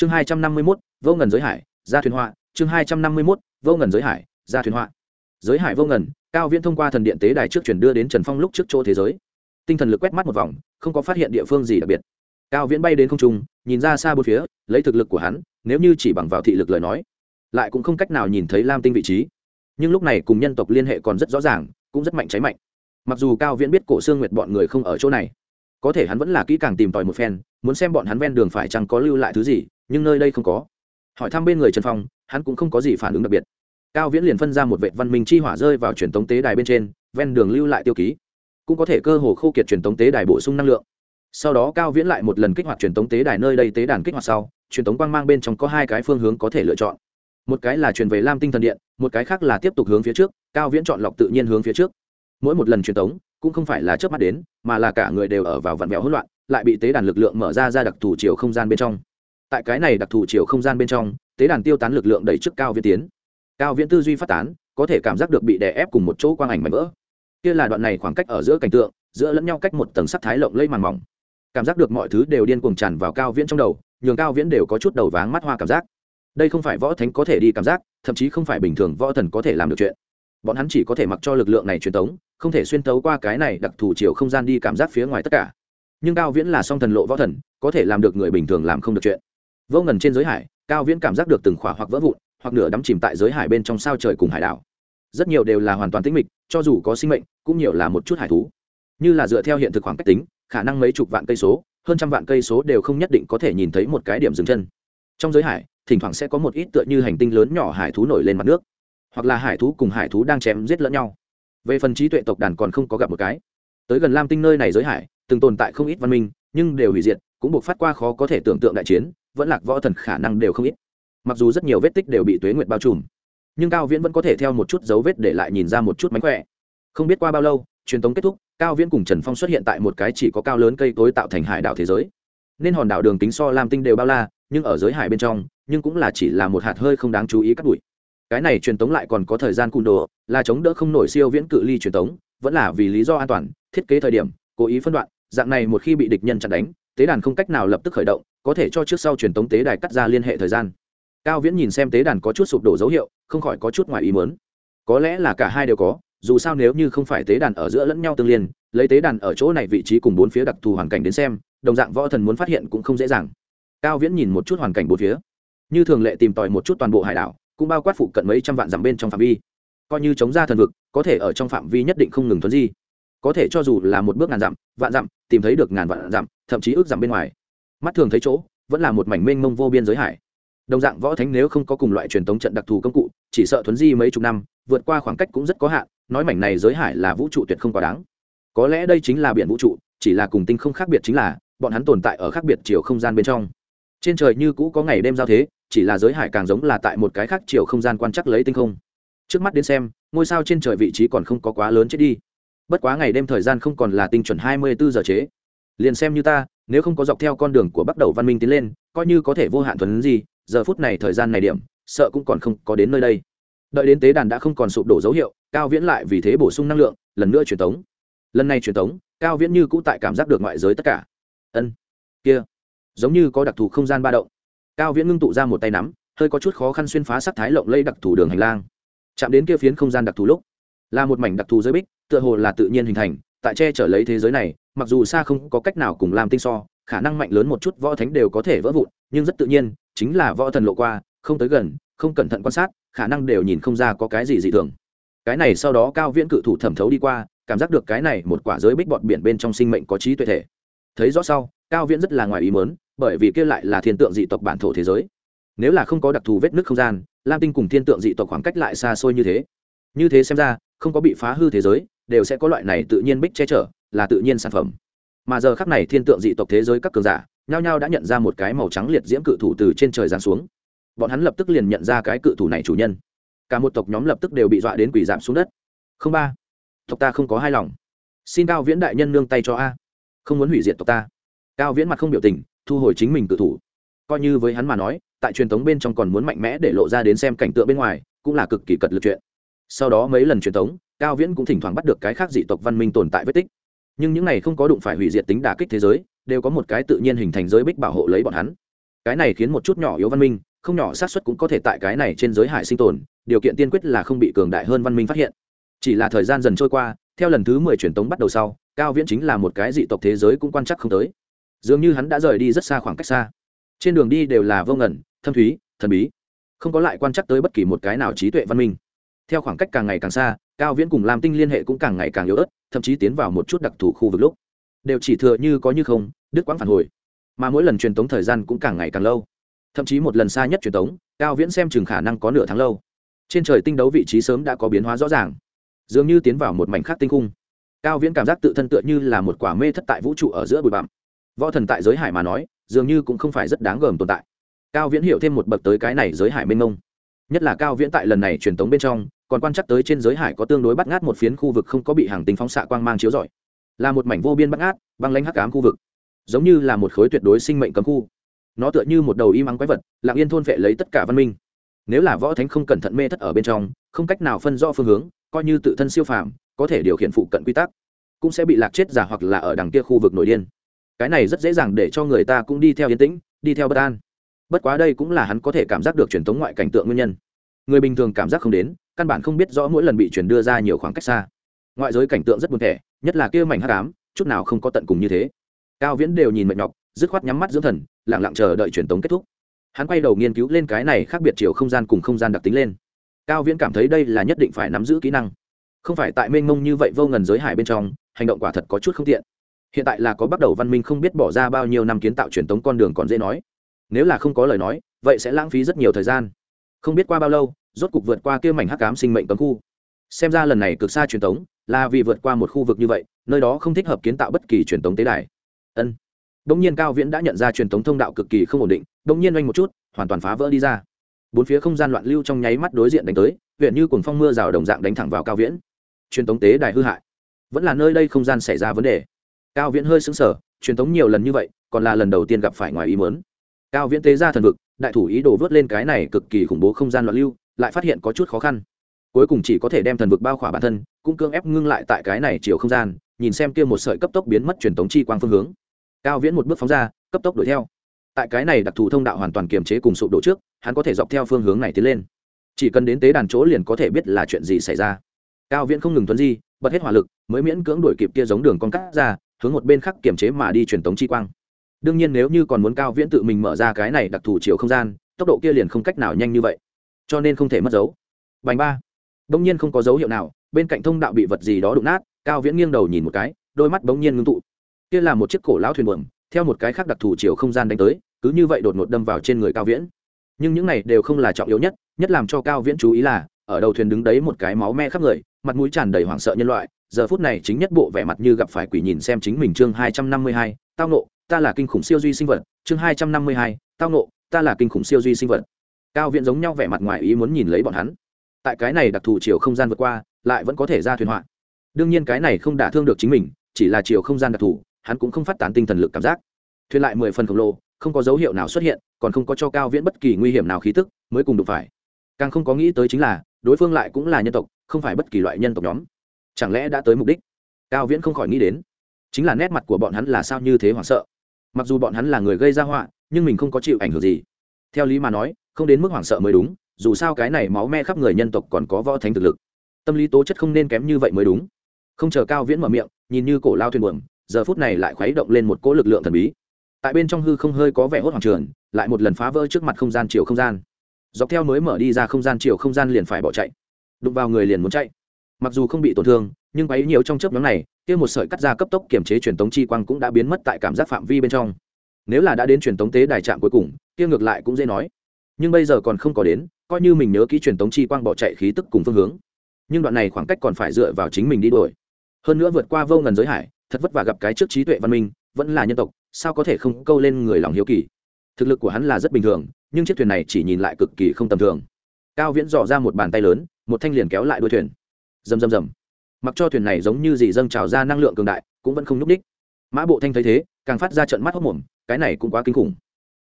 chương hai trăm năm mươi mốt, vô ngần giới hải, ra thuyền họa. Chương hai trăm năm mươi mốt, vô ngần giới hải, ra thuyền họa. Giới hải vô ngần, cao viễn thông qua thần điện tế đài trước chuyển đưa đến trần phong lúc trước chỗ thế giới. Tinh thần lực quét mắt một vòng, không có phát hiện địa phương gì đặc biệt. Cao viễn bay đến không trung, nhìn ra xa bốn phía, lấy thực lực của hắn, nếu như chỉ bằng vào thị lực lời nói, lại cũng không cách nào nhìn thấy lam tinh vị trí. Nhưng lúc này cùng nhân tộc liên hệ còn rất rõ ràng, cũng rất mạnh cháy mạnh. Mặc dù cao viễn biết cổ xương nguyệt bọn người không ở chỗ này, có thể hắn vẫn là kỹ càng tìm tòi một phen, muốn xem bọn hắn ven đường phải chăng có lưu lại thứ gì nhưng nơi đây không có. Hỏi thăm bên người trần phong, hắn cũng không có gì phản ứng đặc biệt. Cao viễn liền phân ra một vệ văn minh chi hỏa rơi vào truyền tống tế đài bên trên, ven đường lưu lại tiêu ký. Cũng có thể cơ hồ khâu kiệt truyền tống tế đài bổ sung năng lượng. Sau đó cao viễn lại một lần kích hoạt truyền tống tế đài nơi đây tế đàn kích hoạt sau, truyền tống quang mang bên trong có hai cái phương hướng có thể lựa chọn. Một cái là truyền về lam tinh thần điện, một cái khác là tiếp tục hướng phía trước, cao viễn chọn lọc tự nhiên hướng phía trước. Mỗi một lần truyền tống, cũng không phải là trước mắt đến, mà là cả người đều ở vào vặn vẹo hỗn loạn, lại bị tế đàn lực lượng mở ra ra đặc thù chiều không gian bên trong tại cái này đặc thù chiều không gian bên trong, tế đàn tiêu tán lực lượng đẩy trước cao viễn tiến. Cao viễn tư duy phát tán, có thể cảm giác được bị đè ép cùng một chỗ quang ảnh mảnh vỡ. Kia là đoạn này khoảng cách ở giữa cảnh tượng, giữa lẫn nhau cách một tầng sắc thái lộng lây màn mỏng. Cảm giác được mọi thứ đều điên cuồng tràn vào cao viễn trong đầu, nhường cao viễn đều có chút đầu váng mắt hoa cảm giác. Đây không phải võ thánh có thể đi cảm giác, thậm chí không phải bình thường võ thần có thể làm được chuyện. Bọn hắn chỉ có thể mặc cho lực lượng này truyền tống, không thể xuyên tấu qua cái này đặc thù chiều không gian đi cảm giác phía ngoài tất cả. Nhưng cao viễn là song thần lộ võ thần, có thể làm được người bình thường làm không được chuyện vô ngần trên giới hải, cao viễn cảm giác được từng khỏa hoặc vỡ vụn, hoặc nửa đắm chìm tại giới hải bên trong sao trời cùng hải đảo. Rất nhiều đều là hoàn toàn tĩnh mịch, cho dù có sinh mệnh, cũng nhiều là một chút hải thú. Như là dựa theo hiện thực khoảng cách tính, khả năng mấy chục vạn cây số, hơn trăm vạn cây số đều không nhất định có thể nhìn thấy một cái điểm dừng chân. Trong giới hải, thỉnh thoảng sẽ có một ít tựa như hành tinh lớn nhỏ hải thú nổi lên mặt nước, hoặc là hải thú cùng hải thú đang chém giết lẫn nhau. Về phần trí tuệ tộc đàn còn không có gặp một cái. Tới gần lam tinh nơi này giới hải, từng tồn tại không ít văn minh, nhưng đều hủy diệt cũng buộc phát qua khó có thể tưởng tượng đại chiến, vẫn lạc võ thần khả năng đều không ít. Mặc dù rất nhiều vết tích đều bị tuế nguyệt bao trùm, nhưng cao viễn vẫn có thể theo một chút dấu vết để lại nhìn ra một chút mánh khỏe. Không biết qua bao lâu, truyền tống kết thúc, cao viễn cùng trần phong xuất hiện tại một cái chỉ có cao lớn cây cối tạo thành hải đảo thế giới. Nên hòn đảo đường tính so lam tinh đều bao la, nhưng ở giới hải bên trong, nhưng cũng là chỉ là một hạt hơi không đáng chú ý cắt bụi. Cái này truyền tống lại còn có thời gian cùn đồ, là chống đỡ không nổi siêu viễn cự ly truyền tống, vẫn là vì lý do an toàn, thiết kế thời điểm, cố ý phân đoạn, dạng này một khi bị địch nhân chặn đánh tế đàn không cách nào lập tức khởi động, có thể cho trước sau truyền tống tế đài cắt ra liên hệ thời gian. Cao viễn nhìn xem tế đàn có chút sụp đổ dấu hiệu, không khỏi có chút ngoài ý mớn có lẽ là cả hai đều có, dù sao nếu như không phải tế đàn ở giữa lẫn nhau tương liên, lấy tế đàn ở chỗ này vị trí cùng bốn phía đặc thù hoàn cảnh đến xem, đồng dạng võ thần muốn phát hiện cũng không dễ dàng. Cao viễn nhìn một chút hoàn cảnh bốn phía. Như thường lệ tìm tòi một chút toàn bộ hải đảo, cũng bao quát phụ cận mấy trăm vạn dặm bên trong phạm vi. Coi như chống ra thần vực, có thể ở trong phạm vi nhất định không ngừng thuấn di. Có thể cho dù là một bước ngàn dặm, vạn dặm, tìm thấy được ngàn vạn dặm thậm chí ước giảm bên ngoài. Mắt thường thấy chỗ, vẫn là một mảnh mênh mông vô biên giới hải. Đồng dạng võ thánh nếu không có cùng loại truyền thống trận đặc thù công cụ, chỉ sợ thuấn di mấy chục năm, vượt qua khoảng cách cũng rất có hạn, nói mảnh này giới hải là vũ trụ tuyệt không quá đáng. Có lẽ đây chính là biển vũ trụ, chỉ là cùng tinh không khác biệt chính là, bọn hắn tồn tại ở khác biệt chiều không gian bên trong. Trên trời như cũ có ngày đêm giao thế, chỉ là giới hải càng giống là tại một cái khác chiều không gian quan chắc lấy tinh không. Trước mắt đến xem, ngôi sao trên trời vị trí còn không có quá lớn chết đi. Bất quá ngày đêm thời gian không còn là tinh chuẩn hai mươi bốn giờ chế liền xem như ta, nếu không có dọc theo con đường của bắt đầu văn minh tiến lên, coi như có thể vô hạn thuần gì, giờ phút này thời gian này điểm, sợ cũng còn không có đến nơi đây. Đợi đến tế đàn đã không còn sụp đổ dấu hiệu, cao viễn lại vì thế bổ sung năng lượng, lần nữa truyền tống. Lần này truyền tống, cao viễn như cũ tại cảm giác được ngoại giới tất cả. Ân, kia, giống như có đặc thù không gian ba động. Cao viễn ngưng tụ ra một tay nắm, hơi có chút khó khăn xuyên phá sắc thái lộng lây đặc thù đường hành lang. Chạm đến kia phiến không gian đặc thù lúc, là một mảnh đặc thù giới bích, tựa hồ là tự nhiên hình thành, tại che chở lấy thế giới này mặc dù xa không có cách nào cùng làm tinh so, khả năng mạnh lớn một chút võ thánh đều có thể vỡ vụn, nhưng rất tự nhiên, chính là võ thần lộ qua, không tới gần, không cẩn thận quan sát, khả năng đều nhìn không ra có cái gì dị thường. Cái này sau đó cao viễn cự thủ thẩm thấu đi qua, cảm giác được cái này một quả giới bích bọt biển bên trong sinh mệnh có trí tuệ thể. Thấy rõ sau, cao viễn rất là ngoài ý mớn bởi vì kia lại là thiên tượng dị tộc bản thổ thế giới. Nếu là không có đặc thù vết nước không gian, lam tinh cùng thiên tượng dị tộc khoảng cách lại xa xôi như thế. Như thế xem ra, không có bị phá hư thế giới, đều sẽ có loại này tự nhiên bích che chở là tự nhiên sản phẩm. Mà giờ khắc này thiên tượng dị tộc thế giới các cường giả, nhao nhao đã nhận ra một cái màu trắng liệt diễm cự thủ từ trên trời giáng xuống. Bọn hắn lập tức liền nhận ra cái cự thủ này chủ nhân. Cả một tộc nhóm lập tức đều bị dọa đến quỷ giảm xuống đất. Không ba, tộc ta không có hai lòng. Xin cao viễn đại nhân nương tay cho a. Không muốn hủy diệt tộc ta. Cao viễn mặt không biểu tình, thu hồi chính mình cự thủ. Coi như với hắn mà nói, tại truyền thống bên trong còn muốn mạnh mẽ để lộ ra đến xem cảnh tượng bên ngoài, cũng là cực kỳ cật lực chuyện. Sau đó mấy lần truyền thống, cao viễn cũng thỉnh thoảng bắt được cái khác dị tộc văn minh tồn tại vết tích nhưng những này không có đụng phải hủy diệt tính đả kích thế giới, đều có một cái tự nhiên hình thành giới bích bảo hộ lấy bọn hắn. Cái này khiến một chút nhỏ yếu văn minh, không nhỏ xác suất cũng có thể tại cái này trên giới hải sinh tồn, điều kiện tiên quyết là không bị cường đại hơn văn minh phát hiện. Chỉ là thời gian dần trôi qua, theo lần thứ mười truyền tống bắt đầu sau, cao viễn chính là một cái dị tộc thế giới cũng quan chắc không tới. Dường như hắn đã rời đi rất xa khoảng cách xa. Trên đường đi đều là vô ngẩn thâm thúy, thần bí, không có lại quan chắc tới bất kỳ một cái nào trí tuệ văn minh. Theo khoảng cách càng ngày càng xa cao viễn cùng lam tinh liên hệ cũng càng ngày càng yếu ớt, thậm chí tiến vào một chút đặc thù khu vực lúc. Đều chỉ thừa như có như không đứt quãng phản hồi. Mà mỗi lần truyền tống thời gian cũng càng ngày càng lâu. Thậm chí một lần xa nhất truyền tống, cao viễn xem chừng khả năng có nửa tháng lâu. Trên trời tinh đấu vị trí sớm đã có biến hóa rõ ràng. Dường như tiến vào một mảnh khác tinh khung. Cao viễn cảm giác tự thân tựa như là một quả mê thất tại vũ trụ ở giữa bụi bặm. Võ thần tại giới hải mà nói, dường như cũng không phải rất đáng gờm tồn tại. Cao viễn hiểu thêm một bậc tới cái này giới hải mênh mông nhất là cao viễn tại lần này truyền tống bên trong, còn quan chắc tới trên giới hải có tương đối bắt ngát một phiến khu vực không có bị hàng tính phóng xạ quang mang chiếu rọi. Là một mảnh vô biên bắt ngát, băng lãnh hắc ám khu vực. Giống như là một khối tuyệt đối sinh mệnh cấm khu. Nó tựa như một đầu y mắng quái vật lạng yên thôn vệ lấy tất cả văn minh. Nếu là võ thánh không cẩn thận mê thất ở bên trong, không cách nào phân rõ phương hướng, coi như tự thân siêu phàm, có thể điều khiển phụ cận quy tắc, cũng sẽ bị lạc chết giả hoặc là ở đằng kia khu vực nội điên. Cái này rất dễ dàng để cho người ta cũng đi theo yên tĩnh, đi theo bất an bất quá đây cũng là hắn có thể cảm giác được truyền thống ngoại cảnh tượng nguyên nhân. Người bình thường cảm giác không đến, căn bản không biết rõ mỗi lần bị chuyển đưa ra nhiều khoảng cách xa. Ngoại giới cảnh tượng rất buồn thẻ, nhất là kia mảnh hát cám chút nào không có tận cùng như thế. Cao viễn đều nhìn mệt nhọc, dứt khoát nhắm mắt dưỡng thần lẳng lặng chờ đợi truyền tống kết thúc. Hắn quay đầu nghiên cứu lên cái này khác biệt chiều không gian cùng không gian đặc tính lên. Cao viễn cảm thấy đây là nhất định phải nắm giữ kỹ năng. Không phải tại mênh mông như vậy vô ngần giới hải bên trong, hành động quả thật có chút không tiện. Hiện tại là có bắt đầu văn minh không biết bỏ ra bao nhiêu năm kiến tạo truyền tống con đường còn dễ nói nếu là không có lời nói, vậy sẽ lãng phí rất nhiều thời gian. Không biết qua bao lâu, rốt cục vượt qua kia mảnh hắc cám sinh mệnh cấm khu. Xem ra lần này cực xa truyền tống, là vì vượt qua một khu vực như vậy, nơi đó không thích hợp kiến tạo bất kỳ truyền tống tế đài. Ân. Đông nhiên cao viễn đã nhận ra truyền tống thông đạo cực kỳ không ổn định đông nhiên oanh một chút, hoàn toàn phá vỡ đi ra. Bốn phía không gian loạn lưu trong nháy mắt đối diện đánh tới, huyện như cùng phong mưa rào đồng dạng đánh thẳng vào cao viễn. Truyền tống tế đài hư hại. Vẫn là nơi đây không gian xảy ra vấn đề. Cao viễn hơi xứng sở truyền tống nhiều lần như vậy, còn là lần đầu tiên gặp phải ngoài ý mớn cao viễn tế ra thần vực, đại thủ ý đồ vớt lên cái này cực kỳ khủng bố không gian loạn lưu, lại phát hiện có chút khó khăn. Cuối cùng chỉ có thể đem thần vực bao khỏa bản thân, cũng cương ép ngưng lại tại cái này chiều không gian, nhìn xem kia một sợi cấp tốc biến mất truyền tống chi quang phương hướng. Cao viễn một bước phóng ra, cấp tốc đuổi theo. Tại cái này đặc thù thông đạo hoàn toàn kiềm chế cùng sụp đổ trước, hắn có thể dọc theo phương hướng này tiến lên. Chỉ cần đến tế đàn chỗ liền có thể biết là chuyện gì xảy ra. Cao viễn không ngừng tuấn di, bật hết hỏa lực, mới miễn cưỡng đuổi kịp kia giống đường con cắt ra, hướng một bên khác kiềm chế mà đi truyền tống chi quang đương nhiên nếu như còn muốn cao viễn tự mình mở ra cái này đặc thù chiều không gian, tốc độ kia liền không cách nào nhanh như vậy. Cho nên không thể mất dấu. Bành ba. Bỗng nhiên không có dấu hiệu nào, bên cạnh thông đạo bị vật gì đó đụng nát, cao viễn nghiêng đầu nhìn một cái, đôi mắt bỗng nhiên ngưng tụ. Kia là một chiếc cổ lão thuyền buồm, theo một cái khác đặc thù chiều không gian đánh tới, cứ như vậy đột ngột đâm vào trên người cao viễn. Nhưng những này đều không là trọng yếu nhất nhất làm cho cao viễn chú ý là, ở đầu thuyền đứng đấy một cái máu me khắp người, mặt mũi tràn đầy hoảng sợ nhân loại, giờ phút này chính nhất bộ vẻ mặt như gặp phải quỷ nhìn xem chính mình chương hai trăm năm mươi hai, tao nộ ta là kinh khủng siêu duy sinh vật, chương hai trăm năm mươi hai, tao nộ ta là kinh khủng siêu duy sinh vật. Cao viễn giống nhau vẻ mặt ngoài ý muốn nhìn lấy bọn hắn. Tại cái này đặc thù chiều không gian vượt qua, lại vẫn có thể ra thuyền họa. Đương nhiên cái này không đả thương được chính mình, chỉ là chiều không gian đặc thù, hắn cũng không phát tán tinh thần lực cảm giác. Thuyền lại mười phần khổng lồ, không có dấu hiệu nào xuất hiện, còn không có cho cao viễn bất kỳ nguy hiểm nào khí tức, mới cùng đụng phải. Càng không có nghĩ tới chính là, đối phương lại cũng là nhân tộc, không phải bất kỳ loại nhân tộc nhóm. Chẳng lẽ đã tới mục đích? Cao viễn không khỏi nghĩ đến. Chính là nét mặt của bọn hắn là sao như thế hoảng sợ mặc dù bọn hắn là người gây ra họa, nhưng mình không có chịu ảnh hưởng gì. Theo lý mà nói, không đến mức hoảng sợ mới đúng, dù sao cái này máu me khắp người nhân tộc còn có võ thánh thực lực. Tâm lý tố chất không nên kém như vậy mới đúng. Không chờ cao viễn mở miệng, nhìn như cổ lao thuyền buồm, giờ phút này lại khuấy động lên một cỗ lực lượng thần bí. Tại bên trong hư không hơi có vẻ hốt hoảng trường lại một lần phá vỡ trước mặt không gian chiều không gian. Dọc theo mới mở đi ra không gian chiều không gian liền phải bỏ chạy. Đụng vào người liền muốn chạy. Mặc dù không bị tổn thương nhưng bấy nhiều trong chớp nhóm này, kia một sợi cắt ra cấp tốc kiểm chế truyền tống chi quang cũng đã biến mất tại cảm giác phạm vi bên trong. Nếu là đã đến truyền tống tế đài trạm cuối cùng, kia ngược lại cũng dễ nói. Nhưng bây giờ còn không có đến, coi như mình nhớ kỹ truyền tống chi quang bỏ chạy khí tức cùng phương hướng. Nhưng đoạn này khoảng cách còn phải dựa vào chính mình đi đuổi. Hơn nữa vượt qua vô ngần giới hải, thật vất vả gặp cái trước trí tuệ văn minh, vẫn là nhân tộc, sao có thể không câu lên người lòng hiếu kỳ? Thực lực của hắn là rất bình thường, nhưng chiếc thuyền này chỉ nhìn lại cực kỳ không tầm thường. Cao viễn dò ra một bàn tay lớn, một thanh liền kéo lại đuôi thuyền. Rầm rầm rầm mặc cho thuyền này giống như dì dâng trào ra năng lượng cường đại, cũng vẫn không nhúc đích mã bộ thanh thấy thế, càng phát ra trận mắt hốc mồm cái này cũng quá kinh khủng.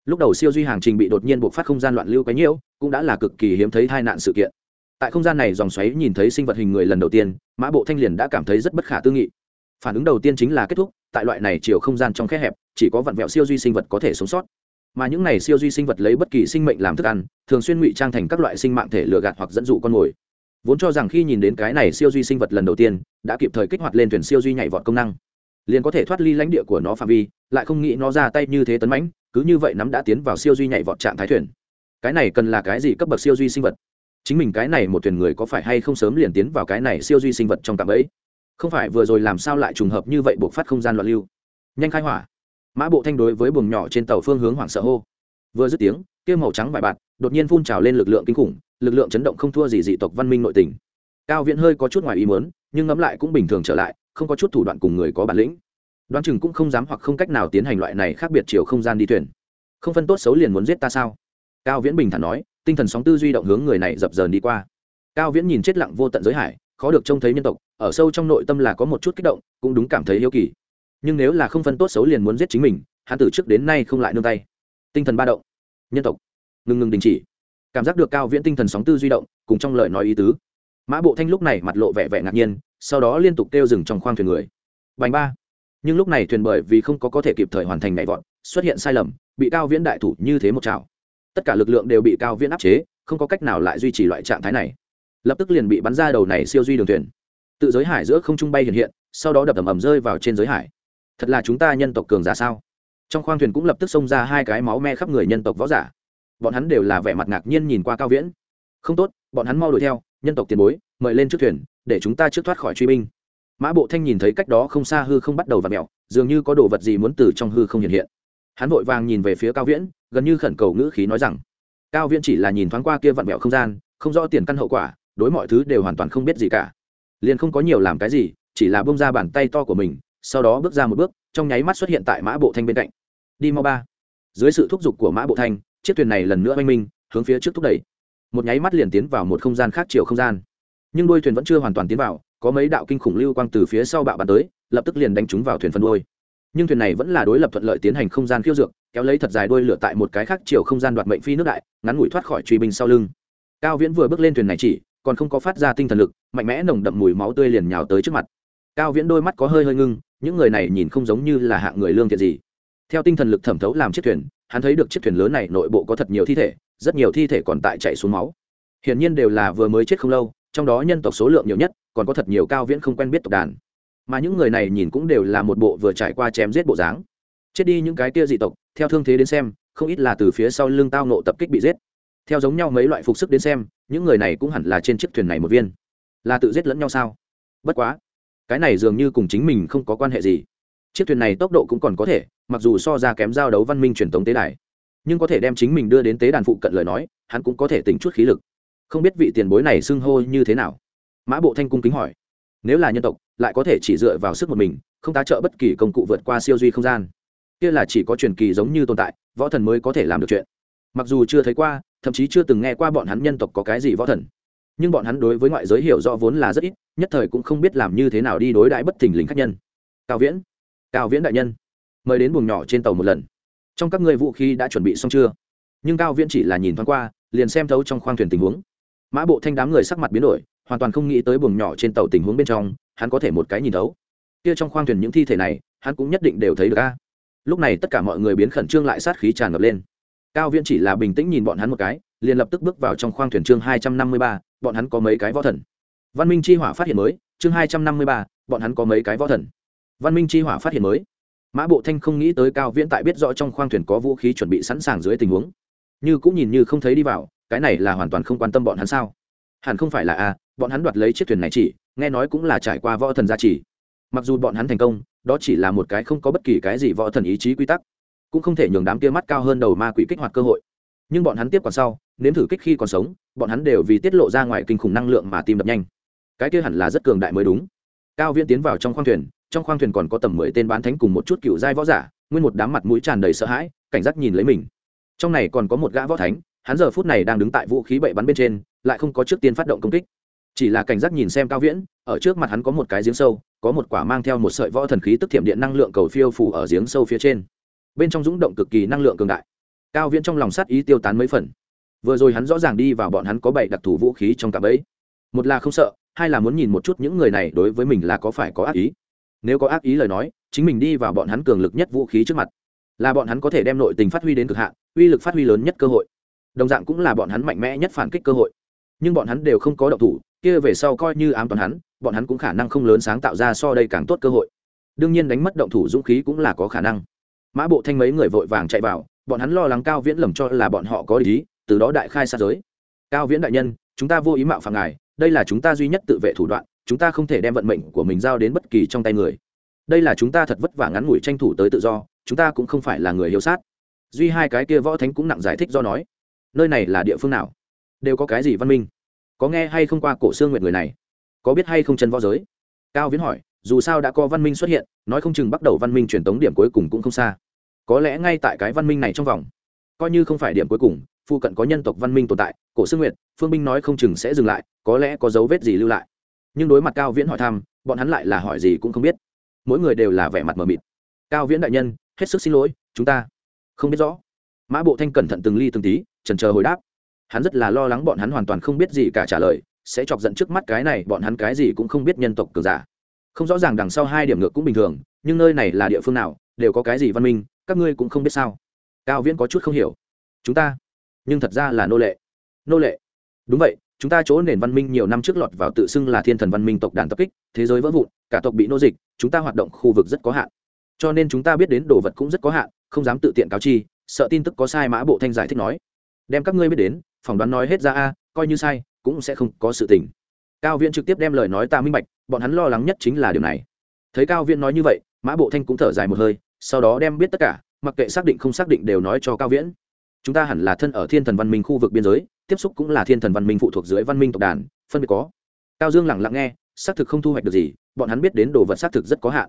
Lúc đầu siêu duy hàng trình bị đột nhiên buộc phát không gian loạn lưu cái nhiễu, cũng đã là cực kỳ hiếm thấy tai nạn sự kiện. Tại không gian này dòng xoáy nhìn thấy sinh vật hình người lần đầu tiên, mã bộ thanh liền đã cảm thấy rất bất khả tư nghị. Phản ứng đầu tiên chính là kết thúc, tại loại này chiều không gian trong khe hẹp, chỉ có vặn vẹo siêu duy sinh vật có thể sống sót. Mà những này siêu duy sinh vật lấy bất kỳ sinh mệnh làm thức ăn, thường xuyên ngụy trang thành các loại sinh mạng thể lừa gạt hoặc dẫn dụ con mồi vốn cho rằng khi nhìn đến cái này siêu duy sinh vật lần đầu tiên, đã kịp thời kích hoạt lên thuyền siêu duy nhảy vọt công năng. Liền có thể thoát ly lãnh địa của nó phạm vi, lại không nghĩ nó ra tay như thế tấn mãnh, cứ như vậy nắm đã tiến vào siêu duy nhảy vọt trạng thái thuyền. Cái này cần là cái gì cấp bậc siêu duy sinh vật? Chính mình cái này một thuyền người có phải hay không sớm liền tiến vào cái này siêu duy sinh vật trong cạm ấy không phải vừa rồi làm sao lại trùng hợp như vậy buộc phát không gian loạn lưu? Nhanh khai hỏa. Mã bộ thanh đối với buồng nhỏ trên tàu phương hướng hoảng sợ hô vừa dứt tiếng, kia màu trắng vải bạt đột nhiên phun trào lên lực lượng kinh khủng, lực lượng chấn động không thua gì dị tộc văn minh nội tình. Cao viễn hơi có chút ngoài ý muốn, nhưng ngẫm lại cũng bình thường trở lại, không có chút thủ đoạn cùng người có bản lĩnh. Đoán chừng cũng không dám hoặc không cách nào tiến hành loại này khác biệt chiều không gian đi thuyền. Không phân tốt xấu liền muốn giết ta sao? Cao viễn bình thản nói, tinh thần sóng tư duy động hướng người này dập dờn đi qua. Cao viễn nhìn chết lặng vô tận giới hải, khó được trông thấy nhân tộc, ở sâu trong nội tâm là có một chút kích động, cũng đúng cảm thấy hiếu kỳ. Nhưng nếu là không phân tốt xấu liền muốn giết chính mình, hắn từ trước đến nay không lại nương tay tinh thần ba động. Nhân tộc. Ngừng ngừng đình chỉ. Cảm giác được cao viễn tinh thần sóng tư duy động, cùng trong lời nói ý tứ. Mã bộ thanh lúc này mặt lộ vẻ vẻ ngạc nhiên, sau đó liên tục kêu dừng trong khoang thuyền người. Bành ba. Nhưng lúc này thuyền bởi vì không có có thể kịp thời hoàn thành nhảy vọt, xuất hiện sai lầm, bị cao viễn đại thủ như thế một chảo tất cả lực lượng đều bị cao viễn áp chế, không có cách nào lại duy trì loại trạng thái này. Lập tức liền bị bắn ra đầu này siêu duy đường thuyền. Tự giới hải giữa không trung bay hiện hiện, sau đó đập ầm ầm rơi vào trên giới hải. Thật là chúng ta nhân tộc cường giả sao? Trong khoang thuyền cũng lập tức xông ra hai cái máu me khắp người nhân tộc võ giả. Bọn hắn đều là vẻ mặt ngạc nhiên nhìn qua cao viễn. Không tốt, bọn hắn mau đuổi theo, nhân tộc tiền bối, mời lên trước thuyền, để chúng ta trước thoát khỏi truy binh. Mã bộ thanh nhìn thấy cách đó không xa hư không bắt đầu v ặ mẹo dường như có đồ vật gì muốn từ trong hư không hiện hiện. Hắn vội vàng nhìn về phía cao viễn, gần như khẩn cầu ngữ khí nói rằng, cao viễn chỉ là nhìn thoáng qua kia vặn mẹo không gian, không rõ tiền căn hậu quả, đối mọi thứ đều hoàn toàn không biết gì cả. Liền không có nhiều làm cái gì, chỉ là bông ra bàn tay to của mình, sau đó bước ra một bước trong nháy mắt xuất hiện tại mã bộ thanh bên cạnh. Đi mau ba. Dưới sự thúc giục của mã bộ thanh, chiếc thuyền này lần nữa oanh minh, hướng phía trước thúc đẩy. Một nháy mắt liền tiến vào một không gian khác chiều không gian. Nhưng đuôi thuyền vẫn chưa hoàn toàn tiến vào, có mấy đạo kinh khủng lưu quang từ phía sau bạo bắn tới, lập tức liền đánh trúng vào thuyền phân đuôi. Nhưng thuyền này vẫn là đối lập thuận lợi tiến hành không gian khiêu dược, kéo lấy thật dài đuôi lửa tại một cái khác chiều không gian đoạt mệnh phi nước đại, ngắn ngủi thoát khỏi truy binh sau lưng. Cao viễn vừa bước lên thuyền này chỉ, còn không có phát ra tinh thần lực, mạnh mẽ nồng đậm mùi máu tươi liền nhào tới trước mặt. Cao viễn đôi mắt có hơi hơi ngưng những người này nhìn không giống như là hạng người lương thiện gì. Theo tinh thần lực thẩm thấu làm chiếc thuyền, hắn thấy được chiếc thuyền lớn này nội bộ có thật nhiều thi thể, rất nhiều thi thể còn tại chạy xuống máu. Hiển nhiên đều là vừa mới chết không lâu, trong đó nhân tộc số lượng nhiều nhất, còn có thật nhiều cao viễn không quen biết tộc đàn. Mà những người này nhìn cũng đều là một bộ vừa trải qua chém giết bộ dáng. Chết đi những cái kia dị tộc, theo thương thế đến xem, không ít là từ phía sau lưng tao nộ tập kích bị giết. Theo giống nhau mấy loại phục sức đến xem, những người này cũng hẳn là trên chiếc thuyền này một viên. Là tự giết lẫn nhau sao? Bất quá cái này dường như cùng chính mình không có quan hệ gì. Chiếc thuyền này tốc độ cũng còn có thể, mặc dù so ra kém giao đấu văn minh truyền thống tế đài, nhưng có thể đem chính mình đưa đến tế đàn phụ cận lời nói, hắn cũng có thể tính chút khí lực. Không biết vị tiền bối này xưng hô như thế nào? Mã bộ thanh cung kính hỏi. Nếu là nhân tộc, lại có thể chỉ dựa vào sức một mình, không tá trợ bất kỳ công cụ vượt qua siêu duy không gian. Kia là chỉ có truyền kỳ giống như tồn tại, võ thần mới có thể làm được chuyện. Mặc dù chưa thấy qua, thậm chí chưa từng nghe qua bọn hắn nhân tộc có cái gì võ thần nhưng bọn hắn đối với ngoại giới hiểu rõ vốn là rất ít, nhất thời cũng không biết làm như thế nào đi đối đãi bất thình lình khách nhân. Cao viễn cao viễn đại nhân, mời đến buồng nhỏ trên tàu một lần. Trong các người vũ khí đã chuẩn bị xong chưa? Nhưng cao viễn chỉ là nhìn thoáng qua, liền xem thấu trong khoang thuyền tình huống. Mã bộ thanh đám người sắc mặt biến đổi, hoàn toàn không nghĩ tới buồng nhỏ trên tàu tình huống bên trong, hắn có thể một cái nhìn thấu. Kia trong khoang thuyền những thi thể này, hắn cũng nhất định đều thấy được a. Lúc này tất cả mọi người biến khẩn trương lại sát khí tràn ngập lên. Cao viễn chỉ là bình tĩnh nhìn bọn hắn một cái liền lập tức bước vào trong khoang thuyền chương hai trăm năm mươi ba, bọn hắn có mấy cái võ thần? Văn minh chi hỏa phát hiện mới, chương hai trăm năm mươi ba, bọn hắn có mấy cái võ thần? Văn minh chi hỏa phát hiện mới. Mã bộ thanh không nghĩ tới cao viễn tại biết rõ trong khoang thuyền có vũ khí chuẩn bị sẵn sàng dưới tình huống. Như cũng nhìn như không thấy đi vào, cái này là hoàn toàn không quan tâm bọn hắn sao? Hẳn không phải là a bọn hắn đoạt lấy chiếc thuyền này chỉ, nghe nói cũng là trải qua võ thần gia trì. Mặc dù bọn hắn thành công, đó chỉ là một cái không có bất kỳ cái gì võ thần ý chí quy tắc, cũng không thể nhường đám kia mắt cao hơn đầu ma quỷ kích hoạt cơ hội. Nhưng bọn hắn tiếp còn sau nếm thử kích khi còn sống, bọn hắn đều vì tiết lộ ra ngoài kinh khủng năng lượng mà tim đập nhanh. Cái kia hẳn là rất cường đại mới đúng. Cao viễn tiến vào trong khoang thuyền, trong khoang thuyền còn có tầm mười tên bán thánh cùng một chút cựu giai võ giả, nguyên một đám mặt mũi tràn đầy sợ hãi, cảnh giác nhìn lấy mình. Trong này còn có một gã võ thánh, hắn giờ phút này đang đứng tại vũ khí bậy bắn bên trên, lại không có trước tiên phát động công kích. Chỉ là cảnh giác nhìn xem cao viễn, ở trước mặt hắn có một cái giếng sâu, có một quả mang theo một sợi võ thần khí tức thiểm điện năng lượng cầu phiêu phủ ở giếng sâu phía trên. Bên trong rúng động cực kỳ năng lượng cường đại. Cao viễn trong lòng sát ý tiêu tán mấy phần vừa rồi hắn rõ ràng đi vào bọn hắn có bảy đặc thù vũ khí trong cả bẫy. Một là không sợ, hai là muốn nhìn một chút những người này đối với mình là có phải có ác ý. Nếu có ác ý lời nói, chính mình đi vào bọn hắn cường lực nhất vũ khí trước mặt. Là bọn hắn có thể đem nội tình phát huy đến cực hạn, uy lực phát huy lớn nhất cơ hội. Đồng dạng cũng là bọn hắn mạnh mẽ nhất phản kích cơ hội. Nhưng bọn hắn đều không có động thủ, kia về sau coi như ám toàn hắn, bọn hắn cũng khả năng không lớn sáng tạo ra so đây càng tốt cơ hội. Đương nhiên đánh mất động thủ dũng khí cũng là có khả năng. Mã bộ thanh mấy người vội vàng chạy vào, bọn hắn lo lắng cao viễn lầm cho là bọn họ có ý từ đó đại khai sát giới. Cao viễn đại nhân, chúng ta vô ý mạo phạm ngài, đây là chúng ta duy nhất tự vệ thủ đoạn, chúng ta không thể đem vận mệnh của mình giao đến bất kỳ trong tay người. Đây là chúng ta thật vất vả ngắn ngủi tranh thủ tới tự do, chúng ta cũng không phải là người hiếu sát. Duy hai cái kia võ thánh cũng nặng giải thích do nói, nơi này là địa phương nào? Đều có cái gì văn minh? Có nghe hay không qua cổ xương nguyện người này? Có biết hay không chân võ giới? Cao viễn hỏi, dù sao đã có văn minh xuất hiện, nói không chừng bắt đầu văn minh truyền tống điểm cuối cùng cũng không xa. Có lẽ ngay tại cái văn minh này trong vòng, coi như không phải điểm cuối cùng phụ cận có nhân tộc văn minh tồn tại, cổ xương nguyệt, phương binh nói không chừng sẽ dừng lại, có lẽ có dấu vết gì lưu lại. Nhưng đối mặt cao viễn hỏi thăm, bọn hắn lại là hỏi gì cũng không biết. Mỗi người đều là vẻ mặt mờ mịt. Cao viễn đại nhân, hết sức xin lỗi, chúng ta không biết rõ. Mã bộ thanh cẩn thận từng ly từng tí trần chờ hồi đáp. Hắn rất là lo lắng bọn hắn hoàn toàn không biết gì cả trả lời, sẽ chọc giận trước mắt cái này, bọn hắn cái gì cũng không biết nhân tộc cường giả. Không rõ ràng đằng sau hai điểm ngược cũng bình thường, nhưng nơi này là địa phương nào, đều có cái gì văn minh, các ngươi cũng không biết sao. Cao viễn có chút không hiểu. Chúng ta nhưng thật ra là nô lệ. Nô lệ? Đúng vậy, chúng ta chỗ nền văn minh nhiều năm trước lọt vào tự xưng là thiên thần văn minh tộc đàn tập kích, thế giới vỡ vụn, cả tộc bị nô dịch, chúng ta hoạt động khu vực rất có hạn. Cho nên chúng ta biết đến đồ vật cũng rất có hạn, không dám tự tiện cáo chi, sợ tin tức có sai mã bộ thanh giải thích nói. Đem các ngươi biết đến, phỏng đoán nói hết ra a, coi như sai, cũng sẽ không có sự tình. Cao viễn trực tiếp đem lời nói ta minh bạch, bọn hắn lo lắng nhất chính là điều này. Thấy cao viễn nói như vậy, mã bộ thanh cũng thở dài một hơi, sau đó đem biết tất cả, mặc kệ xác định không xác định đều nói cho cao viễn chúng ta hẳn là thân ở thiên thần văn minh khu vực biên giới, tiếp xúc cũng là thiên thần văn minh phụ thuộc dưới văn minh tộc đàn, phân biệt có. Cao dương lẳng lặng nghe, xác thực không thu hoạch được gì, bọn hắn biết đến đồ vật xác thực rất có hạn.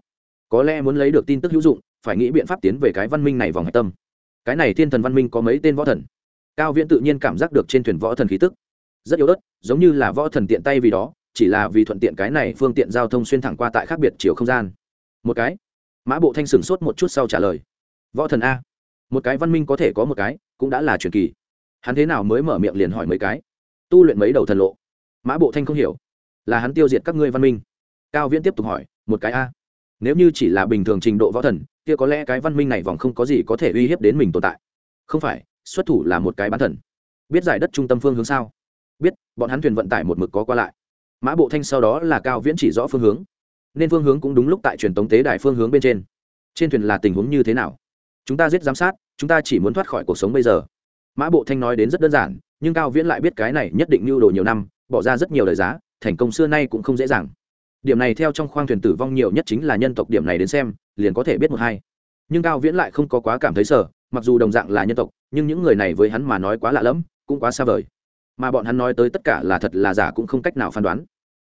Có lẽ muốn lấy được tin tức hữu dụng, phải nghĩ biện pháp tiến về cái văn minh này vòng hạch tâm. Cái này thiên thần văn minh có mấy tên võ thần? Cao viễn tự nhiên cảm giác được trên thuyền võ thần khí tức. Rất yếu ớt, giống như là võ thần tiện tay vì đó, chỉ là vì thuận tiện cái này phương tiện giao thông xuyên thẳng qua tại khác biệt chiều không gian. Một cái. Mã bộ thanh sửng sốt một chút sau trả lời. Võ thần a. Một cái văn minh có thể có một cái cũng đã là truyền kỳ. Hắn thế nào mới mở miệng liền hỏi mấy cái. Tu luyện mấy đầu thần lộ? Mã bộ thanh không hiểu. Là hắn tiêu diệt các ngươi văn minh. Cao viễn tiếp tục hỏi, một cái a. Nếu như chỉ là bình thường trình độ võ thần, kia có lẽ cái văn minh này vòng không có gì có thể uy hiếp đến mình tồn tại. Không phải, xuất thủ là một cái bán thần. Biết giải đất trung tâm phương hướng sao? Biết, bọn hắn thuyền vận tải một mực có qua lại. Mã bộ thanh sau đó là cao viễn chỉ rõ phương hướng. Nên phương hướng cũng đúng lúc tại truyền tống tế đài phương hướng bên trên. Trên thuyền là tình huống như thế nào? Chúng ta giết giám sát chúng ta chỉ muốn thoát khỏi cuộc sống bây giờ. Mã bộ thanh nói đến rất đơn giản, nhưng cao viễn lại biết cái này nhất định mưu đồ nhiều năm, bỏ ra rất nhiều lời giá, thành công xưa nay cũng không dễ dàng. Điểm này theo trong khoang thuyền tử vong nhiều nhất chính là nhân tộc điểm này đến xem, liền có thể biết một hai. Nhưng cao viễn lại không có quá cảm thấy sợ, mặc dù đồng dạng là nhân tộc, nhưng những người này với hắn mà nói quá lạ lẫm, cũng quá xa vời. Mà bọn hắn nói tới tất cả là thật là giả cũng không cách nào phán đoán.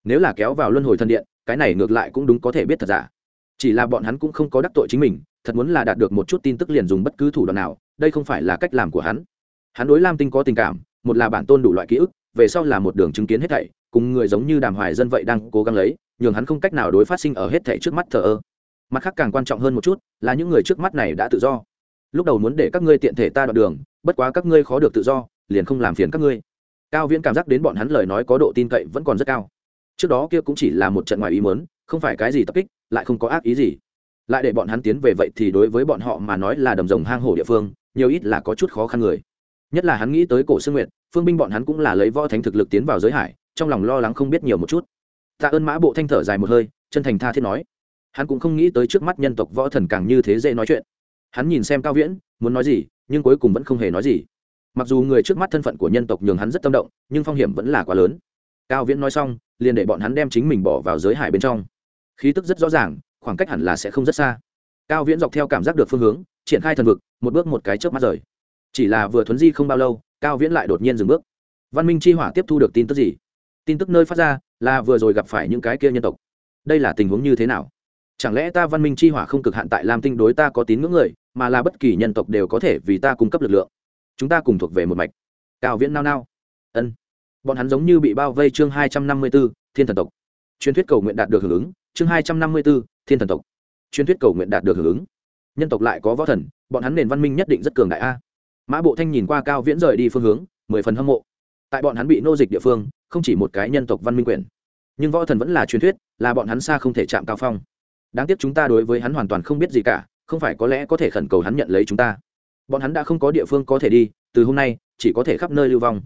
Nếu là kéo vào luân hồi thân điện, cái này ngược lại cũng đúng có thể biết thật giả. Chỉ là bọn hắn cũng không có đắc tội chính mình thật muốn là đạt được một chút tin tức liền dùng bất cứ thủ đoạn nào, đây không phải là cách làm của hắn. Hắn đối lam tinh có tình cảm, một là bản tôn đủ loại ký ức, về sau là một đường chứng kiến hết thảy, cùng người giống như đàm hoài dân vậy đang cố gắng lấy, nhường hắn không cách nào đối phát sinh ở hết thảy trước mắt thờ ơ. Mặt khác càng quan trọng hơn một chút, là những người trước mắt này đã tự do. Lúc đầu muốn để các ngươi tiện thể ta đoạn đường, bất quá các ngươi khó được tự do, liền không làm phiền các ngươi. Cao viễn cảm giác đến bọn hắn lời nói có độ tin cậy vẫn còn rất cao. Trước đó kia cũng chỉ là một trận ngoài ý mớn không phải cái gì tập kích, lại không có ác ý gì lại để bọn hắn tiến về vậy thì đối với bọn họ mà nói là đầm rồng hang hổ địa phương, nhiều ít là có chút khó khăn người. Nhất là hắn nghĩ tới cổ sương nguyện phương binh bọn hắn cũng là lấy võ thánh thực lực tiến vào giới hải, trong lòng lo lắng không biết nhiều một chút. Tạ ơn mã bộ thanh thở dài một hơi, chân thành tha thiết nói. Hắn cũng không nghĩ tới trước mắt nhân tộc võ thần càng như thế dễ nói chuyện. Hắn nhìn xem cao viễn, muốn nói gì, nhưng cuối cùng vẫn không hề nói gì. Mặc dù người trước mắt thân phận của nhân tộc nhường hắn rất tâm động, nhưng phong hiểm vẫn là quá lớn. Cao viễn nói xong, liền để bọn hắn đem chính mình bỏ vào giới hải bên trong. Khí tức rất rõ ràng khoảng cách hẳn là sẽ không rất xa. Cao viễn dọc theo cảm giác được phương hướng, triển khai thần vực, một bước một cái trước mắt rời. Chỉ là vừa thuấn di không bao lâu, cao viễn lại đột nhiên dừng bước. Văn minh chi hỏa tiếp thu được tin tức gì? Tin tức nơi phát ra là vừa rồi gặp phải những cái kia nhân tộc. Đây là tình huống như thế nào? Chẳng lẽ ta văn minh chi hỏa không cực hạn tại lam tinh đối ta có tín ngưỡng người, mà là bất kỳ nhân tộc đều có thể vì ta cung cấp lực lượng? Chúng ta cùng thuộc về một mạch. Cao viễn nao nao. Ân. Bọn hắn giống như bị bao vây chương hai trăm năm mươi b ố thiên thần tộc. Truyền thuyết cầu nguyện đạt được hưởng ứng, chương hai trăm năm mươi b ố thiên thần tộc. Truyền thuyết cầu nguyện đạt được hưởng ứng. Nhân tộc lại có võ thần, bọn hắn nền văn minh nhất định rất cường đại a. Mã bộ thanh nhìn qua cao viễn rời đi phương hướng, mười phần hâm mộ. Tại bọn hắn bị nô dịch địa phương, không chỉ một cái nhân tộc văn minh quyền, nhưng võ thần vẫn là truyền thuyết, là bọn hắn xa không thể chạm cao phong. Đáng tiếc chúng ta đối với hắn hoàn toàn không biết gì cả, không phải có lẽ có thể khẩn cầu hắn nhận lấy chúng ta. Bọn hắn đã không có địa phương có thể đi, từ hôm nay, chỉ có thể khắp nơi lưu vong.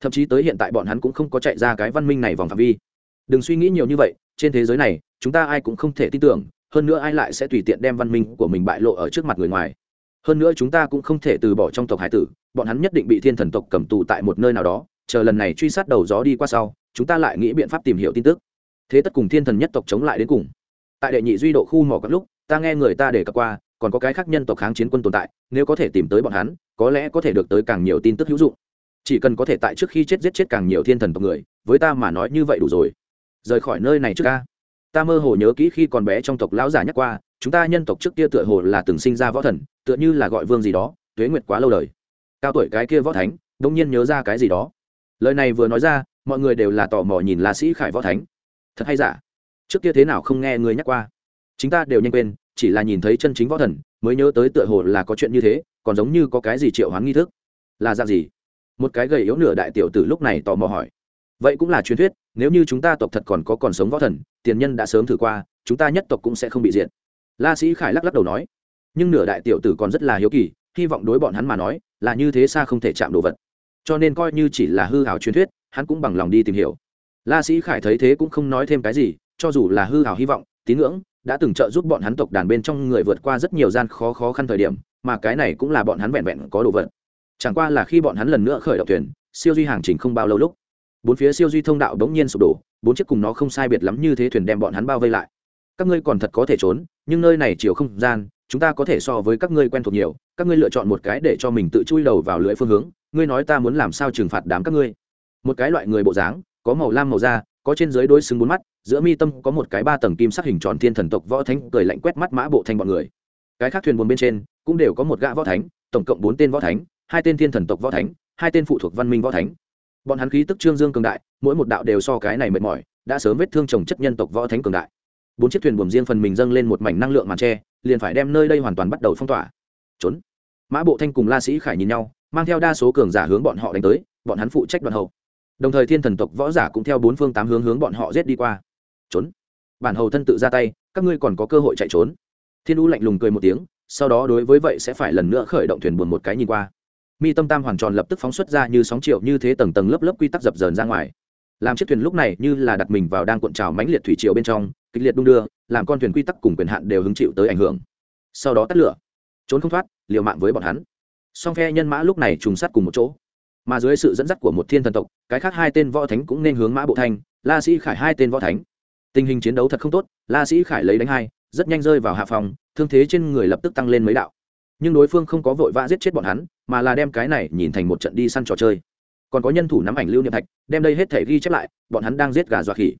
Thậm chí tới hiện tại bọn hắn cũng không có chạy ra cái văn minh này vòng phạm vi. Đừng suy nghĩ nhiều như vậy trên thế giới này, chúng ta ai cũng không thể tin tưởng, hơn nữa ai lại sẽ tùy tiện đem văn minh của mình bại lộ ở trước mặt người ngoài. Hơn nữa chúng ta cũng không thể từ bỏ trong tộc hải tử, bọn hắn nhất định bị thiên thần tộc cầm tù tại một nơi nào đó, chờ lần này truy sát đầu gió đi qua sau, chúng ta lại nghĩ biện pháp tìm hiểu tin tức. Thế tất cùng thiên thần nhất tộc chống lại đến cùng. Tại đệ nhị duy độ khu mỏ các lúc, ta nghe người ta để cập qua, còn có cái khác nhân tộc kháng chiến quân tồn tại, nếu có thể tìm tới bọn hắn, có lẽ có thể được tới càng nhiều tin tức hữu dụng. Chỉ cần có thể tại trước khi chết giết chết càng nhiều thiên thần tộc người, với ta mà nói như vậy đủ rồi rời khỏi nơi này trước ca. Ta mơ hồ nhớ kỹ khi còn bé trong tộc lão giả nhắc qua, chúng ta nhân tộc trước kia tựa hồ là từng sinh ra võ thần, tựa như là gọi vương gì đó, tuế nguyệt quá lâu đời. Cao tuổi cái kia võ thánh đông nhiên nhớ ra cái gì đó. Lời này vừa nói ra, mọi người đều là tò mò nhìn la sĩ khải võ thánh. Thật hay giả? Trước kia thế nào không nghe người nhắc qua? Chúng ta đều nhanh quên, chỉ là nhìn thấy chân chính võ thần, mới nhớ tới tựa hồ là có chuyện như thế, còn giống như có cái gì triệu hoán nghi thức. Là dạng gì? Một cái gầy yếu nửa đại tiểu tử lúc này tò mò hỏi vậy cũng là truyền thuyết, nếu như chúng ta tộc thật còn có còn sống võ thần, tiền nhân đã sớm thử qua, chúng ta nhất tộc cũng sẽ không bị diện la sĩ khải lắc lắc đầu nói. Nhưng nửa đại tiểu tử còn rất là hiếu kỳ, hy vọng đối bọn hắn mà nói, là như thế xa không thể chạm đồ vật. Cho nên coi như chỉ là hư hảo truyền thuyết, hắn cũng bằng lòng đi tìm hiểu. La sĩ khải thấy thế cũng không nói thêm cái gì, cho dù là hư hảo hy vọng, tín ngưỡng, đã từng trợ giúp bọn hắn tộc đàn bên trong người vượt qua rất nhiều gian khó khó khăn thời điểm, mà cái này cũng là bọn hắn vẹn vẹn có đồ vật. Chẳng qua là khi bọn hắn lần nữa khởi động thuyền, siêu duy hàng trình không bao lâu lúc bốn phía siêu duy thông đạo đống nhiên sụp đổ, bốn chiếc cùng nó không sai biệt lắm như thế thuyền đem bọn hắn bao vây lại. Các ngươi còn thật có thể trốn, nhưng nơi này chiều không gian, chúng ta có thể so với các ngươi quen thuộc nhiều, các ngươi lựa chọn một cái để cho mình tự chui đầu vào lưỡi phương hướng, ngươi nói ta muốn làm sao trừng phạt đám các ngươi? Một cái loại người bộ dáng, có màu lam màu da, có trên dưới đôi xứng bốn mắt, giữa mi tâm có một cái ba tầng kim sắc hình tròn thiên thần tộc võ thánh cười lạnh quét mắt mã bộ thanh bọn người. Cái khác thuyền buồn bên trên, cũng đều có một gã võ thánh, tổng cộng bốn tên võ thánh, hai tên thiên thần tộc võ thánh, hai tên phụ thuộc văn minh võ thánh bọn hắn khí tức trương dương cường đại, mỗi một đạo đều so cái này mệt mỏi, đã sớm vết thương trồng chất nhân tộc võ thánh cường đại. Bốn chiếc thuyền buồm riêng phần mình dâng lên một mảnh năng lượng màn tre, liền phải đem nơi đây hoàn toàn bắt đầu phong tỏa. Trốn. Mã bộ thanh cùng la sĩ khải nhìn nhau, mang theo đa số cường giả hướng bọn họ đánh tới, bọn hắn phụ trách đoàn hậu. Đồng thời thiên thần tộc võ giả cũng theo bốn phương tám hướng hướng bọn họ giết đi qua. Trốn. Bản hầu thân tự ra tay, các ngươi còn có cơ hội chạy trốn. Thiên u lạnh lùng cười một tiếng, sau đó đối với vậy sẽ phải lần nữa khởi động thuyền buồn một cái nhìn qua mi tâm tam hoàn tròn lập tức phóng xuất ra như sóng triệu như thế tầng tầng lớp lớp quy tắc dập dờn ra ngoài. Làm chiếc thuyền lúc này như là đặt mình vào đang cuộn trào mãnh liệt thủy triều bên trong, kịch liệt đung đưa, làm con thuyền quy tắc cùng quyền hạn đều hứng chịu tới ảnh hưởng. Sau đó tắt lửa, trốn không thoát, liều mạng với bọn hắn. Song phe nhân mã lúc này trùng sát cùng một chỗ. Mà dưới sự dẫn dắt của một thiên thần tộc, cái khác hai tên võ thánh cũng nên hướng mã bộ thanh la sĩ khải hai tên võ thánh. Tình hình chiến đấu thật không tốt, la sĩ khải lấy đánh hai, rất nhanh rơi vào hạ phòng, thương thế trên người lập tức tăng lên mấy đạo nhưng đối phương không có vội vã giết chết bọn hắn, mà là đem cái này nhìn thành một trận đi săn trò chơi. Còn có nhân thủ nắm ảnh lưu niệm thạch, đem đây hết thể ghi chép lại, bọn hắn đang giết gà dọa khỉ.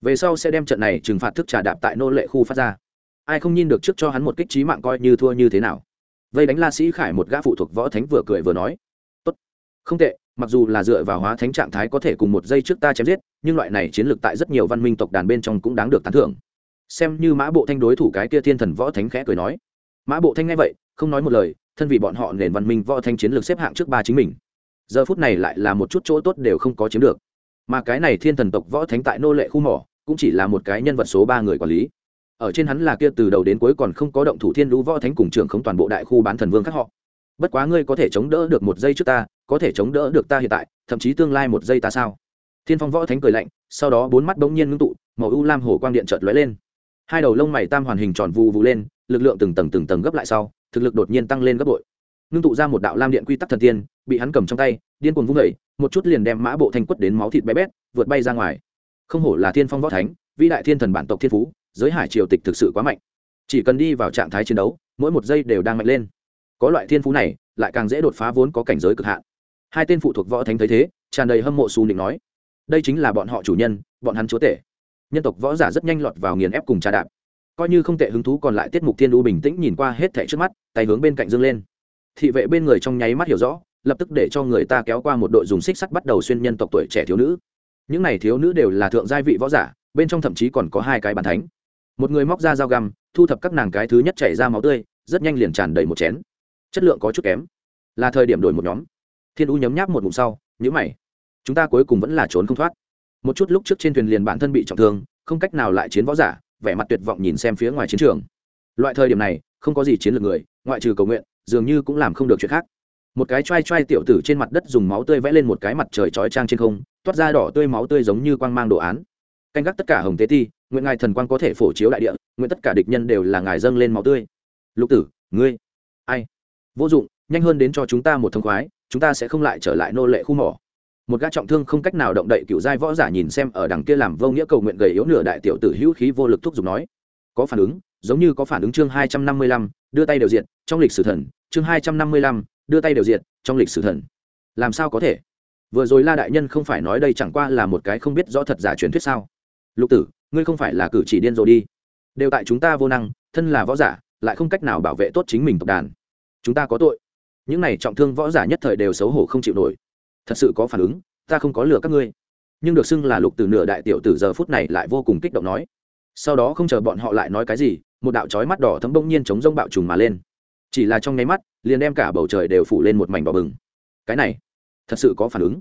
Về sau sẽ đem trận này trừng phạt thức trà đạp tại nô lệ khu phát ra. Ai không nhìn được trước cho hắn một kích trí mạng coi như thua như thế nào. Vây đánh la sĩ khải một gã phụ thuộc võ thánh vừa cười vừa nói, tốt, không tệ, mặc dù là dựa vào hóa thánh trạng thái có thể cùng một giây trước ta chém giết, nhưng loại này chiến lược tại rất nhiều văn minh tộc đàn bên trong cũng đáng được tán thưởng. Xem như mã bộ thanh đối thủ cái kia thiên thần võ thánh khẽ cười nói. Mã bộ thanh nghe vậy không nói một lời, thân vì bọn họ nền văn minh võ thanh chiến lược xếp hạng trước ba chính mình. Giờ phút này lại là một chút chỗ tốt đều không có chiếm được. Mà cái này thiên thần tộc võ thánh tại nô lệ khu mỏ, cũng chỉ là một cái nhân vật số ba người quản lý. Ở trên hắn là kia từ đầu đến cuối còn không có động thủ thiên lũ võ thánh cùng trưởng không toàn bộ đại khu bán thần vương khác họ. Bất quá ngươi có thể chống đỡ được một giây trước ta, có thể chống đỡ được ta hiện tại, thậm chí tương lai một giây ta sao? Thiên phong võ thánh cười lạnh, sau đó bốn mắt bỗng nhiên ngưng tụ, màu u lam hổ quang điện trợt lóe lên. Hai đầu lông mày tam hoàn hình tròn vù vù lên, lực lượng từng tầng từng tầng gấp lại sau thực lực đột nhiên tăng lên gấp bội. Ngưng tụ ra một đạo lam điện quy tắc thần tiên, bị hắn cầm trong tay, điên cuồng vung vẩy một chút liền đem mã bộ thanh quất đến máu thịt bé bét, vượt bay ra ngoài. Không hổ là thiên phong võ thánh, vĩ đại thiên thần bản tộc thiên phú, giới hải triều tịch thực sự quá mạnh. Chỉ cần đi vào trạng thái chiến đấu, mỗi một giây đều đang mạnh lên. Có loại thiên phú này, lại càng dễ đột phá vốn có cảnh giới cực hạn. Hai tên phụ thuộc võ thánh thấy thế, tràn đầy hâm mộ xù nịnh nói, đây chính là bọn họ chủ nhân, bọn hắn chúa tể. Nhân tộc võ giả rất nhanh lọt vào nghiền ép cùng trà đạp coi như không tệ hứng thú còn lại tiết mục thiên đu bình tĩnh nhìn qua hết thẻ trước mắt, tay hướng bên cạnh dương lên. Thị vệ bên người trong nháy mắt hiểu rõ, lập tức để cho người ta kéo qua một đội dùng xích sắt bắt đầu xuyên nhân tộc tuổi trẻ thiếu nữ. Những này thiếu nữ đều là thượng gia vị võ giả, bên trong thậm chí còn có hai cái bàn thánh. Một người móc ra dao găm, thu thập các nàng cái thứ nhất chảy ra máu tươi, rất nhanh liền tràn đầy một chén. Chất lượng có chút kém. Là thời điểm đổi một nhóm. Thiên u nhấm nháp một ngụm sau nhữ mày. Chúng ta cuối cùng vẫn là trốn không thoát. Một chút lúc trước trên thuyền liền bản thân bị trọng thương, không cách nào lại chiến võ giả vẻ mặt tuyệt vọng nhìn xem phía ngoài chiến trường. Loại thời điểm này, không có gì chiến lược người, ngoại trừ cầu nguyện, dường như cũng làm không được chuyện khác. Một cái t r a i t r a i tiểu tử trên mặt đất dùng máu tươi vẽ lên một cái mặt trời chói trang trên không, toát ra đỏ tươi máu tươi giống như quang mang đồ án. Canh gác tất cả hồng tế ti, nguyện ngài thần quang có thể phổ chiếu đại địa, nguyện tất cả địch nhân đều là ngài dâng lên máu tươi. Lục tử, ngươi, ai? Vô dụng, nhanh hơn đến cho chúng ta một thông khoái, chúng ta sẽ không lại trở lại nô lệ khu mỏ một gã trọng thương không cách nào động đậy cựu giai võ giả nhìn xem ở đằng kia làm vô nghĩa cầu nguyện gầy yếu nửa đại tiểu tử hữu khí vô lực thúc giục nói. Có phản ứng, giống như có phản ứng chương hai trăm năm mươi lăm, đưa tay đều diện trong lịch sử thần, chương hai trăm năm mươi lăm, đưa tay đều diện trong lịch sử thần. Làm sao có thể? Vừa rồi la đại nhân không phải nói đây chẳng qua là một cái không biết rõ thật giả truyền thuyết sao? Lục tử, ngươi không phải là cử chỉ điên rồi đi. Đều tại chúng ta vô năng, thân là võ giả, lại không cách nào bảo vệ tốt chính mình tộc đàn. Chúng ta có tội. Những này trọng thương võ giả nhất thời đều xấu hổ không chịu nổi thật sự có phản ứng, ta không có lừa các ngươi. Nhưng được xưng là lục từ nửa đại tiểu từ giờ phút này lại vô cùng kích động nói. Sau đó không chờ bọn họ lại nói cái gì, một đạo trói mắt đỏ thấm bỗng nhiên chống rông bạo trùng mà lên. Chỉ là trong nháy mắt, liền đem cả bầu trời đều phủ lên một mảnh đỏ bừng. Cái này, thật sự có phản ứng.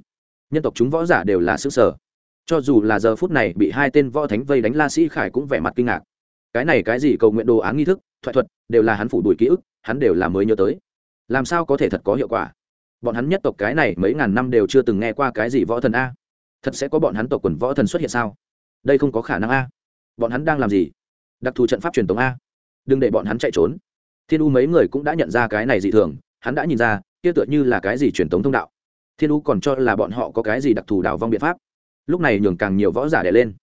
Nhân tộc chúng võ giả đều là xứ sở cho dù là giờ phút này bị hai tên võ thánh vây đánh la sĩ khải cũng vẻ mặt kinh ngạc. Cái này cái gì cầu nguyện đồ án nghi thức, thoại thuật, đều là hắn phủ đuổi ký ức, hắn đều là mới nhớ tới. Làm sao có thể thật có hiệu quả? Bọn hắn nhất tộc cái này mấy ngàn năm đều chưa từng nghe qua cái gì võ thần a. Thật sẽ có bọn hắn tộc quần võ thần xuất hiện sao? Đây không có khả năng a. Bọn hắn đang làm gì? Đặc thù trận pháp truyền thống a. Đừng để bọn hắn chạy trốn. Thiên u mấy người cũng đã nhận ra cái này dị thường, hắn đã nhìn ra, kia tựa như là cái gì truyền thống thông đạo. Thiên u còn cho là bọn họ có cái gì đặc thù đào vong biện pháp. Lúc này nhường càng nhiều võ giả đẻ lên.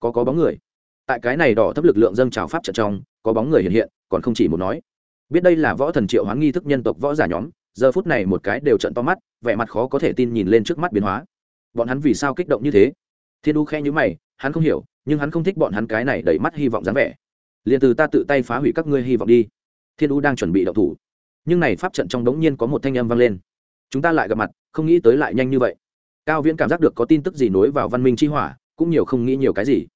Có có bóng người. Tại cái này đỏ thấp lực lượng dâng trào pháp trận trong, có bóng người hiện hiện, còn không chỉ một nói. Biết đây là võ thần triệu hoán nghi thức nhân tộc võ giả nhóm giờ phút này một cái đều trận to mắt, vẻ mặt khó có thể tin nhìn lên trước mắt biến hóa. Bọn hắn vì sao kích động như thế? Thiên đu khe nhữ mày, hắn không hiểu, nhưng hắn không thích bọn hắn cái này đẩy mắt hy vọng dáng vẻ. Liền từ ta tự tay phá hủy các ngươi hy vọng đi. Thiên đu đang chuẩn bị đậu thủ. Nhưng này pháp trận trong đống nhiên có một thanh âm vang lên. Chúng ta lại gặp mặt, không nghĩ tới lại nhanh như vậy. Cao viễn cảm giác được có tin tức gì nối vào văn minh chi hỏa, cũng nhiều không nghĩ nhiều cái gì.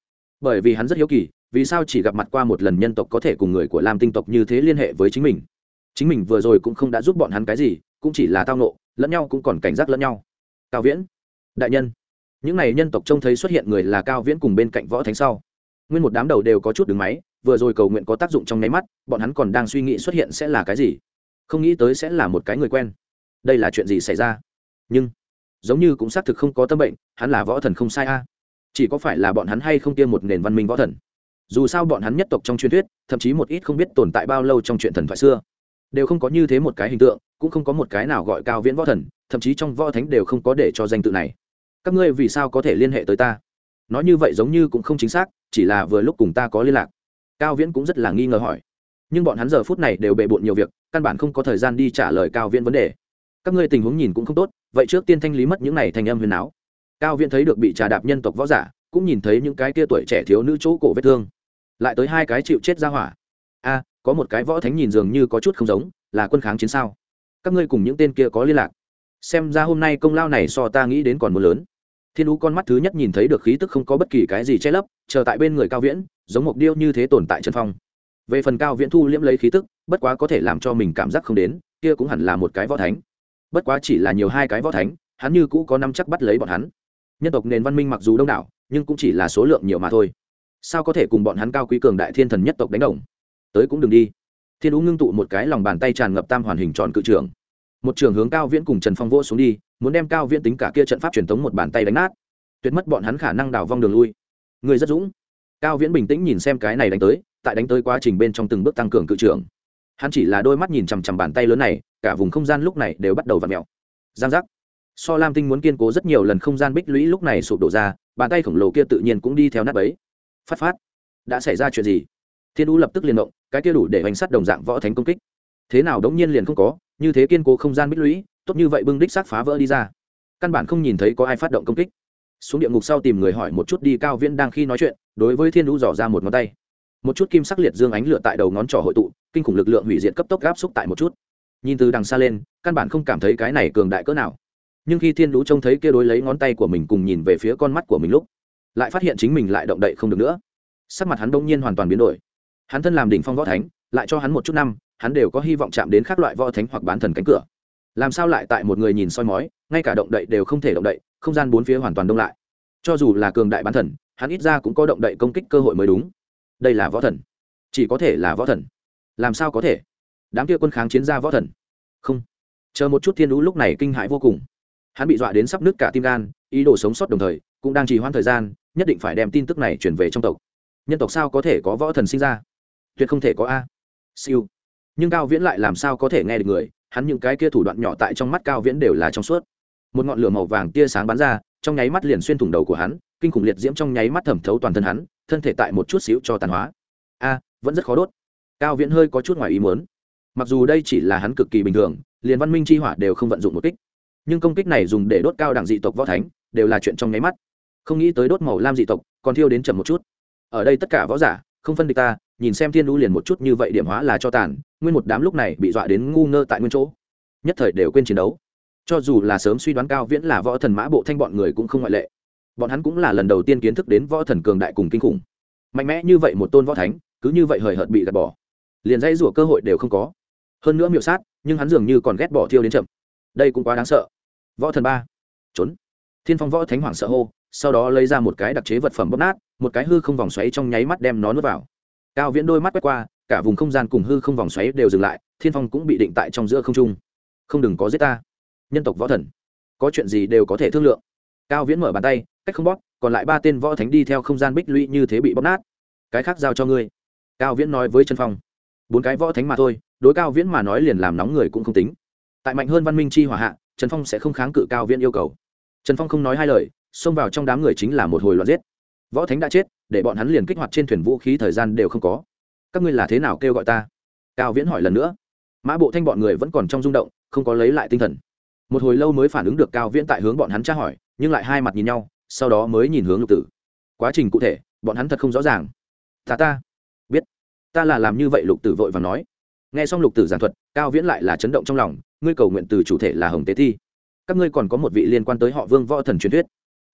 Bởi vì hắn rất hiếu kỳ, vì sao chỉ gặp mặt qua một lần nhân tộc có thể cùng người của lam tinh tộc như thế liên hệ với chính mình? Chính mình vừa rồi cũng không đã giúp bọn hắn cái gì, cũng chỉ là tao nộ lẫn nhau cũng còn cảnh giác lẫn nhau. Cao viễn, đại nhân. Những n à y nhân tộc trông thấy xuất hiện người là cao viễn cùng bên cạnh võ thánh sau. Nguyên một đám đầu đều có chút đứng máy, vừa rồi cầu nguyện có tác dụng trong nháy mắt, bọn hắn còn đang suy nghĩ xuất hiện sẽ là cái gì. Không nghĩ tới sẽ là một cái người quen. Đây là chuyện gì xảy ra? Nhưng, giống như cũng xác thực không có tâm bệnh, hắn là võ thần không sai a. Chỉ có phải là bọn hắn hay không tiêm một nền văn minh võ thần. Dù sao bọn hắn nhất tộc trong truyền thuyết, thậm chí một ít không biết tồn tại bao lâu trong chuyện thần thoại xưa đều không có như thế một cái hình tượng, cũng không có một cái nào gọi cao viễn võ thần, thậm chí trong võ thánh đều không có để cho danh tự này. Các ngươi vì sao có thể liên hệ tới ta? Nói như vậy giống như cũng không chính xác, chỉ là vừa lúc cùng ta có liên lạc. Cao viễn cũng rất là nghi ngờ hỏi. Nhưng bọn hắn giờ phút này đều bề bộn nhiều việc, căn bản không có thời gian đi trả lời cao viễn vấn đề. Các ngươi tình huống nhìn cũng không tốt, vậy trước tiên thanh lý mất những này thành âm huyền áo. Cao viễn thấy được bị trà đạp nhân tộc võ giả, cũng nhìn thấy những cái tia tuổi trẻ thiếu nữ chỗ cổ vết thương. Lại tới hai cái chịu chết ra hỏa có một cái võ thánh nhìn dường như có chút không giống, là quân kháng chiến sao? Các ngươi cùng những tên kia có liên lạc. Xem ra hôm nay công lao này so ta nghĩ đến còn mưa lớn. Thiên ú con mắt thứ nhất nhìn thấy được khí tức không có bất kỳ cái gì che lấp, chờ tại bên người cao viễn, giống mục điêu như thế tồn tại trần phong. Về phần cao viễn thu liễm lấy khí tức, bất quá có thể làm cho mình cảm giác không đến, kia cũng hẳn là một cái võ thánh. Bất quá chỉ là nhiều hai cái võ thánh, hắn như cũ có năm chắc bắt lấy bọn hắn. Nhân tộc nền văn minh mặc dù đông đảo, nhưng cũng chỉ là số lượng nhiều mà thôi. Sao có thể cùng bọn hắn cao quý cường đại thiên thần nhất tộc đánh đồng? Tới cũng đừng đi. Thiên ú ngưng tụ một cái lòng bàn tay tràn ngập tam hoàn hình tròn cự trưởng, một trường hướng cao viễn cùng trần phong vô xuống đi muốn đem cao viễn tính cả kia trận pháp truyền thống một bàn tay đánh nát. Tuyệt mất bọn hắn khả năng đào vong đường lui. Người rất dũng. Cao viễn bình tĩnh nhìn xem cái này đánh tới tại đánh tới quá trình bên trong từng bước tăng cường cự trưởng, hắn chỉ là đôi mắt nhìn chằm chằm bàn tay lớn này cả vùng không gian lúc này đều bắt đầu v ặ mẹo giang giác. So lam tinh muốn kiên cố rất nhiều lần không gian bích lũy lúc này sụp đổ ra bàn tay khổng lồ kia tự nhiên cũng đi theo nắp ấy phát phát. Đã xảy ra chuyện gì? Thiên u lập tức liền động cái kia đủ để hoành sắt đồng dạng võ thánh công kích. Thế nào đống nhiên liền không có, như thế kiên cố không gian bích lũy, tốt như vậy bưng đích sát phá vỡ đi ra. Căn bản không nhìn thấy có ai phát động công kích. Xuống địa ngục sau tìm người hỏi một chút đi, cao viễn đang khi nói chuyện, đối với thiên u dò ra một ngón tay. Một chút kim sắc liệt dương ánh lửa tại đầu ngón trỏ hội tụ, kinh khủng lực lượng hủy diệt cấp tốc gáp xúc tại một chút. Nhìn từ đằng xa lên, căn bản không cảm thấy cái này cường đại cỡ nào. Nhưng khi thiên lũ trông thấy kia đối lấy ngón tay của mình cùng nhìn về phía con mắt của mình lúc, lại phát hiện chính mình lại động đậy không được nữa. Sắc mặt hắn đông nhiên hoàn toàn biến đổi hắn thân làm đỉnh phong võ thánh, lại cho hắn một chút năm, hắn đều có hy vọng chạm đến các loại võ thánh hoặc bán thần cánh cửa. Làm sao lại tại một người nhìn soi mói, ngay cả động đậy đều không thể động đậy, không gian bốn phía hoàn toàn đông lại. Cho dù là cường đại bán thần, hắn ít ra cũng có động đậy công kích cơ hội mới đúng. Đây là võ thần. Chỉ có thể là võ thần. Làm sao có thể? Đám kia quân kháng chiến gia võ thần. Không. Chờ một chút thiên lũ lúc này kinh hãi vô cùng. Hắn bị dọa đến sắp nứt cả tim gan, ý đồ sống sót đồng thời, cũng đang trì hoãn thời gian, nhất định phải đem tin tức này chuyển về trong tộc. Nhân tộc sao có thể có võ thần sinh ra? Tuyệt không thể có a. Siêu. Nhưng cao viễn lại làm sao có thể nghe được người? Hắn những cái kia thủ đoạn nhỏ tại trong mắt cao viễn đều là trong suốt. Một ngọn lửa màu vàng tia sáng bắn ra, trong nháy mắt liền xuyên thủng đầu của hắn, kinh khủng liệt diễm trong nháy mắt thẩm thấu toàn thân hắn, thân thể tại một chút xíu cho tàn hóa. A, vẫn rất khó đốt. Cao viễn hơi có chút ngoài ý muốn. Mặc dù đây chỉ là hắn cực kỳ bình thường, liền văn minh chi hỏa đều không vận dụng một kích. Nhưng công kích này dùng để đốt cao đẳng dị tộc võ thánh, đều là chuyện trong nháy mắt. Không nghĩ tới đốt màu lam dị tộc, còn thiêu đến chậm một chút. Ở đây tất cả võ giả, không phân địch ta nhìn xem thiên đu liền một chút như vậy điểm hóa là cho tàn, nguyên một đám lúc này bị dọa đến ngu ngơ tại nguyên chỗ. Nhất thời đều quên chiến đấu. Cho dù là sớm suy đoán cao viễn là võ thần mã bộ thanh bọn người cũng không ngoại lệ. Bọn hắn cũng là lần đầu tiên kiến thức đến võ thần cường đại cùng kinh khủng. Mạnh mẽ như vậy một tôn võ thánh, cứ như vậy hời hợt bị gạt bỏ. Liền dây rủa cơ hội đều không có. Hơn nữa miệu sát, nhưng hắn dường như còn ghét bỏ thiêu đến chậm. Đây cũng quá đáng sợ. Võ thần ba. Trốn. Thiên phong võ thánh hoảng sợ hô, sau đó lấy ra một cái đặc chế vật phẩm bóp nát, một cái hư không vòng xoáy trong nháy mắt đem nó nuốt vào cao viễn đôi mắt quét qua, cả vùng không gian cùng hư không vòng xoáy đều dừng lại, thiên phong cũng bị định tại trong giữa không trung. Không đừng có giết ta. Nhân tộc võ thần, có chuyện gì đều có thể thương lượng. Cao viễn mở bàn tay, cách không bóp, còn lại ba tên võ thánh đi theo không gian bích lũy như thế bị bóp nát. Cái khác giao cho ngươi. Cao viễn nói với trần phong. Bốn cái võ thánh mà thôi, đối cao viễn mà nói liền làm nóng người cũng không tính. Tại mạnh hơn văn minh chi hỏa hạ, trần phong sẽ không kháng cự cao viễn yêu cầu. Trần phong không nói hai lời, xông vào trong đám người chính là một hồi loạt giết võ thánh đã chết, để bọn hắn liền kích hoạt trên thuyền vũ khí thời gian đều không có. Các ngươi là thế nào kêu gọi ta? Cao viễn hỏi lần nữa. Mã bộ thanh bọn người vẫn còn trong rung động, không có lấy lại tinh thần. Một hồi lâu mới phản ứng được cao viễn tại hướng bọn hắn tra hỏi, nhưng lại hai mặt nhìn nhau, sau đó mới nhìn hướng lục tử. Quá trình cụ thể, bọn hắn thật không rõ ràng. Ta ta, biết. Ta là làm như vậy, lục tử vội và nói. Nghe xong lục tử giảng thuật, cao viễn lại là chấn động trong lòng, ngươi cầu nguyện từ chủ thể là hồng tế thi. Các ngươi còn có một vị liên quan tới họ vương võ thần truyền thuyết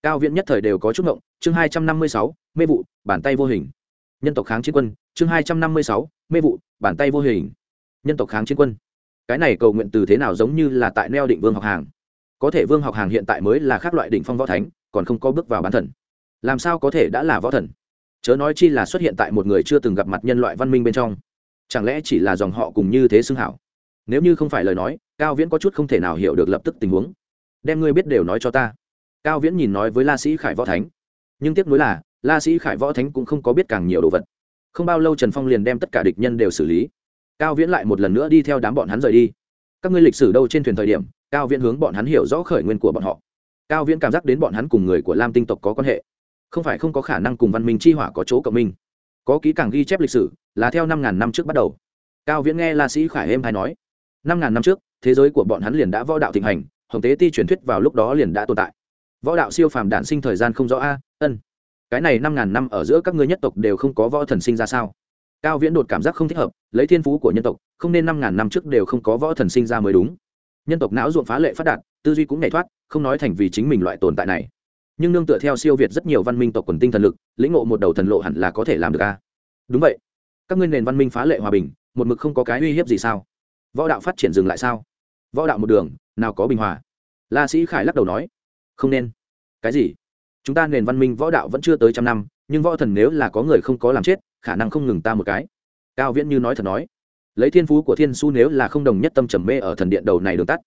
cao viễn nhất thời đều có chút ngộng, chương hai trăm năm mươi sáu, mê vụ, bàn tay vô hình. Nhân tộc kháng chiến quân, chương hai trăm năm mươi sáu, mê vụ, bàn tay vô hình. Nhân tộc kháng chiến quân. Cái này cầu nguyện từ thế nào giống như là tại neo định vương học hàng. Có thể vương học hàng hiện tại mới là khác loại đỉnh phong võ thánh, còn không có bước vào bán thần. Làm sao có thể đã là võ thần? Chớ nói chi là xuất hiện tại một người chưa từng gặp mặt nhân loại văn minh bên trong. Chẳng lẽ chỉ là dòng họ cùng như thế xưng hảo? Nếu như không phải lời nói, cao viễn có chút không thể nào hiểu được lập tức tình huống. Đem ngươi biết đều nói cho ta cao viễn nhìn nói với la sĩ khải võ thánh, nhưng tiếc nuối là, la sĩ khải võ thánh cũng không có biết càng nhiều đồ vật. Không bao lâu trần phong liền đem tất cả địch nhân đều xử lý. Cao viễn lại một lần nữa đi theo đám bọn hắn rời đi. Các ngươi lịch sử đâu trên thuyền thời điểm, cao viễn hướng bọn hắn hiểu rõ khởi nguyên của bọn họ. Cao viễn cảm giác đến bọn hắn cùng người của lam tinh tộc có quan hệ. Không phải không có khả năng cùng văn minh chi hỏa có chỗ cộng minh. Có ký càng ghi chép lịch sử, là theo năm ngàn năm trước bắt đầu. Cao viễn nghe la sĩ khải êm hay nói, năm ngàn năm trước, thế giới của bọn hắn liền đã võ đạo thịnh hành, hồng tế ti truyền thuyết vào lúc đó liền đã tồn tại võ đạo siêu phàm đản sinh thời gian không rõ a, ân. Cái này năm ngàn năm ở giữa các ngươi nhất tộc đều không có võ thần sinh ra sao? Cao viễn đột cảm giác không thích hợp, lấy thiên phú của nhân tộc, không nên năm ngàn năm trước đều không có võ thần sinh ra mới đúng. Nhân tộc não ruộng phá lệ phát đạt, tư duy cũng nhảy thoát, không nói thành vì chính mình loại tồn tại này. Nhưng nương tựa theo siêu việt rất nhiều văn minh tộc quần tinh thần lực, lĩnh ngộ một đầu thần lộ hẳn là có thể làm được a. Đúng vậy. Các ngươi nền văn minh phá lệ hòa bình, một mực không có cái uy hiếp gì sao? Võ đạo phát triển dừng lại sao? Võ đạo một đường, nào có bình hòa? La sĩ khải lắc đầu nói không nên. Cái gì? Chúng ta nền văn minh võ đạo vẫn chưa tới trăm năm, nhưng võ thần nếu là có người không có làm chết, khả năng không ngừng ta một cái. Cao viễn như nói thật nói. Lấy thiên phú của thiên su nếu là không đồng nhất tâm trầm mê ở thần điện đầu này đường tắt,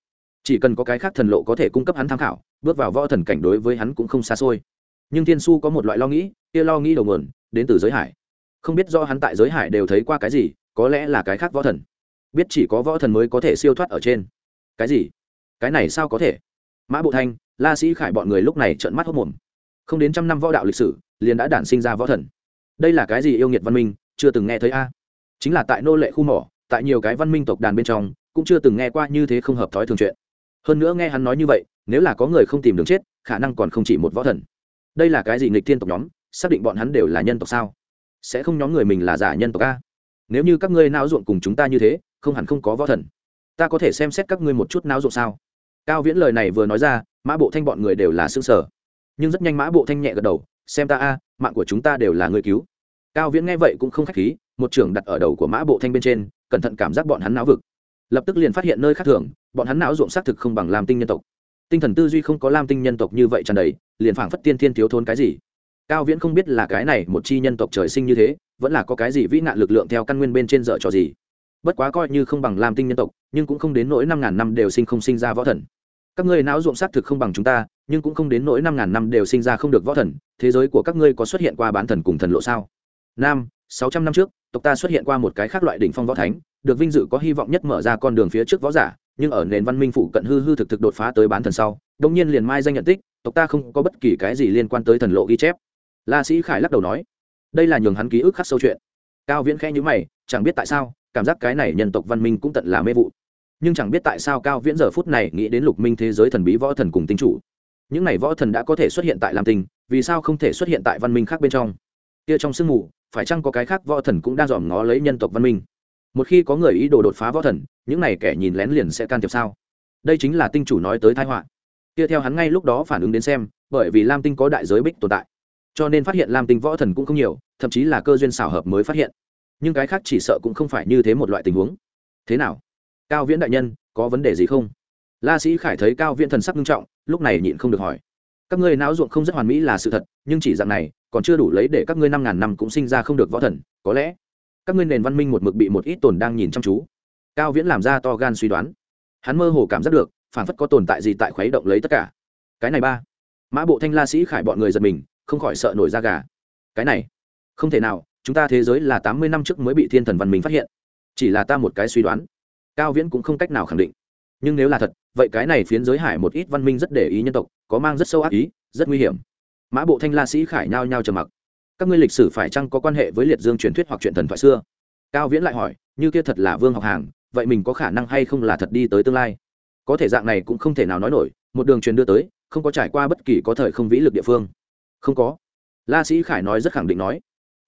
chỉ cần có cái khác thần lộ có thể cung cấp hắn tham khảo, bước vào võ thần cảnh đối với hắn cũng không xa xôi. Nhưng thiên su có một loại lo nghĩ, kia lo nghĩ đầu nguồn, đến từ giới hải. Không biết do hắn tại giới hải đều thấy qua cái gì, có lẽ là cái khác võ thần. Biết chỉ có võ thần mới có thể siêu thoát ở trên. Cái gì? Cái này sao có thể? Mã bộ thanh, la sĩ khải bọn người lúc này trợn mắt hốc mồm không đến trăm năm võ đạo lịch sử, liền đã đản sinh ra võ thần. Đây là cái gì yêu nghiệt văn minh, chưa từng nghe thấy a? Chính là tại nô lệ khu mỏ, tại nhiều cái văn minh tộc đàn bên trong, cũng chưa từng nghe qua như thế không hợp thói thường chuyện. Hơn nữa nghe hắn nói như vậy, nếu là có người không tìm đường chết, khả năng còn không chỉ một võ thần. Đây là cái gì nghịch thiên tộc nhóm, xác định bọn hắn đều là nhân tộc sao? Sẽ không nhóm người mình là giả nhân tộc a? Nếu như các ngươi não ruộng cùng chúng ta như thế, không hẳn không có võ thần. Ta có thể xem xét các ngươi một chút não ruộng sao? Cao viễn lời này vừa nói ra, mã bộ thanh bọn người đều là xương sở nhưng rất nhanh mã bộ thanh nhẹ gật đầu, xem ta a, mạng của chúng ta đều là người cứu. Cao viễn nghe vậy cũng không k h á c h khí, một trưởng đặt ở đầu của mã bộ thanh bên trên, cẩn thận cảm giác bọn hắn não vực. Lập tức liền phát hiện nơi khác thường, bọn hắn não ruộng xác thực không bằng lam tinh nhân tộc. Tinh thần tư duy không có lam tinh nhân tộc như vậy tràn đầy, liền phảng phất tiên thiên thiếu thốn cái gì. Cao viễn không biết là cái này một chi nhân tộc trời sinh như thế, vẫn là có cái gì vĩ nạn lực lượng theo căn nguyên bên trên dở trò gì bất quá coi như không bằng lam tinh nhân tộc, nhưng cũng không đến nỗi năm ngàn năm đều sinh không sinh ra võ thần. Các ngươi não ruộng xác thực không bằng chúng ta, nhưng cũng không đến nỗi năm ngàn năm đều sinh ra không được võ thần, thế giới của các ngươi có xuất hiện qua bán thần cùng thần lộ sao? Nam, sáu trăm năm trước, tộc ta xuất hiện qua một cái khác loại đỉnh phong võ thánh, được vinh dự có hy vọng nhất mở ra con đường phía trước võ giả, nhưng ở nền văn minh phụ cận hư hư thực thực đột phá tới bán thần sau đông nhiên liền mai danh nhận tích, tộc ta không có bất kỳ cái gì liên quan tới thần lộ ghi chép. La sĩ khải lắc đầu nói, đây là nhường hắn ký ức khắc sâu chuyện. Cao viễn khẽ nhữ mày, chẳng biết tại sao cảm giác cái này nhân tộc văn minh cũng tận là mê vụ. Nhưng chẳng biết tại sao cao viễn giờ phút này nghĩ đến lục minh thế giới thần bí võ thần cùng tinh chủ. Những này võ thần đã có thể xuất hiện tại lam tinh, vì sao không thể xuất hiện tại văn minh khác bên trong? Kia trong sương mù, phải chăng có cái khác võ thần cũng đang dòm ngó lấy nhân tộc văn minh? Một khi có người ý đồ đột phá võ thần, những này kẻ nhìn lén liền sẽ can thiệp sao? Đây chính là tinh chủ nói tới thái họa. Kia theo hắn ngay lúc đó phản ứng đến xem, bởi vì lam tinh có đại giới bích tồn tại. Cho nên phát hiện lam tinh võ thần cũng không nhiều, thậm chí là cơ duyên xảo hợp mới phát hiện nhưng cái khác chỉ sợ cũng không phải như thế một loại tình huống. Thế nào? Cao viễn đại nhân, có vấn đề gì không? La sĩ khải thấy cao viễn thần sắc nghiêm trọng, lúc này nhịn không được hỏi. Các ngươi não ruộng không rất hoàn mỹ là sự thật, nhưng chỉ dạng này, còn chưa đủ lấy để các ngươi năm ngàn năm cũng sinh ra không được võ thần, có lẽ các ngươi nền văn minh một mực bị một ít tồn đang nhìn chăm chú. Cao viễn làm ra to gan suy đoán. Hắn mơ hồ cảm giác được, phản phất có tồn tại gì tại khuấy động lấy tất cả. Cái này ba. Mã bộ thanh la sĩ khải bọn người giật mình, không khỏi sợ nổi da gà. Cái này, không thể nào chúng ta thế giới là tám mươi năm trước mới bị thiên thần văn minh phát hiện. Chỉ là ta một cái suy đoán. Cao viễn cũng không cách nào khẳng định. Nhưng nếu là thật, vậy cái này phiến giới hải một ít văn minh rất để ý nhân tộc, có mang rất sâu ác ý, rất nguy hiểm. Mã bộ thanh la sĩ khải nhao nhao trầm mặc. Các ngươi lịch sử phải chăng có quan hệ với liệt dương truyền thuyết hoặc chuyện thần thoại xưa? Cao viễn lại hỏi, như kia thật là vương học hàng, vậy mình có khả năng hay không là thật đi tới tương lai? Có thể dạng này cũng không thể nào nói nổi, một đường truyền đưa tới, không có trải qua bất kỳ có thời không vĩ lực địa phương. Không có. La sĩ khải nói rất khẳng định nói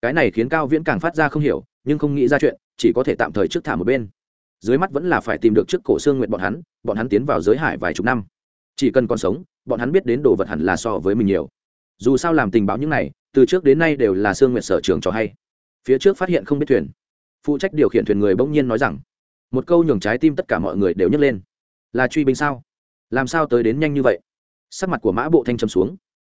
cái này khiến cao viễn càng phát ra không hiểu, nhưng không nghĩ ra chuyện, chỉ có thể tạm thời trước thả một bên. Dưới mắt vẫn là phải tìm được trước cổ xương nguyện bọn hắn bọn hắn tiến vào giới hải vài chục năm. Chỉ cần còn sống, bọn hắn biết đến đồ vật hẳn là so với mình nhiều. Dù sao làm tình báo những này, từ trước đến nay đều là xương nguyện sở trường cho hay. Phía trước phát hiện không biết thuyền. Phụ trách điều khiển thuyền người bỗng nhiên nói rằng, một câu nhường trái tim tất cả mọi người đều nhấc lên. Là truy binh sao? Làm sao tới đến nhanh như vậy? Sắc mặt của mã bộ thanh trầm xuống.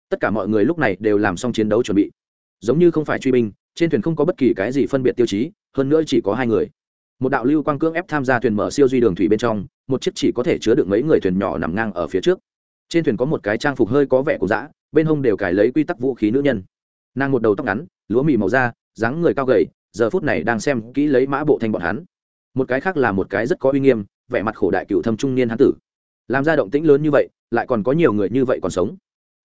Tất cả mọi người lúc này đều làm xong chiến đấu chuẩn bị giống như không phải truy binh, trên thuyền không có bất kỳ cái gì phân biệt tiêu chí, hơn nữa chỉ có hai người. Một đạo lưu quang cưỡng ép tham gia thuyền mở siêu duy đường thủy bên trong, một chiếc chỉ có thể chứa được mấy người thuyền nhỏ nằm ngang ở phía trước. Trên thuyền có một cái trang phục hơi có vẻ của dã, bên hông đều cài lấy quy tắc vũ khí nữ nhân. Nàng một đầu tóc ngắn, lúa mì màu da, dáng người cao gầy, giờ phút này đang xem kỹ lấy mã bộ thanh bọn hắn. Một cái khác là một cái rất có uy nghiêm, vẻ mặt khổ đại cựu thâm trung niên hán tử. Làm ra động tĩnh lớn như vậy, lại còn có nhiều người như vậy còn sống.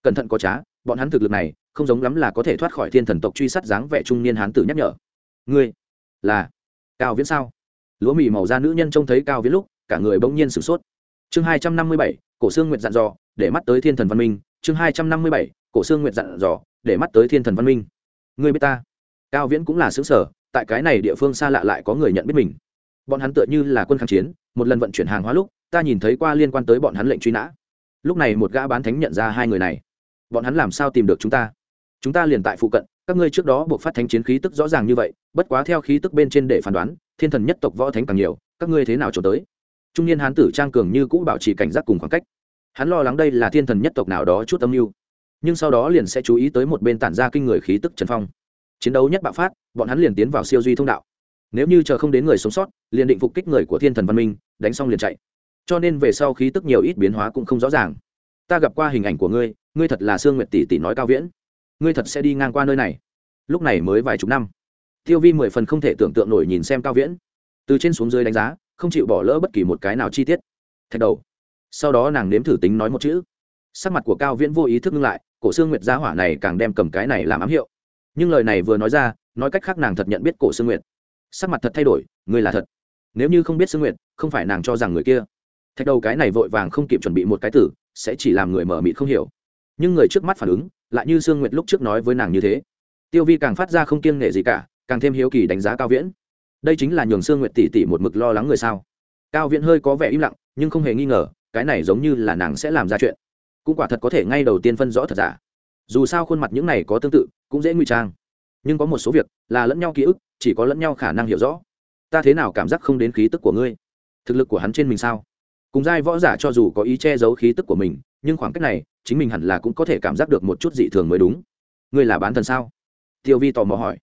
Cẩn thận có trá, bọn hắn thực lực này không giống lắm là có thể thoát khỏi thiên thần tộc truy sát dáng vẻ trung niên hán tử nhắc nhở. Ngươi là cao viễn sao? Lúa mì màu da nữ nhân trông thấy cao viễn lúc, cả người bỗng nhiên sửng sốt. Chương hai trăm năm mươi bảy, cổ xương nguyện dặn dò, để mắt tới thiên thần văn minh. Chương hai trăm năm mươi bảy, cổ xương nguyện dặn dò, để mắt tới thiên thần văn minh. Ngươi biết ta? Cao viễn cũng là xứ sở, tại cái này địa phương xa lạ lại có người nhận biết mình. Bọn hắn tựa như là quân kháng chiến, một lần vận chuyển hàng hóa lúc, ta nhìn thấy qua liên quan tới bọn hắn lệnh truy nã. Lúc này một gã bán thánh nhận ra hai người này. Bọn hắn làm sao tìm được chúng ta? Chúng ta liền tại phụ cận, các ngươi trước đó buộc phát thánh chiến khí tức rõ ràng như vậy, bất quá theo khí tức bên trên để phán đoán, thiên thần nhất tộc võ thánh càng nhiều, các ngươi thế nào trốn tới? Trung niên hán tử trang cường như cũ bảo trì cảnh giác cùng khoảng cách. Hắn lo lắng đây là thiên thần nhất tộc nào đó chút âm mưu, nhưng sau đó liền sẽ chú ý tới một bên tản ra kinh người khí tức trần phong. Chiến đấu nhất bạo phát, bọn hắn liền tiến vào siêu duy thông đạo. Nếu như chờ không đến người sống sót, liền định phục kích người của thiên thần văn minh, đánh xong liền chạy. Cho nên về sau khí tức nhiều ít biến hóa cũng không rõ ràng. Ta gặp qua hình ảnh của ngươi ngươi thật là sương nguyệt tỷ tỷ nói cao viễn ngươi thật sẽ đi ngang qua nơi này. Lúc này mới vài chục năm, tiêu vi mười phần không thể tưởng tượng nổi nhìn xem cao viễn. Từ trên xuống dưới đánh giá, không chịu bỏ lỡ bất kỳ một cái nào chi tiết. Thạch đầu. Sau đó nàng nếm thử tính nói một chữ. Sắc mặt của cao viễn vô ý thức ngưng lại, cổ xương nguyệt gia hỏa này càng đem cầm cái này làm ám hiệu. Nhưng lời này vừa nói ra, nói cách khác nàng thật nhận biết cổ xương nguyệt. Sắc mặt thật thay đổi người là thật. Nếu như không biết xương nguyệt, không phải nàng cho rằng người kia. Thạch đầu cái này vội vàng không kịp chuẩn bị một cái tử, sẽ chỉ làm người mở mịt không hiểu. Nhưng người trước mắt phản ứng lại như sương nguyệt lúc trước nói với nàng như thế. Tiêu vi càng phát ra không kiêng nghệ gì cả, càng thêm hiếu kỳ đánh giá cao viễn. Đây chính là nhường sương nguyệt tỷ tỷ một mực lo lắng người sao? Cao viễn hơi có vẻ im lặng, nhưng không hề nghi ngờ, cái này giống như là nàng sẽ làm ra chuyện. Cũng quả thật có thể ngay đầu tiên phân rõ thật giả. Dù sao khuôn mặt những này có tương tự, cũng dễ ngụy trang. Nhưng có một số việc là lẫn nhau ký ức, chỉ có lẫn nhau khả năng hiểu rõ. Ta thế nào cảm giác không đến khí tức của ngươi? Thực lực của hắn trên mình sao? Cùng giai võ giả cho dù có ý che giấu khí tức của mình, nhưng khoảng cách này, chính mình hẳn là cũng có thể cảm giác được một chút dị thường mới đúng. Ngươi là bán thần sao? Tiêu vi tò mò hỏi.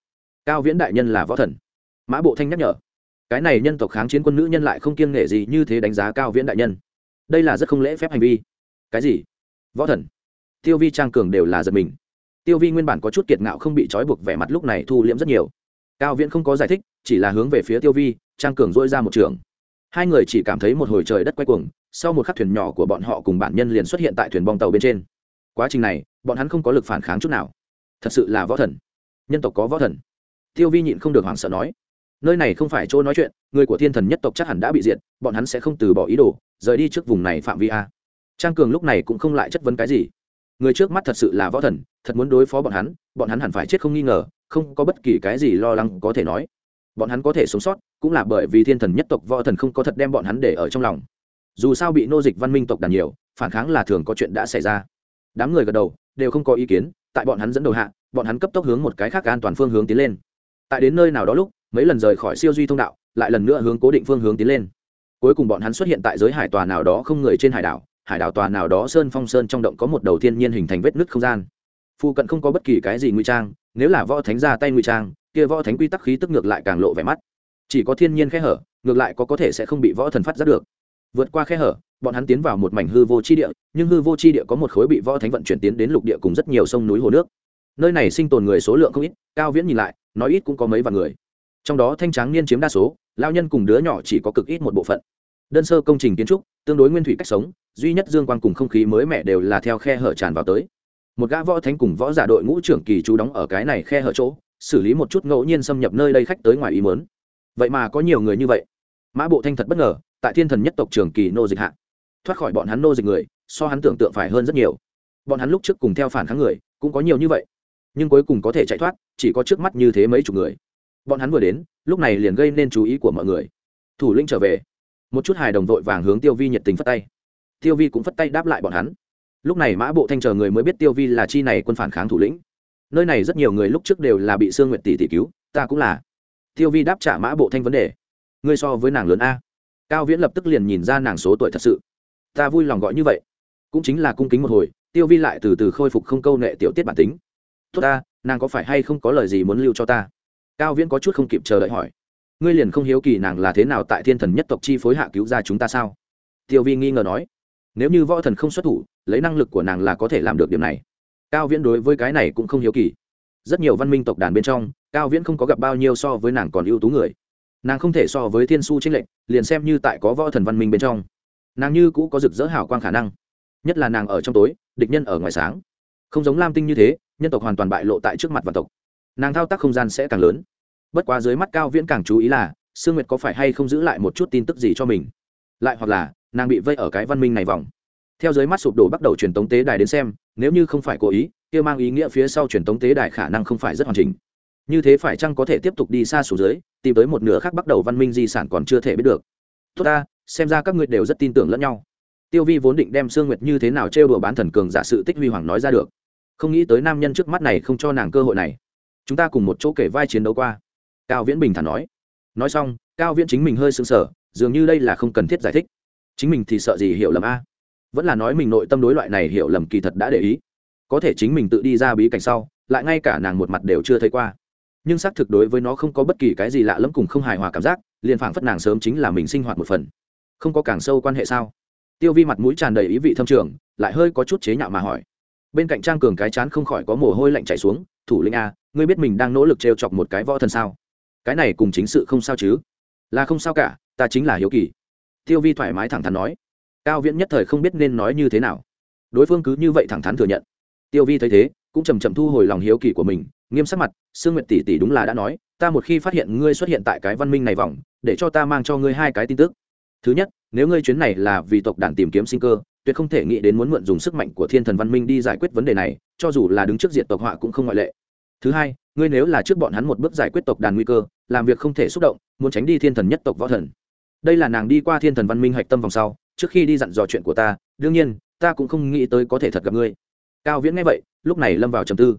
Cao viễn đại nhân là võ thần. Mã bộ thanh nhắc nhở. Cái này nhân tộc kháng chiến quân nữ nhân lại không kiêng nghệ gì như thế đánh giá cao viễn đại nhân. Đây là rất không lễ phép hành vi. Cái gì? Võ thần? Tiêu vi trang cường đều là giật mình. Tiêu vi nguyên bản có chút kiệt ngạo không bị trói buộc vẻ mặt lúc này thu liễm rất nhiều. Cao viễn không có giải thích, chỉ là hướng về phía tiêu vi, trang cường dỗi ra một trường hai người chỉ cảm thấy một hồi trời đất quay cuồng, sau một khắc thuyền nhỏ của bọn họ cùng bản nhân liền xuất hiện tại thuyền bong tàu bên trên. Quá trình này, bọn hắn không có lực phản kháng chút nào. Thật sự là võ thần. Nhân tộc có võ thần. Tiêu vi nhịn không được hoảng sợ nói. Nơi này không phải chỗ nói chuyện, người của thiên thần nhất tộc chắc hẳn đã bị diệt, bọn hắn sẽ không từ bỏ ý đồ, rời đi trước vùng này phạm vi a. Trang cường lúc này cũng không lại chất vấn cái gì. Người trước mắt thật sự là võ thần, thật muốn đối phó bọn hắn bọn hắn hẳn phải chết không nghi ngờ, không có bất kỳ cái gì lo lắng có thể nói bọn hắn có thể sống sót, cũng là bởi vì thiên thần nhất tộc võ thần không có thật đem bọn hắn để ở trong lòng. Dù sao bị nô dịch văn minh tộc đàn nhiều, phản kháng là thường có chuyện đã xảy ra. Đám người gật đầu, đều không có ý kiến, tại bọn hắn dẫn đầu hạ, bọn hắn cấp tốc hướng một cái khác an toàn phương hướng tiến lên. Tại đến nơi nào đó lúc, mấy lần rời khỏi siêu duy thông đạo, lại lần nữa hướng cố định phương hướng tiến lên. Cuối cùng bọn hắn xuất hiện tại giới hải tòa nào đó không người trên hải đảo hải đảo tòa nào đó sơn phong sơn trong động có một đầu thiên nhiên hình thành vết nứt không gian. Phụ cận không có bất kỳ cái gì nguy trang, nếu là võ thánh ra tay nguy trang kia võ thánh quy tắc khí tức ngược lại càng lộ vẻ mắt. Chỉ có thiên nhiên khe hở, ngược lại có có thể sẽ không bị võ thần phát giác được. Vượt qua khe hở, bọn hắn tiến vào một mảnh hư vô chi địa, nhưng hư vô chi địa có một khối bị võ thánh vận chuyển tiến đến lục địa cùng rất nhiều sông núi hồ nước. Nơi này sinh tồn người số lượng không ít, cao viễn nhìn lại, nói ít cũng có mấy vạn người. Trong đó thanh tráng niên chiếm đa số lao nhân cùng đứa nhỏ chỉ có cực ít một bộ phận. Đơn sơ công trình kiến trúc, tương đối nguyên thủy cách sống, duy nhất dương quang cùng không khí mới mẻ đều là theo khe hở tràn vào tới. Một gã võ thánh cùng võ giả đội ngũ trưởng kỳ chú đóng ở cái này khe hở chỗ xử lý một chút ngẫu nhiên xâm nhập nơi đây khách tới ngoài ý muốn. Vậy mà có nhiều người như vậy. Mã bộ thanh thật bất ngờ, tại thiên thần nhất tộc trường kỳ nô dịch hạ, thoát khỏi bọn hắn nô dịch người, so hắn tưởng tượng phải hơn rất nhiều. Bọn hắn lúc trước cùng theo phản kháng người, cũng có nhiều như vậy. Nhưng cuối cùng có thể chạy thoát, chỉ có trước mắt như thế mấy chục người. Bọn hắn vừa đến, lúc này liền gây nên chú ý của mọi người. Thủ lĩnh trở về. Một chút hài đồng vội vàng hướng tiêu vi nhiệt tình phất tay. Tiêu vi cũng phất tay đáp lại bọn hắn. Lúc này mã bộ thanh chờ người mới biết tiêu vi là chi này quân phản kháng thủ lĩnh nơi này rất nhiều người lúc trước đều là bị sương nguyệt tỷ tỷ cứu, ta cũng là. Tiêu vi đáp trả mã bộ thanh vấn đề. Ngươi so với nàng lớn a. Cao viễn lập tức liền nhìn ra nàng số tuổi thật sự. Ta vui lòng gọi như vậy. Cũng chính là cung kính một hồi, tiêu vi lại từ từ khôi phục không câu nệ tiểu tiết bản tính. Tốt ta nàng có phải hay không có lời gì muốn lưu cho ta? Cao viễn có chút không kịp chờ đợi hỏi. Ngươi liền không hiếu kỳ nàng là thế nào tại thiên thần nhất tộc chi phối hạ cứu ra chúng ta sao? Tiêu vi nghi ngờ nói. Nếu như võ thần không xuất thủ, lấy năng lực của nàng là có thể làm được điểm này cao viễn đối với cái này cũng không hiếu kỳ. Rất nhiều văn minh tộc đàn bên trong, cao viễn không có gặp bao nhiêu so với nàng còn ưu tú người. Nàng không thể so với thiên su trinh lệnh liền xem như tại có võ thần văn minh bên trong. Nàng như cũ có rực rỡ hào quang khả năng. Nhất là nàng ở trong tối, địch nhân ở ngoài sáng. Không giống lam tinh như thế, nhân tộc hoàn toàn bại lộ tại trước mặt vạn tộc. Nàng thao tác không gian sẽ càng lớn. Bất quá dưới mắt cao viễn càng chú ý là, sương nguyệt có phải hay không giữ lại một chút tin tức gì cho mình? Lại hoặc là, nàng bị vây ở cái văn minh này vòng theo dưới mắt sụp đổ bắt đầu truyền tống tế đài đến xem, nếu như không phải cố ý, kia mang ý nghĩa phía sau truyền tống tế đài khả năng không phải rất hoàn chỉnh. Như thế phải chăng có thể tiếp tục đi xa xuống dưới, tìm tới một nửa khác bắt đầu văn minh di sản còn chưa thể biết được. Tốt ta, xem ra các ngươi đều rất tin tưởng lẫn nhau. Tiêu vi vốn định đem sương nguyệt như thế nào trêu đùa bán thần cường giả sự tích huy hoàng nói ra được. Không nghĩ tới nam nhân trước mắt này không cho nàng cơ hội này. Chúng ta cùng một chỗ kể vai chiến đấu qua. Cao viễn bình thản nói. Nói xong, cao viễn chính mình hơi sững sờ, dường như đây là không cần thiết giải thích. Chính mình thì sợ gì hiểu lầm a? Vẫn là nói mình nội tâm đối loại này hiểu lầm kỳ thật đã để ý. Có thể chính mình tự đi ra bí cảnh sau, lại ngay cả nàng một mặt đều chưa thấy qua. Nhưng xác thực đối với nó không có bất kỳ cái gì lạ lẫm cùng không hài hòa cảm giác, liền phảng phất nàng sớm chính là mình sinh hoạt một phần. Không có càng sâu quan hệ sao? Tiêu vi mặt mũi tràn đầy ý vị thâm trường, lại hơi có chút chế nhạo mà hỏi. Bên cạnh trang cường cái chán không khỏi có mồ hôi lạnh chảy xuống, thủ lĩnh a, ngươi biết mình đang nỗ lực trêu chọc một cái võ thần sao? Cái này cùng chính sự không sao chứ. Là không sao cả, ta chính là hiếu kỳ. Tiêu vi thoải mái thẳng thắn nói cao viễn nhất thời không biết nên nói như thế nào. Đối phương cứ như vậy thẳng thắn thừa nhận. Tiêu vi thấy thế, cũng chầm chậm thu hồi lòng hiếu kỳ của mình, nghiêm sắc mặt, sương nguyệt tỷ tỷ đúng là đã nói, ta một khi phát hiện ngươi xuất hiện tại cái văn minh này vòng, để cho ta mang cho ngươi hai cái tin tức. Thứ nhất, nếu ngươi chuyến này là vì tộc đàn tìm kiếm sinh cơ, tuyệt không thể nghĩ đến muốn mượn dùng sức mạnh của thiên thần văn minh đi giải quyết vấn đề này, cho dù là đứng trước diện tộc họa cũng không ngoại lệ. Thứ hai, ngươi nếu là trước bọn hắn một bước giải quyết tộc đàn nguy cơ, làm việc không thể xúc động, muốn tránh đi thiên thần nhất tộc võ thần. Đây là nàng đi qua thiên thần văn minh hạch tâm vòng sau trước khi đi dặn dò chuyện của ta, đương nhiên, ta cũng không nghĩ tới có thể thật gặp ngươi. Cao viễn nghe vậy, lúc này lâm vào trầm tư.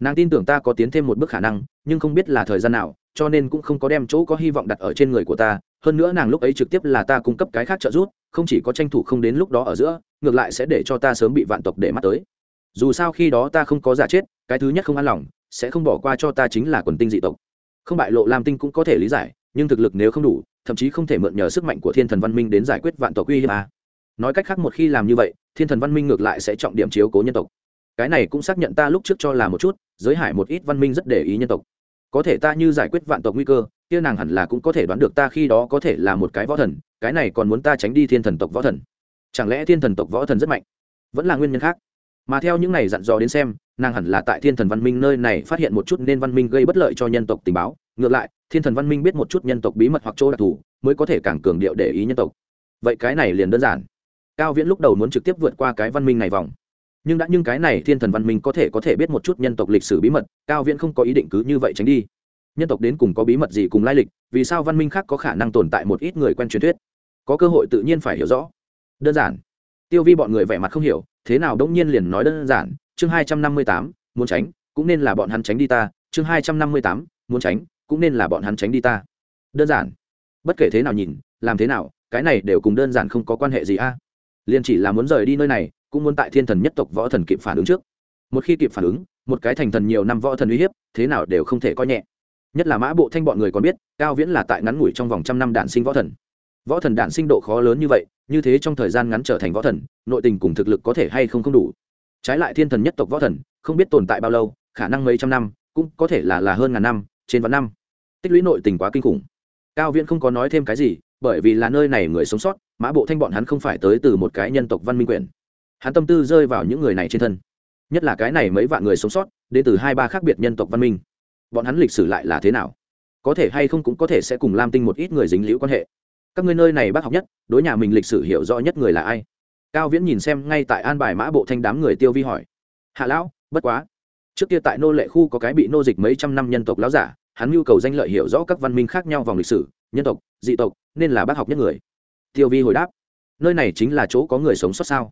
Nàng tin tưởng ta có tiến thêm một bước khả năng, nhưng không biết là thời gian nào, cho nên cũng không có đem chỗ có hy vọng đặt ở trên người của ta. Hơn nữa nàng lúc ấy trực tiếp là ta cung cấp cái khác trợ giúp, không chỉ có tranh thủ không đến lúc đó ở giữa, ngược lại sẽ để cho ta sớm bị vạn tộc để mắt tới. Dù sao khi đó ta không có giả chết, cái thứ nhất không an lòng, sẽ không bỏ qua cho ta chính là quần tinh dị tộc. Không bại lộ lam tinh cũng có thể lý giải, nhưng thực lực nếu không đủ thậm chí không thể mượn nhờ sức mạnh của thiên thần văn minh đến giải quyết vạn tộc uy hiếp à. Nói cách khác một khi làm như vậy, thiên thần văn minh ngược lại sẽ trọng điểm chiếu cố nhân tộc. Cái này cũng xác nhận ta lúc trước cho là một chút, giới hải một ít văn minh rất để ý nhân tộc. Có thể ta như giải quyết vạn tộc nguy cơ, kia nàng hẳn là cũng có thể đoán được ta khi đó có thể là một cái võ thần, cái này còn muốn ta tránh đi thiên thần tộc võ thần. Chẳng lẽ thiên thần tộc võ thần rất mạnh? Vẫn là nguyên nhân khác mà theo những này dặn dò đến xem, nàng hẳn là tại thiên thần văn minh nơi này phát hiện một chút nên văn minh gây bất lợi cho nhân tộc tình báo. Ngược lại, thiên thần văn minh biết một chút nhân tộc bí mật hoặc chỗ đặc thù, mới có thể càng cường điệu để ý nhân tộc. Vậy cái này liền đơn giản. Cao viễn lúc đầu muốn trực tiếp vượt qua cái văn minh này vòng. Nhưng đã nhưng cái này thiên thần văn minh có thể có thể biết một chút nhân tộc lịch sử bí mật, cao viễn không có ý định cứ như vậy tránh đi. Nhân tộc đến cùng có bí mật gì cùng lai lịch, vì sao văn minh khác có khả năng tồn tại một ít người quen truyền thuyết? Có cơ hội tự nhiên phải hiểu rõ. Đơn giản. Tiêu vi bọn người vẻ mặt không hiểu thế nào đống nhiên liền nói đơn giản, chương hai trăm năm mươi tám, muốn tránh, cũng nên là bọn hắn tránh đi ta, chương hai trăm năm mươi tám, muốn tránh, cũng nên là bọn hắn tránh đi ta. Đơn giản. Bất kể thế nào nhìn, làm thế nào, cái này đều cùng đơn giản không có quan hệ gì a. À? liền chỉ là muốn rời đi nơi này, cũng muốn tại thiên thần nhất tộc võ thần kịp phản ứng trước. Một khi kịp phản ứng, một cái thành thần nhiều năm võ thần uy hiếp, thế nào đều không thể coi nhẹ. Nhất là mã bộ thanh bọn người còn biết, cao viễn là tại ngắn ngủi trong vòng trăm năm đạn sinh võ thần. Võ thần đạn sinh độ khó lớn như vậy như thế trong thời gian ngắn trở thành võ thần, nội tình cùng thực lực có thể hay không không đủ. Trái lại thiên thần nhất tộc võ thần, không biết tồn tại bao lâu, khả năng mấy trăm năm, cũng có thể là là hơn ngàn năm, trên vạn năm. Tích lũy nội tình quá kinh khủng. Cao viễn không có nói thêm cái gì, bởi vì là nơi này người sống sót, mã bộ thanh bọn hắn không phải tới từ một cái nhân tộc văn minh quyền hắn tâm tư rơi vào những người này trên thân. Nhất là cái này mấy vạn người sống sót, đến từ hai ba khác biệt nhân tộc văn minh. Bọn hắn lịch sử lại là thế nào? Có thể hay không cũng có thể sẽ cùng lam tinh một ít người dính liễu quan hệ các ngươi nơi này bác học nhất, đối nhà mình lịch sử hiểu rõ nhất người là ai? Cao viễn nhìn xem ngay tại an bài mã bộ thanh đám người tiêu vi hỏi. Hạ lão, bất quá. Trước kia tại nô lệ khu có cái bị nô dịch mấy trăm năm nhân tộc lão giả, hắn nhu cầu danh lợi hiểu rõ các văn minh khác nhau vòng lịch sử, nhân tộc, dị tộc, nên là bác học nhất người. Tiêu vi hồi đáp. Nơi này chính là chỗ có người sống sót sao?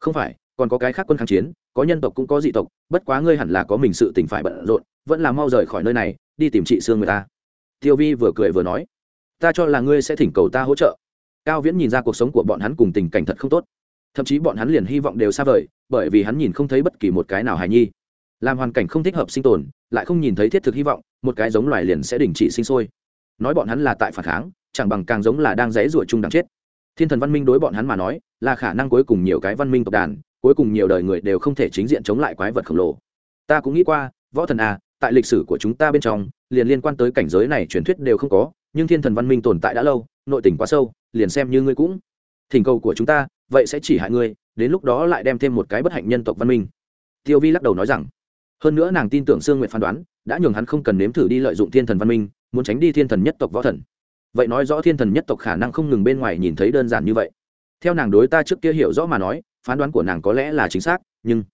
Không phải, còn có cái khác quân kháng chiến, có nhân tộc cũng có dị tộc, bất quá ngươi hẳn là có mình sự tình phải bận rộn, vẫn là mau rời khỏi nơi này, đi tìm chị xương người ta. Tiêu vi vừa cười vừa nói ta cho là ngươi sẽ thỉnh cầu ta hỗ trợ. Cao viễn nhìn ra cuộc sống của bọn hắn cùng tình cảnh thật không tốt. Thậm chí bọn hắn liền hy vọng đều xa vời, bởi vì hắn nhìn không thấy bất kỳ một cái nào hài nhi. Làm hoàn cảnh không thích hợp sinh tồn, lại không nhìn thấy thiết thực hy vọng, một cái giống loài liền sẽ đình chỉ sinh sôi. Nói bọn hắn là tại phản kháng, chẳng bằng càng giống là đang dãy ruột chung đằng chết. Thiên thần văn minh đối bọn hắn mà nói, là khả năng cuối cùng nhiều cái văn minh tộc đàn, cuối cùng nhiều đời người đều không thể chính diện chống lại quái vật khổng lồ. Ta cũng nghĩ qua, võ thần à tại lịch sử của chúng ta bên trong, liền liên quan tới cảnh giới này truyền thuyết đều không có nhưng thiên thần văn minh tồn tại đã lâu, nội tình quá sâu, liền xem như ngươi cũng. Thỉnh cầu của chúng ta, vậy sẽ chỉ hại ngươi, đến lúc đó lại đem thêm một cái bất hạnh nhân tộc văn minh. Tiêu vi lắc đầu nói rằng. Hơn nữa nàng tin tưởng sương nguyện phán đoán, đã nhường hắn không cần nếm thử đi lợi dụng thiên thần văn minh, muốn tránh đi thiên thần nhất tộc võ thần. Vậy nói rõ thiên thần nhất tộc khả năng không ngừng bên ngoài nhìn thấy đơn giản như vậy. Theo nàng đối ta trước kia hiểu rõ mà nói, phán đoán của nàng có lẽ là chính xác, nhưng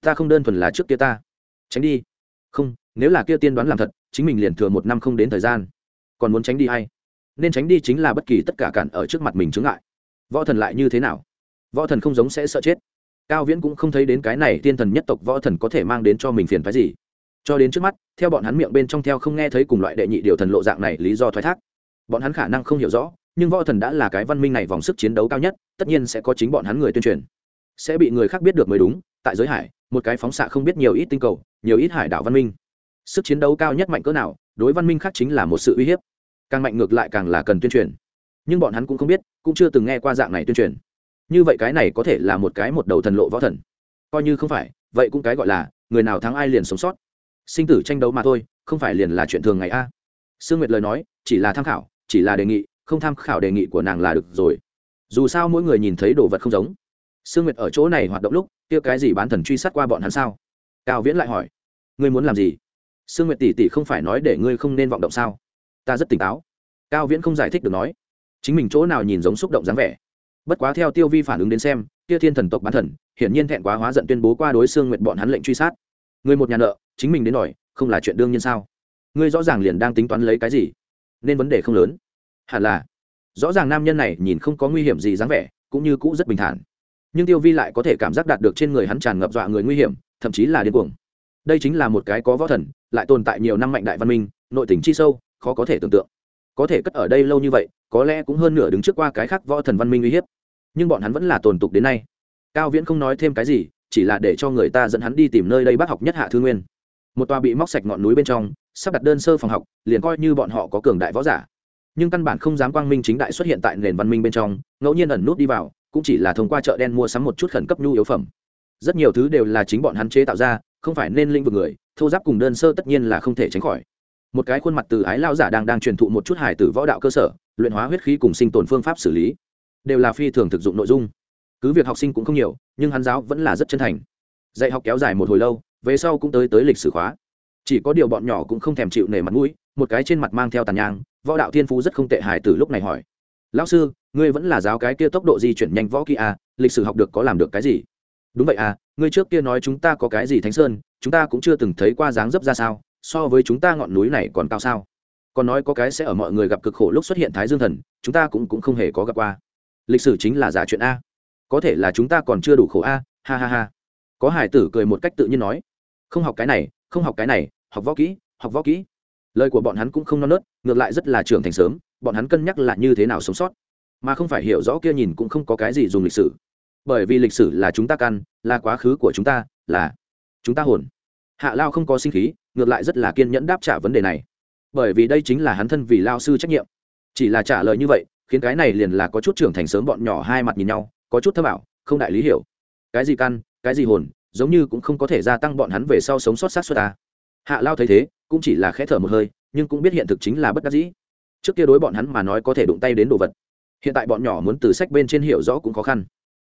ta không đơn thuần là trước kia ta. Tránh đi. Không, nếu là kia tiên đoán làm thật, chính mình liền thừa một năm không đến thời gian còn muốn tránh đi hay? Nên tránh đi chính là bất kỳ tất cả cản ở trước mặt mình chướng ngại. Võ thần lại như thế nào? Võ thần không giống sẽ sợ chết. Cao viễn cũng không thấy đến cái này tiên thần nhất tộc võ thần có thể mang đến cho mình phiền phái gì. Cho đến trước mắt, theo bọn hắn miệng bên trong theo không nghe thấy cùng loại đệ nhị điều thần lộ dạng này lý do thoái thác. Bọn hắn khả năng không hiểu rõ, nhưng võ thần đã là cái văn minh này vòng sức chiến đấu cao nhất, tất nhiên sẽ có chính bọn hắn người tuyên truyền. Sẽ bị người khác biết được mới đúng, tại giới hải, một cái phóng xạ không biết nhiều ít tinh cầu, nhiều ít hải đảo văn minh. Sức chiến đấu cao nhất mạnh cỡ nào, đối văn minh khác chính là một sự uy hiếp càng mạnh ngược lại càng là cần tuyên truyền. Nhưng bọn hắn cũng không biết, cũng chưa từng nghe qua dạng này tuyên truyền. Như vậy cái này có thể là một cái một đầu thần lộ võ thần. Coi như không phải, vậy cũng cái gọi là, người nào thắng ai liền sống sót. Sinh tử tranh đấu mà thôi, không phải liền là chuyện thường ngày a. Sương nguyệt lời nói, chỉ là tham khảo, chỉ là đề nghị, không tham khảo đề nghị của nàng là được rồi. Dù sao mỗi người nhìn thấy đồ vật không giống. Sương nguyệt ở chỗ này hoạt động lúc, kia cái gì bán thần truy sát qua bọn hắn sao? Cao viễn lại hỏi. Ngươi muốn làm gì? Sương nguyệt tỷ tỷ không phải nói để ngươi không nên vọng động sao? Ta rất tỉnh táo. Cao viễn không giải thích được nói, chính mình chỗ nào nhìn giống xúc động dáng vẻ. Bất quá theo tiêu vi phản ứng đến xem, kia thiên thần tộc bán thần, hiển nhiên thẹn quá hóa giận tuyên bố qua đối xương nguyện bọn hắn lệnh truy sát. Người một nhà nợ, chính mình đến đòi, không là chuyện đương nhiên sao? Ngươi rõ ràng liền đang tính toán lấy cái gì? Nên vấn đề không lớn. Hẳn là, rõ ràng nam nhân này nhìn không có nguy hiểm gì dáng vẻ, cũng như cũ rất bình thản. Nhưng tiêu vi lại có thể cảm giác đạt được trên người hắn tràn ngập dọa người nguy hiểm, thậm chí là điên cuồng. Đây chính là một cái có võ thần, lại tồn tại nhiều năm mạnh đại văn minh, nội tình chi sâu khó có thể tưởng tượng. Có thể cất ở đây lâu như vậy, có lẽ cũng hơn nửa đứng trước qua cái khác võ thần văn minh uy hiếp. Nhưng bọn hắn vẫn là tồn tục đến nay. Cao viễn không nói thêm cái gì, chỉ là để cho người ta dẫn hắn đi tìm nơi đây bác học nhất hạ thư nguyên. Một tòa bị móc sạch ngọn núi bên trong, sắp đặt đơn sơ phòng học, liền coi như bọn họ có cường đại võ giả. Nhưng căn bản không dám quang minh chính đại xuất hiện tại nền văn minh bên trong, ngẫu nhiên ẩn nút đi vào, cũng chỉ là thông qua chợ đen mua sắm một chút khẩn cấp nhu yếu phẩm. Rất nhiều thứ đều là chính bọn hắn chế tạo ra, không phải nên linh vực người, thô giáp cùng đơn sơ tất nhiên là không thể tránh khỏi một cái khuôn mặt từ ái lao giả đang đang truyền thụ một chút hải tử võ đạo cơ sở luyện hóa huyết khí cùng sinh tồn phương pháp xử lý. Đều là phi thường thực dụng nội dung. Cứ việc học sinh cũng không nhiều nhưng hắn giáo vẫn là rất chân thành. Dạy học kéo dài một hồi lâu về sau cũng tới tới lịch sử khóa. Chỉ có điều bọn nhỏ cũng không thèm chịu nể mặt mũi một cái trên mặt mang theo tàn nhang võ đạo thiên phú rất không tệ hải tử lúc này hỏi. Lão sư ngươi vẫn là giáo cái kia tốc độ di chuyển nhanh võ kia à, lịch sử học được có làm được cái gì? Đúng vậy à ngươi trước kia nói chúng ta có cái gì thánh sơn chúng ta cũng chưa từng thấy qua dáng dấp ra sao so với chúng ta ngọn núi này còn cao sao? Còn nói có cái sẽ ở mọi người gặp cực khổ lúc xuất hiện thái dương thần, chúng ta cũng cũng không hề có gặp qua. Lịch sử chính là giả chuyện a. Có thể là chúng ta còn chưa đủ khổ a, ha ha ha. Có hải tử cười một cách tự nhiên nói. Không học cái này, không học cái này, học võ kỹ, học võ kỹ. Lời của bọn hắn cũng không non nớt, ngược lại rất là trưởng thành sớm, bọn hắn cân nhắc là như thế nào sống sót. Mà không phải hiểu rõ kia nhìn cũng không có cái gì dùng lịch sử. Bởi vì lịch sử là chúng ta căn, là quá khứ của chúng ta, là chúng ta hồn. Hạ lao không có sinh khí ngược lại rất là kiên nhẫn đáp trả vấn đề này. Bởi vì đây chính là hắn thân vì lao sư trách nhiệm. Chỉ là trả lời như vậy, khiến cái này liền là có chút trưởng thành sớm bọn nhỏ hai mặt nhìn nhau, có chút thâm ảo, không đại lý hiểu. Cái gì căn, cái gì hồn, giống như cũng không có thể gia tăng bọn hắn về sau sống sót sát xuất ta. Hạ lao thấy thế, cũng chỉ là khẽ thở một hơi, nhưng cũng biết hiện thực chính là bất đắc dĩ. Trước kia đối bọn hắn mà nói có thể đụng tay đến đồ vật. Hiện tại bọn nhỏ muốn từ sách bên trên hiểu rõ cũng khó khăn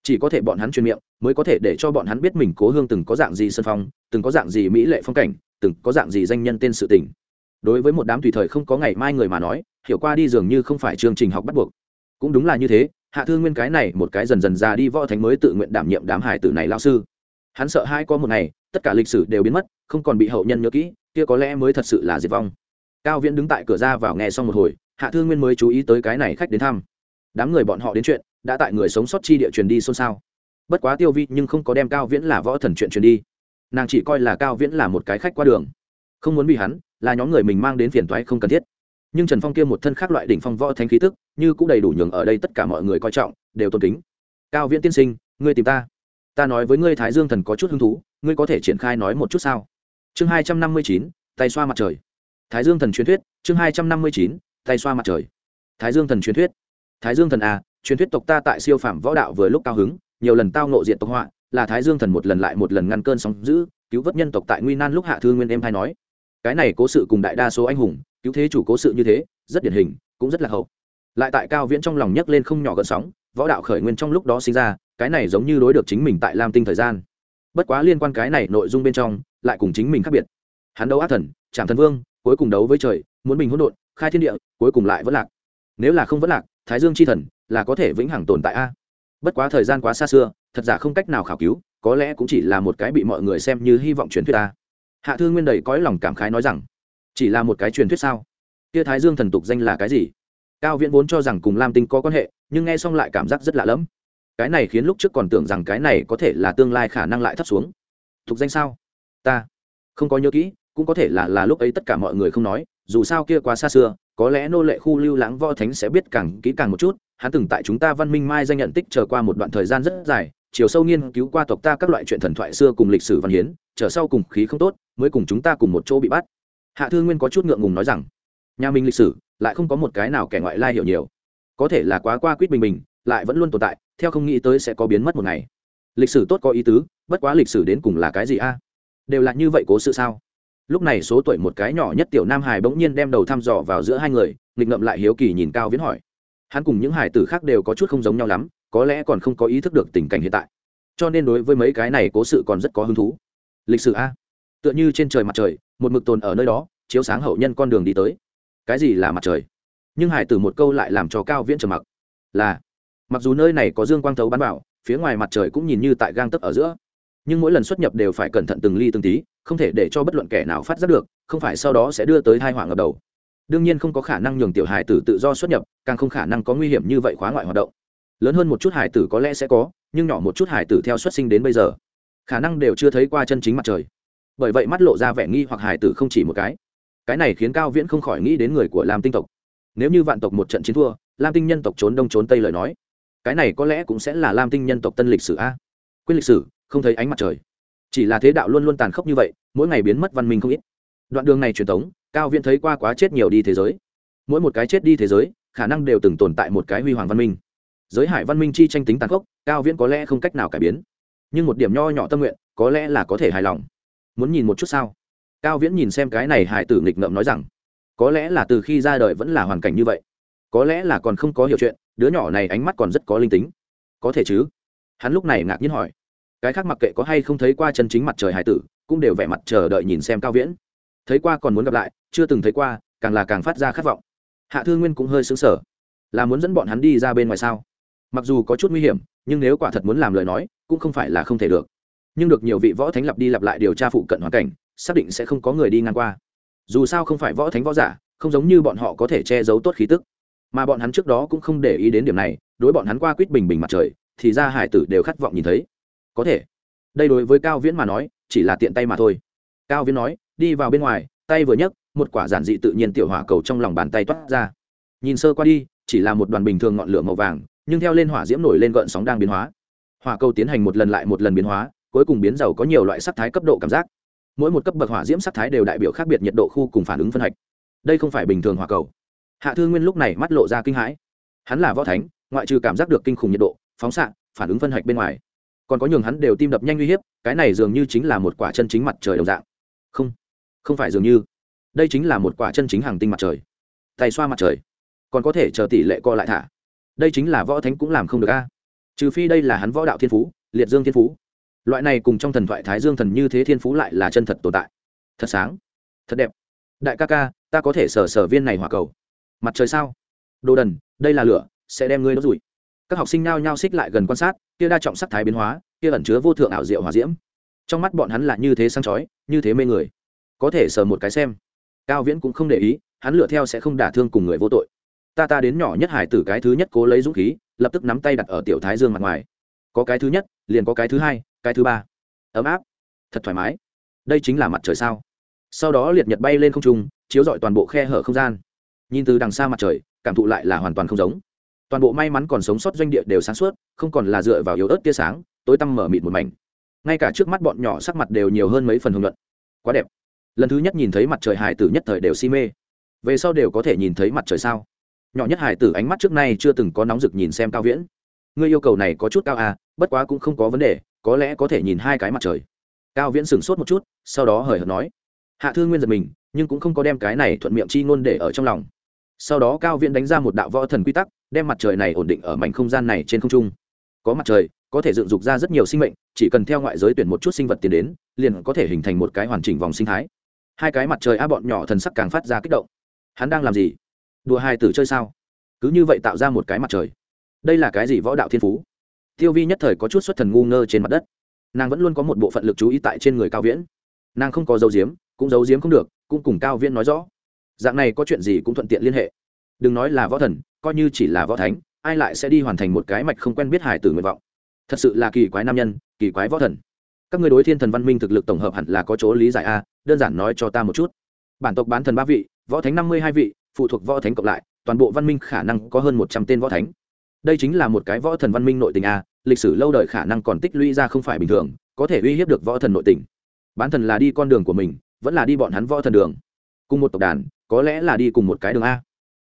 chỉ có thể bọn hắn truyền miệng, mới có thể để cho bọn hắn biết mình cố hương từng có dạng gì sân phong, từng có dạng gì mỹ lệ phong cảnh, từng có dạng gì danh nhân tên sự tình. Đối với một đám tùy thời không có ngày mai người mà nói, hiểu qua đi dường như không phải chương trình học bắt buộc. Cũng đúng là như thế, hạ thương nguyên cái này một cái dần dần ra đi võ thánh mới tự nguyện đảm nhiệm đám hải tử này lao sư. Hắn sợ hai có một ngày, tất cả lịch sử đều biến mất, không còn bị hậu nhân nhớ kỹ, kia có lẽ mới thật sự là diệt vong. Cao viễn đứng tại cửa ra vào nghe xong một hồi, hạ thương nguyên mới chú ý tới cái này khách đến thăm. Đám người bọn họ đến chuyện đã tại người sống sót chi địa truyền đi xôn xao. Bất quá tiêu vi nhưng không có đem cao viễn là võ thần chuyện truyền đi. Nàng chỉ coi là cao viễn là một cái khách qua đường. Không muốn bị hắn, là nhóm người mình mang đến phiền toái không cần thiết. Nhưng trần phong kia một thân khác loại đỉnh phong võ thánh khí tức, như cũng đầy đủ nhường ở đây tất cả mọi người coi trọng, đều tôn kính. Cao viễn tiên sinh, ngươi tìm ta. Ta nói với ngươi thái dương thần có chút hứng thú, ngươi có thể triển khai nói một chút sao? Chương hai trăm năm mươi chín, tay xoa mặt trời. Thái dương thần truyền thuyết, chương hai trăm năm mươi chín, tay xoa mặt trời. Thái dương thần truyền thuyết thái dương thần a, truyền thuyết tộc ta tại siêu phạm võ đạo vừa lúc cao hứng, nhiều lần tao nộ diện tộc họa, là thái dương thần một lần lại một lần ngăn cơn sóng giữ cứu vớt nhân tộc tại nguy nan lúc hạ thư nguyên em hay nói. Cái này cố sự cùng đại đa số anh hùng, cứu thế chủ cố sự như thế, rất điển hình, cũng rất là hậu. Lại tại cao viễn trong lòng nhấc lên không nhỏ gợn sóng, võ đạo khởi nguyên trong lúc đó sinh ra, cái này giống như đối được chính mình tại lam tinh thời gian. Bất quá liên quan cái này nội dung bên trong, lại cùng chính mình khác biệt. Hắn đấu ác thần trạm thần vương, cuối cùng đấu với trời, muốn bình hỗn độn, khai thiên địa, cuối cùng lại vẫn lạc nếu là không vẫn lạc, thái dương c h i thần là có thể vĩnh hằng tồn tại a. Bất quá thời gian quá xa xưa, thật giả không cách nào khảo cứu, có lẽ cũng chỉ là một cái bị mọi người xem như hy vọng truyền thuyết ta hạ thư nguyên đầy cõi lòng cảm khái nói rằng, chỉ là một cái truyền thuyết sao? Kia thái dương thần tục danh là cái gì? Cao viễn vốn cho rằng cùng lam tinh có quan hệ, nhưng nghe xong lại cảm giác rất lạ lẫm. Cái này khiến lúc trước còn tưởng rằng cái này có thể là tương lai khả năng lại thấp xuống. Tục danh sao? Ta không có nhớ kỹ, cũng có thể là là lúc ấy tất cả mọi người không nói, dù sao kia quá xa xưa có lẽ nô lệ khu lưu lãng võ thánh sẽ biết càng kỹ càng một chút, hắn từng tại chúng ta văn minh mai danh nhận tích chờ qua một đoạn thời gian rất dài, chiều sâu nghiên cứu qua tộc ta các loại chuyện thần thoại xưa cùng lịch sử văn hiến trở sau cùng khí không tốt, mới cùng chúng ta cùng một chỗ bị bắt. Hạ thư nguyên có chút ngượng ngùng nói rằng, nhà mình lịch sử, lại không có một cái nào kẻ ngoại lai hiểu nhiều. Có thể là quá qua quýt bình bình, lại vẫn luôn tồn tại, theo không nghĩ tới sẽ có biến mất một ngày. Lịch sử tốt có ý tứ, bất quá lịch sử đến cùng là cái gì a? Đều là như vậy cố sự sao? Lúc này số tuổi một cái nhỏ nhất tiểu nam hải bỗng nhiên đem đầu thăm dò vào giữa hai người, nghịch ngậm lại hiếu kỳ nhìn cao viễn hỏi. Hắn cùng những hải tử khác đều có chút không giống nhau lắm, có lẽ còn không có ý thức được tình cảnh hiện tại. Cho nên đối với mấy cái này cố sự còn rất có hứng thú. Lịch sử a. Tựa như trên trời mặt trời, một mực tồn ở nơi đó, chiếu sáng hậu nhân con đường đi tới. Cái gì là mặt trời? Nhưng hải tử một câu lại làm cho cao viễn trầm mặc. Là, mặc dù nơi này có dương quang thấu bắn vào, phía ngoài mặt trời cũng nhìn như tại gang tấp ở giữa nhưng mỗi lần xuất nhập đều phải cẩn thận từng ly từng tí, không thể để cho bất luận kẻ nào phát giác được, không phải sau đó sẽ đưa tới hai họa ngập đầu. Đương nhiên không có khả năng nhường tiểu hải tử tự do xuất nhập, càng không khả năng có nguy hiểm như vậy khóa ngoại hoạt động. Lớn hơn một chút hải tử có lẽ sẽ có, nhưng nhỏ một chút hải tử theo xuất sinh đến bây giờ, khả năng đều chưa thấy qua chân chính mặt trời. Bởi vậy mắt lộ ra vẻ nghi hoặc hải tử không chỉ một cái. Cái này khiến cao viễn không khỏi nghĩ đến người của lam tinh tộc. Nếu như vạn tộc một trận chiến thua, lam tinh nhân tộc trốn đông trốn tây lời nói, cái này có lẽ cũng sẽ là lam tinh nhân tộc tân lịch sử a. Quyết lịch sử không thấy ánh mặt trời. Chỉ là thế đạo luôn luôn tàn khốc như vậy, mỗi ngày biến mất văn minh không ít. Đoạn đường này truyền thống, cao viễn thấy qua quá chết nhiều đi thế giới. Mỗi một cái chết đi thế giới, khả năng đều từng tồn tại một cái huy hoàng văn minh. Giới hải văn minh chi tranh tính tàn khốc, cao viễn có lẽ không cách nào cải biến. Nhưng một điểm nho nhỏ tâm nguyện, có lẽ là có thể hài lòng. Muốn nhìn một chút sao? Cao viễn nhìn xem cái này hải tử nghịch ngợm nói rằng, có lẽ là từ khi ra đời vẫn là hoàn cảnh như vậy. Có lẽ là còn không có hiểu chuyện, đứa nhỏ này ánh mắt còn rất có linh tính. Có thể chứ? Hắn lúc này ngạc nhiên hỏi cái khác mặc kệ có hay không thấy qua chân chính mặt trời hải tử, cũng đều vẻ mặt chờ đợi nhìn xem cao viễn. Thấy qua còn muốn gặp lại, chưa từng thấy qua, càng là càng phát ra khát vọng. Hạ thư nguyên cũng hơi xứng sở là muốn dẫn bọn hắn đi ra bên ngoài sao? Mặc dù có chút nguy hiểm, nhưng nếu quả thật muốn làm lời nói, cũng không phải là không thể được. Nhưng được nhiều vị võ thánh lặp đi lặp lại điều tra phụ cận hoàn cảnh, xác định sẽ không có người đi ngang qua. Dù sao không phải võ thánh võ giả, không giống như bọn họ có thể che giấu tốt khí tức. Mà bọn hắn trước đó cũng không để ý đến điểm này, đối bọn hắn qua quýt bình bình mặt trời, thì ra hải tử đều khát vọng nhìn thấy có thể. Đây đối với cao viễn mà nói, chỉ là tiện tay mà thôi. Cao viễn nói, đi vào bên ngoài, tay vừa nhấc, một quả giản dị tự nhiên tiểu hỏa cầu trong lòng bàn tay toát ra. Nhìn sơ qua đi, chỉ là một đoàn bình thường ngọn lửa màu vàng, nhưng theo lên hỏa diễm nổi lên gợn sóng đang biến hóa. Hỏa cầu tiến hành một lần lại một lần biến hóa, cuối cùng biến giàu có nhiều loại sắc thái cấp độ cảm giác. Mỗi một cấp bậc hỏa diễm sắc thái đều đại biểu khác biệt nhiệt độ khu cùng phản ứng phân hạch. Đây không phải bình thường hỏa cầu. Hạ thư nguyên lúc này mắt lộ ra kinh hãi. Hắn là võ thánh, ngoại trừ cảm giác được kinh khủng nhiệt độ, phóng xạ, phản ứng phân hạch bên ngoài còn có nhường hắn đều tim đập nhanh uy hiếp, cái này dường như chính là một quả chân chính mặt trời đồng dạng. Không không phải dường như. Đây chính là một quả chân chính hàng tinh mặt trời. Tay xoa mặt trời. Còn có thể chờ tỷ lệ co lại thả. Đây chính là võ thánh cũng làm không được a. Trừ phi đây là hắn võ đạo thiên phú, liệt dương thiên phú. Loại này cùng trong thần thoại thái dương thần như thế thiên phú lại là chân thật tồn tại. Thật sáng, thật đẹp. Đại ca ca, ta có thể sở sở viên này hỏa cầu. Mặt trời sao? Đồ đần, đây là lửa, sẽ đem ngươi đốt rủi các học sinh nao nhao xích lại gần quan sát, kia đa trọng sắc thái biến hóa, kia ẩn chứa vô thượng ảo diệu hòa diễm. Trong mắt bọn hắn là như thế sáng chói, như thế mê người. Có thể sờ một cái xem. Cao viễn cũng không để ý, hắn lựa theo sẽ không đả thương cùng người vô tội. Ta ta đến nhỏ nhất hải tử cái thứ nhất cố lấy dũng khí, lập tức nắm tay đặt ở tiểu thái dương mặt ngoài. Có cái thứ nhất, liền có cái thứ hai, cái thứ ba. Ấm áp. Thật thoải mái. Đây chính là mặt trời sao? Sau đó liệt nhật bay lên không trung, chiếu rọi toàn bộ khe hở không gian. Nhìn từ đằng xa mặt trời, cảm thụ lại là hoàn toàn không giống toàn bộ may mắn còn sống sót doanh địa đều sáng suốt, không còn là dựa vào yếu ớt tia sáng, tối tăm mở mịt một mảnh. Ngay cả trước mắt bọn nhỏ sắc mặt đều nhiều hơn mấy phần hưởng luận. Quá đẹp. Lần thứ nhất nhìn thấy mặt trời hải tử nhất thời đều si mê. Về sau đều có thể nhìn thấy mặt trời sao? Nhỏ nhất hải tử ánh mắt trước nay chưa từng có nóng rực nhìn xem cao viễn. Ngươi yêu cầu này có chút cao à bất quá cũng không có vấn đề, có lẽ có thể nhìn hai cái mặt trời. Cao viễn sửng sốt một chút, sau đó hời hợt nói. Hạ thư nguyên giật mình, nhưng cũng không có đem cái này thuận miệng chi ngôn để ở trong lòng. Sau đó cao viễn đánh ra một đạo võ thần quy tắc đem mặt trời này ổn định ở mảnh không gian này trên không trung. Có mặt trời, có thể dựng dục ra rất nhiều sinh mệnh, chỉ cần theo ngoại giới tuyển một chút sinh vật tiến đến, liền có thể hình thành một cái hoàn chỉnh vòng sinh thái. Hai cái mặt trời a bọn nhỏ thần sắc càng phát ra kích động. Hắn đang làm gì? Đùa hai tử chơi sao? Cứ như vậy tạo ra một cái mặt trời. Đây là cái gì võ đạo thiên phú? Tiêu vi nhất thời có chút xuất thần ngu ngơ trên mặt đất. Nàng vẫn luôn có một bộ phận lực chú ý tại trên người cao viễn. Nàng không có dấu diếm, cũng giấu diếm không được, cũng cùng cao viễn nói rõ. Dạng này có chuyện gì cũng thuận tiện liên hệ. Đừng nói là võ thần coi như chỉ là võ thánh, ai lại sẽ đi hoàn thành một cái mạch không quen biết hải tử nguyện vọng? Thật sự là kỳ quái nam nhân, kỳ quái võ thần. Các người đối thiên thần văn minh thực lực tổng hợp hẳn là có chỗ lý giải a, đơn giản nói cho ta một chút. Bản tộc bán thần ba vị, võ thánh năm mươi hai vị, phụ thuộc võ thánh cộng lại, toàn bộ văn minh khả năng có hơn một trăm tên võ thánh. Đây chính là một cái võ thần văn minh nội tình a, lịch sử lâu đời khả năng còn tích lũy ra không phải bình thường, có thể uy hiếp được võ thần nội tình. Bán thần là đi con đường của mình, vẫn là đi bọn hắn võ thần đường. Cùng một tộc đàn, có lẽ là đi cùng một cái đường a.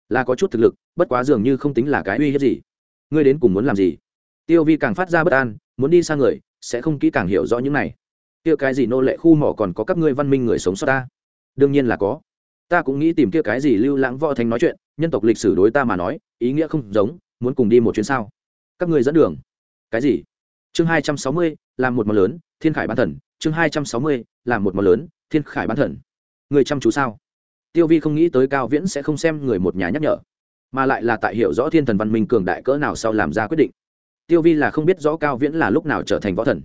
Là có chút thực lực bất quá dường như không tính là cái uy hiếp gì. Ngươi đến cùng muốn làm gì? Tiêu vi càng phát ra bất an, muốn đi xa người, sẽ không kỹ càng hiểu rõ những này. Kia cái gì nô lệ khu mỏ còn có các ngươi văn minh người sống sót ta? Đương nhiên là có. Ta cũng nghĩ tìm kia cái gì lưu lãng võ thành nói chuyện, nhân tộc lịch sử đối ta mà nói, ý nghĩa không giống, muốn cùng đi một chuyến sao? Các ngươi dẫn đường. Cái gì? Chương hai trăm sáu mươi, làm một món lớn, thiên khải bán thần. Chương hai trăm sáu mươi, làm một món lớn, thiên khải bán thần. Người chăm chú sao? Tiêu vi không nghĩ tới cao viễn sẽ không xem người một nhà nhắc nhở mà lại là tại hiểu rõ thiên thần văn minh cường đại cỡ nào sau làm ra quyết định. Tiêu vi là không biết rõ cao viễn là lúc nào trở thành võ thần.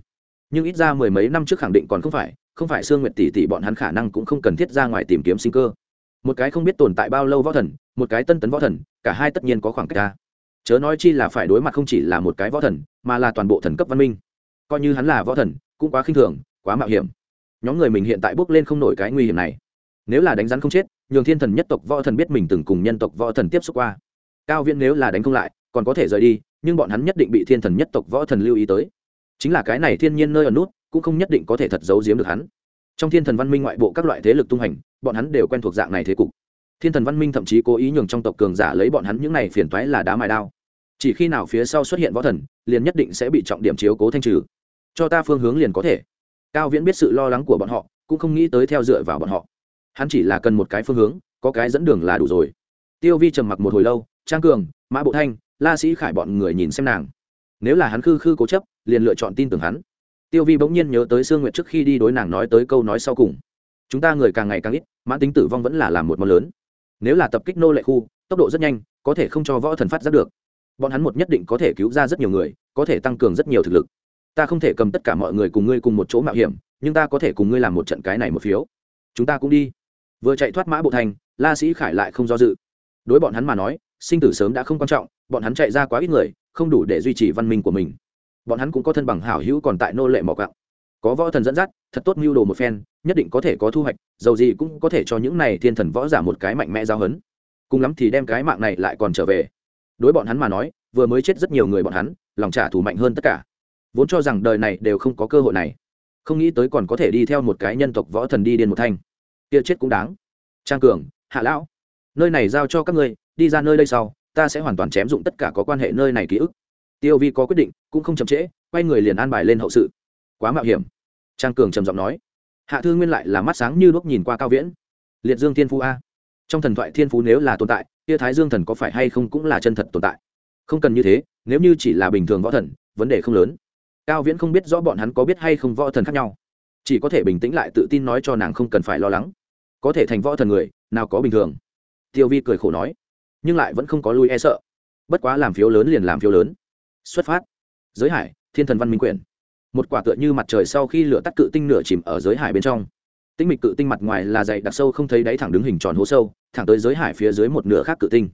Nhưng ít ra mười mấy năm trước khẳng định còn không phải không phải sương nguyệt tỷ tỷ bọn hắn khả năng cũng không cần thiết ra ngoài tìm kiếm sinh cơ. Một cái không biết tồn tại bao lâu võ thần, một cái tân tấn võ thần, cả hai tất nhiên có khoảng cách ra. Chớ nói chi là phải đối mặt không chỉ là một cái võ thần, mà là toàn bộ thần cấp văn minh. Coi như hắn là võ thần, cũng quá khinh thường, quá mạo hiểm. Nhóm người mình hiện tại bước lên không nổi cái nguy hiểm này nếu là đánh rắn không chết, nhường thiên thần nhất tộc võ thần biết mình từng cùng nhân tộc võ thần tiếp xúc qua. Cao viễn nếu là đánh không lại, còn có thể rời đi, nhưng bọn hắn nhất định bị thiên thần nhất tộc võ thần lưu ý tới. Chính là cái này thiên nhiên nơi ở nút, cũng không nhất định có thể thật giấu giếm được hắn. Trong thiên thần văn minh ngoại bộ các loại thế lực tung hành, bọn hắn đều quen thuộc dạng này thế cục. Thiên thần văn minh thậm chí cố ý nhường trong tộc cường giả lấy bọn hắn những này phiền toái là đá mài đao. Chỉ khi nào phía sau xuất hiện võ thần, liền nhất định sẽ bị trọng điểm chiếu cố thanh trừ. Cho ta phương hướng liền có thể. Cao viễn biết sự lo lắng của bọn họ, cũng không nghĩ tới theo dựa vào bọn họ hắn chỉ là cần một cái phương hướng, có cái dẫn đường là đủ rồi. Tiêu vi trầm mặc một hồi lâu, trang cường, mã bộ thanh, la sĩ khải bọn người nhìn xem nàng. Nếu là hắn khư khư cố chấp, liền lựa chọn tin tưởng hắn. Tiêu vi bỗng nhiên nhớ tới sương nguyệt trước khi đi đối nàng nói tới câu nói sau cùng. Chúng ta người càng ngày càng ít, mãn tính tử vong vẫn là làm một món lớn. Nếu là tập kích nô lệ khu, tốc độ rất nhanh, có thể không cho võ thần phát giác được. Bọn hắn một nhất định có thể cứu ra rất nhiều người, có thể tăng cường rất nhiều thực lực. Ta không thể cầm tất cả mọi người cùng ngươi cùng một chỗ mạo hiểm, nhưng ta có thể cùng ngươi làm một trận cái này một phiếu. Chúng ta cũng đi vừa chạy thoát mã bộ thành, la sĩ khải lại không do dự. Đối bọn hắn mà nói, sinh tử sớm đã không quan trọng, bọn hắn chạy ra quá ít người, không đủ để duy trì văn minh của mình. Bọn hắn cũng có thân bằng hảo hữu còn tại nô lệ mỏ cạo có võ thần dẫn dắt, thật tốt mưu đồ một phen, nhất định có thể có thu hoạch, dầu gì cũng có thể cho những này thiên thần võ giả một cái mạnh mẽ giao hấn. Cùng lắm thì đem cái mạng này lại còn trở về. Đối bọn hắn mà nói, vừa mới chết rất nhiều người bọn hắn, lòng trả thù mạnh hơn tất cả. Vốn cho rằng đời này đều không có cơ hội này. Không nghĩ tới còn có thể đi theo một cái nhân tộc võ thần đi điên một thanh kia chết cũng đáng. Trang cường, hạ lão, nơi này giao cho các ngươi, đi ra nơi đây sau, ta sẽ hoàn toàn chém dụng tất cả có quan hệ nơi này ký ức. Tiêu vi có quyết định, cũng không chậm trễ, quay người liền an bài lên hậu sự. Quá mạo hiểm. Trang cường trầm giọng nói. Hạ thư nguyên lại là mắt sáng như đuốc nhìn qua cao viễn. Liệt dương thiên phú a. Trong thần thoại thiên phú nếu là tồn tại, kia thái dương thần có phải hay không cũng là chân thật tồn tại? Không cần như thế, nếu như chỉ là bình thường võ thần, vấn đề không lớn. Cao viễn không biết rõ bọn hắn có biết hay không võ thần khác nhau. Chỉ có thể bình tĩnh lại tự tin nói cho nàng không cần phải lo lắng có thể thành võ thần người, nào có bình thường. Tiêu vi cười khổ nói, nhưng lại vẫn không có lui e sợ. Bất quá làm phiếu lớn liền làm phiếu lớn. Xuất phát. Giới hải, thiên thần văn minh quyển. Một quả tựa như mặt trời sau khi lửa tắt cự tinh nửa chìm ở giới hải bên trong. Tinh mịch cự tinh mặt ngoài là dày đặc sâu không thấy đáy thẳng đứng hình tròn hố sâu, thẳng tới giới hải phía dưới một nửa khác cự tinh.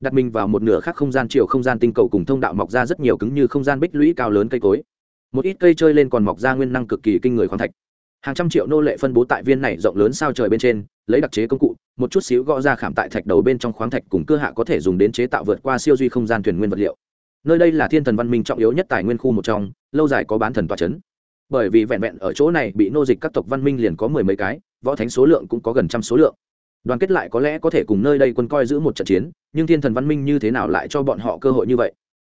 Đặt mình vào một nửa khác không gian chiều không gian tinh cầu cùng thông đạo mọc ra rất nhiều cứng như không gian bích lũy cao lớn cây cối. Một ít cây chơi lên còn mọc ra nguyên năng cực kỳ kinh người khoáng thạch hàng trăm triệu nô lệ phân bố tại viên này rộng lớn sao trời bên trên, lấy đặc chế công cụ, một chút xíu gõ ra khảm tại thạch đầu bên trong khoáng thạch cùng cơ hạ có thể dùng đến chế tạo vượt qua siêu duy không gian thuyền nguyên vật liệu. Nơi đây là thiên thần văn minh trọng yếu nhất tài nguyên khu một trong, lâu dài có bán thần tòa c h ấ n bởi vì vẹn vẹn ở chỗ này bị nô dịch các tộc văn minh liền có mười mấy cái, võ thánh số lượng cũng có gần trăm số lượng. Đoàn kết lại có lẽ có thể cùng nơi đây quân coi giữ một trận chiến, nhưng thiên thần văn minh như thế nào lại cho bọn họ cơ hội như vậy?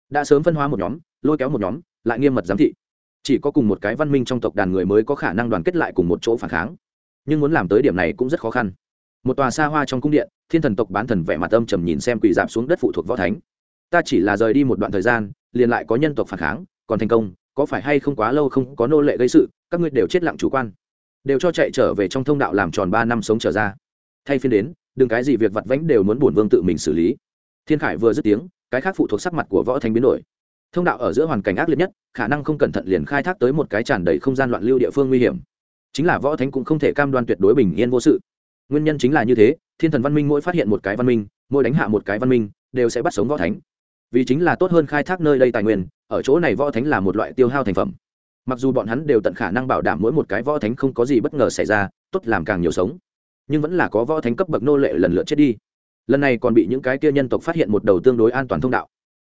Đã sớm phân hóa một nhóm, lôi kéo một nhóm, lại nghiêm mật giám thị chỉ có cùng một cái văn minh trong tộc đàn người mới có khả năng đoàn kết lại cùng một chỗ phản kháng. Nhưng muốn làm tới điểm này cũng rất khó khăn. Một tòa xa hoa trong cung điện, thiên thần tộc bán thần vẻ mặt âm trầm nhìn xem quỳ dạp xuống đất phụ thuộc võ thánh. Ta chỉ là rời đi một đoạn thời gian, liền lại có nhân tộc phản kháng, còn thành công, có phải hay không quá lâu không có nô lệ gây sự, các ngươi đều chết lặng chủ quan. Đều cho chạy trở về trong thông đạo làm tròn ba năm sống trở ra. Thay phiên đến, đừng cái gì việc vặt vãnh đều muốn bổn vương tự mình xử lý. Thiên khải vừa dứt tiếng, cái khác phụ thuộc sắc mặt của võ thánh biến đổi thông đạo ở giữa hoàn cảnh ác liệt nhất, khả năng không cẩn thận liền khai thác tới một cái tràn đầy không gian loạn lưu địa phương nguy hiểm. Chính là võ thánh cũng không thể cam đoan tuyệt đối bình yên vô sự. Nguyên nhân chính là như thế, thiên thần văn minh mỗi phát hiện một cái văn minh, mỗi đánh hạ một cái văn minh, đều sẽ bắt sống võ thánh. Vì chính là tốt hơn khai thác nơi đây tài nguyên, ở chỗ này võ thánh là một loại tiêu hao thành phẩm. Mặc dù bọn hắn đều tận khả năng bảo đảm mỗi một cái võ thánh không có gì bất ngờ xảy ra, tốt làm càng nhiều sống. Nhưng vẫn là có võ thánh cấp bậc nô lệ lần lượt chết đi. Lần này còn bị những cái kia nhân tộc phát hiện một đầu tương đối an toàn thông đạo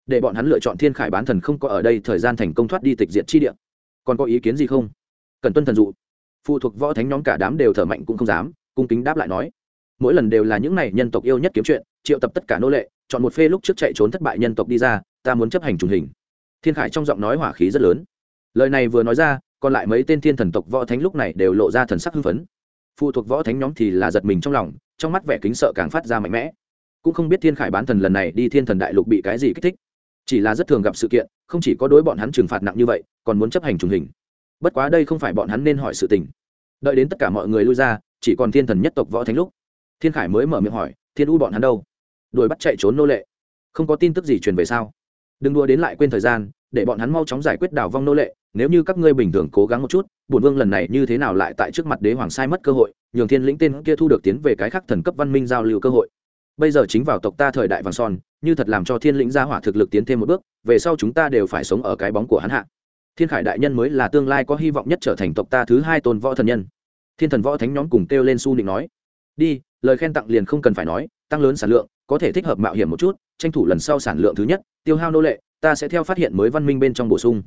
để bọn hắn lựa chọn thiên khải bán thần không có ở đây thời gian thành công thoát đi tịch diện chi địa. Còn có ý kiến gì không? Cần tuân thần dụ. Phụ thuộc võ thánh nhóm cả đám đều thở mạnh cũng không dám, cung kính đáp lại nói. Mỗi lần đều là những này nhân tộc yêu nhất kiếm chuyện, triệu tập tất cả nô lệ, chọn một phê lúc trước chạy trốn thất bại nhân tộc đi ra, ta muốn chấp hành trùng hình. Thiên khải trong giọng nói hỏa khí rất lớn. Lời này vừa nói ra, còn lại mấy tên thiên thần tộc võ thánh lúc này đều lộ ra thần sắc hưng phấn. Phụ thuộc võ thánh nhóm thì là giật mình trong lòng, trong mắt vẻ kính sợ càng phát ra mạnh mẽ. Cũng không biết thiên khải bán thần lần này đi thiên thần đại lục bị cái gì kích thích chỉ là rất thường gặp sự kiện, không chỉ có đối bọn hắn trừng phạt nặng như vậy, còn muốn chấp hành trùng hình. Bất quá đây không phải bọn hắn nên hỏi sự tình. Đợi đến tất cả mọi người lui ra, chỉ còn thiên thần nhất tộc võ thánh lúc. Thiên khải mới mở miệng hỏi, thiên u bọn hắn đâu? Đuổi bắt chạy trốn nô lệ. Không có tin tức gì truyền về sao? Đừng đua đến lại quên thời gian, để bọn hắn mau chóng giải quyết đào vong nô lệ, nếu như các ngươi bình thường cố gắng một chút, bổn vương lần này như thế nào lại tại trước mặt đế hoàng sai mất cơ hội, nhường thiên lĩnh tên kia thu được tiến về cái khắc thần cấp văn minh giao lưu cơ hội. Bây giờ chính vào tộc ta thời đại vàng son như thật làm cho thiên lĩnh gia hỏa thực lực tiến thêm một bước, về sau chúng ta đều phải sống ở cái bóng của hắn hạ. Thiên khải đại nhân mới là tương lai có hy vọng nhất trở thành tộc ta thứ hai tôn võ thần nhân. Thiên thần võ thánh nhóm cùng kêu lên su nịnh nói. Đi, lời khen tặng liền không cần phải nói, tăng lớn sản lượng, có thể thích hợp mạo hiểm một chút, tranh thủ lần sau sản lượng thứ nhất, tiêu hao nô lệ, ta sẽ theo phát hiện mới văn minh bên trong bổ sung.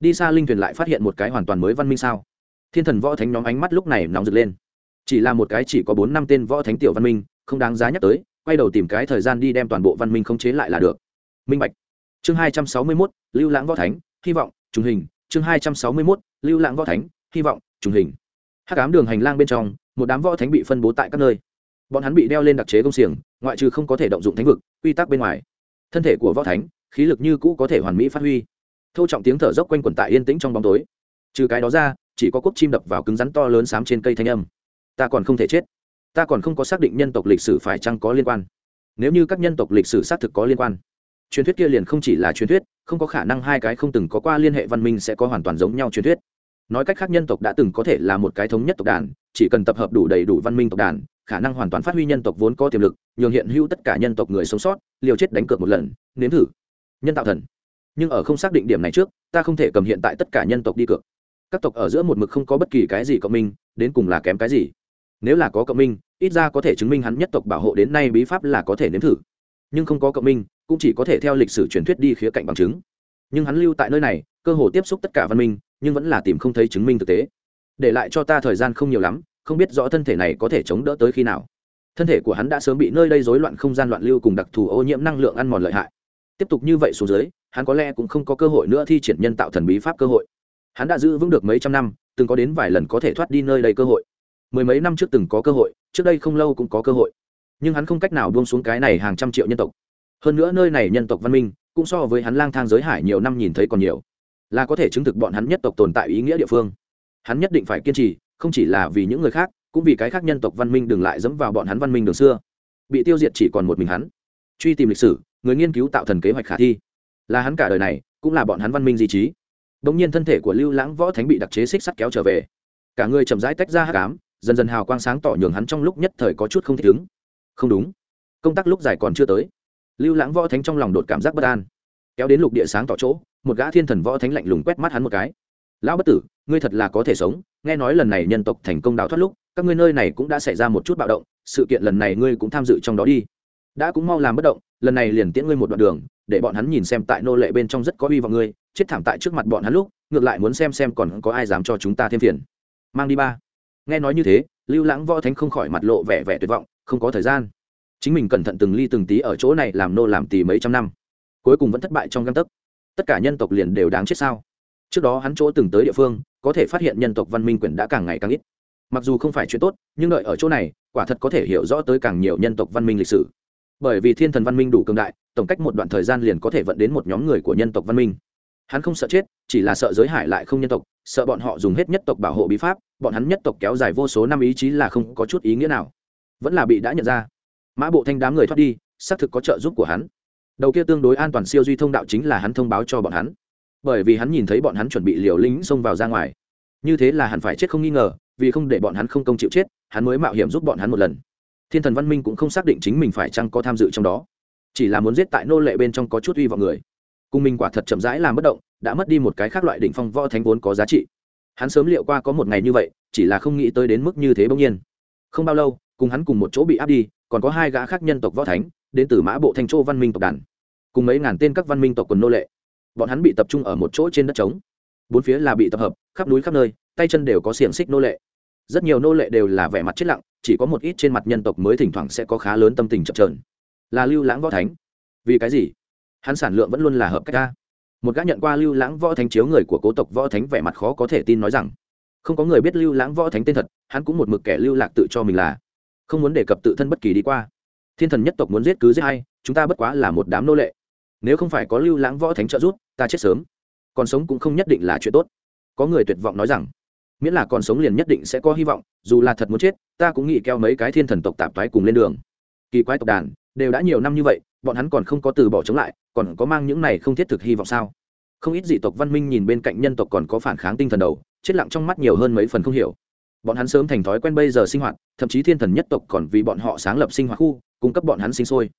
Đi xa linh thuyền lại phát hiện một cái hoàn toàn mới văn minh sao? Thiên thần võ thánh nhóm ánh mắt lúc này nóng rực lên. Chỉ là một cái chỉ có bốn năm tên võ thánh tiểu văn minh, không đáng giá nhắc tới quay đầu tìm cái thời gian đi đem toàn bộ văn minh khống chế lại là được. Minh bạch. Chương hai trăm sáu mươi mốt, lưu lãng võ thánh, hy vọng, trùng hình. Chương hai trăm sáu mươi mốt, lưu lãng võ thánh, hy vọng, trùng hình. Hắc ám đường hành lang bên trong, một đám võ thánh bị phân bố tại các nơi. Bọn hắn bị đeo lên đặc chế công xiềng, ngoại trừ không có thể động dụng thánh vực, quy tắc bên ngoài. Thân thể của võ thánh, khí lực như cũ có thể hoàn mỹ phát huy. Thâu trọng tiếng thở dốc quanh quẩn tại yên tĩnh trong bóng tối. Trừ cái đó ra, chỉ có quốc chim đập vào cứng rắn to lớn xám trên cây thanh âm. Ta còn không thể chết ta còn không có xác định nhân tộc lịch sử phải chăng có liên quan. Nếu như các nhân tộc lịch sử xác thực có liên quan, truyền thuyết kia liền không chỉ là truyền thuyết, không có khả năng hai cái không từng có qua liên hệ văn minh sẽ có hoàn toàn giống nhau truyền thuyết. Nói cách khác nhân tộc đã từng có thể là một cái thống nhất tộc đàn, chỉ cần tập hợp đủ đầy đủ văn minh tộc đàn, khả năng hoàn toàn phát huy nhân tộc vốn có tiềm lực, nhường hiện hữu tất cả nhân tộc người sống sót, liều chết đánh cược một lần, nếm thử. Nhân tạo thần. Nhưng ở không xác định điểm này trước, ta không thể cầm hiện tại tất cả nhân tộc đi cược. Các tộc ở giữa một mực không có bất kỳ cái gì cộng minh, đến cùng là kém cái gì? Nếu là có cộng minh, ít ra có thể chứng minh hắn nhất tộc bảo hộ đến nay bí pháp là có thể nếm thử. Nhưng không có cộng minh, cũng chỉ có thể theo lịch sử truyền thuyết đi khía cạnh bằng chứng. Nhưng hắn lưu tại nơi này, cơ hồ tiếp xúc tất cả văn minh, nhưng vẫn là tìm không thấy chứng minh thực tế. Để lại cho ta thời gian không nhiều lắm, không biết rõ thân thể này có thể chống đỡ tới khi nào. Thân thể của hắn đã sớm bị nơi đây rối loạn không gian loạn lưu cùng đặc thù ô nhiễm năng lượng ăn mòn lợi hại. Tiếp tục như vậy xuống dưới, hắn có lẽ cũng không có cơ hội nữa thi triển nhân tạo thần bí pháp cơ hội. Hắn đã giữ vững được mấy trăm năm, từng có đến vài lần có thể thoát đi nơi đây cơ hội mười mấy năm trước từng có cơ hội, trước đây không lâu cũng có cơ hội. Nhưng hắn không cách nào buông xuống cái này hàng trăm triệu nhân tộc. Hơn nữa nơi này nhân tộc văn minh, cũng so với hắn lang thang giới hải nhiều năm nhìn thấy còn nhiều. Là có thể chứng thực bọn hắn nhất tộc tồn tại ý nghĩa địa phương. Hắn nhất định phải kiên trì, không chỉ là vì những người khác, cũng vì cái khác nhân tộc văn minh đừng lại dẫm vào bọn hắn văn minh đường xưa. Bị tiêu diệt chỉ còn một mình hắn. Truy tìm lịch sử, người nghiên cứu tạo thần kế hoạch khả thi. Là hắn cả đời này, cũng là bọn hắn văn minh di trí. Đ nhiên thân thể của lưu lãng võ thánh bị đặc chế xích sắt kéo trở về. Cả người chậm rãi tách ra hát cám dần dần hào quang sáng tỏ nhường hắn trong lúc nhất thời có chút không thích ứng. Không đúng. Công tác lúc dài còn chưa tới. Lưu lãng võ thánh trong lòng đột cảm giác bất an. Kéo đến lục địa sáng tỏ chỗ, một gã thiên thần võ thánh lạnh lùng quét mắt hắn một cái. Lão bất tử, ngươi thật là có thể sống. Nghe nói lần này nhân tộc thành công đào thoát lúc, các ngươi nơi này cũng đã xảy ra một chút bạo động, sự kiện lần này ngươi cũng tham dự trong đó đi. Đã cũng mau làm bất động, lần này liền tiễn ngươi một đoạn đường, để bọn hắn nhìn xem tại nô lệ bên trong rất có uy vào ngươi, chết thảm tại trước mặt bọn hắn lúc, ngược lại muốn xem xem còn có ai dám cho chúng ta thêm phiền. Mang đi ba nghe nói như thế, lưu lãng võ thánh không khỏi mặt lộ vẻ vẻ tuyệt vọng, không có thời gian. Chính mình cẩn thận từng ly từng tí ở chỗ này làm nô làm tì mấy trăm năm. Cuối cùng vẫn thất bại trong găng tấc. Tất cả nhân tộc liền đều đáng chết sao? Trước đó hắn chỗ từng tới địa phương, có thể phát hiện nhân tộc văn minh quyền đã càng ngày càng ít. Mặc dù không phải chuyện tốt, nhưng đợi ở chỗ này, quả thật có thể hiểu rõ tới càng nhiều nhân tộc văn minh lịch sử. Bởi vì thiên thần văn minh đủ cường đại, tổng cách một đoạn thời gian liền có thể vận đến một nhóm người của nhân tộc văn minh. Hắn không sợ chết, chỉ là sợ giới hải lại không nhân tộc sợ bọn họ dùng hết nhất tộc bảo hộ bí pháp, bọn hắn nhất tộc kéo dài vô số năm ý chí là không có chút ý nghĩa nào. Vẫn là bị đã nhận ra. Mã bộ thanh đám người thoát đi, xác thực có trợ giúp của hắn. Đầu kia tương đối an toàn siêu duy thông đạo chính là hắn thông báo cho bọn hắn. Bởi vì hắn nhìn thấy bọn hắn chuẩn bị liều lính xông vào ra ngoài. Như thế là hắn phải chết không nghi ngờ, vì không để bọn hắn không công chịu chết, hắn mới mạo hiểm giúp bọn hắn một lần. Thiên thần văn minh cũng không xác định chính mình phải chăng có tham dự trong đó. Chỉ là muốn giết tại nô lệ bên trong có chút uy vọng người cùng mình quả thật chậm rãi làm bất động, đã mất đi một cái khác loại đỉnh phong võ thánh vốn có giá trị. Hắn sớm liệu qua có một ngày như vậy, chỉ là không nghĩ tới đến mức như thế bỗng nhiên. Không bao lâu, cùng hắn cùng một chỗ bị áp đi, còn có hai gã khác nhân tộc võ thánh, đến từ mã bộ thanh châu văn minh tộc đàn. Cùng mấy ngàn tên các văn minh tộc quần nô lệ. Bọn hắn bị tập trung ở một chỗ trên đất trống. Bốn phía là bị tập hợp, khắp núi khắp nơi, tay chân đều có xiềng xích nô lệ. Rất nhiều nô lệ đều là vẻ mặt chết lặng, chỉ có một ít trên mặt nhân tộc mới thỉnh thoảng sẽ có khá lớn tâm tình chập trờn là lưu lãng võ thánh. Vì cái gì? Hắn sản lượng vẫn luôn là hợp cách ca. Một gã nhận qua lưu lãng võ thánh chiếu người của cố tộc võ thánh vẻ mặt khó có thể tin nói rằng, không có người biết lưu lãng võ thánh tên thật, hắn cũng một mực kẻ lưu lạc tự cho mình là. Không muốn đề cập tự thân bất kỳ đi qua. Thiên thần nhất tộc muốn giết cứ giết hay chúng ta bất quá là một đám nô lệ. Nếu không phải có lưu lãng võ thánh trợ giúp, ta chết sớm. Còn sống cũng không nhất định là chuyện tốt. Có người tuyệt vọng nói rằng, miễn là còn sống liền nhất định sẽ có hy vọng, dù là thật muốn chết, ta cũng nghĩ keo mấy cái thiên thần tộc tạp thoái cùng lên đường. Kỳ quái tộc đàn đều đã nhiều năm như vậy bọn hắn còn không có từ bỏ chống lại, còn có mang những này không thiết thực hy vọng sao? Không ít dị tộc văn minh nhìn bên cạnh nhân tộc còn có phản kháng tinh thần đầu, chết lặng trong mắt nhiều hơn mấy phần không hiểu. Bọn hắn sớm thành thói quen bây giờ sinh hoạt, thậm chí thiên thần nhất tộc còn vì bọn họ sáng lập sinh hoạt khu, cung cấp bọn hắn sinh sôi.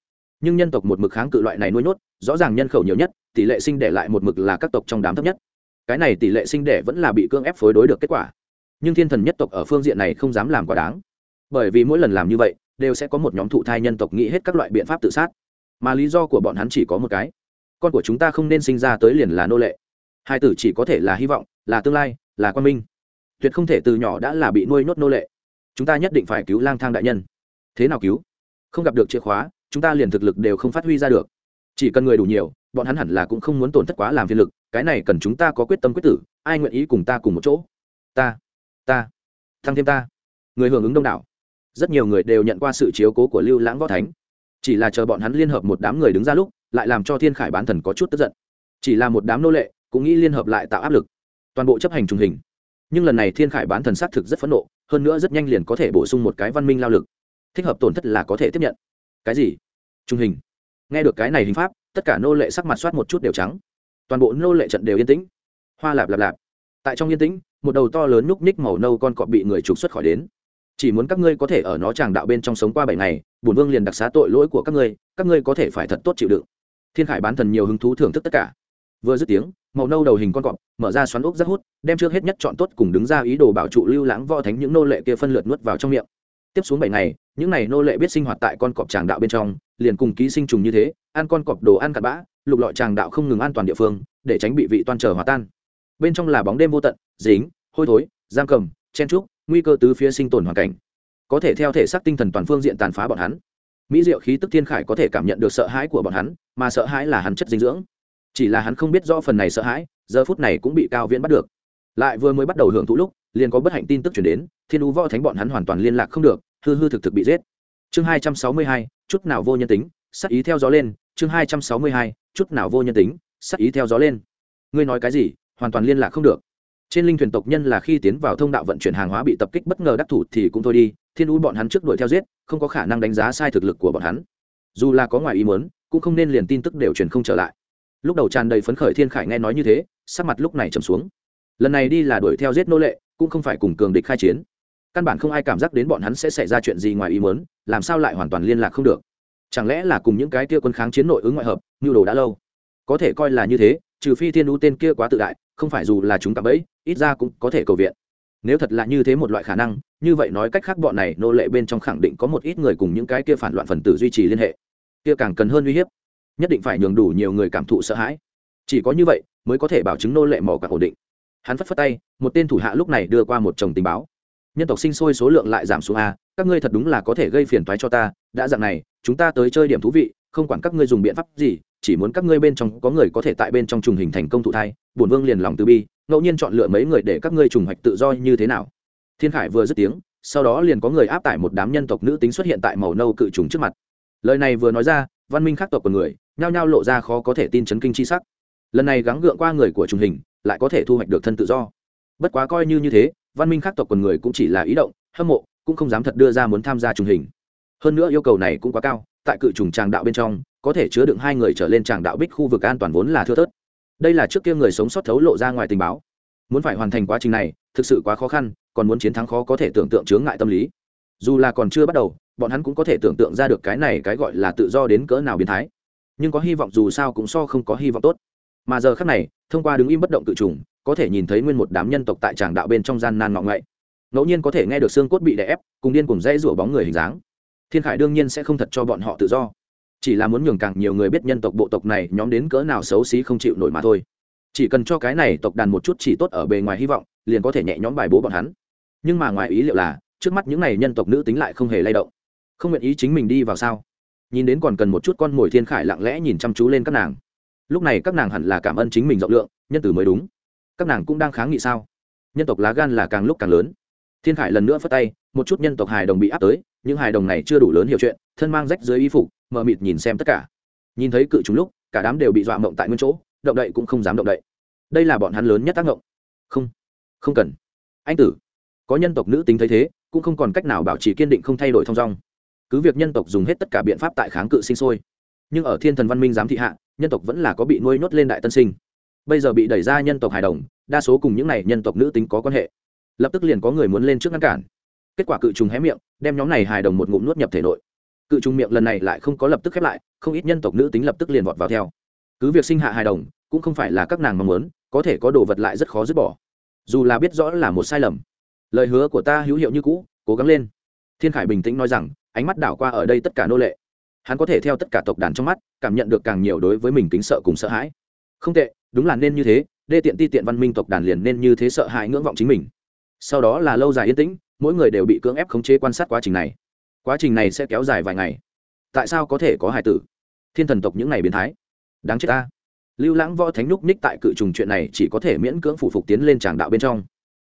Nhưng nhân tộc một mực kháng cự loại này nuôi nhốt, rõ ràng nhân khẩu nhiều nhất, tỷ lệ sinh đẻ lại một mực là các tộc trong đám thấp nhất. Cái này tỷ lệ sinh đẻ vẫn là bị cưỡng ép phối đối được kết quả. Nhưng thiên thần nhất tộc ở phương diện này không dám làm quá đáng. Bởi vì mỗi lần làm như vậy, đều sẽ có một nhóm thụ thai nhân tộc nghĩ hết các loại biện pháp tự sát mà lý do của bọn hắn chỉ có một cái. Con của chúng ta không nên sinh ra tới liền là nô lệ. Hai tử chỉ có thể là hy vọng, là tương lai, là quan minh. Tuyệt không thể từ nhỏ đã là bị nuôi nhốt nô lệ. Chúng ta nhất định phải cứu lang thang đại nhân. Thế nào cứu? Không gặp được chìa khóa, chúng ta liền thực lực đều không phát huy ra được. Chỉ cần người đủ nhiều, bọn hắn hẳn là cũng không muốn tổn thất quá làm phiền lực, cái này cần chúng ta có quyết tâm quyết tử, ai nguyện ý cùng ta cùng một chỗ? Ta ta, thăng thêm ta. Người hưởng ứng đông đảo. Rất nhiều người đều nhận qua sự chiếu cố của lưu lãng võ thánh chỉ là chờ bọn hắn liên hợp một đám người đứng ra lúc, lại làm cho thiên khải bán thần có chút tức giận. Chỉ là một đám nô lệ, cũng nghĩ liên hợp lại tạo áp lực. Toàn bộ chấp hành trùng hình. Nhưng lần này thiên khải bán thần xác thực rất phẫn nộ, hơn nữa rất nhanh liền có thể bổ sung một cái văn minh lao lực. Thích hợp tổn thất là có thể tiếp nhận. Cái gì? Trung hình. Nghe được cái này hình pháp, tất cả nô lệ sắc mặt soát một chút đều trắng. Toàn bộ nô lệ trận đều yên tĩnh. Hoa lạp lạp lạp. Tại trong yên tĩnh, một đầu to lớn núc ních màu nâu con cọp bị người trục xuất khỏi đến chỉ muốn các ngươi có thể ở nó tràng đạo bên trong sống qua bảy ngày, bổn vương liền đặc xá tội lỗi của các ngươi các ngươi có thể phải thật tốt chịu đựng. Thiên khải bán thần nhiều hứng thú thưởng thức tất cả. Vừa dứt tiếng, màu nâu đầu hình con cọp, mở ra xoắn ốc rất hút, đem trước hết nhất chọn tốt cùng đứng ra ý đồ bảo trụ lưu lãng võ thánh những nô lệ kia phân lượt nuốt vào trong miệng. Tiếp xuống bảy ngày, những n à y nô lệ biết sinh hoạt tại con cọp tràng đạo bên trong, liền cùng ký sinh trùng như thế, ăn con cọp đồ ăn cặn bã, lục lọi tràng đạo không ngừng an toàn địa phương, để tránh bị vị toan trở hòa tan. Bên trong là bóng đêm vô tận, dính, hôi thối, giam cầm, chen trúc nguy cơ tứ phía sinh tồn hoàn cảnh. Có thể theo thể xác tinh thần toàn phương diện tàn phá bọn hắn. Mỹ diệu khí tức thiên khải có thể cảm nhận được sợ hãi của bọn hắn, mà sợ hãi là hắn chất dinh dưỡng. Chỉ là hắn không biết rõ phần này sợ hãi, giờ phút này cũng bị cao viễn bắt được. Lại vừa mới bắt đầu hưởng thụ lúc, liền có bất hạnh tin tức chuyển đến, thiên ú võ thánh bọn hắn hoàn toàn liên lạc không được, hư hư thực thực bị giết. Chương hai trăm sáu mươi hai, chút nào vô nhân tính, sắc ý theo gió lên. Chương hai trăm sáu mươi hai, chút nào vô nhân tính, sắc ý theo gió lên. Ngươi nói cái gì, hoàn toàn liên lạc không được trên linh thuyền tộc nhân là khi tiến vào thông đạo vận chuyển hàng hóa bị tập kích bất ngờ đắc thủ thì cũng thôi đi, thiên ú bọn hắn trước đuổi theo giết, không có khả năng đánh giá sai thực lực của bọn hắn. Dù là có ngoài ý muốn, cũng không nên liền tin tức đều truyền không trở lại. Lúc đầu tràn đầy phấn khởi thiên khải nghe nói như thế, sắc mặt lúc này trầm xuống. Lần này đi là đuổi theo giết nô lệ, cũng không phải cùng cường địch khai chiến. Căn bản không ai cảm giác đến bọn hắn sẽ xảy ra chuyện gì ngoài ý muốn, làm sao lại hoàn toàn liên lạc không được. Chẳng lẽ là cùng những cái kia quân kháng chiến nội ứng ngoại hợp nhu đồ đã lâu? Có thể coi là như thế, trừ phi thiên đu tên kia quá tự đại không phải dù là chúng cạm bẫy, ít ra cũng có thể cầu viện. Nếu thật là như thế một loại khả năng, như vậy nói cách khác bọn này nô lệ bên trong khẳng định có một ít người cùng những cái kia phản loạn phần tử duy trì liên hệ. Kia càng cần hơn uy hiếp. Nhất định phải nhường đủ nhiều người cảm thụ sợ hãi. Chỉ có như vậy mới có thể bảo chứng nô lệ mỏ cả ổn định. Hắn phất phất tay, một tên thủ hạ lúc này đưa qua một chồng tình báo. Nhân tộc sinh sôi số lượng lại giảm xuống a, các ngươi thật đúng là có thể gây phiền toái cho ta, đã dạng này, chúng ta tới chơi điểm thú vị, không quản các ngươi dùng biện pháp gì chỉ muốn các ngươi bên trong có người có thể tại bên trong trùng hình thành công thụ thai, bổn vương liền lòng từ bi, ngẫu nhiên chọn lựa mấy người để các ngươi trùng hoạch tự do như thế nào. Thiên khải vừa dứt tiếng, sau đó liền có người áp tải một đám nhân tộc nữ tính xuất hiện tại màu nâu cự trùng trước mặt. Lời này vừa nói ra, văn minh khắc tộc của người, nhao nhao lộ ra khó có thể tin chấn kinh chi sắc. Lần này gắng gượng qua người của trùng hình, lại có thể thu hoạch được thân tự do. Bất quá coi như như thế, văn minh khắc tộc quần người cũng chỉ là ý động, hâm mộ, cũng không dám thật đưa ra muốn tham gia trùng hình. Hơn nữa yêu cầu này cũng quá cao, tại cự trùng tràng đạo bên trong có thể chứa đựng hai người trở lên tràng đạo bích khu vực an toàn vốn là thưa thớt. Đây là trước kia người sống sót thấu lộ ra ngoài tình báo. Muốn phải hoàn thành quá trình này, thực sự quá khó khăn, còn muốn chiến thắng khó có thể tưởng tượng chướng ngại tâm lý. Dù là còn chưa bắt đầu, bọn hắn cũng có thể tưởng tượng ra được cái này cái gọi là tự do đến cỡ nào biến thái. Nhưng có hy vọng dù sao cũng so không có hy vọng tốt. Mà giờ khác này, thông qua đứng im bất động tự trùng, có thể nhìn thấy nguyên một đám nhân tộc tại tràng đạo bên trong gian nan ngọng ngậy. Ngẫu nhiên có thể nghe được xương cốt bị đè ép, cùng điên cùng dây rủa bóng người hình dáng. Thiên khải đương nhiên sẽ không thật cho bọn họ tự do chỉ là muốn nhường càng nhiều người biết nhân tộc bộ tộc này nhóm đến cỡ nào xấu xí không chịu nổi mà thôi. Chỉ cần cho cái này tộc đàn một chút chỉ tốt ở bề ngoài hy vọng, liền có thể nhẹ nhõm bài bố bọn hắn. Nhưng mà ngoài ý liệu là, trước mắt những này nhân tộc nữ tính lại không hề lay động. Không nguyện ý chính mình đi vào sao? Nhìn đến còn cần một chút con mồi thiên khải lặng lẽ nhìn chăm chú lên các nàng. Lúc này các nàng hẳn là cảm ơn chính mình rộng lượng, nhân từ mới đúng. Các nàng cũng đang kháng nghị sao? Nhân tộc lá gan là càng lúc càng lớn. Thiên khải lần nữa phất tay, một chút nhân tộc hài đồng bị áp tới, những hài đồng này chưa đủ lớn hiểu chuyện, thân mang rách dưới y phục mờ mịt nhìn xem tất cả. Nhìn thấy cự chúng lúc, cả đám đều bị dọa mộng tại nguyên chỗ, động đậy cũng không dám động đậy. Đây là bọn hắn lớn nhất tác động không không cần. Anh tử, có nhân tộc nữ tính thấy thế, cũng không còn cách nào bảo trì kiên định không thay đổi thong dong. Cứ việc nhân tộc dùng hết tất cả biện pháp tại kháng cự sinh sôi, nhưng ở thiên thần văn minh giám thị hạ, nhân tộc vẫn là có bị nuôi nhốt lên đại tân sinh. Bây giờ bị đẩy ra nhân tộc hài đồng, đa số cùng những này nhân tộc nữ tính có quan hệ. Lập tức liền có người muốn lên trước ngăn cản. Kết quả cự trùng hé miệng, đem nhóm này hài đồng một ngụm nuốt nhập thể nội cự trùng miệng lần này lại không có lập tức khép lại, không ít nhân tộc nữ tính lập tức liền vọt vào theo. Cứ việc sinh hạ hài đồng, cũng không phải là các nàng mong muốn, có thể có đồ vật lại rất khó dứt bỏ. Dù là biết rõ là một sai lầm, lời hứa của ta hữu hiệu như cũ, cố gắng lên. Thiên khải bình tĩnh nói rằng, ánh mắt đảo qua ở đây tất cả nô lệ. Hắn có thể theo tất cả tộc đàn trong mắt, cảm nhận được càng nhiều đối với mình kính sợ cùng sợ hãi. Không tệ, đúng là nên như thế, đê tiện ti tiện văn minh tộc đàn liền nên như thế sợ hãi ngưỡng vọng chính mình. Sau đó là lâu dài yên tĩnh, mỗi người đều bị cưỡng ép khống chế quan sát quá trình này quá trình này sẽ kéo dài vài ngày. Tại sao có thể có hải tử? Thiên thần tộc những này biến thái. Đáng chết ta. Lưu lãng võ thánh núc ních tại cự trùng chuyện này chỉ có thể miễn cưỡng phủ phục tiến lên tràng đạo bên trong.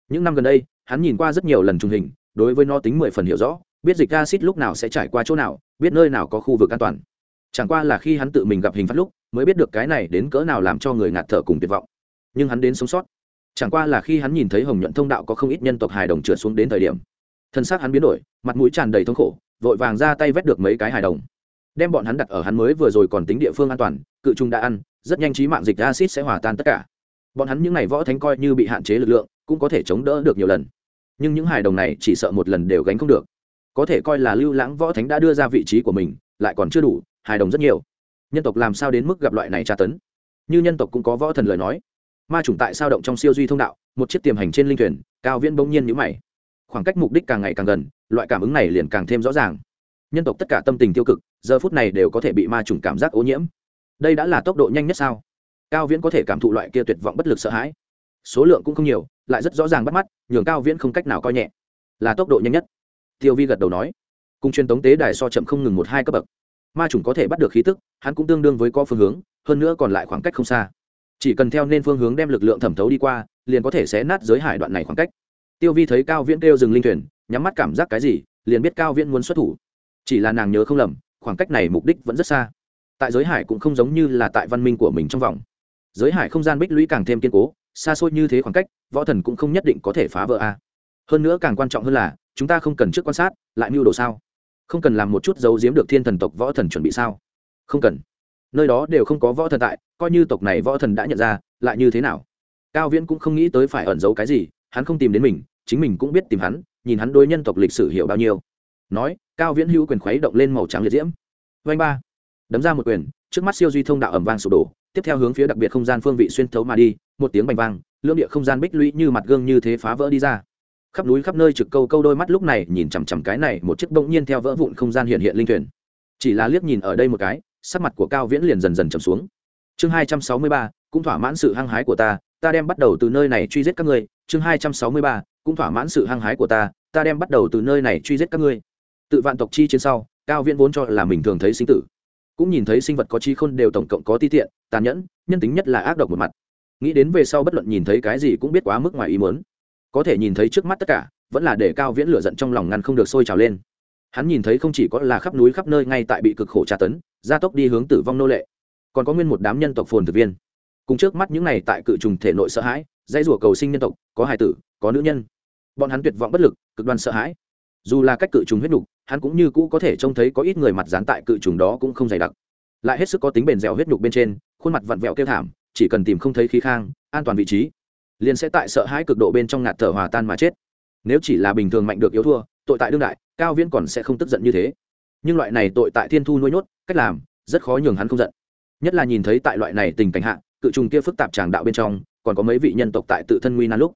Những năm gần đây, hắn nhìn qua rất nhiều lần trùng hình, đối với nó tính mười phần hiểu rõ, biết dịch acid lúc nào sẽ trải qua chỗ nào, biết nơi nào có khu vực an toàn. Chẳng qua là khi hắn tự mình gặp hình phát lúc, mới biết được cái này đến cỡ nào làm cho người ngạt thở cùng tuyệt vọng. Nhưng hắn đến sống sót. Chẳng qua là khi hắn nhìn thấy hồng nhuận thông đạo có không ít nhân tộc hài đồng trượt xuống đến thời điểm, thân xác hắn biến đổi, mặt mũi tràn đầy thống khổ vội vàng ra tay vét được mấy cái hài đồng. Đem bọn hắn đặt ở hắn mới vừa rồi còn tính địa phương an toàn, cự trung đã ăn, rất nhanh trí mạng dịch acid sẽ hòa tan tất cả. Bọn hắn những n à y võ thánh coi như bị hạn chế lực lượng, cũng có thể chống đỡ được nhiều lần. Nhưng những hài đồng này chỉ sợ một lần đều gánh không được. Có thể coi là lưu lãng võ thánh đã đưa ra vị trí của mình, lại còn chưa đủ, hài đồng rất nhiều. Nhân tộc làm sao đến mức gặp loại này tra tấn? Như nhân tộc cũng có võ thần lời nói. Ma chủng tại sao động trong siêu duy thông đạo, một chiếc tiềm hành trên linh thuyền, cao viễn bỗng nhiên nhữ mày khoảng cách mục đích càng ngày càng gần, loại cảm ứng này liền càng thêm rõ ràng. Nhân tộc tất cả tâm tình tiêu cực, giờ phút này đều có thể bị ma trùng cảm giác ô nhiễm. Đây đã là tốc độ nhanh nhất sao? Cao viễn có thể cảm thụ loại kia tuyệt vọng bất lực sợ hãi. Số lượng cũng không nhiều, lại rất rõ ràng bắt mắt, nhường cao viễn không cách nào coi nhẹ. Là tốc độ nhanh nhất. Tiêu vi gật đầu nói. Cùng truyền tống tế đài so chậm không ngừng một hai cấp bậc. Ma trùng có thể bắt được khí tức, hắn cũng tương đương với có phương hướng, hơn nữa còn lại khoảng cách không xa. Chỉ cần theo nên phương hướng đem lực lượng thẩm thấu đi qua, liền có thể xé nát giới hải đoạn này khoảng cách tiêu vi thấy cao viễn kêu dừng linh thuyền, nhắm mắt cảm giác cái gì, liền biết cao viễn muốn xuất thủ. Chỉ là nàng nhớ không lầm, khoảng cách này mục đích vẫn rất xa. Tại giới hải cũng không giống như là tại văn minh của mình trong vòng. Giới hải không gian bích lũy càng thêm kiên cố, xa xôi như thế khoảng cách, võ thần cũng không nhất định có thể phá vỡ a. Hơn nữa càng quan trọng hơn là, chúng ta không cần trước quan sát, lại mưu đồ sao? Không cần làm một chút giấu giếm được thiên thần tộc võ thần chuẩn bị sao? Không cần. Nơi đó đều không có võ thần tại, coi như tộc này võ thần đã nhận ra, lại như thế nào? Cao viễn cũng không nghĩ tới phải ẩn giấu cái gì hắn không tìm đến mình, chính mình cũng biết tìm hắn, nhìn hắn đối nhân tộc lịch sử hiểu bao nhiêu. Nói, cao viễn hữu quyền khuấy động lên màu trắng liệt diễm. Vanh ba. Đấm ra một quyền, trước mắt siêu duy thông đạo ẩm vang sụp đổ, tiếp theo hướng phía đặc biệt không gian phương vị xuyên thấu mà đi, một tiếng bành vang, lưỡng địa không gian bích lũy như mặt gương như thế phá vỡ đi ra. Khắp núi khắp nơi trực câu câu đôi mắt lúc này nhìn chằm chằm cái này một chiếc bỗng nhiên theo vỡ vụn không gian hiện hiện linh thuyền. Chỉ là liếc nhìn ở đây một cái, sắc mặt của cao viễn liền dần dần trầm xuống. Chương hai trăm sáu mươi ba, cũng thỏa mãn sự hăng hái của ta ta đem bắt đầu từ nơi này truy giết các ngươi, chương hai trăm sáu mươi ba, cũng thỏa mãn sự hăng hái của ta ta đem bắt đầu từ nơi này truy giết các ngươi. Tự vạn tộc chi trên sau, cao viễn vốn cho là mình thường thấy sinh tử. Cũng nhìn thấy sinh vật có chi khôn đều tổng cộng có ti tiện, tàn nhẫn, nhân tính nhất là ác độc một mặt. Nghĩ đến về sau bất luận nhìn thấy cái gì cũng biết quá mức ngoài ý muốn. Có thể nhìn thấy trước mắt tất cả, vẫn là để cao viễn lửa giận trong lòng ngăn không được sôi trào lên. Hắn nhìn thấy không chỉ có là khắp núi khắp nơi ngay tại bị cực khổ tra tấn, gia tốc đi hướng tử vong nô lệ. Còn có nguyên một đám nhân tộc phồn thực viên cùng trước mắt những này tại cự trùng thể nội sợ hãi, dãy rủa cầu sinh nhân tộc, có hài tử, có nữ nhân. Bọn hắn tuyệt vọng bất lực, cực đoan sợ hãi. Dù là cách cự trùng huyết đục hắn cũng như cũ có thể trông thấy có ít người mặt dán tại cự trùng đó cũng không dày đặc. Lại hết sức có tính bền dẻo huyết đục bên trên, khuôn mặt vặn vẹo kêu thảm, chỉ cần tìm không thấy khí khang, an toàn vị trí, liền sẽ tại sợ hãi cực độ bên trong ngạt thở hòa tan mà chết. Nếu chỉ là bình thường mạnh được yếu thua, tội tại đương đại, cao viễn còn sẽ không tức giận như thế. Nhưng loại này tội tại thiên thu nuôi nhốt, cách làm, rất khó nhường hắn không giận. Nhất là nhìn thấy tại loại này tình cảnh hạ cự trùng kia phức tạp tràng đạo bên trong, còn có mấy vị nhân tộc tại tự thân nguy nan lúc,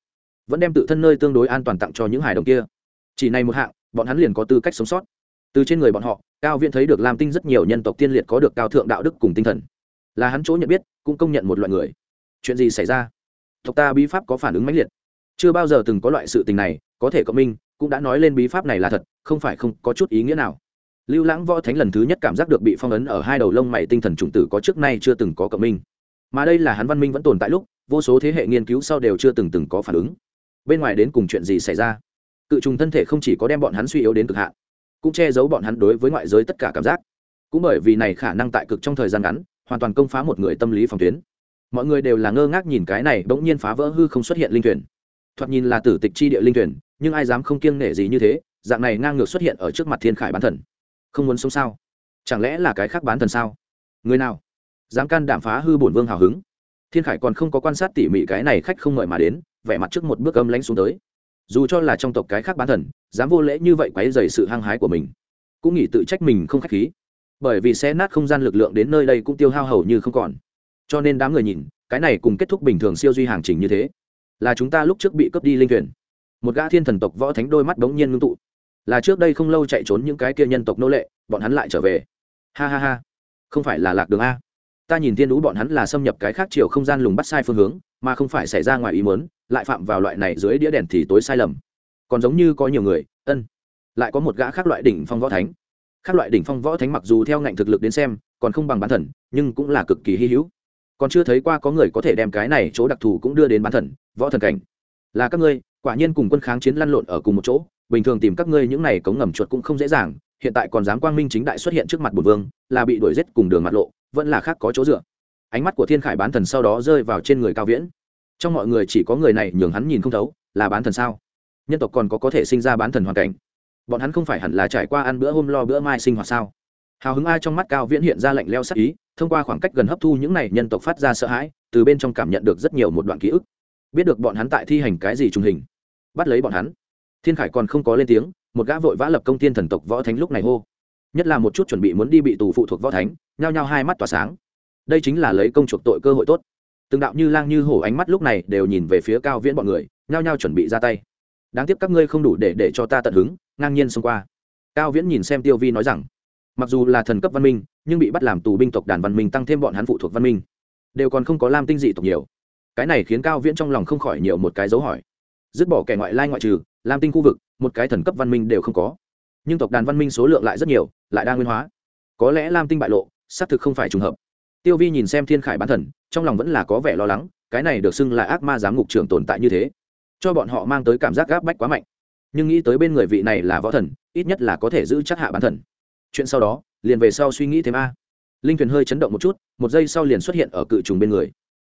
vẫn đem tự thân nơi tương đối an toàn tặng cho những hài đồng kia. Chỉ này một hạng, bọn hắn liền có tư cách sống sót. Từ trên người bọn họ, cao viễn thấy được làm tinh rất nhiều nhân tộc tiên liệt có được cao thượng đạo đức cùng tinh thần. Là hắn chỗ nhận biết, cũng công nhận một loại người. Chuyện gì xảy ra? Tộc ta bí pháp có phản ứng mãnh liệt. Chưa bao giờ từng có loại sự tình này, có thể cộng minh, cũng đã nói lên bí pháp này là thật, không phải không có chút ý nghĩa nào. Lưu lãng võ thánh lần thứ nhất cảm giác được bị phong ấn ở hai đầu lông mày tinh thần chủng tử có trước nay chưa từng có cộng minh mà đây là hắn văn minh vẫn tồn tại lúc, vô số thế hệ nghiên cứu sau đều chưa từng từng có phản ứng. Bên ngoài đến cùng chuyện gì xảy ra? Cự trùng thân thể không chỉ có đem bọn hắn suy yếu đến cực hạn, cũng che giấu bọn hắn đối với ngoại giới tất cả cảm giác. Cũng bởi vì này khả năng tại cực trong thời gian ngắn, hoàn toàn công phá một người tâm lý phòng tuyến. Mọi người đều là ngơ ngác nhìn cái này bỗng nhiên phá vỡ hư không xuất hiện linh thuyền. Thoạt nhìn là tử tịch chi địa linh thuyền, nhưng ai dám không kiêng nể gì như thế, dạng này ngang ngược xuất hiện ở trước mặt thiên khải bán thần. Không muốn sống sao? Chẳng lẽ là cái khác bán thần sao? Người nào? Dám can đảm phá hư bổn vương hào hứng. Thiên khải còn không có quan sát tỉ mỉ cái này khách không mời mà đến, vẻ mặt trước một bước âm lãnh xuống tới. Dù cho là trong tộc cái khác bán thần, dám vô lễ như vậy quấy dày sự hăng hái của mình, cũng nghĩ tự trách mình không k h á c h khí. Bởi vì xe nát không gian lực lượng đến nơi đây cũng tiêu hao hầu như không còn. Cho nên đám người nhìn, cái này cùng kết thúc bình thường siêu duy hàng trình như thế, là chúng ta lúc trước bị cướp đi linh thuyền. Một gã thiên thần tộc võ thánh đôi mắt bỗng nhiên ngưng tụ. Là trước đây không lâu chạy trốn những cái kia nhân tộc nô lệ, bọn hắn lại trở về. Ha ha ha. Không phải là lạc đường a ta nhìn thiên đũ bọn hắn là xâm nhập cái khác chiều không gian lùng bắt sai phương hướng, mà không phải xảy ra ngoài ý muốn, lại phạm vào loại này dưới đĩa đèn thì tối sai lầm. Còn giống như có nhiều người, ân, lại có một gã khác loại đỉnh phong võ thánh. Khác loại đỉnh phong võ thánh mặc dù theo ngạnh thực lực đến xem, còn không bằng bán thần, nhưng cũng là cực kỳ hy hữu. Còn chưa thấy qua có người có thể đem cái này chỗ đặc thù cũng đưa đến bán thần, võ thần cảnh. Là các ngươi, quả nhiên cùng quân kháng chiến lăn lộn ở cùng một chỗ, bình thường tìm các ngươi những này cống ngầm chuột cũng không dễ dàng, hiện tại còn dám quang minh chính đại xuất hiện trước mặt bùn vương, là bị đuổi giết cùng đường mặt lộ vẫn là khác có chỗ dựa. Ánh mắt của thiên khải bán thần sau đó rơi vào trên người cao viễn. Trong mọi người chỉ có người này nhường hắn nhìn không thấu, là bán thần sao? Nhân tộc còn có có thể sinh ra bán thần hoàn cảnh. Bọn hắn không phải hẳn là trải qua ăn bữa hôm lo bữa mai sinh hoạt sao? Hào hứng ai trong mắt cao viễn hiện ra lạnh leo sắc ý, thông qua khoảng cách gần hấp thu những này nhân tộc phát ra sợ hãi, từ bên trong cảm nhận được rất nhiều một đoạn ký ức. Biết được bọn hắn tại thi hành cái gì trùng hình, bắt lấy bọn hắn. Thiên khải còn không có lên tiếng, một gã vội vã lập công tiên thần tộc võ thánh lúc này hô. Nhất là một chút chuẩn bị muốn đi bị tù phụ thuộc võ thánh nhao nhao hai mắt tỏa sáng. Đây chính là lấy công chuộc tội cơ hội tốt. Từng đạo như lang như hổ ánh mắt lúc này đều nhìn về phía cao viễn bọn người, nhao nhao chuẩn bị ra tay. Đáng tiếc các ngươi không đủ để để cho ta tận hứng, ngang nhiên xông qua. Cao viễn nhìn xem tiêu vi nói rằng, mặc dù là thần cấp văn minh, nhưng bị bắt làm tù binh tộc đàn văn minh tăng thêm bọn hắn phụ thuộc văn minh. Đều còn không có lam tinh dị tộc nhiều. Cái này khiến cao viễn trong lòng không khỏi nhiều một cái dấu hỏi. Dứt bỏ kẻ ngoại lai ngoại trừ, lam tinh khu vực, một cái thần cấp văn minh đều không có. Nhưng tộc đàn văn minh số lượng lại rất nhiều, lại đa nguyên hóa. Có lẽ lam tinh bại lộ xác thực không phải trùng hợp. Tiêu vi nhìn xem thiên khải bán thần, trong lòng vẫn là có vẻ lo lắng, cái này được xưng là ác ma giám ngục trưởng tồn tại như thế, cho bọn họ mang tới cảm giác gáp bách quá mạnh. Nhưng nghĩ tới bên người vị này là võ thần, ít nhất là có thể giữ chắc hạ bán thần. Chuyện sau đó, liền về sau suy nghĩ thêm a. Linh thuyền hơi chấn động một chút, một giây sau liền xuất hiện ở cự trùng bên người.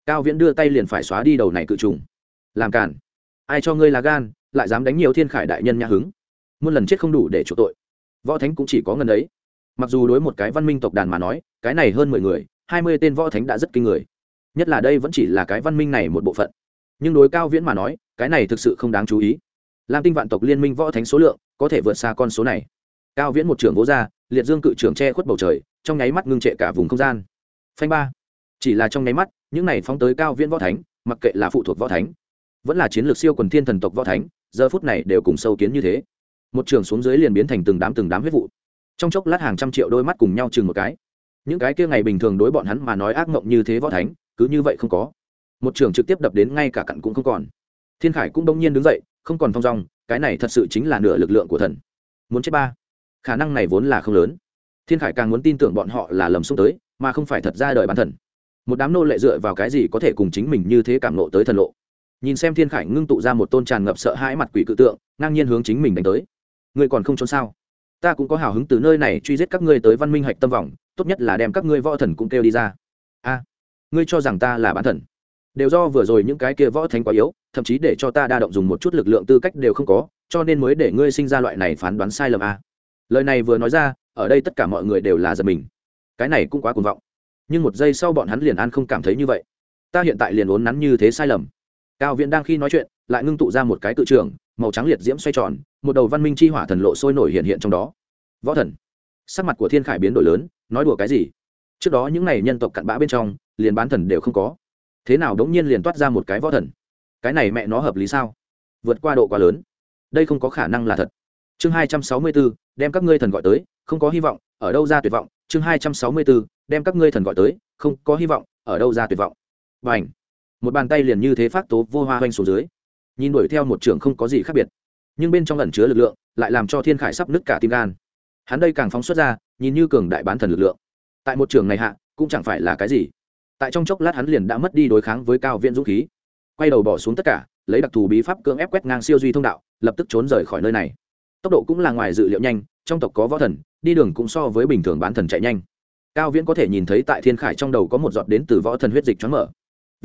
Cao viễn đưa tay liền phải xóa đi đầu này cự trùng. Làm cản ai cho ngươi là gan, lại dám đánh nhiều thiên khải đại nhân nhã hứng. Muôn lần chết không đủ để chuộc tội. Võ thánh cũng chỉ có ngần ấy mặc dù đối một cái văn minh tộc đàn mà nói, cái này hơn mười người, hai mươi tên võ thánh đã rất kinh người. Nhất là đây vẫn chỉ là cái văn minh này một bộ phận. Nhưng đối cao viễn mà nói, cái này thực sự không đáng chú ý. Lam tinh vạn tộc liên minh võ thánh số lượng có thể vượt xa con số này. Cao viễn một trưởng vỗ ra, liệt dương cự trưởng che khuất bầu trời, trong nháy mắt ngưng trệ cả vùng không gian. Phanh ba. Chỉ là trong nháy mắt, những này phóng tới cao viễn võ thánh, mặc kệ là phụ thuộc võ thánh, vẫn là chiến lược siêu quần thiên thần tộc võ thánh, giờ phút này đều cùng sâu kiến như thế. Một trường xuống dưới liền biến thành từng đám từng đám huyết vụ trong chốc lát hàng trăm triệu đôi mắt cùng nhau chừng một cái. Những cái kia ngày bình thường đối bọn hắn mà nói ác mộng như thế võ thánh, cứ như vậy không có. Một trường trực tiếp đập đến ngay cả cặn cũng không còn. Thiên khải cũng đông nhiên đứng dậy, không còn thong dong, cái này thật sự chính là nửa lực lượng của thần. Muốn chết ba. Khả năng này vốn là không lớn. Thiên khải càng muốn tin tưởng bọn họ là lầm xuống tới, mà không phải thật ra đời bản thần. Một đám nô lệ dựa vào cái gì có thể cùng chính mình như thế cảm nộ tới thần lộ? Nhìn xem thiên khải ngưng tụ ra một tôn tràn ngập sợ hãi mặt quỷ cự tượng, ngang nhiên hướng chính mình đánh tới. Ngươi còn không trốn sao? Ta cũng có hào hứng từ nơi này truy giết các ngươi tới văn minh hạch tâm vọng, tốt nhất là đem các ngươi võ thần cũng kêu đi ra. A, ngươi cho rằng ta là bán thần? Đều do vừa rồi những cái kia võ thánh quá yếu, thậm chí để cho ta đa động dùng một chút lực lượng tư cách đều không có, cho nên mới để ngươi sinh ra loại này phán đoán sai lầm a. Lời này vừa nói ra, ở đây tất cả mọi người đều là giật mình. Cái này cũng quá cuồng vọng. Nhưng một giây sau bọn hắn liền an không cảm thấy như vậy. Ta hiện tại liền uốn nắn như thế sai lầm. Cao viễn đang khi nói chuyện, lại ngưng tụ ra một cái cự trường màu trắng liệt diễm xoay tròn, một đầu văn minh chi hỏa thần lộ sôi nổi hiện hiện trong đó. Võ thần. Sắc mặt của thiên khải biến đổi lớn, nói đùa cái gì? Trước đó những n à y nhân tộc cặn bã bên trong, liền bán thần đều không có. Thế nào đống nhiên liền toát ra một cái võ thần? Cái này mẹ nó hợp lý sao? Vượt qua độ quá lớn. Đây không có khả năng là thật. Chương hai trăm sáu mươi b ố đem các ngươi thần gọi tới, không có hy vọng, ở đâu ra tuyệt vọng? Chương hai trăm sáu mươi b ố đem các ngươi thần gọi tới, không có hy vọng, ở đâu ra tuyệt vọng? Và ảnh một bàn tay liền như thế phát tố vô hoa hoanh xuống dưới nhìn đuổi theo một trường không có gì khác biệt. Nhưng bên trong ẩn chứa lực lượng, lại làm cho thiên khải sắp nứt cả tim gan. Hắn đây càng phóng xuất ra, nhìn như cường đại bán thần lực lượng. Tại một trường này hạ, cũng chẳng phải là cái gì. Tại trong chốc lát hắn liền đã mất đi đối kháng với cao viễn dũng khí. Quay đầu bỏ xuống tất cả, lấy đặc thù bí pháp cưỡng ép quét ngang siêu duy thông đạo, lập tức trốn rời khỏi nơi này. Tốc độ cũng là ngoài dự liệu nhanh, trong tộc có võ thần, đi đường cũng so với bình thường bán thần chạy nhanh. Cao viễn có thể nhìn thấy tại thiên khải trong đầu có một giọt đến từ võ thần huyết dịch choáng mở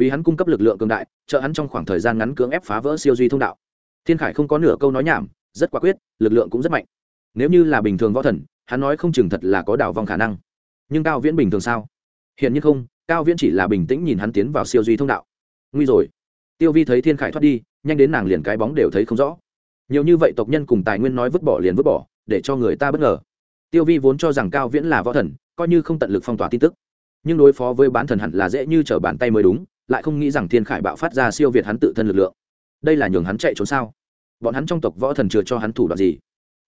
vì hắn cung cấp lực lượng cường đại, trợ hắn trong khoảng thời gian ngắn cưỡng ép phá vỡ siêu duy thông đạo. Thiên khải không có nửa câu nói nhảm, rất quả quyết, lực lượng cũng rất mạnh. Nếu như là bình thường võ thần, hắn nói không chừng thật là có đảo vong khả năng. Nhưng cao viễn bình thường sao? Hiện như không, cao viễn chỉ là bình tĩnh nhìn hắn tiến vào siêu duy thông đạo. Nguy rồi. Tiêu vi thấy thiên khải thoát đi, nhanh đến nàng liền cái bóng đều thấy không rõ. Nhiều như vậy tộc nhân cùng tài nguyên nói vứt bỏ liền vứt bỏ, để cho người ta bất ngờ. Tiêu vi vốn cho rằng cao viễn là võ thần, coi như không tận lực phong tỏa tin tức. Nhưng đối phó với bán thần hẳn là dễ như t r ở bàn tay mới đúng lại không nghĩ rằng thiên khải bạo phát ra siêu việt hắn tự thân lực lượng. Đây là nhường hắn chạy trốn sao? Bọn hắn trong tộc võ thần chưa cho hắn thủ đoạn gì.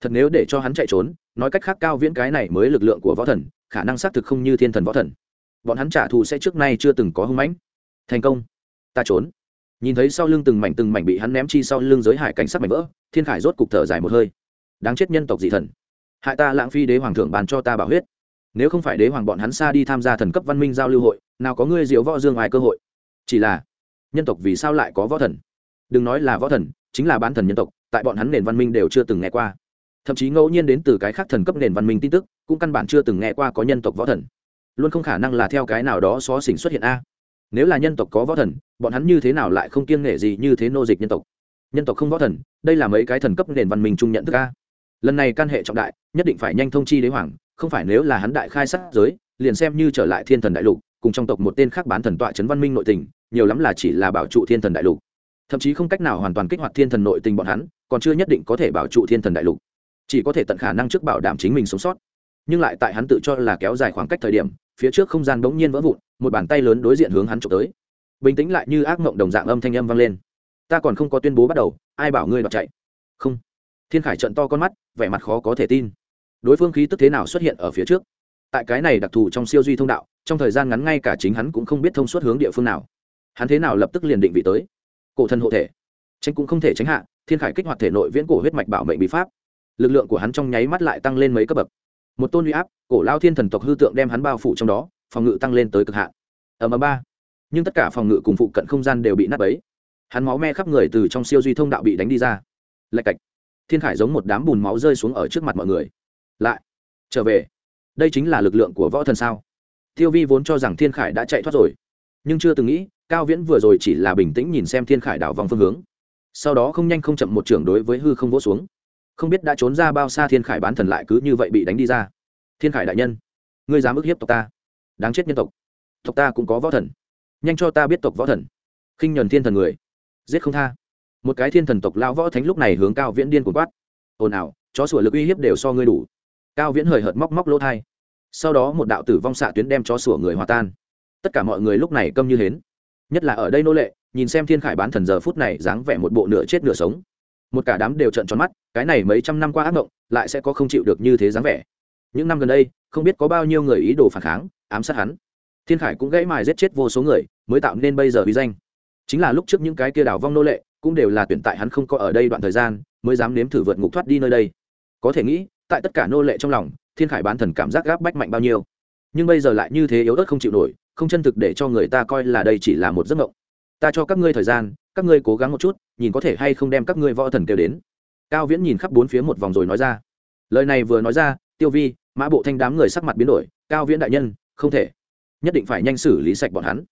Thật nếu để cho hắn chạy trốn, nói cách khác cao viễn cái này mới lực lượng của võ thần, khả năng xác thực không như thiên thần võ thần. Bọn hắn trả thù sẽ trước nay chưa từng có hưng mãnh. Thành công. Ta trốn. Nhìn thấy sau lưng từng mảnh từng mảnh bị hắn ném chi sau lưng giới hải cảnh sát mảnh vỡ, thiên khải rốt cục thở dài một hơi. Đáng chết nhân tộc dị thần. Hại ta lãng phí đế hoàng thượng bàn cho ta bảo huyết. Nếu không phải đế hoàng bọn hắn xa đi tham gia thần cấp văn minh giao lưu hội, nào có ngươi diệu võ dương ai cơ hội? Chỉ là, nhân tộc vì sao lại có võ thần? Đừng nói là võ thần, chính là bán thần nhân tộc, tại bọn hắn nền văn minh đều chưa từng nghe qua. Thậm chí ngẫu nhiên đến từ cái khác thần cấp nền văn minh tin tức, cũng căn bản chưa từng nghe qua có nhân tộc võ thần. Luôn không khả năng là theo cái nào đó xó xỉnh xuất hiện a. Nếu là nhân tộc có võ thần, bọn hắn như thế nào lại không kiêng nghệ gì như thế nô dịch nhân tộc? Nhân tộc không võ thần, đây là mấy cái thần cấp nền văn minh chung nhận thức a. Lần này căn hệ trọng đại, nhất định phải nhanh thông chi đế hoàng, không phải nếu là hắn đại khai sát giới, liền xem như trở lại thiên thần đại lục cùng trong tộc một tên khác bán thần tọa trấn văn minh nội tình, nhiều lắm là chỉ là bảo trụ thiên thần đại lục. Thậm chí không cách nào hoàn toàn kích hoạt thiên thần nội tình bọn hắn, còn chưa nhất định có thể bảo trụ thiên thần đại lục. Chỉ có thể tận khả năng trước bảo đảm chính mình sống sót. Nhưng lại tại hắn tự cho là kéo dài khoảng cách thời điểm, phía trước không gian bỗng nhiên vỡ vụn, một bàn tay lớn đối diện hướng hắn trộm tới. Bình tĩnh lại như ác mộng đồng dạng âm thanh âm vang lên. Ta còn không có tuyên bố bắt đầu, ai bảo ngươi đoạt chạy? Không. Thiên khải trận to con mắt, vẻ mặt khó có thể tin. Đối phương khí tức thế nào xuất hiện ở phía trước? Tại cái này đặc thù trong siêu duy thông đạo trong thời gian ngắn ngay cả chính hắn cũng không biết thông suốt hướng địa phương nào. Hắn thế nào lập tức liền định vị tới? Cổ thần hộ thể. Tranh cũng không thể tránh hạ, thiên khải kích hoạt thể nội viễn cổ huyết mạch bảo mệnh bí pháp. Lực lượng của hắn trong nháy mắt lại tăng lên mấy cấp bậc. Một tôn huy áp, cổ lao thiên thần tộc hư tượng đem hắn bao phủ trong đó, phòng ngự tăng lên tới cực hạn. Ở m ba. Nhưng tất cả phòng ngự cùng phụ cận không gian đều bị nát bấy. Hắn máu me khắp người từ trong siêu duy thông đạo bị đánh đi ra. Lạch cạch. Thiên khải giống một đám bùn máu rơi xuống ở trước mặt mọi người. Lại. Trở về. Đây chính là lực lượng của võ thần sao? Tiêu vi vốn cho rằng thiên khải đã chạy thoát rồi. Nhưng chưa từng nghĩ, cao viễn vừa rồi chỉ là bình tĩnh nhìn xem thiên khải đảo vòng phương hướng. Sau đó không nhanh không chậm một trưởng đối với hư không vỗ xuống. Không biết đã trốn ra bao xa thiên khải bán thần lại cứ như vậy bị đánh đi ra. Thiên khải đại nhân, ngươi dám ức hiếp tộc ta. Đáng chết nhân tộc. Tộc ta cũng có võ thần. Nhanh cho ta biết tộc võ thần. Khinh nhuần thiên thần người. Giết không tha. Một cái thiên thần tộc lao võ thánh lúc này hướng cao viễn điên cuồng quát. Ồn ào, chó sủa lực uy hiếp đều so ngươi đủ. Cao viễn hời hợt móc móc lỗ thai sau đó một đạo tử vong xạ tuyến đem chó sủa người hòa tan. Tất cả mọi người lúc này câm như hến. Nhất là ở đây nô lệ, nhìn xem thiên khải bán thần giờ phút này dáng vẻ một bộ nửa chết nửa sống. Một cả đám đều trận tròn mắt, cái này mấy trăm năm qua ác mộng, lại sẽ có không chịu được như thế dáng vẻ. Những năm gần đây, không biết có bao nhiêu người ý đồ phản kháng, ám sát hắn. Thiên khải cũng gãy mài giết chết vô số người, mới tạo nên bây giờ uy danh. Chính là lúc trước những cái kia đảo vong nô lệ, cũng đều là tuyển tại hắn không có ở đây đoạn thời gian, mới dám nếm thử vượt ngục thoát đi nơi đây. Có thể nghĩ, tại tất cả nô lệ trong lòng thiên khải bán thần cảm giác gáp bách mạnh bao nhiêu. Nhưng bây giờ lại như thế yếu ớt không chịu nổi, không chân thực để cho người ta coi là đây chỉ là một giấc mộng. Ta cho các ngươi thời gian, các ngươi cố gắng một chút, nhìn có thể hay không đem các ngươi võ thần kêu đến. Cao viễn nhìn khắp bốn phía một vòng rồi nói ra. Lời này vừa nói ra, tiêu vi, mã bộ thanh đám người sắc mặt biến đổi, cao viễn đại nhân, không thể. Nhất định phải nhanh xử lý sạch bọn hắn.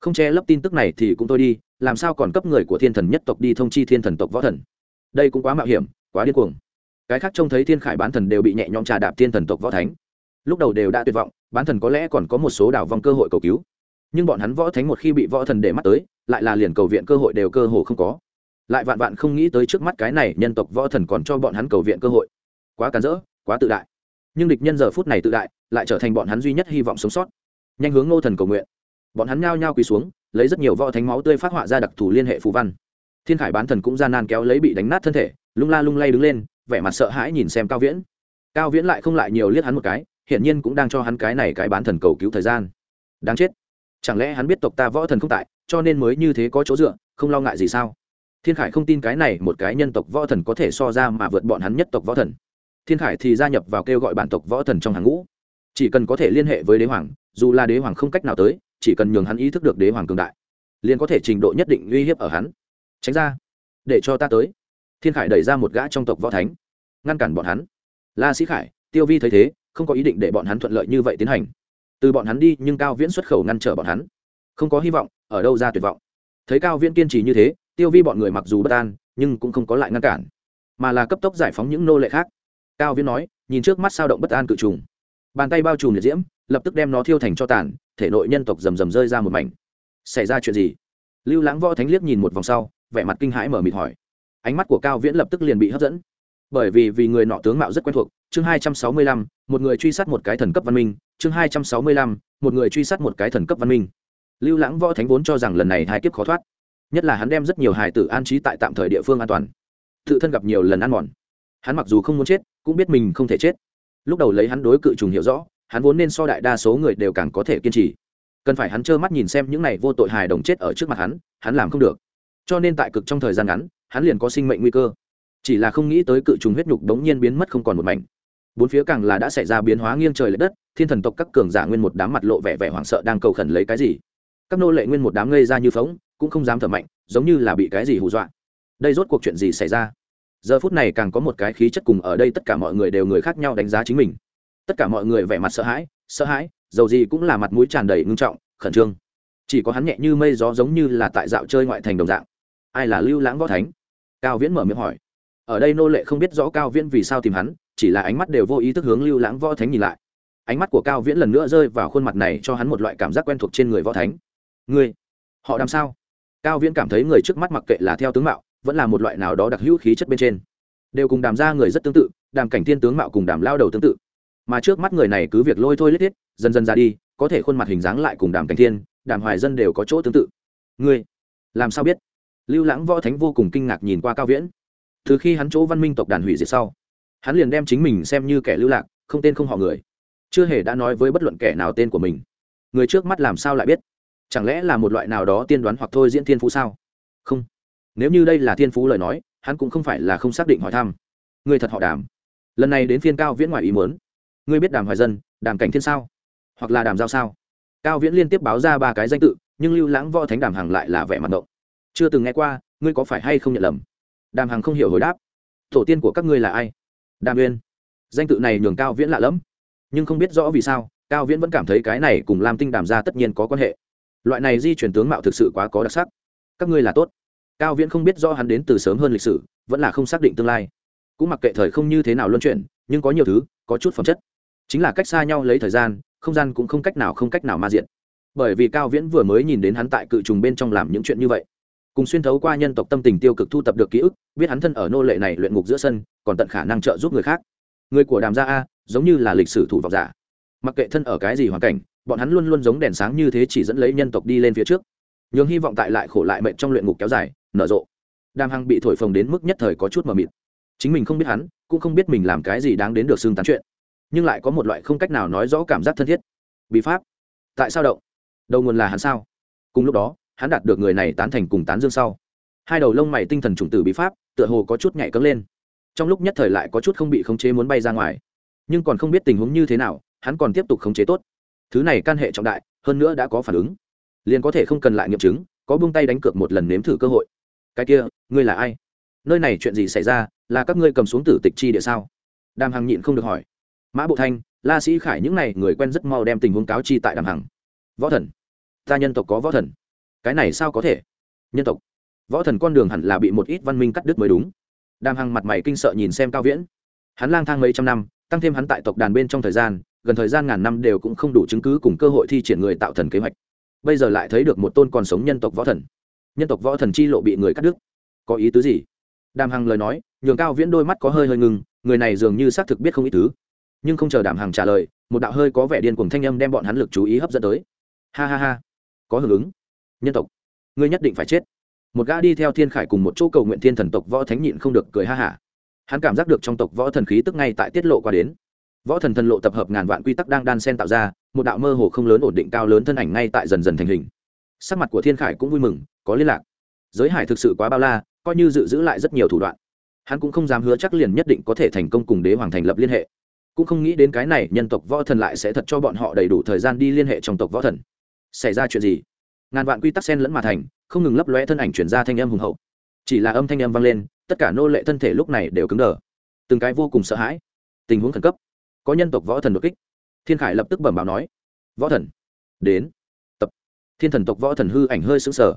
Không che lấp tin tức này thì cũng thôi đi, làm sao còn cấp người của thiên thần nhất tộc đi thông chi thiên thần tộc võ thần? Đây cũng quá mạo hiểm, quá điên cuồng cái khác trông thấy thiên khải bán thần đều bị nhẹ nhõm trà đạp thiên thần tộc võ thánh. Lúc đầu đều đã tuyệt vọng, bán thần có lẽ còn có một số đảo vong cơ hội cầu cứu. Nhưng bọn hắn võ thánh một khi bị võ thần để mắt tới, lại là liền cầu viện cơ hội đều cơ hồ không có. Lại vạn vạn không nghĩ tới trước mắt cái này nhân tộc võ thần còn cho bọn hắn cầu viện cơ hội. Quá cản rỡ, quá tự đại. Nhưng địch nhân giờ phút này tự đại, lại trở thành bọn hắn duy nhất hy vọng sống sót. Nhanh hướng ngô thần cầu nguyện. Bọn hắn nhao nhao quỳ xuống, lấy rất nhiều võ thánh máu tươi phát họa ra đặc thù liên hệ phù văn. Thiên khải bán thần cũng gian nan kéo lấy bị đánh nát thân thể, lung la lung lay đứng lên vẻ mặt sợ hãi nhìn xem cao viễn. Cao viễn lại không lại nhiều liếc hắn một cái, hiển nhiên cũng đang cho hắn cái này cái bán thần cầu cứu thời gian. Đáng chết. Chẳng lẽ hắn biết tộc ta võ thần không tại, cho nên mới như thế có chỗ dựa, không lo ngại gì sao? Thiên khải không tin cái này một cái nhân tộc võ thần có thể so ra mà vượt bọn hắn nhất tộc võ thần. Thiên khải thì gia nhập vào kêu gọi bản tộc võ thần trong hàng ngũ. Chỉ cần có thể liên hệ với đế hoàng, dù là đế hoàng không cách nào tới, chỉ cần nhường hắn ý thức được đế hoàng cường đại, liền có thể trình độ nhất định uy hiếp ở hắn. Tránh ra. Để cho ta tới thiên khải đẩy ra một gã trong tộc võ thánh, ngăn cản bọn hắn. La sĩ khải, tiêu vi thấy thế, không có ý định để bọn hắn thuận lợi như vậy tiến hành. Từ bọn hắn đi, nhưng cao viễn xuất khẩu ngăn trở bọn hắn. Không có hy vọng, ở đâu ra tuyệt vọng. Thấy cao viễn kiên trì như thế, tiêu vi bọn người mặc dù bất an, nhưng cũng không có lại ngăn cản, mà là cấp tốc giải phóng những nô lệ khác. Cao viễn nói, nhìn trước mắt sao động bất an cự trùng. Bàn tay bao trùm liệt diễm, lập tức đem nó thiêu thành cho tàn, thể nội nhân tộc rầm rầm rơi ra một mảnh. Xảy ra chuyện gì? Lưu lãng võ thánh liếc nhìn một vòng sau, vẻ mặt kinh hãi mở mịt hỏi ánh mắt của cao viễn lập tức liền bị hấp dẫn. Bởi vì vì người nọ tướng mạo rất quen thuộc, chương hai trăm sáu mươi lăm, một người truy sát một cái thần cấp văn minh, chương hai trăm sáu mươi lăm, một người truy sát một cái thần cấp văn minh. Lưu lãng võ thánh vốn cho rằng lần này hai kiếp khó thoát, nhất là hắn đem rất nhiều hài tử an trí tại tạm thời địa phương an toàn. Tự thân gặp nhiều lần ăn mòn. Hắn mặc dù không muốn chết, cũng biết mình không thể chết. Lúc đầu lấy hắn đối cự trùng hiểu rõ, hắn vốn nên so đại đa số người đều càng có thể kiên trì. Cần phải hắn trơ mắt nhìn xem những này vô tội hài đồng chết ở trước mặt hắn hắn làm không được. Cho nên tại cực trong thời gian ngắn hắn liền có sinh mệnh nguy cơ. Chỉ là không nghĩ tới cự trùng huyết nhục đống nhiên biến mất không còn một mảnh. Bốn phía càng là đã xảy ra biến hóa nghiêng trời l ệ đất, thiên thần tộc các cường giả nguyên một đám mặt lộ vẻ vẻ hoảng sợ đang cầu khẩn lấy cái gì? Các nô lệ nguyên một đám ngây ra như phóng cũng không dám thở mạnh, giống như là bị cái gì hù dọa. Đây rốt cuộc chuyện gì xảy ra? Giờ phút này càng có một cái khí chất cùng ở đây tất cả mọi người đều người khác nhau đánh giá chính mình. Tất cả mọi người vẻ mặt sợ hãi sợ hãi, dầu gì cũng là mặt mũi tràn đầy ngưng trọng, khẩn trương. Chỉ có hắn nhẹ như mây gió giống như là tại dạo chơi ngoại thành đồng dạng. Ai là lưu lãng võ thánh? Cao viễn mở miệng hỏi. Ở đây nô lệ không biết rõ cao viễn vì sao tìm hắn chỉ là ánh mắt đều vô ý thức hướng lưu lãng võ thánh nhìn lại. Ánh mắt của cao viễn lần nữa rơi vào khuôn mặt này cho hắn một loại cảm giác quen thuộc trên người võ thánh. Người họ làm sao? Cao viễn cảm thấy người trước mắt mặc kệ là theo tướng mạo vẫn là một loại nào đó đặc hữu khí chất bên trên. Đều cùng đàm ra người rất tương tự đàm cảnh thiên tướng mạo cùng đàm lao đầu tương tự. Mà trước mắt người này cứ việc lôi thôi lết hết, dần dần ra đi có thể khuôn mặt hình dáng lại cùng đàm cảnh thiên đàm hoài dân đều có chỗ tương tự. Ngươi làm sao biết? Lưu lãng võ thánh vô cùng kinh ngạc nhìn qua cao viễn. Từ khi hắn chỗ văn minh tộc đàn hủy diệt sau, hắn liền đem chính mình xem như kẻ lưu lạc, không tên không họ người. Chưa hề đã nói với bất luận kẻ nào tên của mình. Người trước mắt làm sao lại biết? Chẳng lẽ là một loại nào đó tiên đoán hoặc thôi diễn thiên phú sao? Không. Nếu như đây là thiên phú lời nói, hắn cũng không phải là không xác định hỏi thăm. Người thật họ đàm. Lần này đến phiên cao viễn ngoài ý muốn. Ngươi biết đàm hoài dân, đàm cảnh thiên sao? Hoặc là đàm giao sao? Cao viễn liên tiếp báo ra ba cái danh tự, nhưng lưu lãng võ thánh đàm hằng lại là vẻ mặt động chưa từng nghe qua, ngươi có phải hay không nhận lầm? Đàm hằng không hiểu hồi đáp. Tổ tiên của các ngươi là ai? Đàm uyên. Danh tự này nhường cao viễn lạ lẫm. Nhưng không biết rõ vì sao, cao viễn vẫn cảm thấy cái này cùng lam tinh đàm ra tất nhiên có quan hệ. Loại này di chuyển tướng mạo thực sự quá có đặc sắc. Các ngươi là tốt. Cao viễn không biết rõ hắn đến từ sớm hơn lịch sử, vẫn là không xác định tương lai. Cũng mặc kệ thời không như thế nào luân chuyển, nhưng có nhiều thứ, có chút phẩm chất. Chính là cách xa nhau lấy thời gian, không gian cũng không cách nào không cách nào ma diện. Bởi vì cao viễn vừa mới nhìn đến hắn tại cự trùng bên trong làm những chuyện như vậy cùng xuyên thấu qua nhân tộc tâm tình tiêu cực thu tập được ký ức, biết hắn thân ở nô lệ này luyện ngục giữa sân, còn tận khả năng trợ giúp người khác. Người của đàm gia a, giống như là lịch sử thủ vọng giả. Mặc kệ thân ở cái gì hoàn cảnh, bọn hắn luôn luôn giống đèn sáng như thế chỉ dẫn lấy nhân tộc đi lên phía trước. Nhường hy vọng tại lại khổ lại mệnh trong luyện ngục kéo dài, nở rộ. Đàm hằng bị thổi phồng đến mức nhất thời có chút mờ mịt. Chính mình không biết hắn, cũng không biết mình làm cái gì đáng đến được xương tán chuyện. Nhưng lại có một loại không cách nào nói rõ cảm giác thân thiết. Bí pháp. Tại sao động? Đầu nguồn là hắn sao? Cùng lúc đó hắn đạt được người này tán thành cùng tán dương sau. Hai đầu lông mày tinh thần chủng tử bí pháp, tựa hồ có chút nhạy cấm lên. Trong lúc nhất thời lại có chút không bị khống chế muốn bay ra ngoài. Nhưng còn không biết tình huống như thế nào, hắn còn tiếp tục khống chế tốt. Thứ này can hệ trọng đại, hơn nữa đã có phản ứng. Liền có thể không cần lại nghiệm chứng, có buông tay đánh cược một lần nếm thử cơ hội. Cái kia, ngươi là ai? Nơi này chuyện gì xảy ra, là các ngươi cầm xuống tử tịch chi địa sao? Đàm hằng nhịn không được hỏi. Mã bộ thanh, la sĩ khải những n à y người quen rất mau đem tình huống cáo chi tại đàm hằng. Võ thần. Ta nhân tộc có võ thần cái này sao có thể? Nhân tộc. Võ thần con đường hẳn là bị một ít văn minh cắt đứt mới đúng. Đàm hằng mặt mày kinh sợ nhìn xem cao viễn. Hắn lang thang mấy trăm năm, tăng thêm hắn tại tộc đàn bên trong thời gian, gần thời gian ngàn năm đều cũng không đủ chứng cứ cùng cơ hội thi triển người tạo thần kế hoạch. Bây giờ lại thấy được một tôn còn sống nhân tộc võ thần. Nhân tộc võ thần chi lộ bị người cắt đứt. Có ý tứ gì? Đàm hằng lời nói, nhường cao viễn đôi mắt có hơi hơi ngừng người này dường như xác thực biết không ý tứ nhưng không chờ đàm hằng trả lời, một đạo hơi có vẻ điên cùng thanh âm đem bọn hắn lực chú ý hấp dẫn tới. Ha ha ha. Có hưởng ứng nhân tộc, ngươi nhất định phải chết. Một gã đi theo thiên khải cùng một chỗ cầu nguyện thiên thần tộc võ thánh nhịn không được cười ha hả. Hắn cảm giác được trong tộc võ thần khí tức ngay tại tiết lộ qua đến. Võ thần thần lộ tập hợp ngàn vạn quy tắc đang đan sen tạo ra, một đạo mơ hồ không lớn ổn định cao lớn thân ảnh ngay tại dần dần thành hình. Sắc mặt của thiên khải cũng vui mừng, có liên lạc. Giới hải thực sự quá bao la, coi như dự giữ lại rất nhiều thủ đoạn. Hắn cũng không dám hứa chắc liền nhất định có thể thành công cùng đế hoàng thành lập liên hệ. Cũng không nghĩ đến cái này nhân tộc võ thần lại sẽ thật cho bọn họ đầy đủ thời gian đi liên hệ trong tộc võ thần. Xảy ra chuyện gì? Ngàn vạn quy tắc sen lẫn mà thành, không ngừng lấp lóe thân ảnh chuyển ra thanh âm hùng hậu. Chỉ là âm thanh âm vang lên, tất cả nô lệ thân thể lúc này đều cứng đờ. Từng cái vô cùng sợ hãi, tình huống khẩn cấp. Có nhân tộc võ thần đột kích. Thiên khải lập tức bẩm báo nói, võ thần, đến. Tập. Thiên thần tộc võ thần hư ảnh hơi sững sờ,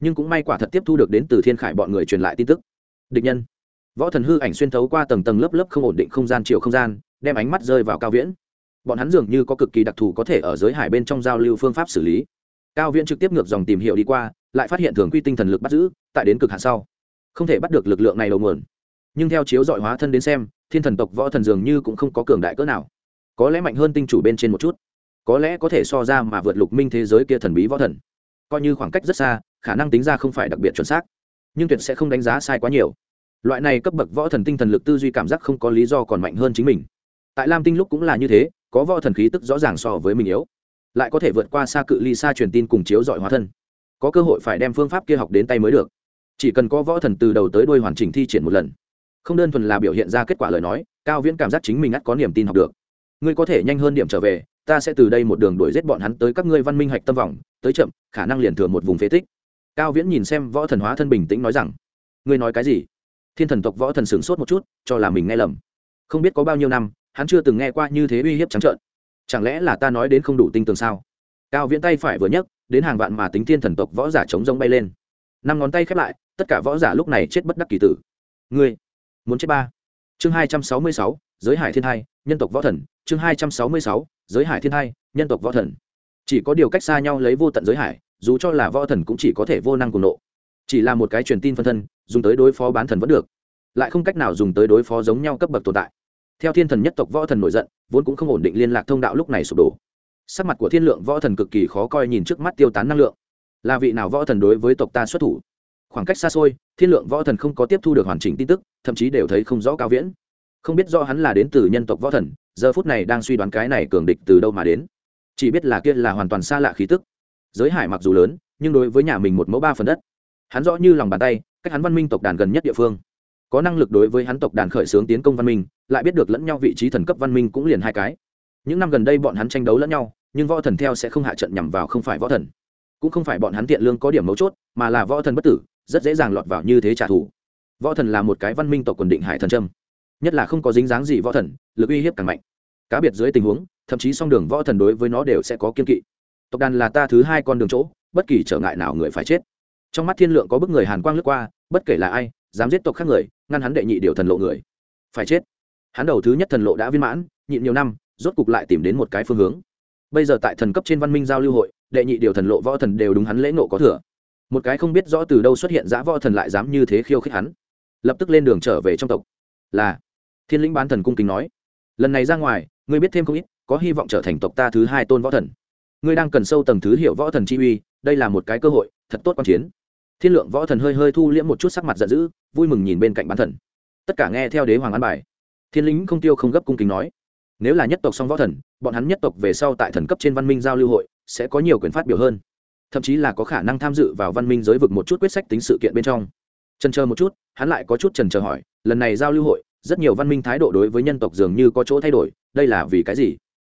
nhưng cũng may quả thật tiếp thu được đến từ thiên khải bọn người truyền lại tin tức. Địch nhân. Võ thần hư ảnh xuyên thấu qua tầng tầng lớp lớp không ổn định không gian chiều không gian, đem ánh mắt rơi vào cao viễn. Bọn hắn dường như có cực kỳ đặc thù có thể ở giới hải bên trong giao lưu phương pháp xử lý cao viễn trực tiếp ngược dòng tìm hiểu đi qua, lại phát hiện thường quy tinh thần lực bắt giữ, tại đến cực hạn sau. Không thể bắt được lực lượng này đầu nguồn. Nhưng theo chiếu dọi hóa thân đến xem, thiên thần tộc võ thần dường như cũng không có cường đại cỡ nào. Có lẽ mạnh hơn tinh chủ bên trên một chút. Có lẽ có thể so ra mà vượt lục minh thế giới kia thần bí võ thần. Coi như khoảng cách rất xa, khả năng tính ra không phải đặc biệt chuẩn xác. Nhưng tuyệt sẽ không đánh giá sai quá nhiều. Loại này cấp bậc võ thần tinh thần lực tư duy cảm giác không có lý do còn mạnh hơn chính mình. Tại lam tinh lúc cũng là như thế, có võ thần khí tức rõ ràng so với mình yếu lại có thể vượt qua xa cự ly xa truyền tin cùng chiếu dọi hóa thân. Có cơ hội phải đem phương pháp kia học đến tay mới được. Chỉ cần có võ thần từ đầu tới đuôi hoàn chỉnh thi triển một lần. Không đơn thuần là biểu hiện ra kết quả lời nói, cao viễn cảm giác chính mình ắt có niềm tin học được. Ngươi có thể nhanh hơn điểm trở về, ta sẽ từ đây một đường đuổi giết bọn hắn tới các ngươi văn minh hạch tâm vọng tới chậm, khả năng liền thừa một vùng phế tích. Cao viễn nhìn xem võ thần hóa thân bình tĩnh nói rằng, ngươi nói cái gì? Thiên thần tộc võ thần sửng sốt một chút, cho là mình nghe lầm. Không biết có bao nhiêu năm, hắn chưa từng nghe qua như thế uy hiếp trắng trợn chẳng lẽ là ta nói đến không đủ tinh tường sao? Cao viễn tay phải vừa nhấc, đến hàng vạn mà tính thiên thần tộc võ giả chống rông bay lên. Năm ngón tay khép lại, tất cả võ giả lúc này chết bất đắc kỳ tử. Ngươi, muốn chết ba. Chương hai trăm sáu mươi sáu, giới hải thiên hai, nhân tộc võ thần. Chương hai trăm sáu mươi sáu, giới hải thiên hai, nhân tộc võ thần. Chỉ có điều cách xa nhau lấy vô tận giới hải, dù cho là võ thần cũng chỉ có thể vô năng cùng nộ. Chỉ là một cái truyền tin phân thân, dùng tới đối phó bán thần vẫn được. Lại không cách nào dùng tới đối phó giống nhau cấp bậc tồn tại theo thiên thần nhất tộc võ thần nổi giận, vốn cũng không ổn định liên lạc thông đạo lúc này sụp đổ. Sắc mặt của thiên lượng võ thần cực kỳ khó coi nhìn trước mắt tiêu tán năng lượng. Là vị nào võ thần đối với tộc ta xuất thủ? Khoảng cách xa xôi, thiên lượng võ thần không có tiếp thu được hoàn chỉnh tin tức, thậm chí đều thấy không rõ cao viễn. Không biết do hắn là đến từ nhân tộc võ thần, giờ phút này đang suy đoán cái này cường địch từ đâu mà đến. Chỉ biết là kia là hoàn toàn xa lạ khí tức. Giới hải mặc dù lớn, nhưng đối với nhà mình một mẫu ba phần đất, hắn rõ như lòng bàn tay, cách hắn văn minh tộc đàn gần nhất địa phương. Có năng lực đối với hắn tộc đàn khởi xướng tiến công văn minh lại biết được lẫn nhau vị trí thần cấp văn minh cũng liền hai cái. Những năm gần đây bọn hắn tranh đấu lẫn nhau, nhưng võ thần theo sẽ không hạ trận nhằm vào không phải võ thần. Cũng không phải bọn hắn tiện lương có điểm mấu chốt, mà là võ thần bất tử, rất dễ dàng lọt vào như thế trả thù. Võ thần là một cái văn minh tộc quần định hải thần trâm nhất là không có dính dáng gì võ thần, lực uy hiếp càng mạnh. Cá biệt dưới tình huống, thậm chí song đường võ thần đối với nó đều sẽ có kiên kỵ. Tộc đàn là ta thứ hai con đường chỗ, bất kỳ trở ngại nào người phải chết. Trong mắt thiên lượng có bức người hàn quang lướt qua, bất kể là ai, dám giết tộc khác người, ngăn hắn đệ nhị điều thần lộ người, phải chết hắn đầu thứ nhất thần lộ đã viên mãn, nhịn nhiều năm, rốt cục lại tìm đến một cái phương hướng. Bây giờ tại thần cấp trên văn minh giao lưu hội, đệ nhị điều thần lộ võ thần đều đúng hắn lễ nộ có thừa. Một cái không biết rõ từ đâu xuất hiện giã võ thần lại dám như thế khiêu khích hắn. Lập tức lên đường trở về trong tộc. Là, thiên lĩnh bán thần cung kính nói. Lần này ra ngoài, ngươi biết thêm không ít, có hy vọng trở thành tộc ta thứ hai tôn võ thần. Ngươi đang cần sâu tầng thứ hiểu võ thần chi uy, đây là một cái cơ hội, thật tốt quan chiến. Thiên lượng võ thần hơi hơi thu liễm một chút sắc mặt giận dữ, vui mừng nhìn bên cạnh bán thần. Tất cả nghe theo đế hoàng an bài thiên lính không tiêu không gấp cung kính nói, nếu là nhất tộc song võ thần, bọn hắn nhất tộc về sau tại thần cấp trên văn minh giao lưu hội, sẽ có nhiều quyền phát biểu hơn. Thậm chí là có khả năng tham dự vào văn minh giới vực một chút quyết sách tính sự kiện bên trong. Trần chờ một chút, hắn lại có chút trần chờ hỏi, lần này giao lưu hội, rất nhiều văn minh thái độ đối với nhân tộc dường như có chỗ thay đổi, đây là vì cái gì?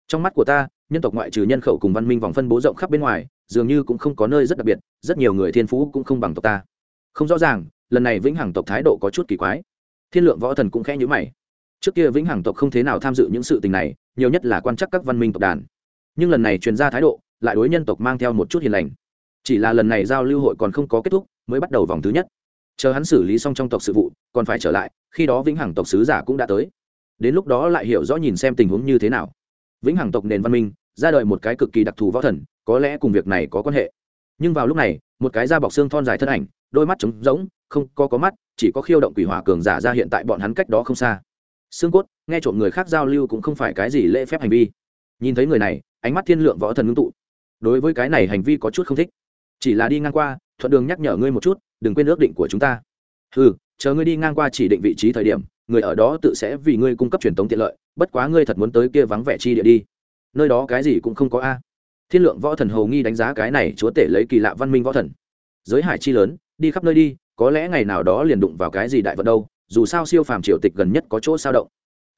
Trong mắt của ta, nhân tộc ngoại trừ nhân khẩu cùng văn minh vòng phân bố rộng khắp bên ngoài, dường như cũng không có nơi rất đặc biệt, rất nhiều người thiên phú cũng không bằng tộc ta. Không rõ ràng, lần này vĩnh hằng tộc thái độ có chút kỳ quái. Thiên lượng võ thần cũng khẽ nhữ mày trước kia vĩnh hằng tộc không thế nào tham dự những sự tình này, nhiều nhất là quan chắc các văn minh tộc đàn. Nhưng lần này truyền ra thái độ, lại đối nhân tộc mang theo một chút hiền lành. Chỉ là lần này giao lưu hội còn không có kết thúc, mới bắt đầu vòng thứ nhất. Chờ hắn xử lý xong trong tộc sự vụ, còn phải trở lại, khi đó vĩnh hằng tộc sứ giả cũng đã tới. Đến lúc đó lại hiểu rõ nhìn xem tình huống như thế nào. Vĩnh hằng tộc nền văn minh, ra đời một cái cực kỳ đặc thù võ thần, có lẽ cùng việc này có quan hệ. Nhưng vào lúc này, một cái da bọc xương thon dài thân ảnh, đôi mắt trống rỗng, không có có mắt, chỉ có khiêu động quỷ hỏa cường giả ra hiện tại bọn hắn cách đó không xa xương cốt, nghe trộm người khác giao lưu cũng không phải cái gì lễ phép hành vi. Nhìn thấy người này, ánh mắt thiên lượng võ thần ngưng tụ. Đối với cái này hành vi có chút không thích. Chỉ là đi ngang qua, thuận đường nhắc nhở ngươi một chút, đừng quên ước định của chúng ta. Ừ chờ ngươi đi ngang qua chỉ định vị trí thời điểm, người ở đó tự sẽ vì ngươi cung cấp truyền thống tiện lợi, bất quá ngươi thật muốn tới kia vắng vẻ chi địa đi. Nơi đó cái gì cũng không có a. Thiên lượng võ thần hầu nghi đánh giá cái này chúa tể lấy kỳ lạ văn minh võ thần. Giới hải chi lớn, đi khắp nơi đi, có lẽ ngày nào đó liền đụng vào cái gì đại vật đâu dù sao siêu phàm triều tịch gần nhất có chỗ sao động.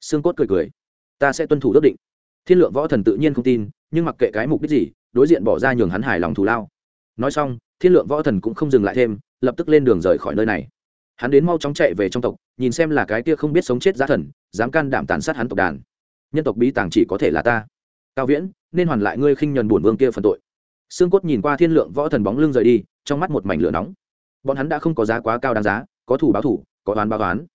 Xương cốt cười cười. Ta sẽ tuân thủ ước định. Thiên lượng võ thần tự nhiên không tin, nhưng mặc kệ cái mục đích gì, đối diện bỏ ra nhường hắn hài lòng thù lao. Nói xong, thiên lượng võ thần cũng không dừng lại thêm, lập tức lên đường rời khỏi nơi này. Hắn đến mau chóng chạy về trong tộc, nhìn xem là cái kia không biết sống chết giá thần, dám can đảm tàn sát hắn tộc đàn. Nhân tộc bí tàng chỉ có thể là ta. Cao viễn, nên hoàn lại ngươi khinh nhuần bổn vương kia phần tội. Xương cốt nhìn qua thiên lượng võ thần bóng lưng rời đi, trong mắt một mảnh lửa nóng. Bọn hắn đã không có giá quá cao đáng giá, có thủ báo thủ có đoán báo oán.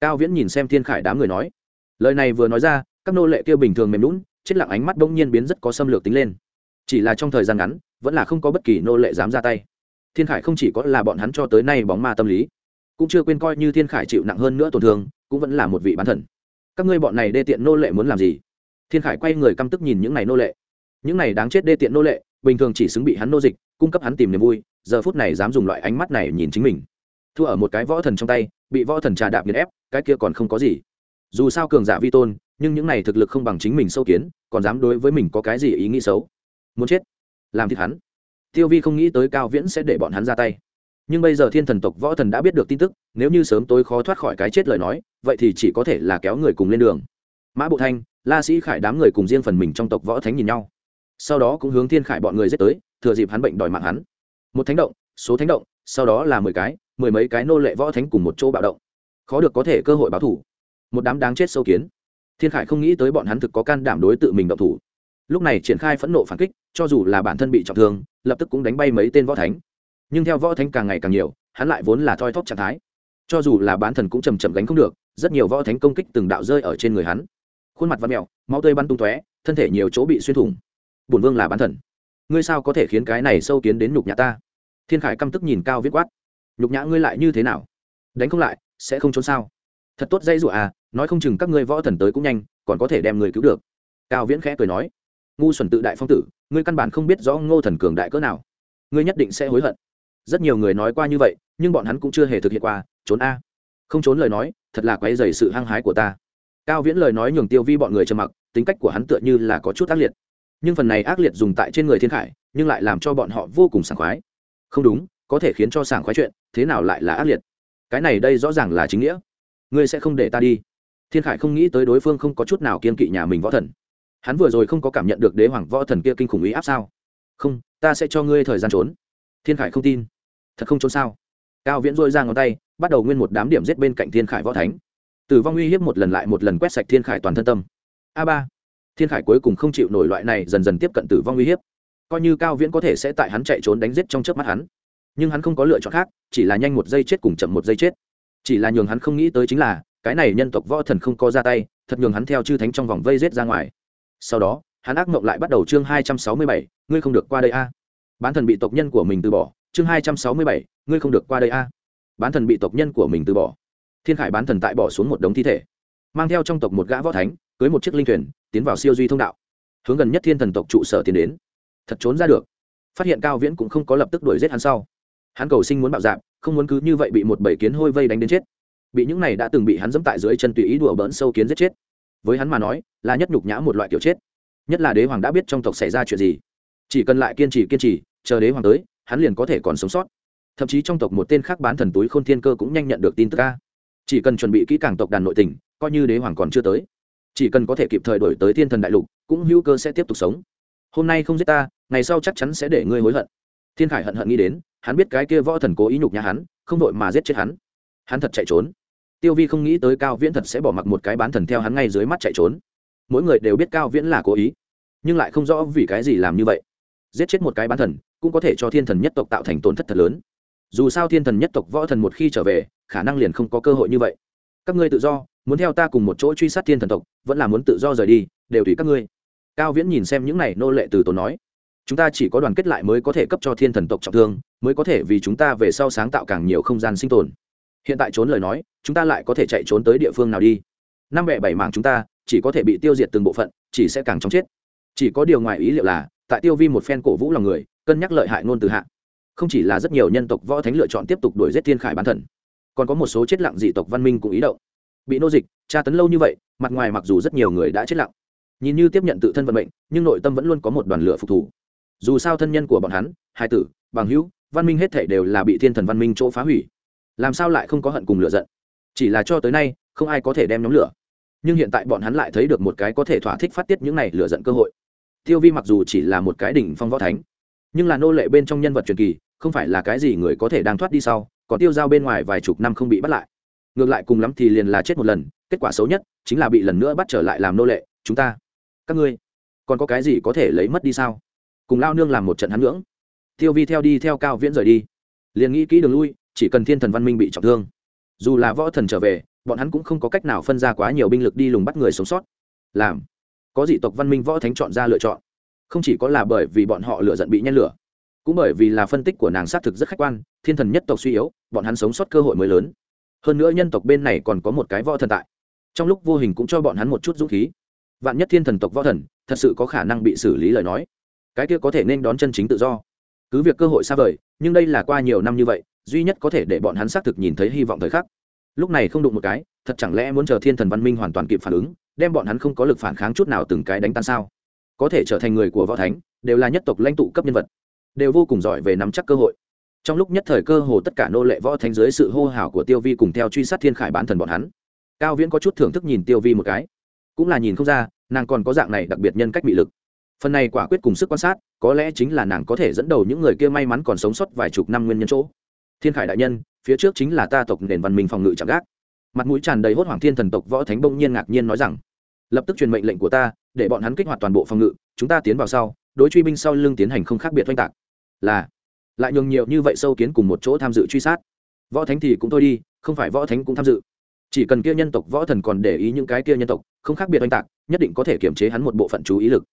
Cao viễn nhìn xem thiên khải đám người nói, lời này vừa nói ra, các nô lệ kia bình thường mềm lún chết lặng ánh mắt bỗng nhiên biến rất có xâm lược tính lên. Chỉ là trong thời gian ngắn, vẫn là không có bất kỳ nô lệ dám ra tay. Thiên khải không chỉ có là bọn hắn cho tới nay bóng ma tâm lý, cũng chưa quên coi như thiên khải chịu nặng hơn nữa tổn thương, cũng vẫn là một vị bán thần. Các ngươi bọn này đê tiện nô lệ muốn làm gì? Thiên khải quay người căm tức nhìn những này nô lệ. Những này đáng chết đê tiện nô lệ, bình thường chỉ xứng bị hắn nô dịch, cung cấp hắn tìm niềm vui, giờ phút này dám dùng loại ánh mắt này nhìn chính mình thua ở một cái võ thần trong tay, bị võ thần trà đạp nghiền ép, cái kia còn không có gì. Dù sao cường giả vi tôn, nhưng những này thực lực không bằng chính mình sâu kiến, còn dám đối với mình có cái gì ý nghĩ xấu? Muốn chết? Làm thịt hắn. Tiêu vi không nghĩ tới cao viễn sẽ để bọn hắn ra tay. Nhưng bây giờ thiên thần tộc võ thần đã biết được tin tức, nếu như sớm tối khó thoát khỏi cái chết lời nói, vậy thì chỉ có thể là kéo người cùng lên đường. Mã bộ thanh, la sĩ khải đám người cùng riêng phần mình trong tộc võ thánh nhìn nhau. Sau đó cũng hướng thiên khải bọn người giết tới, thừa dịp hắn bệnh đòi mạng hắn. Một thánh động, số thánh động, sau đó là mười cái mười mấy cái nô lệ võ thánh cùng một chỗ bạo động. Khó được có thể cơ hội báo thủ. Một đám đáng chết sâu kiến. Thiên khải không nghĩ tới bọn hắn thực có can đảm đối tự mình động thủ. Lúc này triển khai phẫn nộ phản kích, cho dù là bản thân bị trọng thương, lập tức cũng đánh bay mấy tên võ thánh. Nhưng theo võ thánh càng ngày càng nhiều, hắn lại vốn là thoi thóp trạng thái. Cho dù là bán thần cũng chầm chậm gánh không được, rất nhiều võ thánh công kích từng đạo rơi ở trên người hắn. Khuôn mặt văn mèo, máu tươi bắn tung tóe, thân thể nhiều chỗ bị xuyên thủng. Bổn vương là bán thần ngươi sao có thể khiến cái này sâu kiến đến nhục nhã ta? Thiên khải căm tức nhìn cao viết quát nhục nhã ngươi lại như thế nào? Đánh không lại, sẽ không trốn sao? Thật tốt dây dụa à nói không chừng các ngươi võ thần tới cũng nhanh, còn có thể đem người cứu được. Cao viễn khẽ cười nói. Ngu xuẩn tự đại phong tử, ngươi căn bản không biết rõ ngô thần cường đại cỡ nào. Ngươi nhất định sẽ hối hận. Rất nhiều người nói qua như vậy, nhưng bọn hắn cũng chưa hề thực hiện qua, trốn a. Không trốn lời nói, thật là quấy dày sự hăng hái của ta. Cao viễn lời nói nhường tiêu vi bọn người trầm mặc, tính cách của hắn tựa như là có chút ác liệt. Nhưng phần này ác liệt dùng tại trên người thiên khải, nhưng lại làm cho bọn họ vô cùng sảng khoái. Không đúng có thể khiến cho sảng khoái chuyện, thế nào lại là ác liệt? Cái này đây rõ ràng là chính nghĩa. Ngươi sẽ không để ta đi. Thiên khải không nghĩ tới đối phương không có chút nào kiên kỵ nhà mình võ thần. Hắn vừa rồi không có cảm nhận được đế hoàng võ thần kia kinh khủng ý áp sao? Không, ta sẽ cho ngươi thời gian trốn. Thiên khải không tin. Thật không trốn sao? Cao viễn dôi ra ngón tay, bắt đầu nguyên một đám điểm giết bên cạnh thiên khải võ thánh. Tử vong uy hiếp một lần lại một lần quét sạch thiên khải toàn thân tâm. A ba. Thiên khải cuối cùng không chịu nổi loại này dần dần tiếp cận tử vong uy hiếp. Coi như cao viễn có thể sẽ tại hắn chạy trốn đánh giết trong trước mắt hắn nhưng hắn không có lựa chọn khác, chỉ là nhanh một giây chết cùng chậm một giây chết. Chỉ là nhường hắn không nghĩ tới chính là, cái này nhân tộc võ thần không có ra tay, thật nhường hắn theo chư thánh trong vòng vây giết ra ngoài. Sau đó, hắn ác mộng lại bắt đầu chương hai trăm sáu mươi bảy, ngươi không được qua đây a. Bán thần bị tộc nhân của mình từ bỏ, chương hai trăm sáu mươi bảy, ngươi không được qua đây a. Bán thần bị tộc nhân của mình từ bỏ. Thiên khải bán thần tại bỏ xuống một đống thi thể, mang theo trong tộc một gã võ thánh, cưới một chiếc linh thuyền, tiến vào siêu duy thông đạo. Hướng gần nhất thiên thần tộc trụ sở tiến đến. Thật trốn ra được. Phát hiện cao viễn cũng không có lập tức đuổi giết hắn sau hắn cầu sinh muốn bạo dạp, không muốn cứ như vậy bị một bầy kiến hôi vây đánh đến chết. Bị những này đã từng bị hắn dẫm tại dưới chân tùy ý đùa bỡn sâu kiến giết chết. Với hắn mà nói, là nhất nhục nhã một loại kiểu chết. Nhất là đế hoàng đã biết trong tộc xảy ra chuyện gì. Chỉ cần lại kiên trì kiên trì, chờ đế hoàng tới, hắn liền có thể còn sống sót. Thậm chí trong tộc một tên khác bán thần túi khôn thiên cơ cũng nhanh nhận được tin tức ca chỉ cần chuẩn bị kỹ càng tộc đàn nội tình, coi như đế hoàng còn chưa tới. Chỉ cần có thể kịp thời đổi tới thiên thần đại lục, cũng hữu cơ sẽ tiếp tục sống. Hôm nay không giết ta, ngày sau chắc chắn sẽ để ngươi hối hận thiên khải hận hận nghĩ đến, hắn biết cái kia võ thần cố ý nhục nhà hắn, không đội mà giết chết hắn. Hắn thật chạy trốn. Tiêu vi không nghĩ tới cao viễn thật sẽ bỏ mặc một cái bán thần theo hắn ngay dưới mắt chạy trốn. Mỗi người đều biết cao viễn là cố ý, nhưng lại không rõ vì cái gì làm như vậy. Giết chết một cái bán thần, cũng có thể cho thiên thần nhất tộc tạo thành tổn thất thật lớn. Dù sao thiên thần nhất tộc võ thần một khi trở về, khả năng liền không có cơ hội như vậy. Các ngươi tự do, muốn theo ta cùng một chỗ truy sát thiên thần tộc, vẫn là muốn tự do rời đi, đều tùy các ngươi. Cao viễn nhìn xem những này nô lệ từ tốn nói chúng ta chỉ có đoàn kết lại mới có thể cấp cho thiên thần tộc trọng thương, mới có thể vì chúng ta về sau sáng tạo càng nhiều không gian sinh tồn. Hiện tại trốn lời nói, chúng ta lại có thể chạy trốn tới địa phương nào đi? Năm bẻ bảy mảng chúng ta, chỉ có thể bị tiêu diệt từng bộ phận, chỉ sẽ càng chóng chết. Chỉ có điều ngoài ý liệu là, tại tiêu vi một phen cổ vũ lòng người, cân nhắc lợi hại ngôn từ hạ. Không chỉ là rất nhiều nhân tộc võ thánh lựa chọn tiếp tục đuổi giết thiên khải bán thần, còn có một số chết lặng dị tộc văn minh cũng ý động. Bị nô dịch, tra tấn lâu như vậy, mặt ngoài mặc dù rất nhiều người đã chết lặng, nhìn như tiếp nhận tự thân vận mệnh, nhưng nội tâm vẫn luôn có một đoàn lửa phục thủ dù sao thân nhân của bọn hắn, hai tử, bằng hữu, văn minh hết thể đều là bị thiên thần văn minh chỗ phá hủy. Làm sao lại không có hận cùng lửa giận? Chỉ là cho tới nay, không ai có thể đem nhóm lửa. Nhưng hiện tại bọn hắn lại thấy được một cái có thể thỏa thích phát tiết những này lửa giận cơ hội. Tiêu vi mặc dù chỉ là một cái đỉnh phong võ thánh, nhưng là nô lệ bên trong nhân vật truyền kỳ, không phải là cái gì người có thể đang thoát đi sau, còn tiêu giao bên ngoài vài chục năm không bị bắt lại. Ngược lại cùng lắm thì liền là chết một lần, kết quả xấu nhất chính là bị lần nữa bắt trở lại làm nô lệ, chúng ta, các ngươi, còn có cái gì có thể lấy mất đi sao? Cùng lao nương làm một trận hắn ngưỡng. Tiêu vi theo đi theo cao viễn rời đi. Liền nghĩ kỹ đường lui, chỉ cần thiên thần văn minh bị trọng thương. Dù là võ thần trở về, bọn hắn cũng không có cách nào phân ra quá nhiều binh lực đi lùng bắt người sống sót. Làm, có dị tộc văn minh võ thánh chọn ra lựa chọn. Không chỉ có là bởi vì bọn họ lựa giận bị nhen lửa, cũng bởi vì là phân tích của nàng xác thực rất khách quan, thiên thần nhất tộc suy yếu, bọn hắn sống sót cơ hội mới lớn. Hơn nữa nhân tộc bên này còn có một cái võ thần tại. Trong lúc vô hình cũng cho bọn hắn một chút dũng khí. Vạn nhất thiên thần tộc võ thần thật sự có khả năng bị xử lý lời nói cái kia có thể nên đón chân chính tự do. Cứ việc cơ hội xa vời, nhưng đây là qua nhiều năm như vậy, duy nhất có thể để bọn hắn xác thực nhìn thấy hy vọng thời khắc. Lúc này không đụng một cái, thật chẳng lẽ muốn chờ thiên thần văn minh hoàn toàn kịp phản ứng, đem bọn hắn không có lực phản kháng chút nào từng cái đánh tan sao? Có thể trở thành người của võ thánh, đều là nhất tộc lãnh tụ cấp nhân vật, đều vô cùng giỏi về nắm chắc cơ hội. Trong lúc nhất thời cơ hồ tất cả nô lệ võ thánh dưới sự hô hào của tiêu vi cùng theo truy sát thiên khải bán thần bọn hắn. Cao viễn có chút thưởng thức nhìn tiêu vi một cái, cũng là nhìn không ra, nàng còn có dạng này đặc biệt nhân cách bị lực phần này quả quyết cùng sức quan sát, có lẽ chính là nàng có thể dẫn đầu những người kia may mắn còn sống sót vài chục năm nguyên nhân chỗ. Thiên khải đại nhân, phía trước chính là ta tộc nền văn minh phòng ngự chạm gác. Mặt mũi tràn đầy hốt hoảng thiên thần tộc võ thánh bỗng nhiên ngạc nhiên nói rằng, lập tức truyền mệnh lệnh của ta, để bọn hắn kích hoạt toàn bộ phòng ngự, chúng ta tiến vào sau, đối truy binh sau lưng tiến hành không khác biệt oanh tạc. Là, lại nhường nhiều như vậy sâu kiến cùng một chỗ tham dự truy sát. Võ thánh thì cũng thôi đi, không phải võ thánh cũng tham dự. Chỉ cần kia nhân tộc võ thần còn để ý những cái kia nhân tộc, không khác biệt oanh tạc, nhất định có thể kiểm chế hắn một bộ phận chú ý lực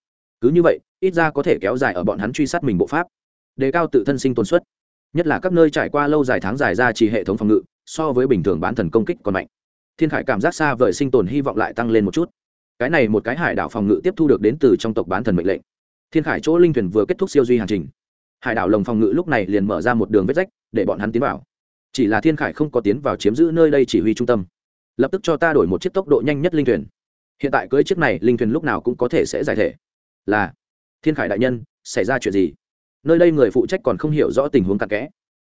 cứ như vậy, ít ra có thể kéo dài ở bọn hắn truy sát mình bộ pháp. Đề cao tự thân sinh tồn suất. Nhất là các nơi trải qua lâu dài tháng dài ra chỉ hệ thống phòng ngự, so với bình thường bán thần công kích còn mạnh. Thiên khải cảm giác xa vời sinh tồn hy vọng lại tăng lên một chút. Cái này một cái hải đảo phòng ngự tiếp thu được đến từ trong tộc bán thần mệnh lệnh. Thiên khải chỗ linh thuyền vừa kết thúc siêu duy hành trình. Hải đảo lồng phòng ngự lúc này liền mở ra một đường vết rách, để bọn hắn tiến vào. Chỉ là thiên khải không có tiến vào chiếm giữ nơi đây chỉ huy trung tâm. Lập tức cho ta đổi một chiếc tốc độ nhanh nhất linh thuyền. Hiện tại cưới chiếc này, linh thuyền lúc nào cũng có thể sẽ giải thể là, thiên khải đại nhân, xảy ra chuyện gì? Nơi đây người phụ trách còn không hiểu rõ tình huống cặn kẽ.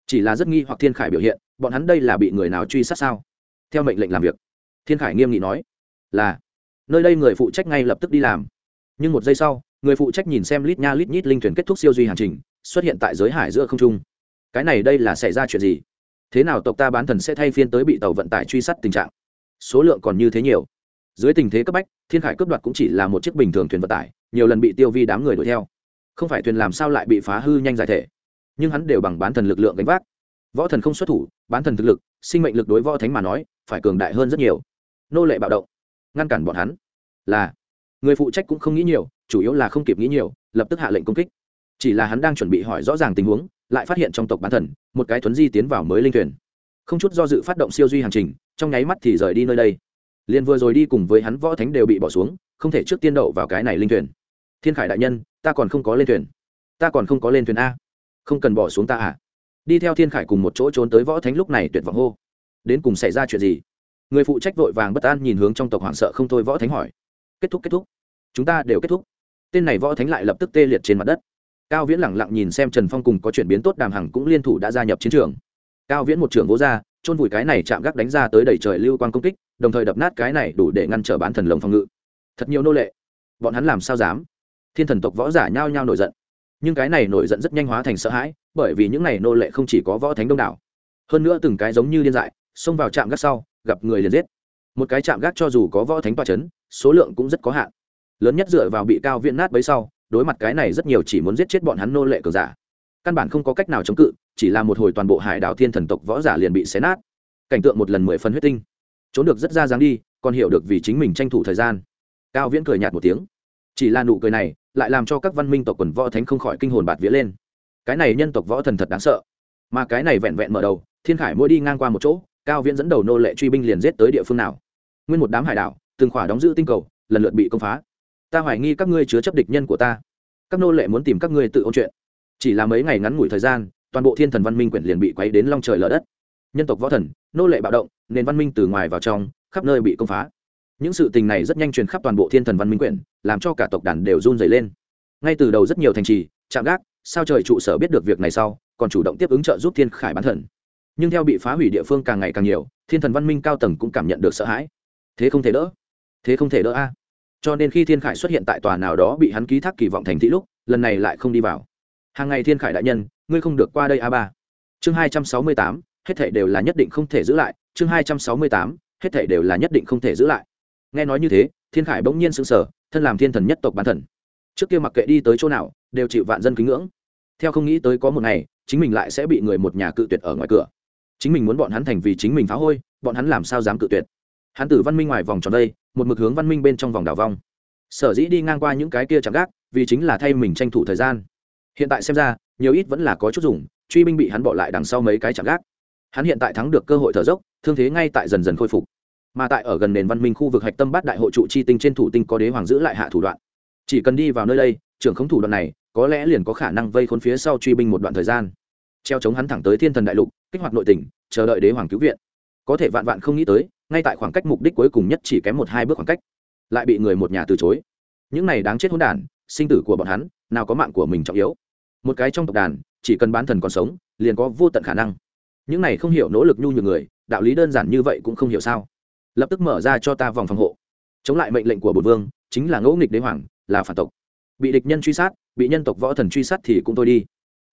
Chỉ là rất nghi hoặc thiên khải biểu hiện, bọn hắn đây là bị người nào truy sát sao? Theo mệnh lệnh làm việc. Thiên khải nghiêm nghị nói, là, nơi đây người phụ trách ngay lập tức đi làm. Nhưng một giây sau, người phụ trách nhìn xem lít nha lít nhít linh thuyền kết thúc siêu duy hành trình, xuất hiện tại giới hải giữa không trung. Cái này đây là xảy ra chuyện gì? Thế nào tộc ta bán thần sẽ thay phiên tới bị tàu vận tải truy sát tình trạng? Số lượng còn như thế nhiều. Dưới tình thế cấp bách, thiên khải cướp đoạt cũng chỉ là một chiếc bình thường thuyền vận tải nhiều lần bị tiêu vi đám người đuổi theo. Không phải thuyền làm sao lại bị phá hư nhanh giải thể. Nhưng hắn đều bằng bán thần lực lượng gánh vác. Võ thần không xuất thủ, bán thần thực lực, sinh mệnh lực đối võ thánh mà nói, phải cường đại hơn rất nhiều. Nô lệ bạo động, ngăn cản bọn hắn. Là, người phụ trách cũng không nghĩ nhiều, chủ yếu là không kịp nghĩ nhiều, lập tức hạ lệnh công kích. Chỉ là hắn đang chuẩn bị hỏi rõ ràng tình huống, lại phát hiện trong tộc bán thần, một cái thuấn di tiến vào mới linh thuyền. Không chút do dự phát động siêu duy hành trình, trong nháy mắt thì rời đi nơi đây. Liền vừa rồi đi cùng với hắn võ thánh đều bị bỏ xuống, không thể trước tiên đậu vào cái này linh thuyền thiên khải đại nhân, ta còn không có lên thuyền. Ta còn không có lên thuyền a. Không cần bỏ xuống ta à? Đi theo thiên khải cùng một chỗ trốn tới võ thánh lúc này tuyệt vọng hô. Đến cùng xảy ra chuyện gì? Người phụ trách vội vàng bất an nhìn hướng trong tộc hoảng sợ không thôi võ thánh hỏi. Kết thúc kết thúc. Chúng ta đều kết thúc. Tên này võ thánh lại lập tức tê liệt trên mặt đất. Cao viễn lẳng lặng nhìn xem trần phong cùng có chuyển biến tốt đàm hằng cũng liên thủ đã gia nhập chiến trường. Cao viễn một trưởng vỗ ra, chôn vùi cái này chạm gác đánh ra tới đầy trời lưu quan công kích, đồng thời đập nát cái này đủ để ngăn trở bán thần lồng phòng ngự. Thật nhiều nô lệ. Bọn hắn làm sao dám? Thiên thần tộc võ giả nhao nhao nổi giận. Nhưng cái này nổi giận rất nhanh hóa thành sợ hãi, bởi vì những này nô lệ không chỉ có võ thánh đông đảo, hơn nữa từng cái giống như điên dại, xông vào trạm gác sau, gặp người liền giết. Một cái trạm gác cho dù có võ thánh toa c h ấ n số lượng cũng rất có hạn. Lớn nhất dựa vào bị cao viện nát bấy sau, đối mặt cái này rất nhiều chỉ muốn giết chết bọn hắn nô lệ cờ giả. Căn bản không có cách nào chống cự, chỉ là một hồi toàn bộ hải đảo thiên thần tộc võ giả liền bị xé nát. Cảnh tượng một lần mười phân huyết tinh. Trốn được rất ra dáng đi, còn hiểu được vì chính mình tranh thủ thời gian. Cao viễn cười nhạt một tiếng. Chỉ là nụ cười này lại làm cho các văn minh tộc quần võ thánh không khỏi kinh hồn bạt vía lên. Cái này nhân tộc võ thần thật đáng sợ. Mà cái này vẹn vẹn mở đầu, thiên khải mỗi đi ngang qua một chỗ, cao viễn dẫn đầu nô lệ truy binh liền giết tới địa phương nào. Nguyên một đám hải đảo, từng khỏa đóng giữ tinh cầu, lần lượt bị công phá. Ta hoài nghi các ngươi chứa chấp địch nhân của ta. Các nô lệ muốn tìm các ngươi tự ôn chuyện. Chỉ là mấy ngày ngắn ngủi thời gian, toàn bộ thiên thần văn minh quyển liền bị quấy đến long trời lở đất. Nhân tộc võ thần, nô lệ bạo động, nền văn minh từ ngoài vào trong, khắp nơi bị công phá những sự tình này rất nhanh truyền khắp toàn bộ thiên thần văn minh quyển, làm cho cả tộc đàn đều run dày lên. Ngay từ đầu rất nhiều thành trì, trạm gác, sao trời trụ sở biết được việc này sau, còn chủ động tiếp ứng trợ giúp thiên khải bán thần. Nhưng theo bị phá hủy địa phương càng ngày càng nhiều, thiên thần văn minh cao tầng cũng cảm nhận được sợ hãi. Thế không thể đỡ. Thế không thể đỡ a. À. Cho nên khi thiên khải xuất hiện tại tòa nào đó bị hắn ký thác kỳ vọng thành thị lúc, lần này lại không đi vào. Hàng ngày thiên khải đại nhân, ngươi không được qua đây a ba. Chương hai trăm sáu mươi tám, hết thể đều là nhất định không thể giữ lại. Chương hai trăm sáu mươi tám, hết thể đều là nhất định không thể giữ lại nghe nói như thế, thiên khải bỗng nhiên sững sờ, thân làm thiên thần nhất tộc bán thần. Trước kia mặc kệ đi tới chỗ nào, đều chịu vạn dân kính ngưỡng. Theo không nghĩ tới có một ngày, chính mình lại sẽ bị người một nhà cự tuyệt ở ngoài cửa. Chính mình muốn bọn hắn thành vì chính mình phá hôi, bọn hắn làm sao dám cự tuyệt? Hắn tử văn minh ngoài vòng tròn đây, một mực hướng văn minh bên trong vòng đảo vong. Sở dĩ đi ngang qua những cái kia chẳng gác, vì chính là thay mình tranh thủ thời gian. Hiện tại xem ra, nhiều ít vẫn là có chút dùng, truy binh bị hắn bỏ lại đằng sau mấy cái chẳng gác. Hắn hiện tại thắng được cơ hội thở dốc, thương thế ngay tại dần dần khôi phục mà tại ở gần nền văn minh khu vực hạch tâm bát đại hội trụ chi tinh trên thủ tinh có đế hoàng giữ lại hạ thủ đoạn. Chỉ cần đi vào nơi đây, trưởng khống thủ đoạn này, có lẽ liền có khả năng vây khốn phía sau truy binh một đoạn thời gian. Treo chống hắn thẳng tới thiên thần đại lục, kích hoạt nội tỉnh, chờ đợi đế hoàng cứu viện. Có thể vạn vạn không nghĩ tới, ngay tại khoảng cách mục đích cuối cùng nhất chỉ kém một hai bước khoảng cách, lại bị người một nhà từ chối. Những này đáng chết hỗn đản, sinh tử của bọn hắn, nào có mạng của mình trọng yếu. Một cái trong tộc đàn, chỉ cần bán thần còn sống, liền có vô tận khả năng. Những này không hiểu nỗ lực nhu nhược người, đạo lý đơn giản như vậy cũng không hiểu sao lập tức mở ra cho ta vòng phòng hộ. Chống lại mệnh lệnh của bột vương, chính là ngẫu nghịch đế hoàng, là phản tộc. Bị địch nhân truy sát, bị nhân tộc võ thần truy sát thì cũng thôi đi.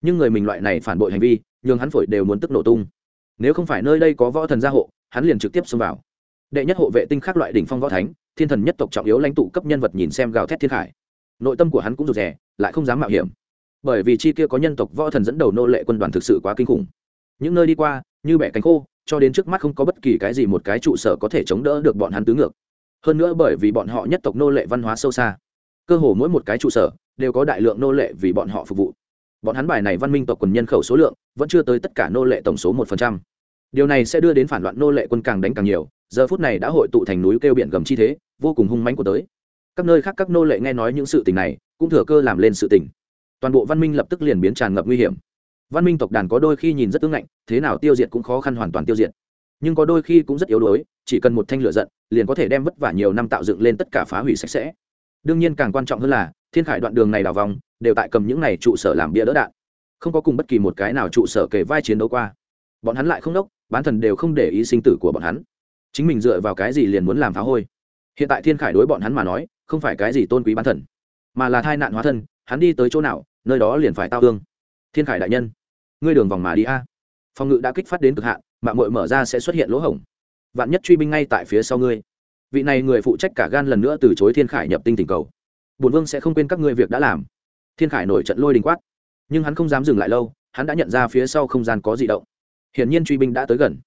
Nhưng người mình loại này phản bội hành vi, nhường hắn phổi đều muốn tức nổ tung. Nếu không phải nơi đây có võ thần gia hộ, hắn liền trực tiếp xông vào. Đệ nhất hộ vệ tinh khắc loại đỉnh phong võ thánh, thiên thần nhất tộc trọng yếu lãnh tụ cấp nhân vật nhìn xem gào thét thiên khải. Nội tâm của hắn cũng rụt rè, lại không dám mạo hiểm. Bởi vì chi kia có nhân tộc võ thần dẫn đầu nô lệ quân đoàn thực sự quá kinh khủng. Những nơi đi qua, như bẻ cánh khô cho đến trước mắt không có bất kỳ cái gì một cái trụ sở có thể chống đỡ được bọn hắn tứ ngược. Hơn nữa bởi vì bọn họ nhất tộc nô lệ văn hóa sâu xa, cơ hồ mỗi một cái trụ sở đều có đại lượng nô lệ vì bọn họ phục vụ. Bọn hắn bài này văn minh tộc quần nhân khẩu số lượng vẫn chưa tới tất cả nô lệ tổng số một phần trăm. Điều này sẽ đưa đến phản loạn nô lệ quân càng đánh càng nhiều, giờ phút này đã hội tụ thành núi kêu biển gầm chi thế, vô cùng hung mánh của tới. Các nơi khác các nô lệ nghe nói những sự tình này, cũng thừa cơ làm lên sự tình. Toàn bộ văn minh lập tức liền biến tràn ngập nguy hiểm văn minh tộc đàn có đôi khi nhìn rất tương ngạnh, thế nào tiêu diệt cũng khó khăn hoàn toàn tiêu diệt. Nhưng có đôi khi cũng rất yếu đuối, chỉ cần một thanh lửa giận, liền có thể đem vất vả nhiều năm tạo dựng lên tất cả phá hủy sạch sẽ. Đương nhiên càng quan trọng hơn là, thiên khải đoạn đường này đào vòng, đều tại cầm những này trụ sở làm bia đỡ đạn. Không có cùng bất kỳ một cái nào trụ sở kể vai chiến đấu qua. Bọn hắn lại không đốc, bán thần đều không để ý sinh tử của bọn hắn. Chính mình dựa vào cái gì liền muốn làm phá hôi. Hiện tại thiên khải đối bọn hắn mà nói, không phải cái gì tôn quý bán thần, mà là thai nạn hóa thân, hắn đi tới chỗ nào, nơi đó liền phải tao thương. Thiên khải đại nhân ngươi đường vòng mà đi a. Phòng ngự đã kích phát đến cực hạn, mạng mội mở ra sẽ xuất hiện lỗ hổng. Vạn nhất truy binh ngay tại phía sau ngươi. Vị này người phụ trách cả gan lần nữa từ chối thiên khải nhập tinh tình cầu. Bùn vương sẽ không quên các ngươi việc đã làm. Thiên khải nổi trận lôi đình quát. Nhưng hắn không dám dừng lại lâu, hắn đã nhận ra phía sau không gian có di động. Hiển nhiên truy binh đã tới gần.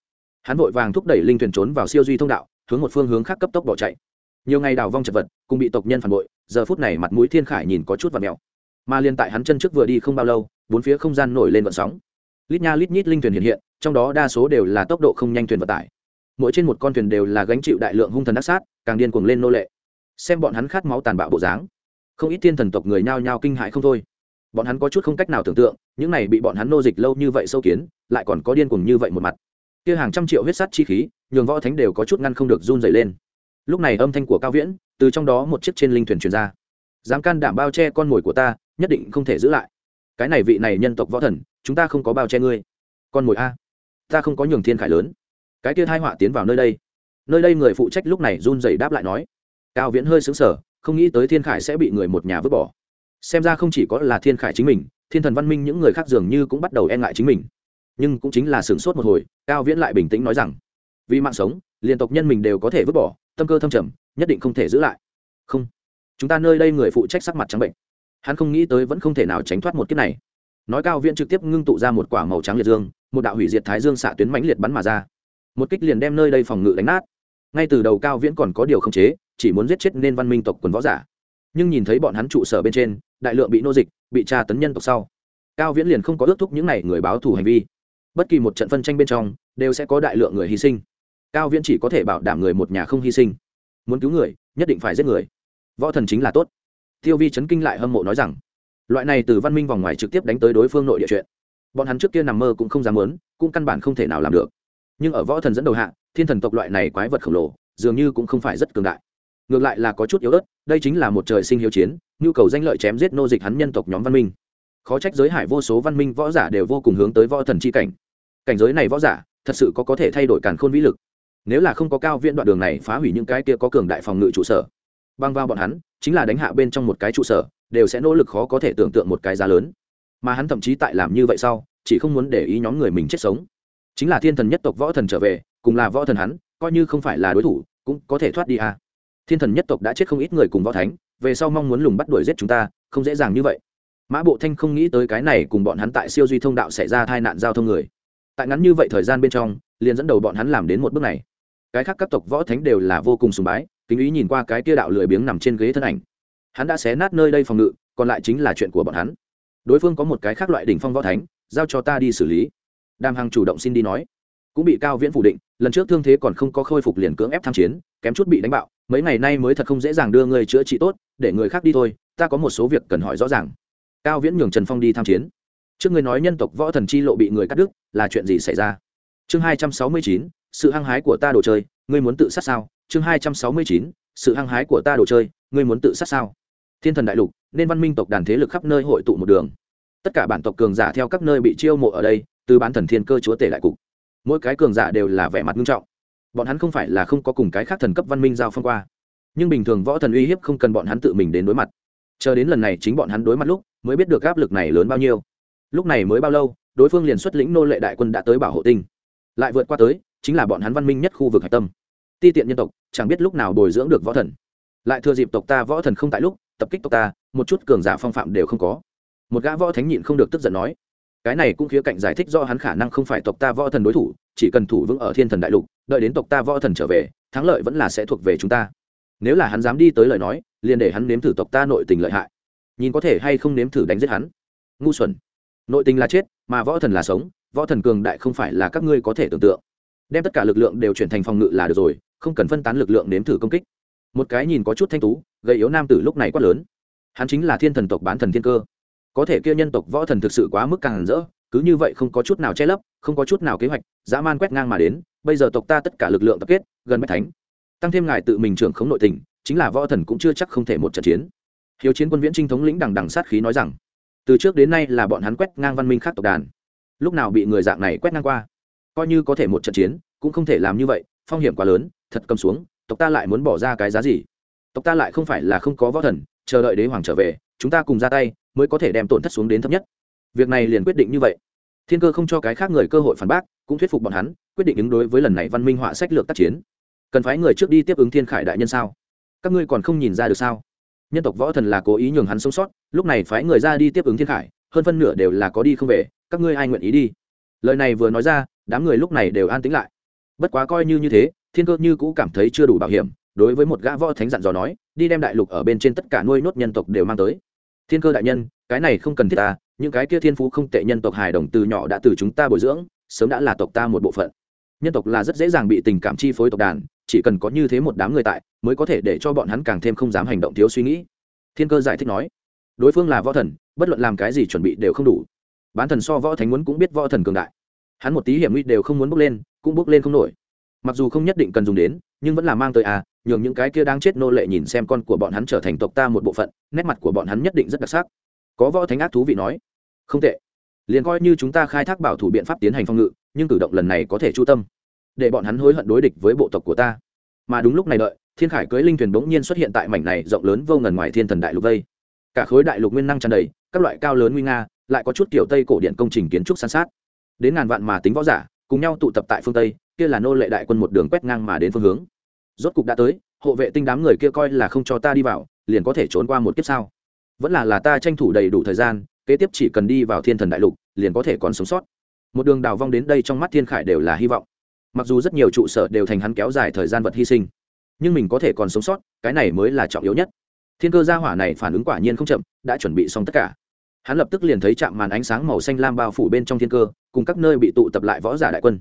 Hắn vội vàng thúc đẩy linh thuyền trốn vào siêu duy thông đạo, hướng một phương hướng khác cấp tốc bỏ chạy. Nhiều ngày đào vong chật vật, cùng bị tộc nhân phản bội, giờ phút này mặt mũi thiên khải nhìn có chút và mèo mà liên tại hắn chân trước vừa đi không bao lâu, bốn phía không gian nổi lên vận sóng. Lít nha lít nhít linh thuyền hiện hiện, trong đó đa số đều là tốc độ không nhanh thuyền vận tải. Mỗi trên một con thuyền đều là gánh chịu đại lượng hung thần đắc sát, càng điên cuồng lên nô lệ. Xem bọn hắn khát máu tàn bạo bộ dáng, không ít thiên thần tộc người nhao nhao kinh hại không thôi. Bọn hắn có chút không cách nào tưởng tượng, những này bị bọn hắn nô dịch lâu như vậy sâu kiến, lại còn có điên cuồng như vậy một mặt. Kia hàng trăm triệu huyết sắt chi khí, nhường võ thánh đều có chút ngăn không được run dày lên. Lúc này âm thanh của cao viễn, từ trong đó một chiếc trên linh thuyền truyền ra. Dám can đảm bao che con mồi của ta nhất định không thể giữ lại. Cái này vị này nhân tộc võ thần, chúng ta không có bao che ngươi. Con mồi a, ta không có nhường thiên khải lớn. Cái kia hai họa tiến vào nơi đây. Nơi đây người phụ trách lúc này run dày đáp lại nói. Cao viễn hơi xứng sở không nghĩ tới thiên khải sẽ bị người một nhà vứt bỏ. Xem ra không chỉ có là thiên khải chính mình, thiên thần văn minh những người khác dường như cũng bắt đầu e ngại chính mình. Nhưng cũng chính là sửng sốt một hồi, cao viễn lại bình tĩnh nói rằng, vì mạng sống, liên tộc nhân mình đều có thể vứt bỏ, tâm cơ thâm trầm, nhất định không thể giữ lại. Không, chúng ta nơi đây người phụ trách sắc mặt trắng bệnh hắn không nghĩ tới vẫn không thể nào tránh thoát một kiếp này. Nói cao viễn trực tiếp ngưng tụ ra một quả màu trắng liệt dương, một đạo hủy diệt thái dương xạ tuyến mãnh liệt bắn mà ra. Một kích liền đem nơi đây phòng ngự đánh nát. Ngay từ đầu cao viễn còn có điều không chế, chỉ muốn giết chết nên văn minh tộc quần võ giả. Nhưng nhìn thấy bọn hắn trụ sở bên trên, đại lượng bị nô dịch, bị tra tấn nhân tộc sau, cao viễn liền không có ước thúc những n à y người báo thù hành vi. Bất kỳ một trận phân tranh bên trong, đều sẽ có đại lượng người hy sinh. Cao viễn chỉ có thể bảo đảm người một nhà không hy sinh. Muốn cứu người, nhất định phải giết người. Võ thần chính là tốt tiêu vi chấn kinh lại hâm mộ nói rằng, loại này từ văn minh vòng ngoài trực tiếp đánh tới đối phương nội địa chuyện, bọn hắn trước kia nằm mơ cũng không dám muốn, cũng căn bản không thể nào làm được. Nhưng ở võ thần dẫn đầu hạ, thiên thần tộc loại này quái vật khổng lồ, dường như cũng không phải rất cường đại. Ngược lại là có chút yếu ớt, đây chính là một trời sinh hiếu chiến, nhu cầu danh lợi chém giết nô dịch hắn nhân tộc nhóm văn minh. Khó trách giới hải vô số văn minh võ giả đều vô cùng hướng tới võ thần c h i cảnh. Cảnh giới này võ giả, thật sự có có thể thay đổi càn khôn vĩ lực. Nếu là không có cao viện đoạn đường này phá hủy những cái kia có cường đại phòng ngự trụ sở băng vào bọn hắn, chính là đánh hạ bên trong một cái trụ sở, đều sẽ nỗ lực khó có thể tưởng tượng một cái giá lớn. Mà hắn thậm chí tại làm như vậy sau, chỉ không muốn để ý nhóm người mình chết sống. Chính là thiên thần nhất tộc võ thần trở về, cùng là võ thần hắn, coi như không phải là đối thủ, cũng có thể thoát đi à. thiên thần nhất tộc đã chết không ít người cùng võ thánh, về sau mong muốn lùng bắt đuổi giết chúng ta, không dễ dàng như vậy. Mã bộ thanh không nghĩ tới cái này cùng bọn hắn tại siêu duy thông đạo xảy ra tai nạn giao thông người. Tại ngắn như vậy thời gian bên trong, liền dẫn đầu bọn hắn làm đến một bước này. Cái khác các tộc võ thánh đều là vô cùng sùng bái kính ý nhìn qua cái kia đạo lười biếng nằm trên ghế thân ảnh. Hắn đã xé nát nơi đây phòng ngự, còn lại chính là chuyện của bọn hắn. Đối phương có một cái khác loại đỉnh phong võ thánh, giao cho ta đi xử lý. Đàm hằng chủ động xin đi nói. Cũng bị cao viễn phủ định, lần trước thương thế còn không có khôi phục liền cưỡng ép tham chiến, kém chút bị đánh bạo, mấy ngày nay mới thật không dễ dàng đưa người chữa trị tốt, để người khác đi thôi, ta có một số việc cần hỏi rõ ràng. Cao viễn nhường trần phong đi tham chiến. Trước người nói nhân tộc võ thần chi lộ bị người cắt đứt, là chuyện gì xảy ra? Chương hai trăm sáu mươi chín, sự hăng hái của ta đồ chơi, ngươi muốn tự sát sao? Chương hai trăm sáu mươi chín, sự hăng hái của ta đồ chơi, ngươi muốn tự sát sao? Thiên thần đại lục, nên văn minh tộc đàn thế lực khắp nơi hội tụ một đường. Tất cả bản tộc cường giả theo các nơi bị chiêu mộ ở đây, từ bán thần thiên cơ chúa tể đại cục. Mỗi cái cường giả đều là vẻ mặt nghiêm trọng. Bọn hắn không phải là không có cùng cái khác thần cấp văn minh giao phong qua. Nhưng bình thường võ thần uy hiếp không cần bọn hắn tự mình đến đối mặt. Chờ đến lần này chính bọn hắn đối mặt lúc, mới biết được áp lực này lớn bao nhiêu. Lúc này mới bao lâu, đối phương liền xuất lĩnh nô lệ đại quân đã tới bảo hộ tinh. Lại vượt qua tới, chính là bọn hắn văn minh nhất khu vực hạch tâm ti tiện nhân tộc, chẳng biết lúc nào bồi dưỡng được võ thần. Lại thừa dịp tộc ta võ thần không tại lúc, tập kích tộc ta, một chút cường giả phong phạm đều không có. Một gã võ thánh nhịn không được tức giận nói, cái này cũng khía cạnh giải thích do hắn khả năng không phải tộc ta võ thần đối thủ, chỉ cần thủ vững ở thiên thần đại lục, đợi đến tộc ta võ thần trở về, thắng lợi vẫn là sẽ thuộc về chúng ta. Nếu là hắn dám đi tới lời nói, liền để hắn nếm thử tộc ta nội tình lợi hại. Nhìn có thể hay không nếm thử đánh giết hắn. Ngu xuẩn. Nội tình là chết, mà võ thần là sống, võ thần cường đại không phải là các ngươi có thể tưởng tượng đem tất cả lực lượng đều chuyển thành phòng ngự là được rồi, không cần phân tán lực lượng nếm thử công kích. Một cái nhìn có chút thanh tú gây yếu nam tử lúc này quát lớn. Hắn chính là thiên thần tộc bán thần thiên cơ. Có thể kia nhân tộc võ thần thực sự quá mức càng rỡ, cứ như vậy không có chút nào che lấp, không có chút nào kế hoạch, dã man quét ngang mà đến, bây giờ tộc ta tất cả lực lượng tập kết, gần bách thánh. Tăng thêm ngài tự mình trưởng khống nội tình, chính là võ thần cũng chưa chắc không thể một trận chiến. Hiếu chiến quân viễn trinh thống lĩnh đằng đằng sát khí nói rằng, từ trước đến nay là bọn hắn quét ngang văn minh khác tộc đàn. Lúc nào bị người dạng này quét ngang qua? Coi như có thể một trận chiến, cũng không thể làm như vậy, phong hiểm quá lớn, thật cầm xuống, tộc ta lại muốn bỏ ra cái giá gì? Tộc ta lại không phải là không có võ thần, chờ đợi đế hoàng trở về, chúng ta cùng ra tay, mới có thể đem tổn thất xuống đến thấp nhất. Việc này liền quyết định như vậy. Thiên cơ không cho cái khác người cơ hội phản bác, cũng thuyết phục bọn hắn, quyết định ứng đối với lần này văn minh họa sách lược tác chiến. Cần phái người trước đi tiếp ứng thiên khải đại nhân sao? Các ngươi còn không nhìn ra được sao? Nhân tộc võ thần là cố ý nhường hắn sống sót, lúc này phái người ra đi tiếp ứng thiên khải, hơn phân nửa đều là có đi không về, các ngươi ai nguyện ý đi? Lời này vừa nói ra đám người lúc này đều an tĩnh lại. Bất quá coi như như thế, thiên cơ như cũ cảm thấy chưa đủ bảo hiểm, đối với một gã võ thánh dặn dò nói, đi đem đại lục ở bên trên tất cả nuôi nốt nhân tộc đều mang tới. Thiên cơ đại nhân, cái này không cần thiết ta, những cái kia thiên phú không tệ nhân tộc hài đồng từ nhỏ đã từ chúng ta bồi dưỡng, sớm đã là tộc ta một bộ phận. Nhân tộc là rất dễ dàng bị tình cảm chi phối tộc đàn, chỉ cần có như thế một đám người tại, mới có thể để cho bọn hắn càng thêm không dám hành động thiếu suy nghĩ. Thiên cơ giải thích nói, đối phương là võ thần, bất luận làm cái gì chuẩn bị đều không đủ. Bán thần so võ thánh muốn cũng biết võ thần cường đại hắn một tí hiểm nguy đều không muốn bước lên, cũng bước lên không nổi. Mặc dù không nhất định cần dùng đến, nhưng vẫn là mang tới à nhường những cái kia đang chết nô lệ nhìn xem con của bọn hắn trở thành tộc ta một bộ phận, nét mặt của bọn hắn nhất định rất đặc sắc. Có võ thánh ác thú vị nói, không tệ. Liền coi như chúng ta khai thác bảo thủ biện pháp tiến hành phong ngự, nhưng cử động lần này có thể chu tâm, để bọn hắn hối hận đối địch với bộ tộc của ta. Mà đúng lúc này đợi, thiên khải cưới linh thuyền bỗng nhiên xuất hiện tại mảnh này rộng lớn vô ngần ngoài thiên thần đại lục vây. Cả khối đại lục nguyên năng tràn đầy, các loại cao lớn nguy nga, lại có chút kiểu tây cổ điện công trình kiến trúc san sát đến ngàn vạn mà tính võ giả, cùng nhau tụ tập tại phương tây, kia là nô lệ đại quân một đường quét ngang mà đến phương hướng. Rốt cục đã tới, hộ vệ tinh đám người kia coi là không cho ta đi vào, liền có thể trốn qua một kiếp sao vẫn là là ta tranh thủ đầy đủ thời gian, kế tiếp chỉ cần đi vào thiên thần đại lục, liền có thể còn sống sót. Một đường đào vong đến đây trong mắt thiên khải đều là hy vọng. Mặc dù rất nhiều trụ sở đều thành hắn kéo dài thời gian vật hy sinh, nhưng mình có thể còn sống sót, cái này mới là trọng yếu nhất. Thiên cơ gia hỏa này phản ứng quả nhiên không chậm, đã chuẩn bị xong tất cả hắn lập tức liền thấy chạm màn ánh sáng màu xanh lam bao phủ bên trong thiên cơ, cùng các nơi bị tụ tập lại võ giả đại quân.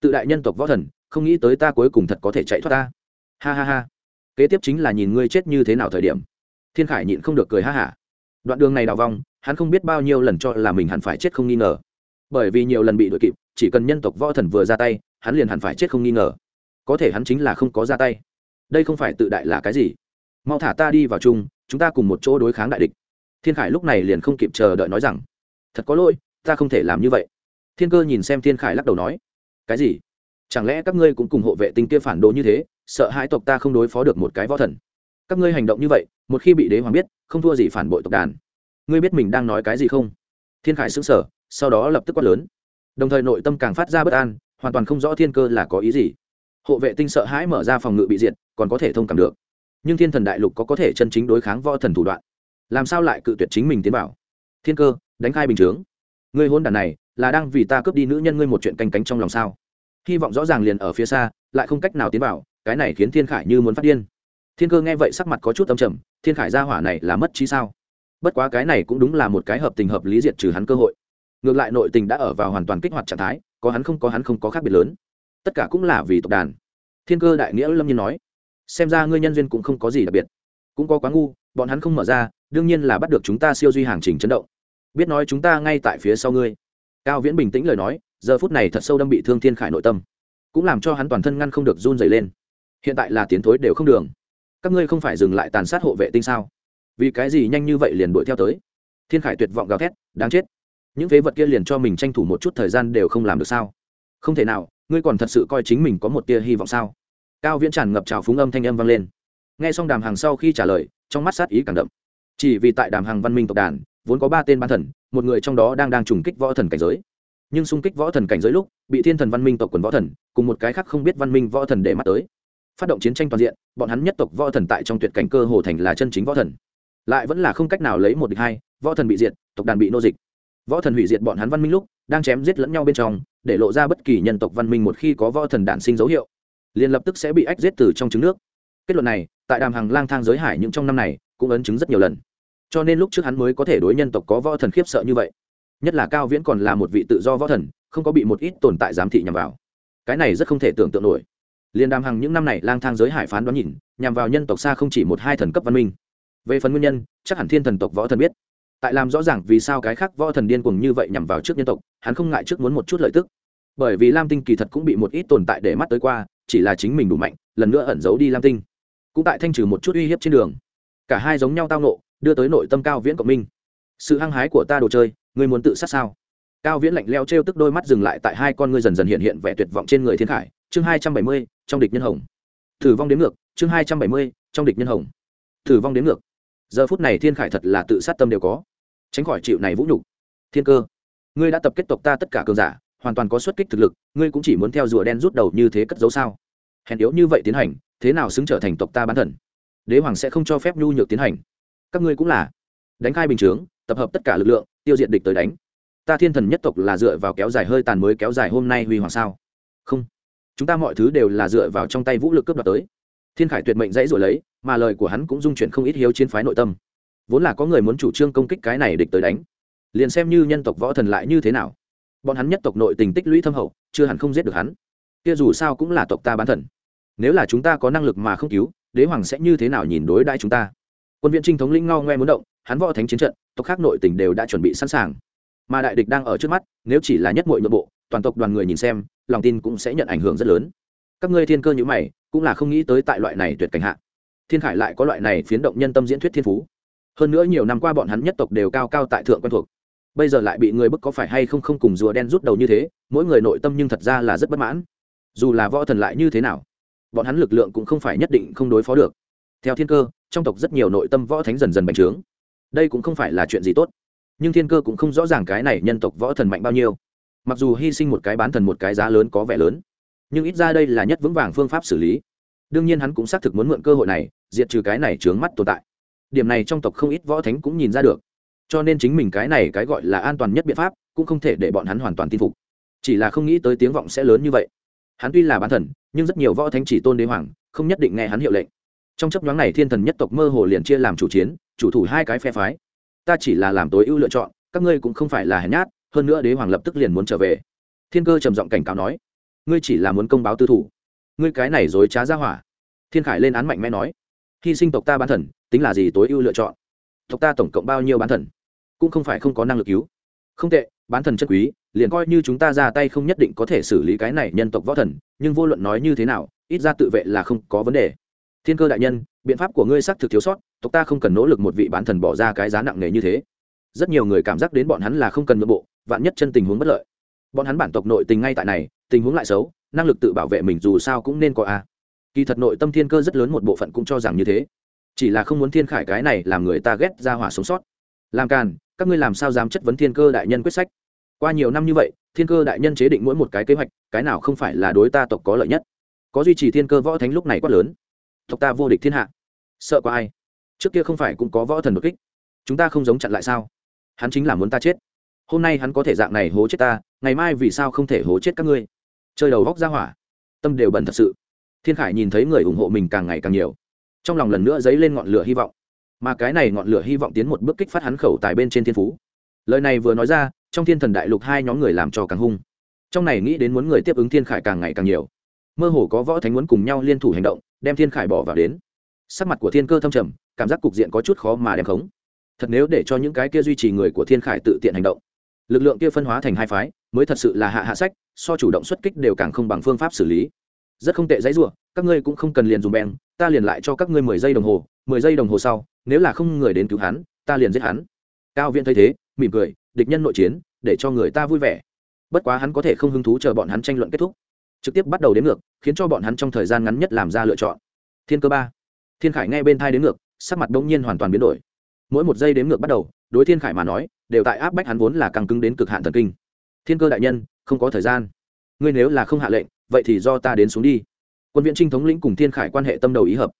Tự đại nhân tộc võ thần, không nghĩ tới ta cuối cùng thật có thể chạy thoát ta. Ha ha ha. Kế tiếp chính là nhìn ngươi chết như thế nào thời điểm. Thiên khải nhịn không được cười ha hả. Đoạn đường này đào vong, hắn không biết bao nhiêu lần cho là mình hẳn phải chết không nghi ngờ. Bởi vì nhiều lần bị đội kịp, chỉ cần nhân tộc võ thần vừa ra tay, hắn liền hẳn phải chết không nghi ngờ. Có thể hắn chính là không có ra tay. Đây không phải tự đại là cái gì? Mau thả ta đi vào chung, chúng ta cùng một chỗ đối kháng đại địch thiên khải lúc này liền không kịp chờ đợi nói rằng, thật có lỗi, ta không thể làm như vậy. Thiên cơ nhìn xem thiên khải lắc đầu nói, cái gì? Chẳng lẽ các ngươi cũng cùng hộ vệ tinh kia phản đồ như thế, sợ hai tộc ta không đối phó được một cái võ thần? Các ngươi hành động như vậy, một khi bị đế hoàng biết, không thua gì phản bội tộc đàn. Ngươi biết mình đang nói cái gì không? Thiên khải xứng sở sau đó lập tức quát lớn. Đồng thời nội tâm càng phát ra bất an, hoàn toàn không rõ thiên cơ là có ý gì. Hộ vệ tinh sợ hãi mở ra phòng ngự bị diệt, còn có thể thông cảm được. Nhưng thiên thần đại lục có có thể chân chính đối kháng võ thần thủ đoạn? Làm sao lại cự tuyệt chính mình tiến vào? thiên cơ, đánh khai bình chướng. Ngươi hôn đàn này, là đang vì ta cướp đi nữ nhân ngươi một chuyện canh cánh trong lòng sao? Hy vọng rõ ràng liền ở phía xa, lại không cách nào tiến vào, cái này khiến thiên khải như muốn phát điên. Thiên cơ nghe vậy sắc mặt có chút âm trầm, thiên khải gia hỏa này là mất trí sao? Bất quá cái này cũng đúng là một cái hợp tình hợp lý diệt trừ hắn cơ hội. Ngược lại nội tình đã ở vào hoàn toàn kích hoạt trạng thái, có hắn không có hắn không có khác biệt lớn. Tất cả cũng là vì tộc đàn. Thiên cơ đại nghĩa lâm nhiên nói, xem ra ngươi nhân duyên cũng không có gì đặc biệt cũng có quá ngu, bọn hắn không mở ra, đương nhiên là bắt được chúng ta siêu duy hàng trình chấn động. Biết nói chúng ta ngay tại phía sau ngươi. Cao viễn bình tĩnh lời nói, giờ phút này thật sâu đâm bị thương thiên khải nội tâm, cũng làm cho hắn toàn thân ngăn không được run dày lên. Hiện tại là tiến thối đều không đường. Các ngươi không phải dừng lại tàn sát hộ vệ tinh sao? Vì cái gì nhanh như vậy liền đuổi theo tới? Thiên khải tuyệt vọng gào thét, đáng chết. Những phế vật kia liền cho mình tranh thủ một chút thời gian đều không làm được sao? Không thể nào, ngươi còn thật sự coi chính mình có một tia hy vọng sao? Cao viễn tràn ngập trào phúng âm thanh âm vang lên nghe xong đàm hàng sau khi trả lời, trong mắt sát ý càng đậm. Chỉ vì tại đàm hàng văn minh tộc đàn, vốn có ba tên ban thần, một người trong đó đang đang trùng kích võ thần cảnh giới. Nhưng xung kích võ thần cảnh giới lúc, bị thiên thần văn minh tộc quần võ thần, cùng một cái khác không biết văn minh võ thần để mắt tới. Phát động chiến tranh toàn diện, bọn hắn nhất tộc võ thần tại trong tuyệt cảnh cơ hồ thành là chân chính võ thần. Lại vẫn là không cách nào lấy một địch hai, võ thần bị diệt, tộc đàn bị nô dịch. Võ thần hủy diệt bọn hắn văn minh lúc, đang chém giết lẫn nhau bên trong, để lộ ra bất kỳ nhân tộc văn minh một khi có võ thần đản sinh dấu hiệu. Liền lập tức sẽ bị ách giết từ trong trứng nước. Kết luận này tại đàm hàng lang thang giới hải những trong năm này cũng ấn chứng rất nhiều lần. Cho nên lúc trước hắn mới có thể đối nhân tộc có võ thần khiếp sợ như vậy. Nhất là cao viễn còn là một vị tự do võ thần, không có bị một ít tồn tại giám thị nhằm vào. Cái này rất không thể tưởng tượng nổi. Liền đàm hàng những năm này lang thang giới hải phán đoán nhìn, nhằm vào nhân tộc xa không chỉ một hai thần cấp văn minh. Về phần nguyên nhân, chắc hẳn thiên thần tộc võ thần biết. Tại làm rõ ràng vì sao cái khác võ thần điên cuồng như vậy nhằm vào trước nhân tộc, hắn không ngại trước muốn một chút lợi tức. Bởi vì lam tinh kỳ thật cũng bị một ít tồn tại để mắt tới qua, chỉ là chính mình đủ mạnh, lần nữa ẩn giấu đi lam tinh cũng tại thanh trừ một chút uy hiếp trên đường. Cả hai giống nhau tao nộ đưa tới nội tâm cao viễn cộng minh. Sự hăng hái của ta đồ chơi, ngươi muốn tự sát sao? Cao viễn lạnh leo t r e o tức đôi mắt dừng lại tại hai con ngươi dần dần hiện hiện vẻ tuyệt vọng trên người thiên khải. Chương hai trăm bảy mươi, trong địch nhân hồng. Thử vong đến ngược, chương hai trăm bảy mươi, trong địch nhân hồng. Thử vong đến ngược. Giờ phút này thiên khải thật là tự sát tâm đều có. Tránh khỏi chịu này vũ nhục. Thiên cơ, ngươi đã tập kết tộc ta tất cả cường giả, hoàn toàn có xuất kích thực lực, ngươi cũng chỉ muốn theo rùa đen rút đầu như thế cất dấu sao? Hèn yếu như vậy tiến hành thế nào xứng trở thành tộc ta bán thần? Đế hoàng sẽ không cho phép nhu nhược tiến hành. Các ngươi cũng là. Đánh khai bình chướng, tập hợp tất cả lực lượng, tiêu diệt địch tới đánh. Ta thiên thần nhất tộc là dựa vào kéo dài hơi tàn mới kéo dài hôm nay huy hoàng sao? Không. Chúng ta mọi thứ đều là dựa vào trong tay vũ lực cướp đoạt tới. Thiên khải tuyệt mệnh dãy rồi lấy, mà lời của hắn cũng dung chuyển không ít hiếu chiến phái nội tâm. Vốn là có người muốn chủ trương công kích cái này địch tới đánh. Liền xem như nhân tộc võ thần lại như thế nào. Bọn hắn nhất tộc nội tình tích lũy thâm hậu, chưa hẳn không giết được hắn. Kia dù sao cũng là tộc ta bán thần nếu là chúng ta có năng lực mà không cứu, đế hoàng sẽ như thế nào nhìn đối đãi chúng ta? Quân viện trinh thống linh ngao ngoe muốn động, hắn võ thánh chiến trận, tộc khác nội tình đều đã chuẩn bị sẵn sàng. Mà đại địch đang ở trước mắt, nếu chỉ là nhất mội nội bộ, toàn tộc đoàn người nhìn xem, lòng tin cũng sẽ nhận ảnh hưởng rất lớn. Các ngươi thiên cơ như mày, cũng là không nghĩ tới tại loại này tuyệt cảnh hạ. Thiên khải lại có loại này phiến động nhân tâm diễn thuyết thiên phú. Hơn nữa nhiều năm qua bọn hắn nhất tộc đều cao cao tại thượng quen thuộc. Bây giờ lại bị người bức có phải hay không không cùng rùa đen rút đầu như thế, mỗi người nội tâm nhưng thật ra là rất bất mãn. Dù là võ thần lại như thế nào? Bọn hắn lực lượng cũng không phải nhất định không đối phó được. Theo thiên cơ, trong tộc rất nhiều nội tâm võ thánh dần dần bành trướng. Đây cũng không phải là chuyện gì tốt. Nhưng thiên cơ cũng không rõ ràng cái này nhân tộc võ thần mạnh bao nhiêu. Mặc dù hy sinh một cái bán thần một cái giá lớn có vẻ lớn, nhưng ít ra đây là nhất vững vàng phương pháp xử lý. Đương nhiên hắn cũng xác thực muốn mượn cơ hội này, diệt trừ cái này chướng mắt tồn tại. Điểm này trong tộc không ít võ thánh cũng nhìn ra được. Cho nên chính mình cái này cái gọi là an toàn nhất biện pháp, cũng không thể để bọn hắn hoàn toàn tin phục. Chỉ là không nghĩ tới tiếng vọng sẽ lớn như vậy. Hắn tuy là bán thần nhưng rất nhiều võ thánh chỉ tôn đế hoàng không nhất định nghe hắn hiệu lệnh. Trong chấp nhoáng này thiên thần nhất tộc mơ hồ liền chia làm chủ chiến, chủ thủ hai cái phe phái. Ta chỉ là làm tối ưu lựa chọn, các ngươi cũng không phải là hèn nhát, hơn nữa đế hoàng lập tức liền muốn trở về. Thiên cơ trầm giọng cảnh cáo nói, ngươi chỉ là muốn công báo tư thủ. Ngươi cái này dối trá ra hỏa. Thiên khải lên án mạnh mẽ nói, hy sinh tộc ta bán thần, tính là gì tối ưu lựa chọn? Tộc ta tổng cộng bao nhiêu bán thần? Cũng không phải không có năng lực cứu không tệ, bán thần chất quý, liền coi như chúng ta ra tay không nhất định có thể xử lý cái này nhân tộc võ thần, nhưng vô luận nói như thế nào, ít ra tự vệ là không có vấn đề. Thiên cơ đại nhân, biện pháp của ngươi xác thực thiếu sót, tộc ta không cần nỗ lực một vị bán thần bỏ ra cái giá nặng nề như thế. Rất nhiều người cảm giác đến bọn hắn là không cần nội bộ, vạn nhất chân tình huống bất lợi. Bọn hắn bản tộc nội tình ngay tại này, tình huống lại xấu, năng lực tự bảo vệ mình dù sao cũng nên có a. Kỳ thật nội tâm thiên cơ rất lớn một bộ phận cũng cho rằng như thế. Chỉ là không muốn thiên khải cái này làm người ta ghét ra hỏa sống sót làm càn, các ngươi làm sao dám chất vấn thiên cơ đại nhân quyết sách? Qua nhiều năm như vậy, thiên cơ đại nhân chế định mỗi một cái kế hoạch, cái nào không phải là đối ta tộc có lợi nhất? Có duy trì thiên cơ võ thánh lúc này quá lớn. Tộc ta vô địch thiên hạ. Sợ có ai? Trước kia không phải cũng có võ thần đột kích. Chúng ta không giống chặn lại sao? Hắn chính là muốn ta chết. Hôm nay hắn có thể dạng này hố chết ta, ngày mai vì sao không thể hố chết các ngươi? Chơi đầu vóc ra hỏa. Tâm đều bẩn thật sự. Thiên khải nhìn thấy người ủng hộ mình càng ngày càng nhiều. Trong lòng lần nữa dấy lên ngọn lửa hy vọng mà cái này ngọn lửa hy vọng tiến một bước kích phát hắn khẩu tài bên trên thiên phú. Lời này vừa nói ra, trong thiên thần đại lục hai nhóm người làm cho càng hung. Trong này nghĩ đến muốn người tiếp ứng thiên khải càng ngày càng nhiều. Mơ hồ có võ thánh muốn cùng nhau liên thủ hành động, đem thiên khải bỏ vào đến. Sắc mặt của thiên cơ thâm trầm, cảm giác cục diện có chút khó mà đem khống. Thật nếu để cho những cái kia duy trì người của thiên khải tự tiện hành động, lực lượng kia phân hóa thành hai phái, mới thật sự là hạ hạ sách, so chủ động xuất kích đều càng không bằng phương pháp xử lý. Rất không tệ dãy rủa, các ngươi cũng không cần liền dùng beng, ta liền lại cho các ngươi mười giây đồng hồ, mười giây đồng hồ sau nếu là không người đến cứu hắn, ta liền giết hắn. Cao viễn thấy thế, mỉm cười, địch nhân nội chiến, để cho người ta vui vẻ. Bất quá hắn có thể không hứng thú chờ bọn hắn tranh luận kết thúc. Trực tiếp bắt đầu đến ngược, khiến cho bọn hắn trong thời gian ngắn nhất làm ra lựa chọn. Thiên cơ ba. Thiên khải nghe bên thai đến ngược, sắc mặt bỗng nhiên hoàn toàn biến đổi. Mỗi một giây đếm ngược bắt đầu, đối thiên khải mà nói, đều tại áp bách hắn vốn là căng cứng đến cực hạn thần kinh. Thiên cơ đại nhân, không có thời gian. Ngươi nếu là không hạ lệnh, vậy thì do ta đến xuống đi. Quân viện trinh thống lĩnh cùng thiên khải quan hệ tâm đầu ý hợp.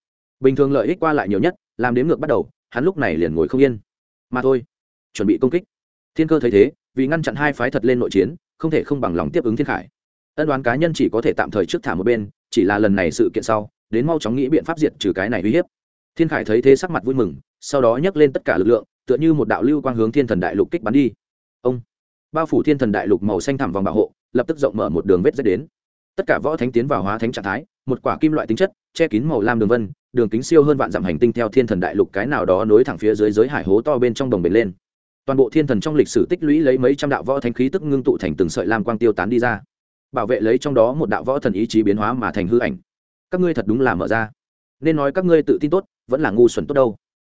Bình thường lợi ích qua lại nhiều nhất làm đếm ngược bắt đầu, hắn lúc này liền ngồi không yên. Mà thôi, chuẩn bị công kích. Thiên cơ thấy thế, vì ngăn chặn hai phái thật lên nội chiến, không thể không bằng lòng tiếp ứng thiên khải. Ân đoán cá nhân chỉ có thể tạm thời trước thả một bên, chỉ là lần này sự kiện sau, đến mau chóng nghĩ biện pháp diệt trừ cái này uy hiếp. Thiên khải thấy thế sắc mặt vui mừng, sau đó nhấc lên tất cả lực lượng, tựa như một đạo lưu quang hướng thiên thần đại lục kích bắn đi. Ông! Bao phủ thiên thần đại lục màu xanh thẳm vòng bảo hộ, lập tức rộng mở một đường vết rách đến tất cả võ thánh tiến vào hóa thánh trạng thái, một quả kim loại tính chất, che kín màu lam đường vân, đường kính siêu hơn vạn dặm hành tinh theo thiên thần đại lục cái nào đó nối thẳng phía dưới giới hải hố to bên trong đồng bền lên. Toàn bộ thiên thần trong lịch sử tích lũy lấy mấy trăm đạo võ thánh khí tức ngưng tụ thành từng sợi lam quang tiêu tán đi ra, bảo vệ lấy trong đó một đạo võ thần ý chí biến hóa mà thành hư ảnh. Các ngươi thật đúng là mở ra. Nên nói các ngươi tự tin tốt, vẫn là ngu xuẩn tốt đâu.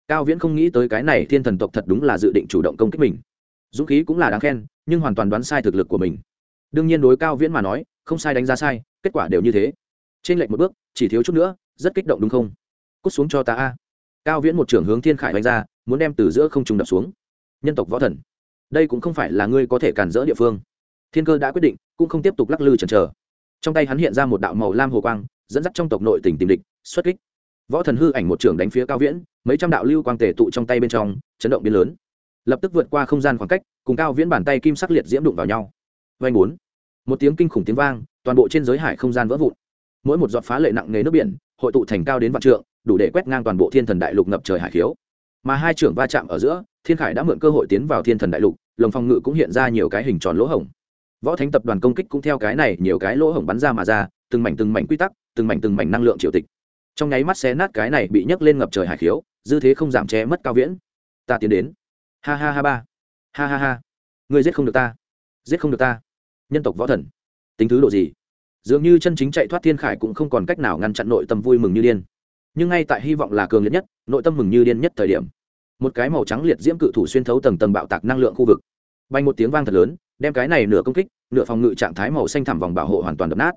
Cao viễn không nghĩ tới cái này thiên thần tộc thật đúng là dự định chủ động công kích mình. Dũng khí cũng là đáng khen, nhưng hoàn toàn đoán sai thực lực của mình. Đương nhiên đối cao viễn mà nói không sai đánh giá sai, kết quả đều như thế. Trên lệnh một bước, chỉ thiếu chút nữa, rất kích động đúng không? Cút xuống cho ta a. Cao viễn một trưởng hướng thiên khải đánh ra, muốn đem từ giữa không trùng đập xuống. Nhân tộc võ thần. Đây cũng không phải là ngươi có thể cản rỡ địa phương. Thiên cơ đã quyết định, cũng không tiếp tục lắc lư chần chờ. Trong tay hắn hiện ra một đạo màu lam hồ quang, dẫn dắt trong tộc nội tỉnh tìm địch, xuất kích. Võ thần hư ảnh một trưởng đánh phía cao viễn, mấy trăm đạo lưu quang tề tụ trong tay bên trong, chấn động biến lớn. Lập tức vượt qua không gian khoảng cách, cùng cao viễn bàn tay kim sắc liệt diễm đụng vào nhau. Vanh bốn một tiếng kinh khủng tiếng vang, toàn bộ trên giới hải không gian vỡ vụn. Mỗi một giọt phá lệ nặng nề nước biển, hội tụ thành cao đến vạn trượng, đủ để quét ngang toàn bộ thiên thần đại lục ngập trời hải khiếu. Mà hai trưởng va chạm ở giữa, thiên khải đã mượn cơ hội tiến vào thiên thần đại lục, lồng phòng ngự cũng hiện ra nhiều cái hình tròn lỗ hổng. Võ thánh tập đoàn công kích cũng theo cái này nhiều cái lỗ hổng bắn ra mà ra, từng mảnh từng mảnh quy tắc, từng mảnh từng mảnh năng lượng triều tịch. Trong nháy mắt xé nát cái này bị nhấc lên ngập trời hải khiếu, dư thế không giảm che mất cao viễn. Ta tiến đến. Ha ha ha ba. Ha ha ha. Người giết không được ta. Giết không được ta nhân tộc võ thần. Tính thứ độ gì? Dường như chân chính chạy thoát thiên khải cũng không còn cách nào ngăn chặn nội tâm vui mừng như điên. Nhưng ngay tại hy vọng là cường liệt nhất, nội tâm mừng như điên nhất thời điểm, một cái màu trắng liệt diễm cự thủ xuyên thấu tầng tầng bạo tạc năng lượng khu vực. Bay một tiếng vang thật lớn, đem cái này nửa công kích, nửa phòng ngự trạng thái màu xanh thẳm vòng bảo hộ hoàn toàn đập nát.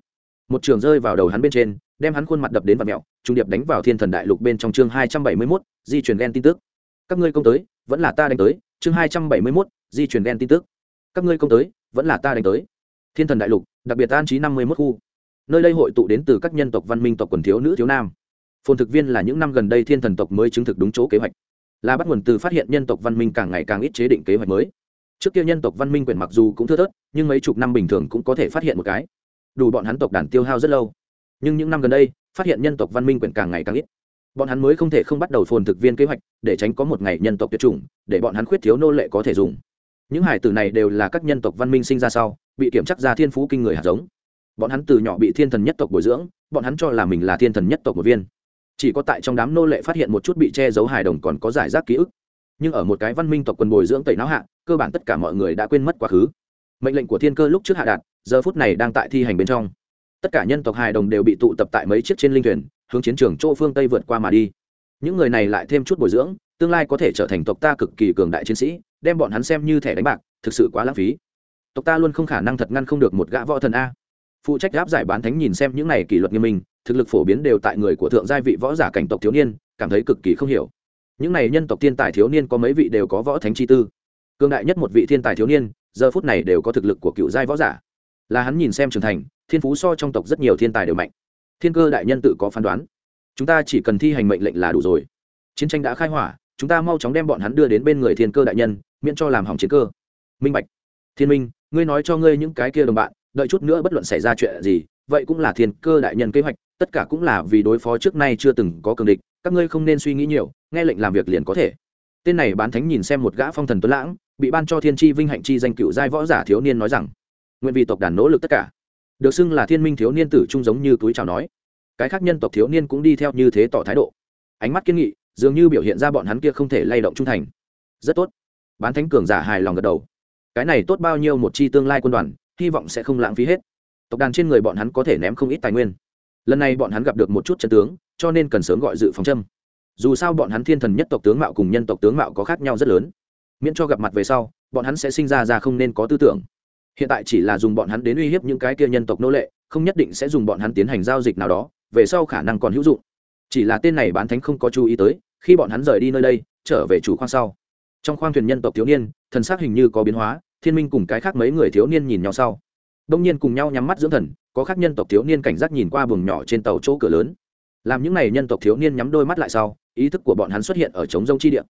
Một trường rơi vào đầu hắn bên trên, đem hắn khuôn mặt đập đến và mẹo trung điệp đánh vào thiên thần đại lục bên trong chương hai trăm bảy mươi mốt, di chuyển ghen tin tức. Các ngươi công tới, vẫn là ta đánh tới, chương hai trăm bảy mươi mốt, di chuyển ghen tin tức. Các ngươi công tới, vẫn là ta đánh tới thiên thần đại lục, đặc biệt an trí năm mươi mốt khu. Nơi đây hội tụ đến từ các nhân tộc văn minh tộc quần thiếu nữ, thiếu nam. Phồn thực viên là những năm gần đây thiên thần tộc mới chứng thực đúng chỗ kế hoạch. Là bắt nguồn từ phát hiện nhân tộc văn minh càng ngày càng ít chế định kế hoạch mới. Trước kia nhân tộc văn minh quyền mặc dù cũng thưa thớt, nhưng mấy chục năm bình thường cũng có thể phát hiện một cái. Đủ bọn hắn tộc đàn tiêu hao rất lâu. Nhưng những năm gần đây, phát hiện nhân tộc văn minh quyền càng ngày càng ít. Bọn hắn mới không thể không bắt đầu phồn thực viên kế hoạch, để tránh có một ngày nhân tộc tuyệt chủng, để bọn hắn khuyết thiếu nô lệ có thể dùng. Những hải tử này đều là các nhân tộc văn minh sinh ra sau bị kiểm chắc ra thiên phú kinh người hạt giống. Bọn hắn từ nhỏ bị thiên thần nhất tộc bồi dưỡng, bọn hắn cho là mình là thiên thần nhất tộc một viên. Chỉ có tại trong đám nô lệ phát hiện một chút bị che giấu hài đồng còn có giải rác ký ức. Nhưng ở một cái văn minh tộc quân bồi dưỡng tẩy não hạ, cơ bản tất cả mọi người đã quên mất quá khứ. Mệnh lệnh của thiên cơ lúc trước hạ đạt, giờ phút này đang tại thi hành bên trong. Tất cả nhân tộc hài đồng đều bị tụ tập tại mấy chiếc trên linh thuyền, hướng chiến trường chỗ phương tây vượt qua mà đi. Những người này lại thêm chút bồi dưỡng, tương lai có thể trở thành tộc ta cực kỳ cường đại chiến sĩ, đem bọn hắn xem như thẻ đánh bạc, thực sự quá lãng phí tộc ta luôn không khả năng thật ngăn không được một gã võ thần a. Phụ trách gáp giải bán thánh nhìn xem những này kỷ luật nghiêm minh, thực lực phổ biến đều tại người của thượng gia vị võ giả cảnh tộc thiếu niên, cảm thấy cực kỳ không hiểu. Những này nhân tộc thiên tài thiếu niên có mấy vị đều có võ thánh chi tư? Cương đại nhất một vị thiên tài thiếu niên, giờ phút này đều có thực lực của cựu giai võ giả. Là hắn nhìn xem trưởng thành, thiên phú so trong tộc rất nhiều thiên tài đều mạnh. Thiên cơ đại nhân tự có phán đoán. Chúng ta chỉ cần thi hành mệnh lệnh là đủ rồi. Chiến tranh đã khai hỏa, chúng ta mau chóng đem bọn hắn đưa đến bên người thiên cơ đại nhân, miễn cho làm hỏng chiến cơ. Minh bạch. Thiên minh ngươi nói cho ngươi những cái kia đồng bạn, đợi chút nữa bất luận xảy ra chuyện gì, vậy cũng là thiên cơ đại nhân kế hoạch, tất cả cũng là vì đối phó trước nay chưa từng có cường địch, các ngươi không nên suy nghĩ nhiều, nghe lệnh làm việc liền có thể. Tên này bán thánh nhìn xem một gã phong thần tuấn lãng, bị ban cho thiên tri vinh hạnh chi danh cựu giai võ giả thiếu niên nói rằng, nguyện vì tộc đàn nỗ lực tất cả. Được xưng là thiên minh thiếu niên tử trung giống như túi chào nói. Cái khác nhân tộc thiếu niên cũng đi theo như thế tỏ thái độ. Ánh mắt kiên nghị, dường như biểu hiện ra bọn hắn kia không thể lay động trung thành. Rất tốt. Bán thánh cường giả hài lòng gật đầu cái này tốt bao nhiêu một chi tương lai quân đoàn, hy vọng sẽ không lãng phí hết. Tộc đàn trên người bọn hắn có thể ném không ít tài nguyên. Lần này bọn hắn gặp được một chút chân tướng, cho nên cần sớm gọi dự phòng châm. Dù sao bọn hắn thiên thần nhất tộc tướng mạo cùng nhân tộc tướng mạo có khác nhau rất lớn. Miễn cho gặp mặt về sau, bọn hắn sẽ sinh ra ra không nên có tư tưởng. Hiện tại chỉ là dùng bọn hắn đến uy hiếp những cái kia nhân tộc nô lệ, không nhất định sẽ dùng bọn hắn tiến hành giao dịch nào đó, về sau khả năng còn hữu dụng. Chỉ là tên này bán thánh không có chú ý tới, khi bọn hắn rời đi nơi đây, trở về chủ khoang sau. Trong khoang thuyền nhân tộc thiếu niên, thần xác hình như có biến hóa thiên minh cùng cái khác mấy người thiếu niên nhìn nhau sau. Đông nhiên cùng nhau nhắm mắt dưỡng thần, có khác nhân tộc thiếu niên cảnh giác nhìn qua buồng nhỏ trên tàu chỗ cửa lớn. Làm những n à y nhân tộc thiếu niên nhắm đôi mắt lại sau, ý thức của bọn hắn xuất hiện ở trống rông chi địa.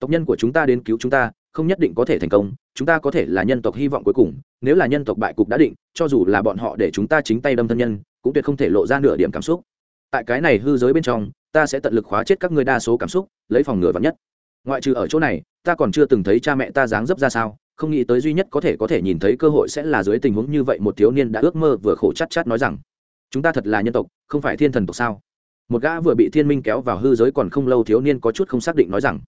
Tộc nhân của chúng ta đến cứu chúng ta, không nhất định có thể thành công, chúng ta có thể là nhân tộc hy vọng cuối cùng, nếu là nhân tộc bại cục đã định, cho dù là bọn họ để chúng ta chính tay đâm thân nhân, cũng tuyệt không thể lộ ra nửa điểm cảm xúc. Tại cái này hư giới bên trong, ta sẽ tận lực khóa chết các ngươi đa số cảm xúc, lấy phòng ngừa vắn nhất. Ngoại trừ ở chỗ này, ta còn chưa từng thấy cha mẹ ta dáng dấp ra sao không nghĩ tới duy nhất có thể có thể nhìn thấy cơ hội sẽ là dưới tình huống như vậy một thiếu niên đã ước mơ vừa khổ chát chát nói rằng, chúng ta thật là nhân tộc, không phải thiên thần tộc sao? Một gã vừa bị thiên minh kéo vào hư giới còn không lâu thiếu niên có chút không xác định nói rằng,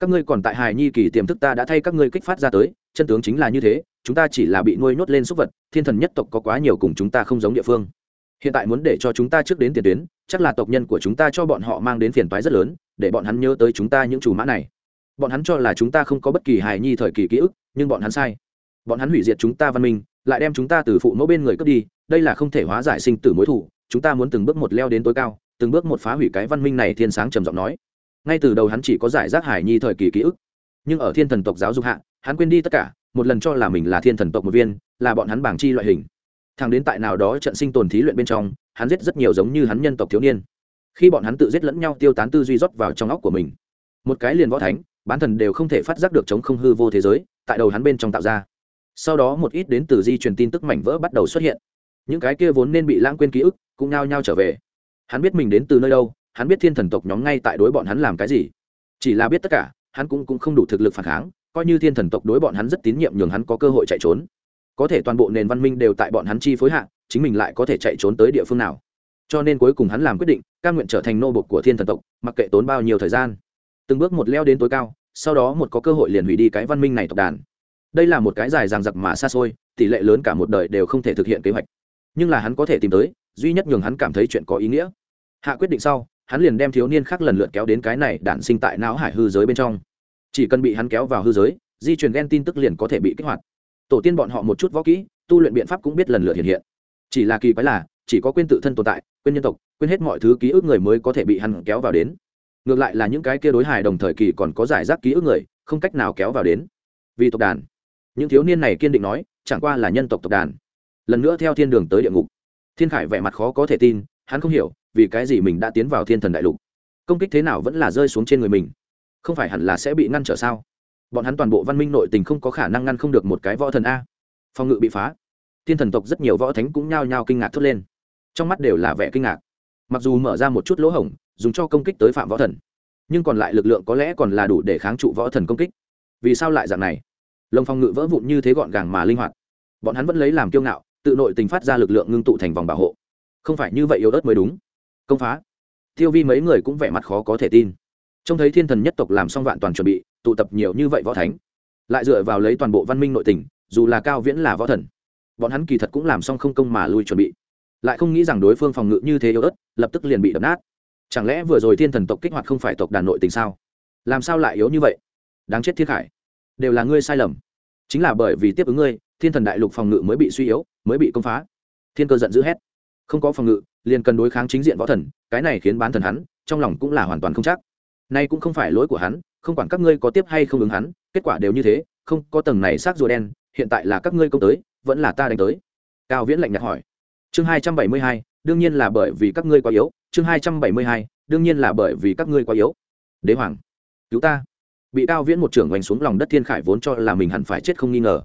các ngươi còn tại hài nhi kỳ tiềm thức ta đã thay các ngươi kích phát ra tới, chân tướng chính là như thế, chúng ta chỉ là bị nuôi nhốt lên súc vật, thiên thần nhất tộc có quá nhiều cùng chúng ta không giống địa phương. Hiện tại muốn để cho chúng ta trước đến tiền tuyến, chắc là tộc nhân của chúng ta cho bọn họ mang đến phiền toái rất lớn, để bọn hắn nhớ tới chúng ta những chủ mã này bọn hắn cho là chúng ta không có bất kỳ hài nhi thời kỳ ký ức, nhưng bọn hắn sai. Bọn hắn hủy diệt chúng ta văn minh, lại đem chúng ta từ phụ mẫu bên người cướp đi, đây là không thể hóa giải sinh tử mối thủ chúng ta muốn từng bước một leo đến tối cao, từng bước một phá hủy cái văn minh này, thiên sáng trầm giọng nói. Ngay từ đầu hắn chỉ có giải rác hải nhi thời kỳ ký ức. Nhưng ở thiên thần tộc giáo dục hạ, hắn quên đi tất cả, một lần cho là mình là thiên thần tộc một viên, là bọn hắn bảng chi loại hình. Thằng đến tại nào đó trận sinh tồn thí luyện bên trong, hắn giết rất nhiều giống như hắn nhân tộc thiếu niên. Khi bọn hắn tự giết lẫn nhau tiêu tán tư duy rót vào trong óc của mình, một cái liền võ thánh bán thần đều không thể phát giác được chống không hư vô thế giới tại đầu hắn bên trong tạo ra. Sau đó một ít đến từ di truyền tin tức mảnh vỡ bắt đầu xuất hiện. Những cái kia vốn nên bị lãng quên ký ức cũng nao nhao trở về. Hắn biết mình đến từ nơi đâu hắn biết thiên thần tộc nhóm ngay tại đối bọn hắn làm cái gì. Chỉ là biết tất cả hắn cũng, cũng không đủ thực lực phản kháng coi như thiên thần tộc đối bọn hắn rất tín nhiệm nhường hắn có cơ hội chạy trốn. Có thể toàn bộ nền văn minh đều tại bọn hắn chi phối hạ chính mình lại có thể chạy trốn tới địa phương nào. Cho nên cuối cùng hắn làm quyết định c nguyện trở thành nô bộc của thiên thần tộc mặc kệ tốn bao nhiêu thời gian. Từng bước một leo đến tối cao sau đó một có cơ hội liền hủy đi cái văn minh này tộc đàn. Đây là một cái dài ràng giặc mà xa xôi, tỷ lệ lớn cả một đời đều không thể thực hiện kế hoạch. Nhưng là hắn có thể tìm tới, duy nhất nhường hắn cảm thấy chuyện có ý nghĩa. Hạ quyết định sau, hắn liền đem thiếu niên khác lần lượt kéo đến cái này đản sinh tại não hải hư giới bên trong. Chỉ cần bị hắn kéo vào hư giới, di truyền gen tin tức liền có thể bị kích hoạt. Tổ tiên bọn họ một chút võ kỹ, tu luyện biện pháp cũng biết lần lượt hiện hiện. Chỉ là kỳ quái là, chỉ có quên tự thân tồn tại, quên nhân tộc, quên hết mọi thứ ký ức người mới có thể bị hắn kéo vào đến ngược lại là những cái kia đối hài đồng thời kỳ còn có giải rác ký ức người, không cách nào kéo vào đến. Vì tộc đàn. Những thiếu niên này kiên định nói, chẳng qua là nhân tộc tộc đàn. Lần nữa theo thiên đường tới địa ngục. Thiên khải vẻ mặt khó có thể tin, hắn không hiểu, vì cái gì mình đã tiến vào thiên thần đại lục. Công kích thế nào vẫn là rơi xuống trên người mình. Không phải hẳn là sẽ bị ngăn trở sao? Bọn hắn toàn bộ văn minh nội tình không có khả năng ngăn không được một cái võ thần a. Phòng ngự bị phá. Thiên thần tộc rất nhiều võ thánh cũng nhao nhao kinh ngạc thốt lên. Trong mắt đều là vẻ kinh ngạc mặc dù mở ra một chút lỗ hổng, dùng cho công kích tới phạm võ thần, nhưng còn lại lực lượng có lẽ còn là đủ để kháng trụ võ thần công kích. Vì sao lại dạng này? Lồng phòng ngự vỡ vụn như thế gọn gàng mà linh hoạt. Bọn hắn vẫn lấy làm kiêu ngạo, tự nội tình phát ra lực lượng ngưng tụ thành vòng bảo hộ. Không phải như vậy yếu ớt mới đúng. Công phá. Tiêu vi mấy người cũng vẻ mặt khó có thể tin. Trông thấy thiên thần nhất tộc làm xong vạn toàn chuẩn bị, tụ tập nhiều như vậy võ thánh, lại dựa vào lấy toàn bộ văn minh nội tình, dù là cao viễn là võ thần, bọn hắn kỳ thật cũng làm xong không công mà lui chuẩn bị lại không nghĩ rằng đối phương phòng ngự như thế yếu ớt, lập tức liền bị đập nát. Chẳng lẽ vừa rồi thiên thần tộc kích hoạt không phải tộc đàn nội tình sao? Làm sao lại yếu như vậy? Đáng chết thiết khải. Đều là ngươi sai lầm. Chính là bởi vì tiếp ứng ngươi, thiên thần đại lục phòng ngự mới bị suy yếu, mới bị công phá. Thiên cơ giận dữ hét. Không có phòng ngự, liền cần đối kháng chính diện võ thần, cái này khiến bán thần hắn, trong lòng cũng là hoàn toàn không chắc. Nay cũng không phải lỗi của hắn, không quản các ngươi có tiếp hay không ứng hắn, kết quả đều như thế, không có tầng này xác rùa đen, hiện tại là các ngươi công tới, vẫn là ta đánh tới. Cao viễn lạnh nhạt hỏi chương hai trăm bảy mươi hai, đương nhiên là bởi vì các ngươi quá yếu. Chương hai trăm bảy mươi hai, đương nhiên là bởi vì các ngươi quá yếu. Đế hoàng, cứu ta. Bị cao viễn một trưởng hoành xuống lòng đất thiên khải vốn cho là mình hẳn phải chết không nghi ngờ.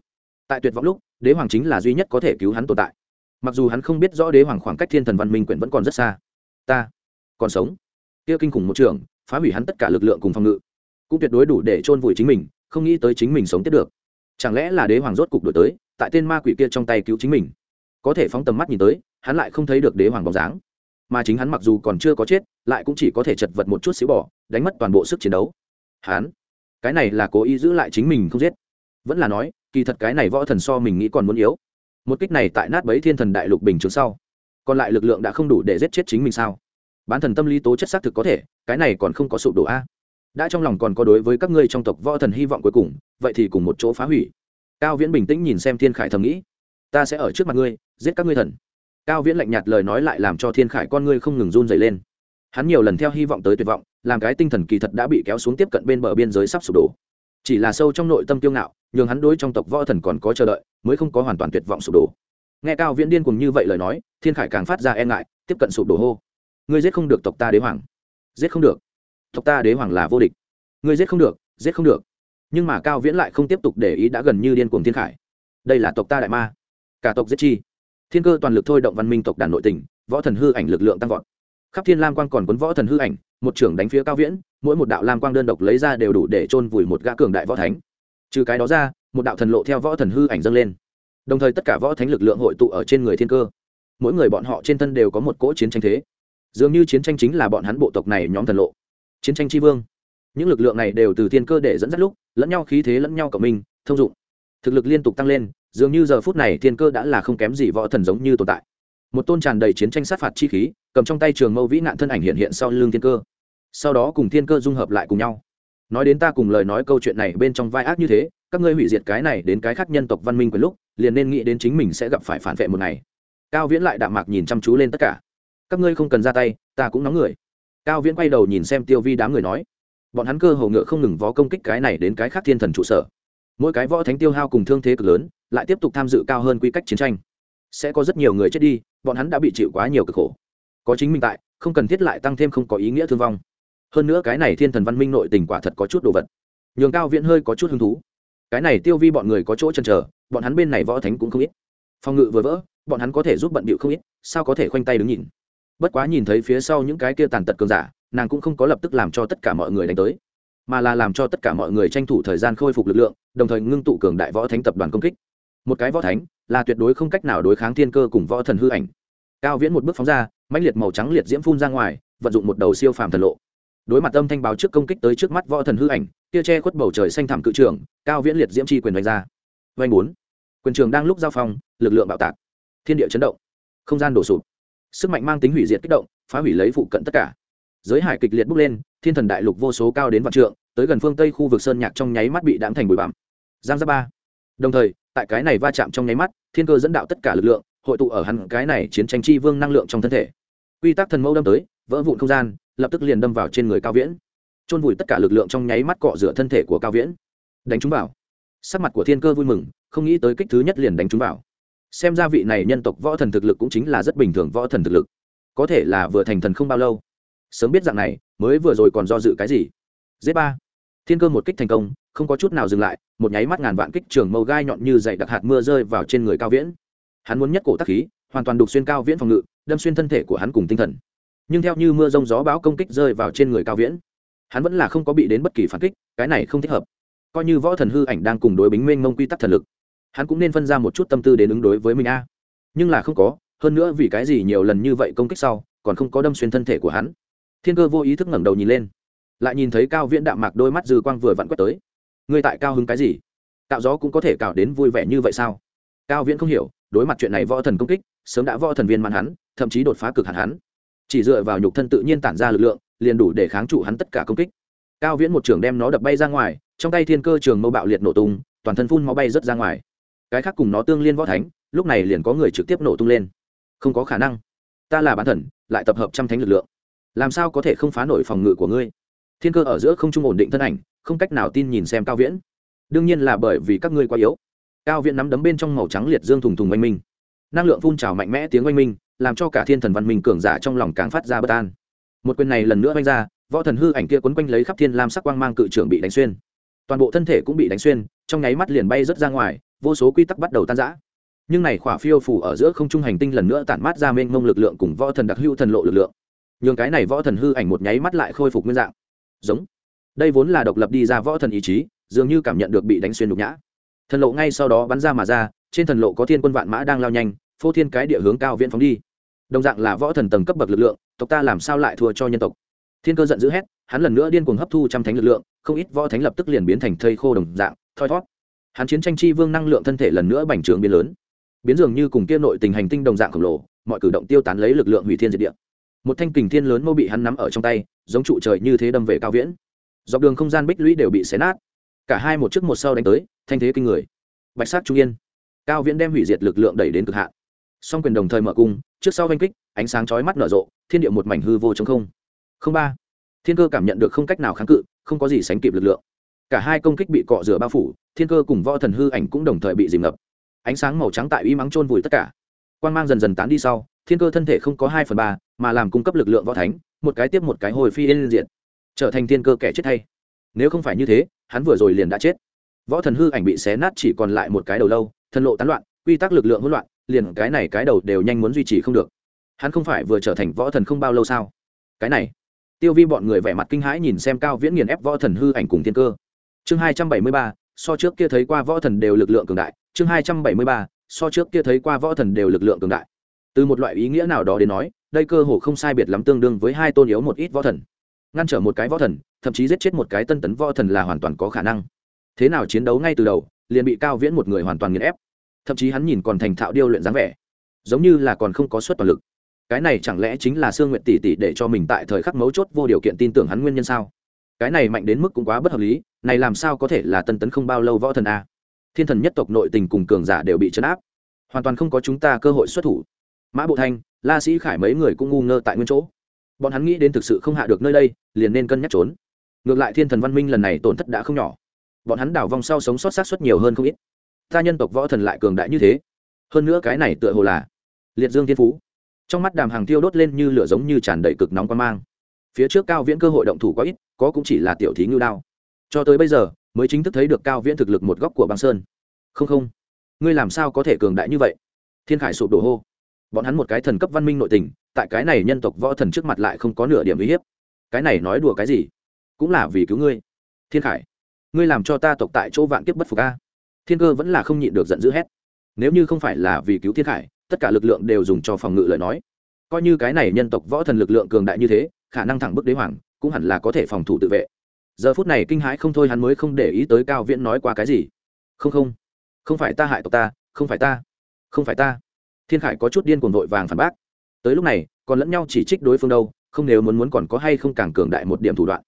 Tại tuyệt vọng lúc, đế hoàng chính là duy nhất có thể cứu hắn tồn tại. Mặc dù hắn không biết rõ đế hoàng khoảng cách thiên thần văn minh quyển vẫn còn rất xa. Ta còn sống. Kia kinh khủng một trường phá hủy hắn tất cả lực lượng cùng phòng ngự. Cũng tuyệt đối đủ để chôn vùi chính mình, không nghĩ tới chính mình sống tiếp được. Chẳng lẽ là đế hoàng rốt cục đổi tới, tại tên ma quỷ kia trong tay cứu chính mình? Có thể phóng tầm mắt nhìn tới, hắn lại không thấy được đế hoàng bóng dáng. Mà chính hắn mặc dù còn chưa có chết, lại cũng chỉ có thể chật vật một chút xíu bỏ, đánh mất toàn bộ sức chiến đấu. Hắn, cái này là cố ý giữ lại chính mình không giết. Vẫn là nói, kỳ thật cái này võ thần so mình nghĩ còn muốn yếu. Một kích này tại nát bấy thiên thần đại lục bình thường sau, còn lại lực lượng đã không đủ để giết chết chính mình sao? Bán thần tâm lý tố chất xác thực có thể, cái này còn không có sụp đổ a. Đã trong lòng còn có đối với các ngươi trong tộc võ thần hy vọng cuối cùng, vậy thì cùng một chỗ phá hủy. Cao viễn bình tĩnh nhìn xem thiên khải thầm nghĩ, ta sẽ ở trước mặt ngươi giết các ngươi thần. Cao viễn lạnh nhạt lời nói lại làm cho thiên khải con ngươi không ngừng run dày lên. Hắn nhiều lần theo hy vọng tới tuyệt vọng, làm cái tinh thần kỳ thật đã bị kéo xuống tiếp cận bên bờ biên giới sắp sụp đổ. Chỉ là sâu trong nội tâm tiêu ngạo, nhường hắn đối trong tộc võ thần còn có chờ đợi, mới không có hoàn toàn tuyệt vọng sụp đổ. Nghe cao viễn điên cùng như vậy lời nói, thiên khải càng phát ra e ngại, tiếp cận sụp đổ hô. Ngươi giết không được tộc ta đế hoàng. Giết không được. Tộc ta đế hoàng là vô địch. Ngươi giết không được, giết không được. Nhưng mà cao viễn lại không tiếp tục để ý đã gần như điên cuồng thiên khải. Đây là tộc ta đại ma. Cả tộc giết chi? Thiên cơ toàn lực thôi động văn minh tộc đàn nội tình, võ thần hư ảnh lực lượng tăng vọt. Khắp thiên lam quang còn cuốn võ thần hư ảnh, một trưởng đánh phía cao viễn, mỗi một đạo lam quang đơn độc lấy ra đều đủ để chôn vùi một gã cường đại võ thánh. Trừ cái đó ra, một đạo thần lộ theo võ thần hư ảnh dâng lên. Đồng thời tất cả võ thánh lực lượng hội tụ ở trên người thiên cơ. Mỗi người bọn họ trên thân đều có một cỗ chiến tranh thế. Dường như chiến tranh chính là bọn hắn bộ tộc này nhóm thần lộ. Chiến tranh tri vương. Những lực lượng này đều từ thiên cơ để dẫn dắt lúc, lẫn nhau khí thế lẫn nhau cộng minh, thông dụng. Thực lực liên tục tăng lên dường như giờ phút này thiên cơ đã là không kém gì võ thần giống như tồn tại. Một tôn tràn đầy chiến tranh sát phạt chi khí, cầm trong tay trường mâu vĩ nạn thân ảnh hiện hiện sau lưng thiên cơ. Sau đó cùng thiên cơ dung hợp lại cùng nhau. Nói đến ta cùng lời nói câu chuyện này bên trong vai ác như thế, các ngươi hủy diệt cái này đến cái khác nhân tộc văn minh quyền lúc, liền nên nghĩ đến chính mình sẽ gặp phải phản vệ một ngày. Cao viễn lại đạm mạc nhìn chăm chú lên tất cả. Các ngươi không cần ra tay, ta cũng nóng người. Cao viễn quay đầu nhìn xem tiêu vi đám người nói. Bọn hắn cơ hồ ngựa không ngừng vó công kích cái này đến cái khác thiên thần trụ sở. Mỗi cái võ thánh tiêu hao cùng thương thế cực lớn lại tiếp tục tham dự cao hơn quy cách chiến tranh. Sẽ có rất nhiều người chết đi, bọn hắn đã bị chịu quá nhiều cực khổ. Có chính mình tại, không cần thiết lại tăng thêm không có ý nghĩa thương vong. Hơn nữa cái này thiên thần văn minh nội tình quả thật có chút đồ vật. Nhường cao viễn hơi có chút hứng thú. Cái này tiêu vi bọn người có chỗ chăn trở bọn hắn bên này võ thánh cũng không ít. Phòng ngự vừa vỡ, bọn hắn có thể giúp bận bịu không ít, sao có thể khoanh tay đứng nhìn? Bất quá nhìn thấy phía sau những cái kia tàn tật cường giả, nàng cũng không có lập tức làm cho tất cả mọi người đánh tới, mà là làm cho tất cả mọi người tranh thủ thời gian khôi phục lực lượng, đồng thời ngưng tụ cường đại võ thánh tập đoàn công kích một cái võ thánh, là tuyệt đối không cách nào đối kháng thiên cơ cùng võ thần hư ảnh. Cao viễn một bước phóng ra, mãnh liệt màu trắng liệt diễm phun ra ngoài, vận dụng một đầu siêu phàm thần lộ. Đối mặt âm thanh báo trước công kích tới trước mắt võ thần hư ảnh, kia che khuất bầu trời xanh thẳm cự trường, cao viễn liệt diễm chi quyền đánh ra. Vanh bốn. Quyền trường đang lúc giao phong, lực lượng bạo tạc. Thiên địa chấn động. Không gian đổ sụp. Sức mạnh mang tính hủy diệt kích động, phá hủy lấy phụ cận tất cả. Giới hải kịch liệt bốc lên, thiên thần đại lục vô số cao đến vạn trượng, tới gần phương tây khu vực sơn nhạc trong nháy mắt bị đạn thành bụi bặm. Giang gia ba. Đồng thời tại cái này va chạm trong nháy mắt, thiên cơ dẫn đạo tất cả lực lượng, hội tụ ở hẳn cái này chiến tranh chi vương năng lượng trong thân thể. Quy tắc thần mẫu đâm tới, vỡ vụn không gian, lập tức liền đâm vào trên người cao viễn. Chôn vùi tất cả lực lượng trong nháy mắt cọ rửa thân thể của cao viễn. Đánh chúng vào. Sắc mặt của thiên cơ vui mừng, không nghĩ tới kích thứ nhất liền đánh chúng vào. Xem ra vị này nhân tộc võ thần thực lực cũng chính là rất bình thường võ thần thực lực. Có thể là vừa thành thần không bao lâu. Sớm biết dạng này, mới vừa rồi còn do dự cái gì? Z ba. Thiên cơ một kích thành công không có chút nào dừng lại, một nháy mắt ngàn vạn kích trường mâu gai nhọn như dày đặc hạt mưa rơi vào trên người cao viễn. Hắn muốn nhất cổ tắc khí, hoàn toàn đục xuyên cao viễn phòng ngự, đâm xuyên thân thể của hắn cùng tinh thần. Nhưng theo như mưa rông gió bão công kích rơi vào trên người cao viễn, hắn vẫn là không có bị đến bất kỳ phản kích, cái này không thích hợp. Coi như võ thần hư ảnh đang cùng đối bính mênh mông quy tắc thần lực, hắn cũng nên phân ra một chút tâm tư đến ứng đối với mình a. Nhưng là không có, hơn nữa vì cái gì nhiều lần như vậy công kích sau, còn không có đâm xuyên thân thể của hắn. Thiên cơ vô ý thức ngẩng đầu nhìn lên, lại nhìn thấy cao viễn đạm mạc đôi mắt dư quang vừa vặn quét tới ngươi tại cao hứng cái gì? Cạo gió cũng có thể cạo đến vui vẻ như vậy sao? Cao viễn không hiểu, đối mặt chuyện này võ thần công kích, sớm đã võ thần viên mãn hắn, thậm chí đột phá cực hạn hắn. Chỉ dựa vào nhục thân tự nhiên tản ra lực lượng, liền đủ để kháng trụ hắn tất cả công kích. Cao viễn một trường đem nó đập bay ra ngoài, trong tay thiên cơ trường mâu bạo liệt nổ tung, toàn thân phun máu bay rớt ra ngoài. Cái khác cùng nó tương liên võ thánh, lúc này liền có người trực tiếp nổ tung lên. Không có khả năng. Ta là bán thần, lại tập hợp trăm thánh lực lượng. Làm sao có thể không phá nổi phòng ngự của ngươi? Thiên cơ ở giữa không trung ổn định thân ảnh không cách nào tin nhìn xem cao viễn. Đương nhiên là bởi vì các ngươi quá yếu. Cao viễn nắm đấm bên trong màu trắng liệt dương thùng thùng oanh minh. Năng lượng phun trào mạnh mẽ tiếng oanh minh, làm cho cả thiên thần văn minh cường giả trong lòng càng phát ra bất an. Một quyền này lần nữa oanh ra, võ thần hư ảnh kia quấn quanh lấy khắp thiên lam sắc quang mang cự trưởng bị đánh xuyên. Toàn bộ thân thể cũng bị đánh xuyên, trong nháy mắt liền bay rớt ra ngoài, vô số quy tắc bắt đầu tan rã. Nhưng này khỏa phiêu phủ ở giữa không trung hành tinh lần nữa tản mát ra mênh mông lực lượng cùng võ thần đặc hữu thần lộ lực lượng. Nhường cái này võ thần hư ảnh một nháy mắt lại khôi phục nguyên dạng. Giống đây vốn là độc lập đi ra võ thần ý chí, dường như cảm nhận được bị đánh xuyên đục nhã. Thần lộ ngay sau đó bắn ra mà ra, trên thần lộ có thiên quân vạn mã đang lao nhanh, phô thiên cái địa hướng cao viễn phóng đi. Đồng dạng là võ thần tầng cấp bậc lực lượng, tộc ta làm sao lại thua cho nhân tộc? Thiên cơ giận dữ hét, hắn lần nữa điên cuồng hấp thu trăm thánh lực lượng, không ít võ thánh lập tức liền biến thành thây khô đồng dạng, thoi thót. Hắn chiến tranh chi vương năng lượng thân thể lần nữa bành trướng biến lớn. Biến dường như cùng kia nội tình hành tinh đồng dạng khổng lồ, mọi cử động tiêu tán lấy lực lượng hủy thiên diệt địa. Một thanh kình thiên lớn mâu bị hắn nắm ở trong tay, giống trụ trời như thế đâm về cao viễn dọc đường không gian bích lũy đều bị xé nát. Cả hai một trước một sau đánh tới, thanh thế kinh người. Bạch sát trung yên, cao viễn đem hủy diệt lực lượng đẩy đến cực hạn. Song quyền đồng thời mở cung, trước sau oanh kích, ánh sáng chói mắt nở rộ, thiên địa một mảnh hư vô trong không. Không ba, thiên cơ cảm nhận được không cách nào kháng cự, không có gì sánh kịp lực lượng. Cả hai công kích bị cọ rửa bao phủ, thiên cơ cùng võ thần hư ảnh cũng đồng thời bị dìm ngập. Ánh sáng màu trắng tại uy mắng trôn vùi tất cả. Quan g mang dần dần tán đi sau, thiên cơ thân thể không có hai phần ba, mà làm cung cấp lực lượng võ thánh, một cái tiếp một cái hồi phi lên diện trở thành thiên cơ kẻ chết hay. Nếu không phải như thế, hắn vừa rồi liền đã chết. Võ thần hư ảnh bị xé nát chỉ còn lại một cái đầu lâu, thần lộ tán loạn, quy tắc lực lượng hỗn loạn, liền cái này cái đầu đều nhanh muốn duy trì không được. Hắn không phải vừa trở thành võ thần không bao lâu sao? Cái này, tiêu vi bọn người vẻ mặt kinh hãi nhìn xem cao viễn nghiền ép võ thần hư ảnh cùng thiên cơ. Chương hai trăm bảy mươi ba, so trước kia thấy qua võ thần đều lực lượng cường đại. Chương hai trăm bảy mươi ba, so trước kia thấy qua võ thần đều lực lượng cường đại. Từ một loại ý nghĩa nào đó đến nói, đây cơ hồ không sai biệt lắm tương đương với hai tôn yếu một ít võ thần ngăn trở một cái võ thần, thậm chí giết chết một cái tân tấn võ thần là hoàn toàn có khả năng. Thế nào chiến đấu ngay từ đầu, liền bị cao viễn một người hoàn toàn nghiền ép. Thậm chí hắn nhìn còn thành thạo điêu luyện dáng vẻ, giống như là còn không có suất toàn lực. Cái này chẳng lẽ chính là sương nguyện tỷ tỷ để cho mình tại thời khắc mấu chốt vô điều kiện tin tưởng hắn nguyên nhân sao? Cái này mạnh đến mức cũng quá bất hợp lý, này làm sao có thể là tân tấn không bao lâu võ thần a? Thiên thần nhất tộc nội tình cùng cường giả đều bị chấn áp. Hoàn toàn không có chúng ta cơ hội xuất thủ. Mã bộ thanh, la sĩ khải mấy người cũng ngu ngơ tại nguyên chỗ bọn hắn nghĩ đến thực sự không hạ được nơi đây, liền nên cân nhắc trốn. Ngược lại thiên thần văn minh lần này tổn thất đã không nhỏ. Bọn hắn đảo vòng sau sống sót sát xuất nhiều hơn không ít. Ta nhân tộc võ thần lại cường đại như thế. Hơn nữa cái này tựa hồ là liệt dương thiên phú. Trong mắt đàm hàng tiêu đốt lên như lửa giống như tràn đầy cực nóng quan mang. Phía trước cao viễn cơ hội động thủ quá ít, có cũng chỉ là tiểu thí ngưu đao. Cho tới bây giờ, mới chính thức thấy được cao viễn thực lực một góc của băng sơn. Không không, ngươi làm sao có thể cường đại như vậy? Thiên khải sụp đổ hô. Bọn hắn một cái thần cấp văn minh nội tình tại cái này nhân tộc võ thần trước mặt lại không có nửa điểm uy hiếp. Cái này nói đùa cái gì? Cũng là vì cứu ngươi. Thiên khải, ngươi làm cho ta tộc tại chỗ vạn kiếp bất phục a. Thiên cơ vẫn là không nhịn được giận dữ hét. Nếu như không phải là vì cứu thiên khải, tất cả lực lượng đều dùng cho phòng ngự lời nói. Coi như cái này nhân tộc võ thần lực lượng cường đại như thế, khả năng thẳng bức đế hoàng, cũng hẳn là có thể phòng thủ tự vệ. Giờ phút này kinh hãi không thôi hắn mới không để ý tới cao viễn nói qua cái gì. Không không. Không phải ta hại tộc ta, không phải ta. Không phải ta. Thiên khải có chút điên cuồng vội vàng phản bác tới lúc này, còn lẫn nhau chỉ trích đối phương đâu, không nếu muốn muốn còn có hay không càng cường đại một điểm thủ đoạn.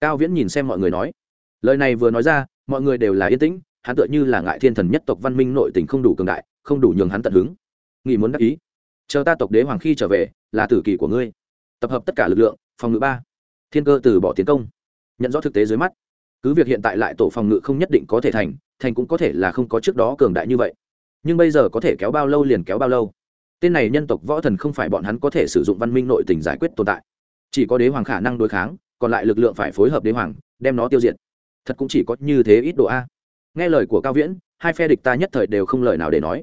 Cao viễn nhìn xem mọi người nói. Lời này vừa nói ra, mọi người đều là yên tĩnh, hắn tựa như là ngại thiên thần nhất tộc văn minh nội tình không đủ cường đại, không đủ nhường hắn tận hứng. Nghĩ muốn đắc ý. Chờ ta tộc đế hoàng khi trở về, là tử kỳ của ngươi. Tập hợp tất cả lực lượng, phòng ngự ba. Thiên cơ từ bỏ tiến công. Nhận rõ thực tế dưới mắt. Cứ việc hiện tại lại tổ phòng ngự không nhất định có thể thành thành cũng có thể là không có trước đó cường đại như vậy. Nhưng bây giờ có thể kéo bao lâu liền kéo bao lâu tên này nhân tộc võ thần không phải bọn hắn có thể sử dụng văn minh nội tình giải quyết tồn tại. Chỉ có đế hoàng khả năng đối kháng, còn lại lực lượng phải phối hợp đế hoàng, đem nó tiêu diệt. Thật cũng chỉ có như thế ít độ a. Nghe lời của cao viễn, hai phe địch ta nhất thời đều không lời nào để nói.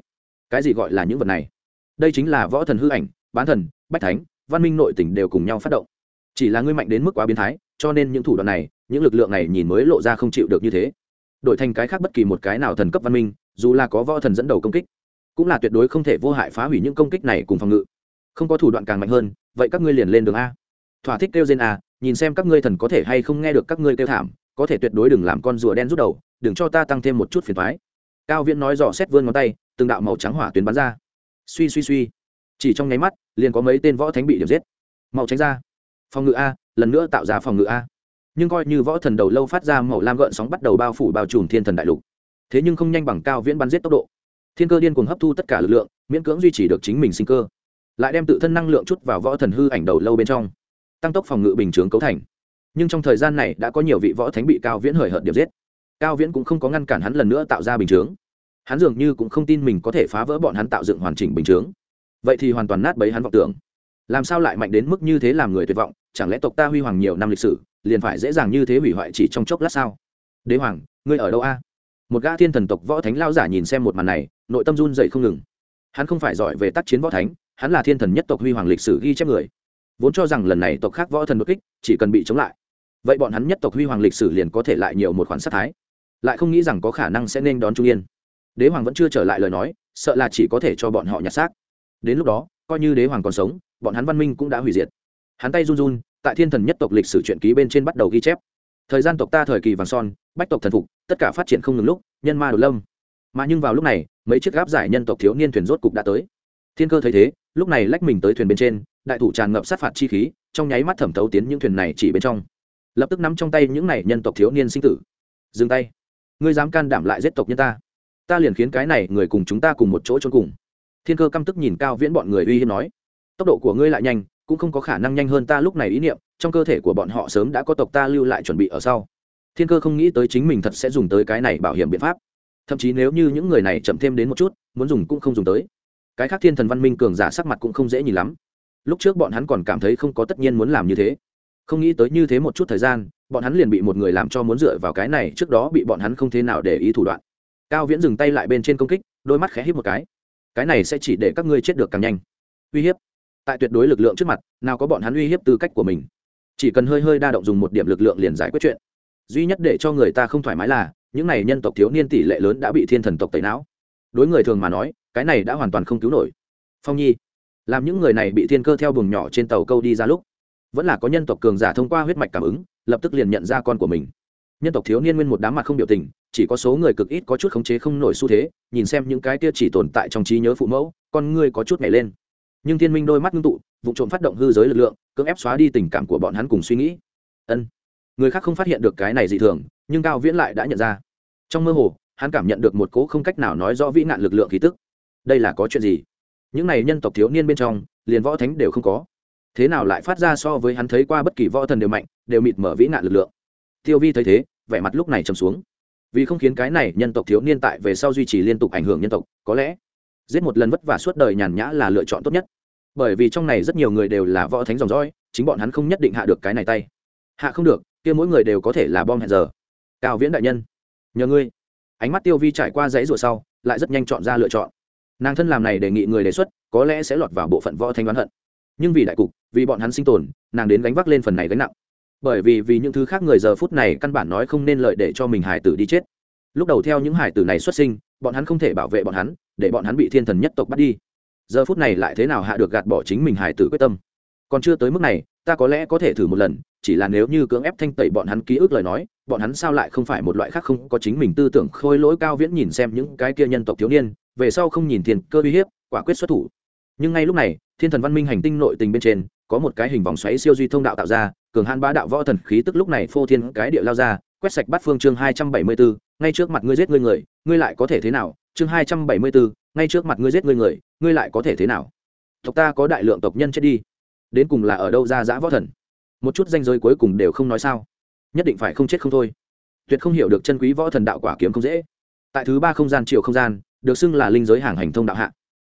Cái gì gọi là những vật này? Đây chính là võ thần hư ảnh, bán thần, bách thánh, văn minh nội tỉnh đều cùng nhau phát động. Chỉ là ngươi mạnh đến mức quá biến thái, cho nên những thủ đoạn này, những lực lượng này nhìn mới lộ ra không chịu được như thế. Đổi thành cái khác bất kỳ một cái nào thần cấp văn minh, dù là có võ thần dẫn đầu công kích cũng là tuyệt đối không thể vô hại phá hủy những công kích này cùng phòng ngự. Không có thủ đoạn càng mạnh hơn, vậy các ngươi liền lên đường a. Thỏa thích kêu trên a, nhìn xem các ngươi thần có thể hay không nghe được các ngươi kêu thảm, có thể tuyệt đối đừng làm con rùa đen rút đầu, đừng cho ta tăng thêm một chút phiền thoái cao viễn nói dò xét vươn ngón tay, từng đạo màu trắng hỏa tuyến bắn ra. Suy suy suy. Chỉ trong nháy mắt, liền có mấy tên võ thánh bị điểm giết. Màu tránh ra. Phòng ngự a, lần nữa tạo ra phòng ngự a. Nhưng coi như võ thần đầu lâu phát ra màu lam gợn sóng bắt đầu bao phủ bao trùm thiên thần đại lục. Thế nhưng không nhanh bằng cao viễn bắn giết tốc độ thiên cơ điên cuồng hấp thu tất cả lực lượng, miễn cưỡng duy trì được chính mình sinh cơ. Lại đem tự thân năng lượng chút vào võ thần hư ảnh đầu lâu bên trong, tăng tốc phòng ngự bình chướng cấu thành. Nhưng trong thời gian này đã có nhiều vị võ thánh bị cao viễn hời hợt điệp giết. Cao viễn cũng không có ngăn cản hắn lần nữa tạo ra bình chướng. Hắn dường như cũng không tin mình có thể phá vỡ bọn hắn tạo dựng hoàn chỉnh bình chướng. Vậy thì hoàn toàn nát bấy hắn vọng tưởng. Làm sao lại mạnh đến mức như thế làm người tuyệt vọng? Chẳng lẽ tộc ta huy hoàng nhiều năm lịch sử, liền phải dễ dàng như thế hủy hoại chỉ trong chốc lát sao? Đế hoàng, ngươi ở đâu a? Một gã thiên thần tộc võ thánh lao giả nhìn xem một màn này nội tâm run dậy không ngừng. Hắn không phải giỏi về tác chiến võ thánh, hắn là thiên thần nhất tộc huy hoàng lịch sử ghi chép người. Vốn cho rằng lần này tộc khác võ thần đột kích, chỉ cần bị chống lại. Vậy bọn hắn nhất tộc huy hoàng lịch sử liền có thể lại nhiều một khoản sát thái. Lại không nghĩ rằng có khả năng sẽ nên đón trung yên. Đế hoàng vẫn chưa trở lại lời nói, sợ là chỉ có thể cho bọn họ nhặt xác. Đến lúc đó, coi như đế hoàng còn sống, bọn hắn văn minh cũng đã hủy diệt. Hắn tay run run, tại thiên thần nhất tộc lịch sử truyện ký bên trên bắt đầu ghi chép. Thời gian tộc ta thời kỳ vàng son, bách tộc thần phục, tất cả phát triển không ngừng lúc, nhân ma đột lâm mà nhưng vào lúc này, mấy chiếc gáp giải nhân tộc thiếu niên thuyền rốt cục đã tới. Thiên cơ thấy thế, lúc này lách mình tới thuyền bên trên, đại thủ tràn ngập sát phạt chi khí, trong nháy mắt thẩm thấu tiến những thuyền này chỉ bên trong. Lập tức nắm trong tay những này nhân tộc thiếu niên sinh tử. Dừng tay. Ngươi dám can đảm lại giết tộc nhân ta? Ta liền khiến cái này người cùng chúng ta cùng một chỗ trốn cùng. Thiên cơ căm tức nhìn cao viễn bọn người uy hiếp nói. Tốc độ của ngươi lại nhanh, cũng không có khả năng nhanh hơn ta lúc này ý niệm, trong cơ thể của bọn họ sớm đã có tộc ta lưu lại chuẩn bị ở sau. Thiên cơ không nghĩ tới chính mình thật sẽ dùng tới cái này bảo hiểm biện pháp thậm chí nếu như những người này chậm thêm đến một chút, muốn dùng cũng không dùng tới. Cái khác thiên thần văn minh cường giả sắc mặt cũng không dễ nhìn lắm. Lúc trước bọn hắn còn cảm thấy không có tất nhiên muốn làm như thế. Không nghĩ tới như thế một chút thời gian, bọn hắn liền bị một người làm cho muốn dựa vào cái này, trước đó bị bọn hắn không thế nào để ý thủ đoạn. Cao viễn dừng tay lại bên trên công kích, đôi mắt khẽ hít một cái. Cái này sẽ chỉ để các ngươi chết được càng nhanh. Uy hiếp. Tại tuyệt đối lực lượng trước mặt, nào có bọn hắn uy hiếp tư cách của mình. Chỉ cần hơi hơi đa động dùng một điểm lực lượng liền giải quyết chuyện duy nhất để cho người ta không thoải mái là, những này nhân tộc thiếu niên tỷ lệ lớn đã bị thiên thần tộc tẩy não. Đối người thường mà nói, cái này đã hoàn toàn không cứu nổi. Phong nhi, làm những người này bị thiên cơ theo buồng nhỏ trên tàu câu đi ra lúc, vẫn là có nhân tộc cường giả thông qua huyết mạch cảm ứng, lập tức liền nhận ra con của mình. Nhân tộc thiếu niên nguyên một đám mặt không biểu tình, chỉ có số người cực ít có chút khống chế không nổi xu thế, nhìn xem những cái kia chỉ tồn tại trong trí nhớ phụ mẫu, con ngươi có chút nhảy lên. Nhưng thiên minh đôi mắt ngưng tụ, vụ trộm phát động hư giới lực lượng, cưỡng ép xóa đi tình cảm của bọn hắn cùng suy nghĩ. Ân người khác không phát hiện được cái này dị thường, nhưng cao viễn lại đã nhận ra. Trong mơ hồ, hắn cảm nhận được một cố không cách nào nói rõ vĩ nạn lực lượng khí tức. Đây là có chuyện gì? Những này nhân tộc thiếu niên bên trong, liền võ thánh đều không có. Thế nào lại phát ra so với hắn thấy qua bất kỳ võ thần đều mạnh, đều mịt mở vĩ nạn lực lượng? Tiêu vi thấy thế, vẻ mặt lúc này trầm xuống. Vì không khiến cái này nhân tộc thiếu niên tại về sau duy trì liên tục ảnh hưởng nhân tộc, có lẽ, giết một lần vất vả suốt đời nhàn nhã là lựa chọn tốt nhất. Bởi vì trong này rất nhiều người đều là võ thánh dòng dõi, chính bọn hắn không nhất định hạ được cái này tay. Hạ không được kia mỗi người đều có thể là bom hẹn giờ. Cao viễn đại nhân, nhờ ngươi. Ánh mắt tiêu vi trải qua dãy rùa sau, lại rất nhanh chọn ra lựa chọn. Nàng thân làm này đề nghị người đề xuất, có lẽ sẽ lọt vào bộ phận võ thanh đoán hận. Nhưng vì đại cục, vì bọn hắn sinh tồn, nàng đến gánh vác lên phần này gánh nặng. Bởi vì vì những thứ khác người giờ phút này căn bản nói không nên lợi để cho mình hải tử đi chết. Lúc đầu theo những hải tử này xuất sinh, bọn hắn không thể bảo vệ bọn hắn, để bọn hắn bị thiên thần nhất tộc bắt đi. Giờ phút này lại thế nào hạ được gạt bỏ chính mình hải tử quyết tâm? Còn chưa tới mức này, ta có lẽ có thể thử một lần chỉ là nếu như cưỡng ép thanh tẩy bọn hắn ký ức lời nói, bọn hắn sao lại không phải một loại khác không có chính mình tư tưởng khôi lỗi cao viễn nhìn xem những cái kia nhân tộc thiếu niên, về sau không nhìn thiền cơ uy hiếp, quả quyết xuất thủ. Nhưng ngay lúc này, thiên thần văn minh hành tinh nội tình bên trên, có một cái hình vòng xoáy siêu duy thông đạo tạo ra, cường han bá đạo võ thần khí tức lúc này phô thiên cái địa lao ra, quét sạch bắt phương chương hai trăm bảy mươi bốn ngay trước mặt ngươi giết ngươi người, ngươi lại có thể thế nào? Chương hai trăm bảy mươi bốn ngay trước mặt ngươi giết ngươi người, ngươi lại có thể thế nào? Tộc ta có đại lượng tộc nhân chết đi, đến cùng là ở đâu ra giã võ thần? Một chút danh giới cuối cùng đều không nói sao. Nhất định phải không chết không thôi. Tuyệt không hiểu được chân quý võ thần đạo quả kiếm không dễ. Tại thứ ba không gian chiều không gian, được xưng là linh giới hàng hành thông đạo hạ.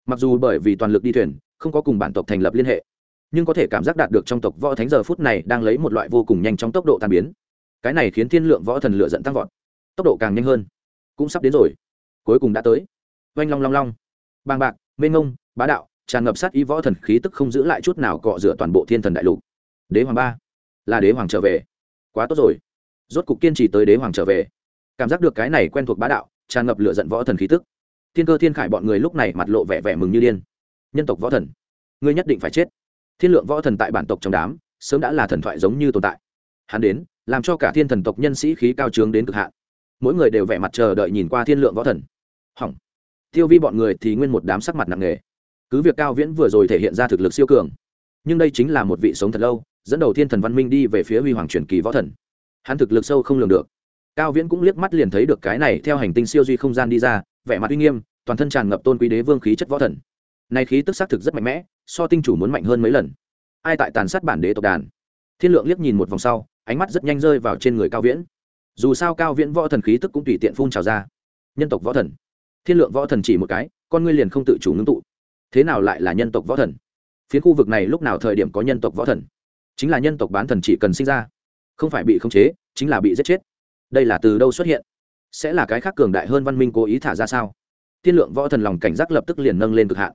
Mặc dù bởi vì toàn lực đi thuyền, không có cùng bản tộc thành lập liên hệ, nhưng có thể cảm giác đạt được trong tộc võ thánh giờ phút này đang lấy một loại vô cùng nhanh trong tốc độ tàn biến. Cái này khiến thiên lượng võ thần lựa dẫn tăng vọt, tốc độ càng nhanh hơn. Cũng sắp đến rồi. Cuối cùng đã tới. Oanh long long long. Bàng bạc, mênh ngông bá đạo, tràn ngập sát ý võ thần khí tức không giữ lại chút nào cọ rửa toàn bộ thiên thần đại lục đế hoàng ba. Là đế hoàng trở về. Quá tốt rồi. Rốt cục kiên trì tới đế hoàng trở về. Cảm giác được cái này quen thuộc bá đạo, tràn ngập lửa giận võ thần khí tức. Thiên cơ thiên khải bọn người lúc này mặt lộ vẻ vẻ mừng như điên. Nhân tộc võ thần, ngươi nhất định phải chết. Thiên lượng võ thần tại bản tộc trong đám, sớm đã là thần thoại giống như tồn tại. Hắn đến, làm cho cả thiên thần tộc nhân sĩ khí cao trướng đến cực hạn. Mỗi người đều vẻ mặt chờ đợi nhìn qua thiên lượng võ thần. Hỏng. Tiêu vi bọn người thì nguyên một đám sắc mặt nặng nề. Cứ việc cao viễn vừa rồi thể hiện ra thực lực siêu cường, nhưng đây chính là một vị sống thật lâu dẫn đầu thiên thần văn minh đi về phía huy hoàng truyền kỳ võ thần. Hắn thực lực sâu không lường được. Cao viễn cũng liếc mắt liền thấy được cái này theo hành tinh siêu duy không gian đi ra, vẻ mặt uy nghiêm, toàn thân tràn ngập tôn quý đế vương khí chất võ thần. Này khí tức xác thực rất mạnh mẽ, so tinh chủ muốn mạnh hơn mấy lần. Ai tại tàn sát bản đế tộc đàn? Thiên lượng liếc nhìn một vòng sau, ánh mắt rất nhanh rơi vào trên người cao viễn. Dù sao cao viễn võ thần khí tức cũng tùy tiện phun trào ra. Nhân tộc võ thần. Thiên lượng võ thần chỉ một cái, con ngươi liền không tự chủ ngưng tụ. Thế nào lại là nhân tộc võ thần? Phiến khu vực này lúc nào thời điểm có nhân tộc võ thần? Chính là nhân tộc bán thần chỉ cần sinh ra, không phải bị khống chế, chính là bị giết chết. Đây là từ đâu xuất hiện? Sẽ là cái khác cường đại hơn văn minh cố ý thả ra sao? Thiên lượng võ thần lòng cảnh giác lập tức liền nâng lên cực hạn.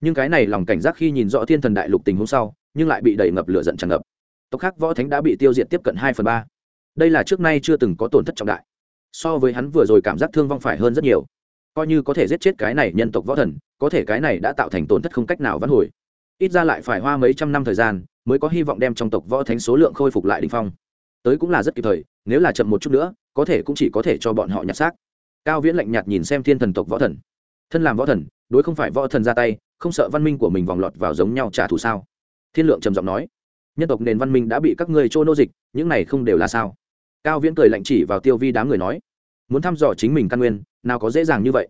Nhưng cái này lòng cảnh giác khi nhìn rõ thiên thần đại lục tình hôm sau, nhưng lại bị đẩy ngập lửa giận tràn ngập. Tộc khác võ thánh đã bị tiêu diệt tiếp cận hai phần ba. Đây là trước nay chưa từng có tổn thất trọng đại. So với hắn vừa rồi cảm giác thương vong phải hơn rất nhiều. Coi như có thể giết chết cái này nhân tộc võ thần, có thể cái này đã tạo thành tổn thất không cách nào vãn hồi. Ít ra lại phải hoa mấy trăm năm thời gian mới có hy vọng đem trong tộc võ thánh số lượng khôi phục lại đ ỉ n h phong. Tới cũng là rất kịp thời, nếu là chậm một chút nữa, có thể cũng chỉ có thể cho bọn họ nhặt xác. Cao viễn lạnh nhạt nhìn xem thiên thần tộc võ thần. Thân làm võ thần, đối không phải võ thần ra tay, không sợ văn minh của mình vòng lọt vào giống nhau trả thù sao? Thiên lượng trầm giọng nói. Nhân tộc nền văn minh đã bị các người trô nô dịch, những này không đều là sao? Cao viễn cười lạnh chỉ vào tiêu vi đám người nói. Muốn thăm dò chính mình căn nguyên, nào có dễ dàng như vậy?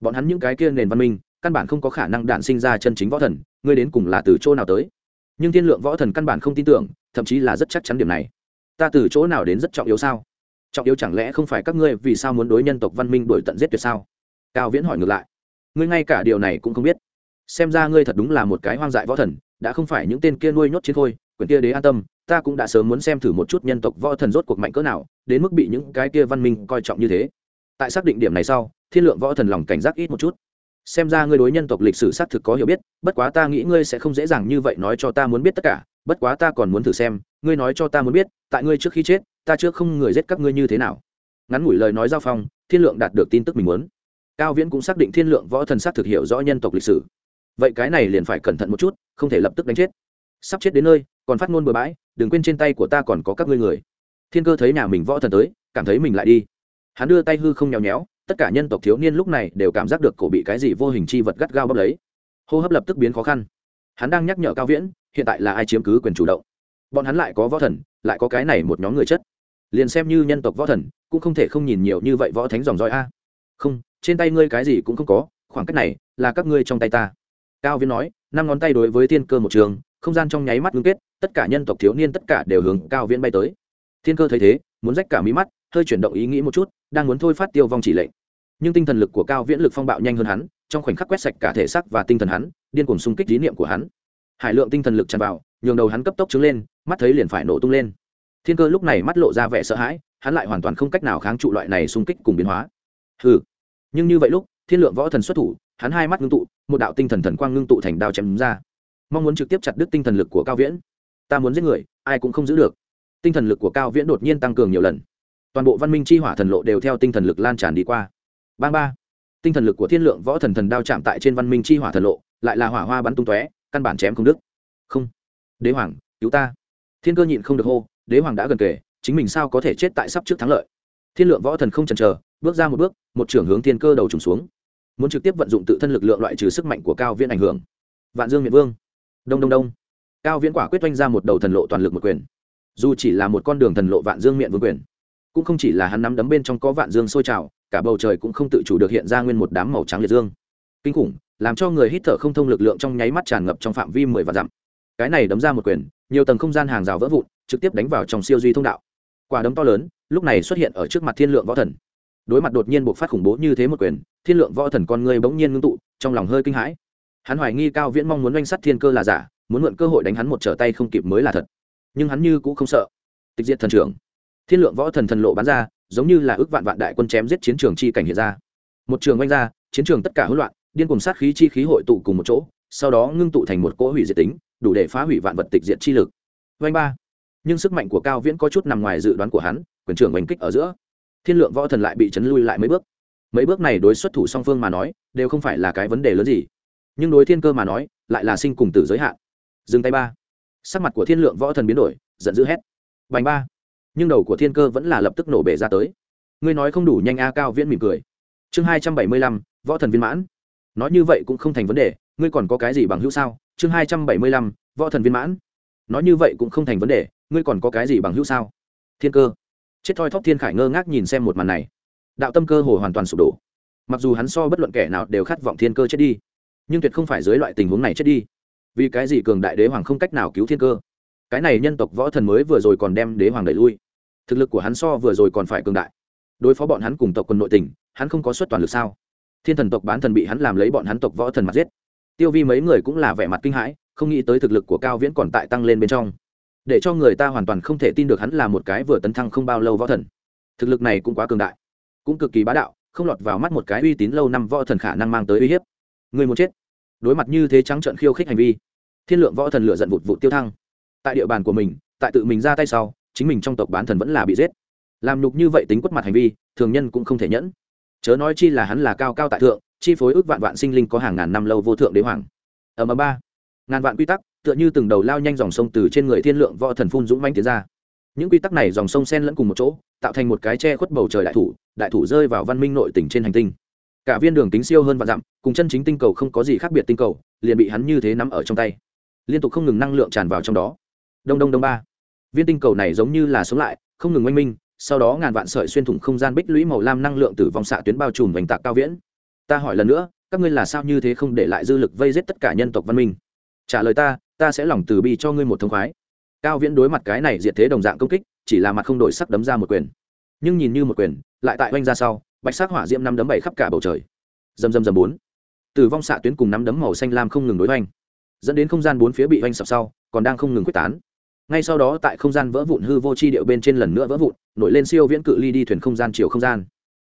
Bọn hắn những cái kia nền văn minh, căn bản không có khả năng đạn sinh ra chân chính võ thần, ngươi đến cùng là từ chỗ nào tới? Nhưng thiên lượng võ thần căn bản không tin tưởng, thậm chí là rất chắc chắn điểm này. Ta từ chỗ nào đến rất trọng yếu sao? Trọng yếu chẳng lẽ không phải các ngươi vì sao muốn đối nhân tộc văn minh đổi tận giết tuyệt sao? Cao viễn hỏi ngược lại. Ngươi ngay cả điều này cũng không biết. Xem ra ngươi thật đúng là một cái hoang dại võ thần, đã không phải những tên kia nuôi nhốt chiến thôi. Quyển kia đế an tâm, ta cũng đã sớm muốn xem thử một chút nhân tộc võ thần rốt cuộc mạnh cỡ nào, đến mức bị những cái kia văn minh coi trọng như thế. Tại xác định điểm này sau, thiên lượng võ thần lòng cảnh giác ít một chút xem ra ngươi đối nhân tộc lịch sử xác thực có hiểu biết, bất quá ta nghĩ ngươi sẽ không dễ dàng như vậy nói cho ta muốn biết tất cả, bất quá ta còn muốn thử xem, ngươi nói cho ta muốn biết, tại ngươi trước khi chết, ta trước không người giết các ngươi như thế nào. Ngắn ngủi lời nói giao phong, thiên lượng đạt được tin tức mình muốn. Cao viễn cũng xác định thiên lượng võ thần xác thực hiểu rõ nhân tộc lịch sử. Vậy cái này liền phải cẩn thận một chút, không thể lập tức đánh chết. Sắp chết đến nơi, còn phát ngôn bừa bãi, đừng quên trên tay của ta còn có các ngươi người. Thiên cơ thấy nhà mình võ thần tới, cảm thấy mình lại đi. Hắn đưa tay hư không nhéo nhéo tất cả nhân tộc thiếu niên lúc này đều cảm giác được cổ bị cái gì vô hình chi vật gắt gao bốc lấy. Hô hấp lập tức biến khó khăn. Hắn đang nhắc nhở cao viễn, hiện tại là ai chiếm cứ quyền chủ động? Bọn hắn lại có võ thần, lại có cái này một nhóm người chất. Liền xem như nhân tộc võ thần, cũng không thể không nhìn nhiều như vậy võ thánh dòng dõi a. Không, trên tay ngươi cái gì cũng không có, khoảng cách này là các ngươi trong tay ta. Cao viễn nói, năm ngón tay đối với thiên cơ một trường, không gian trong nháy mắt ngưng kết, tất cả nhân tộc thiếu niên tất cả đều hướng cao viễn bay tới. Thiên cơ thấy thế, muốn rách cả mí mắt hơi chuyển động ý nghĩ một chút, đang muốn thôi phát tiêu vong chỉ lệnh. Nhưng tinh thần lực của cao viễn lực phong bạo nhanh hơn hắn, trong khoảnh khắc quét sạch cả thể xác và tinh thần hắn, điên cuồng xung kích lý niệm của hắn. Hải lượng tinh thần lực tràn vào, nhường đầu hắn cấp tốc trứng lên, mắt thấy liền phải nổ tung lên. Thiên cơ lúc này mắt lộ ra vẻ sợ hãi, hắn lại hoàn toàn không cách nào kháng trụ loại này xung kích cùng biến hóa. Ừ nhưng như vậy lúc, thiên lượng võ thần xuất thủ, hắn hai mắt ngưng tụ, một đạo tinh thần thần quang ngưng tụ thành đao chém ra. Mong muốn trực tiếp chặt đứt tinh thần lực của cao viễn. Ta muốn giết người, ai cũng không giữ được. Tinh thần lực của cao viễn đột nhiên tăng cường nhiều lần toàn bộ văn minh chi hỏa thần lộ đều theo tinh thần lực lan tràn đi qua. Ba ba. Tinh thần lực của thiên lượng võ thần thần đao chạm tại trên văn minh chi hỏa thần lộ, lại là hỏa hoa bắn tung tóe, căn bản chém không đứt. Không. Đế hoàng, cứu ta. Thiên cơ nhịn không được hô, đế hoàng đã gần kể chính mình sao có thể chết tại sắp trước thắng lợi? Thiên lượng võ thần không chần chờ, bước ra một bước, một trưởng hướng thiên cơ đầu trùng xuống. Muốn trực tiếp vận dụng tự thân lực lượng loại trừ sức mạnh của cao viễn ảnh hưởng. Vạn dương miệt vương. Đông đông đông. Cao viễn quả quyết oanh ra một đầu thần lộ toàn lực một quyền. Dù chỉ là một con đường thần lộ vạn dương miệng vương quyền cũng không chỉ là hắn nắm đấm bên trong có vạn dương sôi trào, cả bầu trời cũng không tự chủ được hiện ra nguyên một đám màu trắng liệt dương. Kinh khủng, làm cho người hít thở không thông lực lượng trong nháy mắt tràn ngập trong phạm vi mười vạn dặm. Cái này đấm ra một quyền, nhiều tầng không gian hàng rào vỡ vụn, trực tiếp đánh vào trong siêu duy thông đạo. Quả đấm to lớn, lúc này xuất hiện ở trước mặt thiên lượng võ thần. Đối mặt đột nhiên buộc phát khủng bố như thế một quyền, thiên lượng võ thần con người bỗng nhiên ngưng tụ, trong lòng hơi kinh hãi. Hắn hoài nghi cao viễn mong muốn oanh sắt thiên cơ là giả, muốn mượn cơ hội đánh hắn một trở tay không kịp mới là thật. Nhưng hắn như cũng không sợ. Tịch diệt thần trưởng thiên lượng võ thần thần lộ bắn ra, giống như là ước vạn vạn đại quân chém giết chiến trường chi cảnh hiện ra. Một trường oanh ra, chiến trường tất cả hỗn loạn, điên cùng sát khí chi khí hội tụ cùng một chỗ, sau đó ngưng tụ thành một cỗ hủy diệt tính, đủ để phá hủy vạn vật tịch diệt chi lực. Oanh ba. Nhưng sức mạnh của cao viễn có chút nằm ngoài dự đoán của hắn, quyền trưởng oanh kích ở giữa. Thiên lượng võ thần lại bị chấn lui lại mấy bước. Mấy bước này đối xuất thủ song phương mà nói, đều không phải là cái vấn đề lớn gì. Nhưng đối thiên cơ mà nói, lại là sinh cùng tử giới hạn. Dừng tay ba. Sắc mặt của thiên lượng võ thần biến đổi, giận dữ hét. Vành ba nhưng đầu của thiên cơ vẫn là lập tức nổ bể ra tới. Ngươi nói không đủ nhanh a cao viễn mỉm cười. Chương hai trăm bảy mươi lăm, võ thần viên mãn. Nói như vậy cũng không thành vấn đề, ngươi còn có cái gì bằng hữu sao? Chương hai trăm bảy mươi lăm, võ thần viên mãn. Nói như vậy cũng không thành vấn đề, ngươi còn có cái gì bằng hữu sao? Thiên cơ. Chết thoi thóp thiên khải ngơ ngác nhìn xem một màn này. Đạo tâm cơ hồ hoàn toàn sụp đổ. Mặc dù hắn so bất luận kẻ nào đều khát vọng thiên cơ chết đi, nhưng tuyệt không phải dưới loại tình huống này chết đi. Vì cái gì cường đại đế hoàng không cách nào cứu thiên cơ? Cái này nhân tộc võ thần mới vừa rồi còn đem đế hoàng đẩy lui thực lực của hắn so vừa rồi còn phải cường đại. Đối phó bọn hắn cùng tộc quân nội tình, hắn không có suất toàn lực sao? Thiên thần tộc bán thần bị hắn làm lấy bọn hắn tộc võ thần mặt giết. Tiêu vi mấy người cũng là vẻ mặt kinh hãi, không nghĩ tới thực lực của cao viễn còn tại tăng lên bên trong. Để cho người ta hoàn toàn không thể tin được hắn là một cái vừa tấn thăng không bao lâu võ thần. Thực lực này cũng quá cường đại, cũng cực kỳ bá đạo, không lọt vào mắt một cái uy tín lâu năm võ thần khả năng mang tới uy hiếp. Người muốn chết. Đối mặt như thế trắng trợn khiêu khích hành vi, thiên lượng võ thần lựa giận vụt vụt tiêu thăng. Tại địa bàn của mình, tại tự mình ra tay sau chính mình trong tộc bán thần vẫn là bị giết. Làm nhục như vậy tính quất mặt hành vi, thường nhân cũng không thể nhẫn. Chớ nói chi là hắn là cao cao tại thượng, chi phối ước vạn vạn sinh linh có hàng ngàn năm lâu vô thượng đế hoàng. Ở mờ ba. Ngàn vạn quy tắc, tựa như từng đầu lao nhanh dòng sông từ trên người thiên lượng võ thần phun dũng manh tiến ra. Những quy tắc này dòng sông sen lẫn cùng một chỗ, tạo thành một cái che khuất bầu trời đại thủ đại thủ rơi vào văn minh nội tỉnh trên hành tinh. Cả viên đường tính siêu hơn vạn dặm, cùng chân chính tinh cầu không có gì khác biệt tinh cầu, liền bị hắn như thế nắm ở trong tay. Liên tục không ngừng năng lượng tràn vào trong đó. Đông đông đông ba viên tinh cầu này giống như là sống lại, không ngừng oanh minh, sau đó ngàn vạn sợi xuyên thủng không gian bích lũy màu lam năng lượng từ vòng xạ tuyến bao trùm vành tạc cao viễn. Ta hỏi lần nữa, các ngươi là sao như thế không để lại dư lực vây giết tất cả nhân tộc văn minh? Trả lời ta ta sẽ lòng từ bi cho ngươi một thông khoái. Cao viễn đối mặt cái này diệt thế đồng dạng công kích, chỉ là mặt không đổi sắc đấm ra một quyền. Nhưng nhìn như một quyền, lại tại oanh ra sau, bạch sắc hỏa diễm năm đấm bảy khắp cả bầu trời. Dầm dầm dầm bốn. Tử vong xạ tuyến cùng năm đấm màu xanh lam không ngừng đối oanh dẫn đến không gian bốn phía bị oanh sập sau, còn đang không ngừng quyết tán ngay sau đó tại không gian vỡ vụn hư vô chi điệu bên trên lần nữa vỡ vụn, nổi lên siêu viễn cự ly đi thuyền không gian chiều không gian.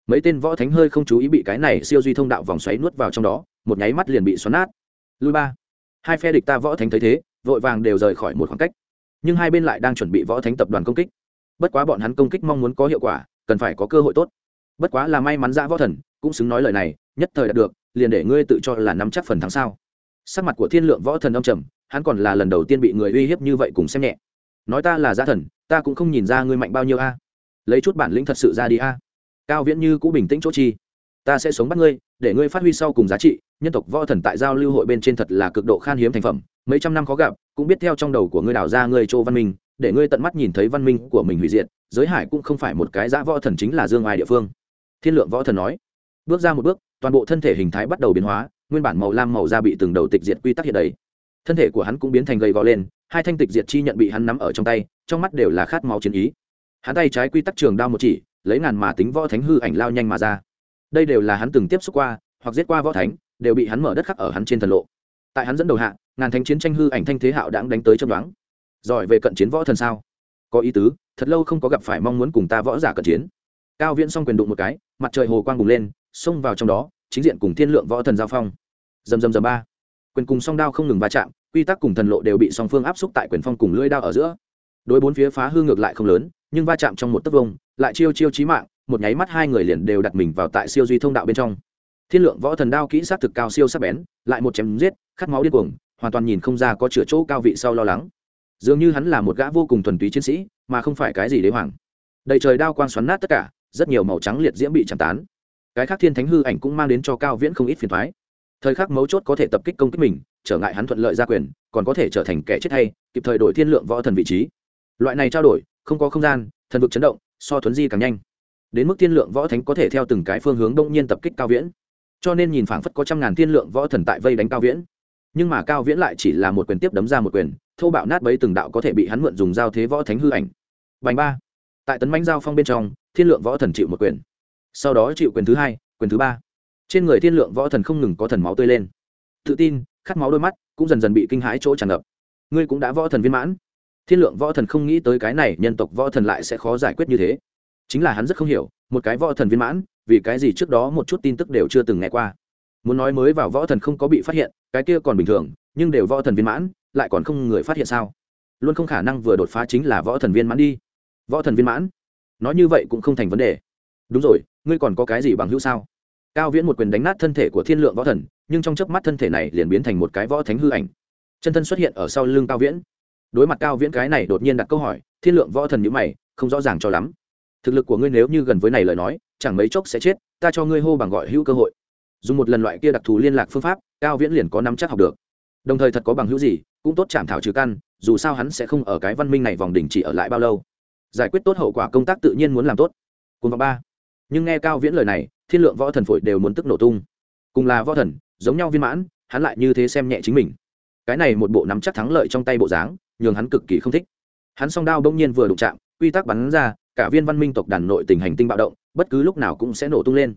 Mấy tên võ thánh hơi không chú ý bị cái này siêu duy thông đạo vòng xoáy nuốt vào trong đó, một nháy mắt liền bị xoắn nát. Lui ba. Hai phe địch ta võ thánh thấy thế, vội vàng đều rời khỏi một khoảng cách. Nhưng hai bên lại đang chuẩn bị võ thánh tập đoàn công kích. Bất quá bọn hắn công kích mong muốn có hiệu quả, cần phải có cơ hội tốt. Bất quá là may mắn ra võ thần, cũng xứng nói lời này, nhất thời đạt được, liền để ngươi tự cho là nắm chắc phần thắng sao. Sắc mặt của thiên lượng võ thần âm trầm hắn còn là lần đầu tiên bị người uy hiếp như vậy cùng xem nhẹ. Nói ta là gia thần, ta cũng không nhìn ra ngươi mạnh bao nhiêu a. Lấy chút bản lĩnh thật sự ra đi a. Cao viễn như cũng bình tĩnh chỗ chi. Ta sẽ sống bắt ngươi, để ngươi phát huy sau cùng giá trị, nhân tộc võ thần tại giao lưu hội bên trên thật là cực độ khan hiếm thành phẩm, mấy trăm năm khó gặp, cũng biết theo trong đầu của ngươi đào ra ngươi châu văn minh, để ngươi tận mắt nhìn thấy văn minh của mình hủy diệt, giới hải cũng không phải một cái giã võ thần chính là dương ai địa phương. Thiên lượng võ thần nói. Bước ra một bước, toàn bộ thân thể hình thái bắt đầu biến hóa, nguyên bản màu lam màu da bị từng đầu tịch diệt quy tắc hiện đấy thân thể của hắn cũng biến thành gầy gò lên, hai thanh tịch diệt chi nhận bị hắn nắm ở trong tay, trong mắt đều là khát máu chiến ý. Hắn tay trái quy tắc trường đao một chỉ, lấy ngàn mà tính võ thánh hư ảnh lao nhanh mà ra. Đây đều là hắn từng tiếp xúc qua, hoặc giết qua võ thánh, đều bị hắn mở đất khắc ở hắn trên thần lộ. Tại hắn dẫn đầu hạ, ngàn thánh chiến tranh hư ảnh thanh thế hạo đáng đánh tới chấm đoán giỏi về cận chiến võ thần sao? Có ý tứ, thật lâu không có gặp phải mong muốn cùng ta võ giả cận chiến. Cao viễn xong quyền đụng một cái, mặt trời hồ quang bùng lên, xông vào trong đó, chính diện cùng thiên lượng võ thần giao phong. Dầm dầm dầm ba quyền cùng song đao không ngừng va chạm, quy tắc cùng thần lộ đều bị song phương áp xúc tại quyền phong cùng lưỡi đao ở giữa. Đối bốn phía phá hư ngược lại không lớn, nhưng va chạm trong một tấc vông, lại chiêu chiêu chí mạng, một nháy mắt hai người liền đều đặt mình vào tại siêu duy thông đạo bên trong. Thiên lượng võ thần đao kỹ sát thực cao siêu sắc bén, lại một chém giết, khát máu điên cuồng, hoàn toàn nhìn không ra có chữa chỗ cao vị sau lo lắng. Dường như hắn là một gã vô cùng thuần túy chiến sĩ, mà không phải cái gì đế hoàng. Đầy trời đao quang xoắn nát tất cả, rất nhiều màu trắng liệt diễm bị chạm tán. Cái khác thiên thánh hư ảnh cũng mang đến cho cao viễn không ít phiền thoái thời khắc mấu chốt có thể tập kích công kích mình, trở ngại hắn thuận lợi ra quyền, còn có thể trở thành kẻ chết hay, kịp thời đổi thiên lượng võ thần vị trí. Loại này trao đổi, không có không gian, thần vực chấn động, so thuấn di càng nhanh. Đến mức thiên lượng võ thánh có thể theo từng cái phương hướng đông nhiên tập kích cao viễn. Cho nên nhìn phảng phất có trăm ngàn thiên lượng võ thần tại vây đánh cao viễn. Nhưng mà cao viễn lại chỉ là một quyền tiếp đấm ra một quyền thâu bạo nát bấy từng đạo có thể bị hắn mượn dùng giao thế võ thánh hư ảnh. Vành ba. Tại tấn bánh giao phong bên trong, thiên lượng võ thần chịu một quyền. Sau đó chịu quyền thứ hai, quyền thứ ba trên người thiên lượng võ thần không ngừng có thần máu tươi lên. Tự tin, khát máu đôi mắt cũng dần dần bị kinh hãi chỗ tràn ngập. Ngươi cũng đã võ thần viên mãn. Thiên lượng võ thần không nghĩ tới cái này nhân tộc võ thần lại sẽ khó giải quyết như thế. Chính là hắn rất không hiểu, một cái võ thần viên mãn, vì cái gì trước đó một chút tin tức đều chưa từng nghe qua. Muốn nói mới vào võ thần không có bị phát hiện, cái kia còn bình thường, nhưng đều võ thần viên mãn, lại còn không người phát hiện sao? Luôn không khả năng vừa đột phá chính là võ thần viên mãn đi. Võ thần viên mãn? Nói như vậy cũng không thành vấn đề. Đúng rồi, ngươi còn có cái gì bằng hữu sao? Cao viễn một quyền đánh nát thân thể của thiên lượng võ thần, nhưng trong chớp mắt thân thể này liền biến thành một cái võ thánh hư ảnh. Chân thân xuất hiện ở sau lưng cao viễn. Đối mặt cao viễn cái này đột nhiên đặt câu hỏi, thiên lượng võ thần nhữ mày, không rõ ràng cho lắm. Thực lực của ngươi nếu như gần với này lời nói, chẳng mấy chốc sẽ chết, ta cho ngươi hô bằng gọi hữu cơ hội. Dùng một lần loại kia đặc thù liên lạc phương pháp, cao viễn liền có nắm chắc học được. Đồng thời thật có bằng hữu gì, cũng tốt chạm thảo trừ căn, dù sao hắn sẽ không ở cái văn minh này vòng đỉnh chỉ ở lại bao lâu. Giải quyết tốt hậu quả công tác tự nhiên muốn làm tốt. Cùng vào ba. Nhưng nghe cao viễn lời này thiên lượng võ thần phổi đều muốn tức nổ tung. Cùng là võ thần, giống nhau viên mãn, hắn lại như thế xem nhẹ chính mình. Cái này một bộ nắm chắc thắng lợi trong tay bộ dáng, nhường hắn cực kỳ không thích. Hắn song đao bỗng nhiên vừa đụng chạm, quy tắc bắn ra, cả viên văn minh tộc đàn nội tình hành tinh bạo động, bất cứ lúc nào cũng sẽ nổ tung lên.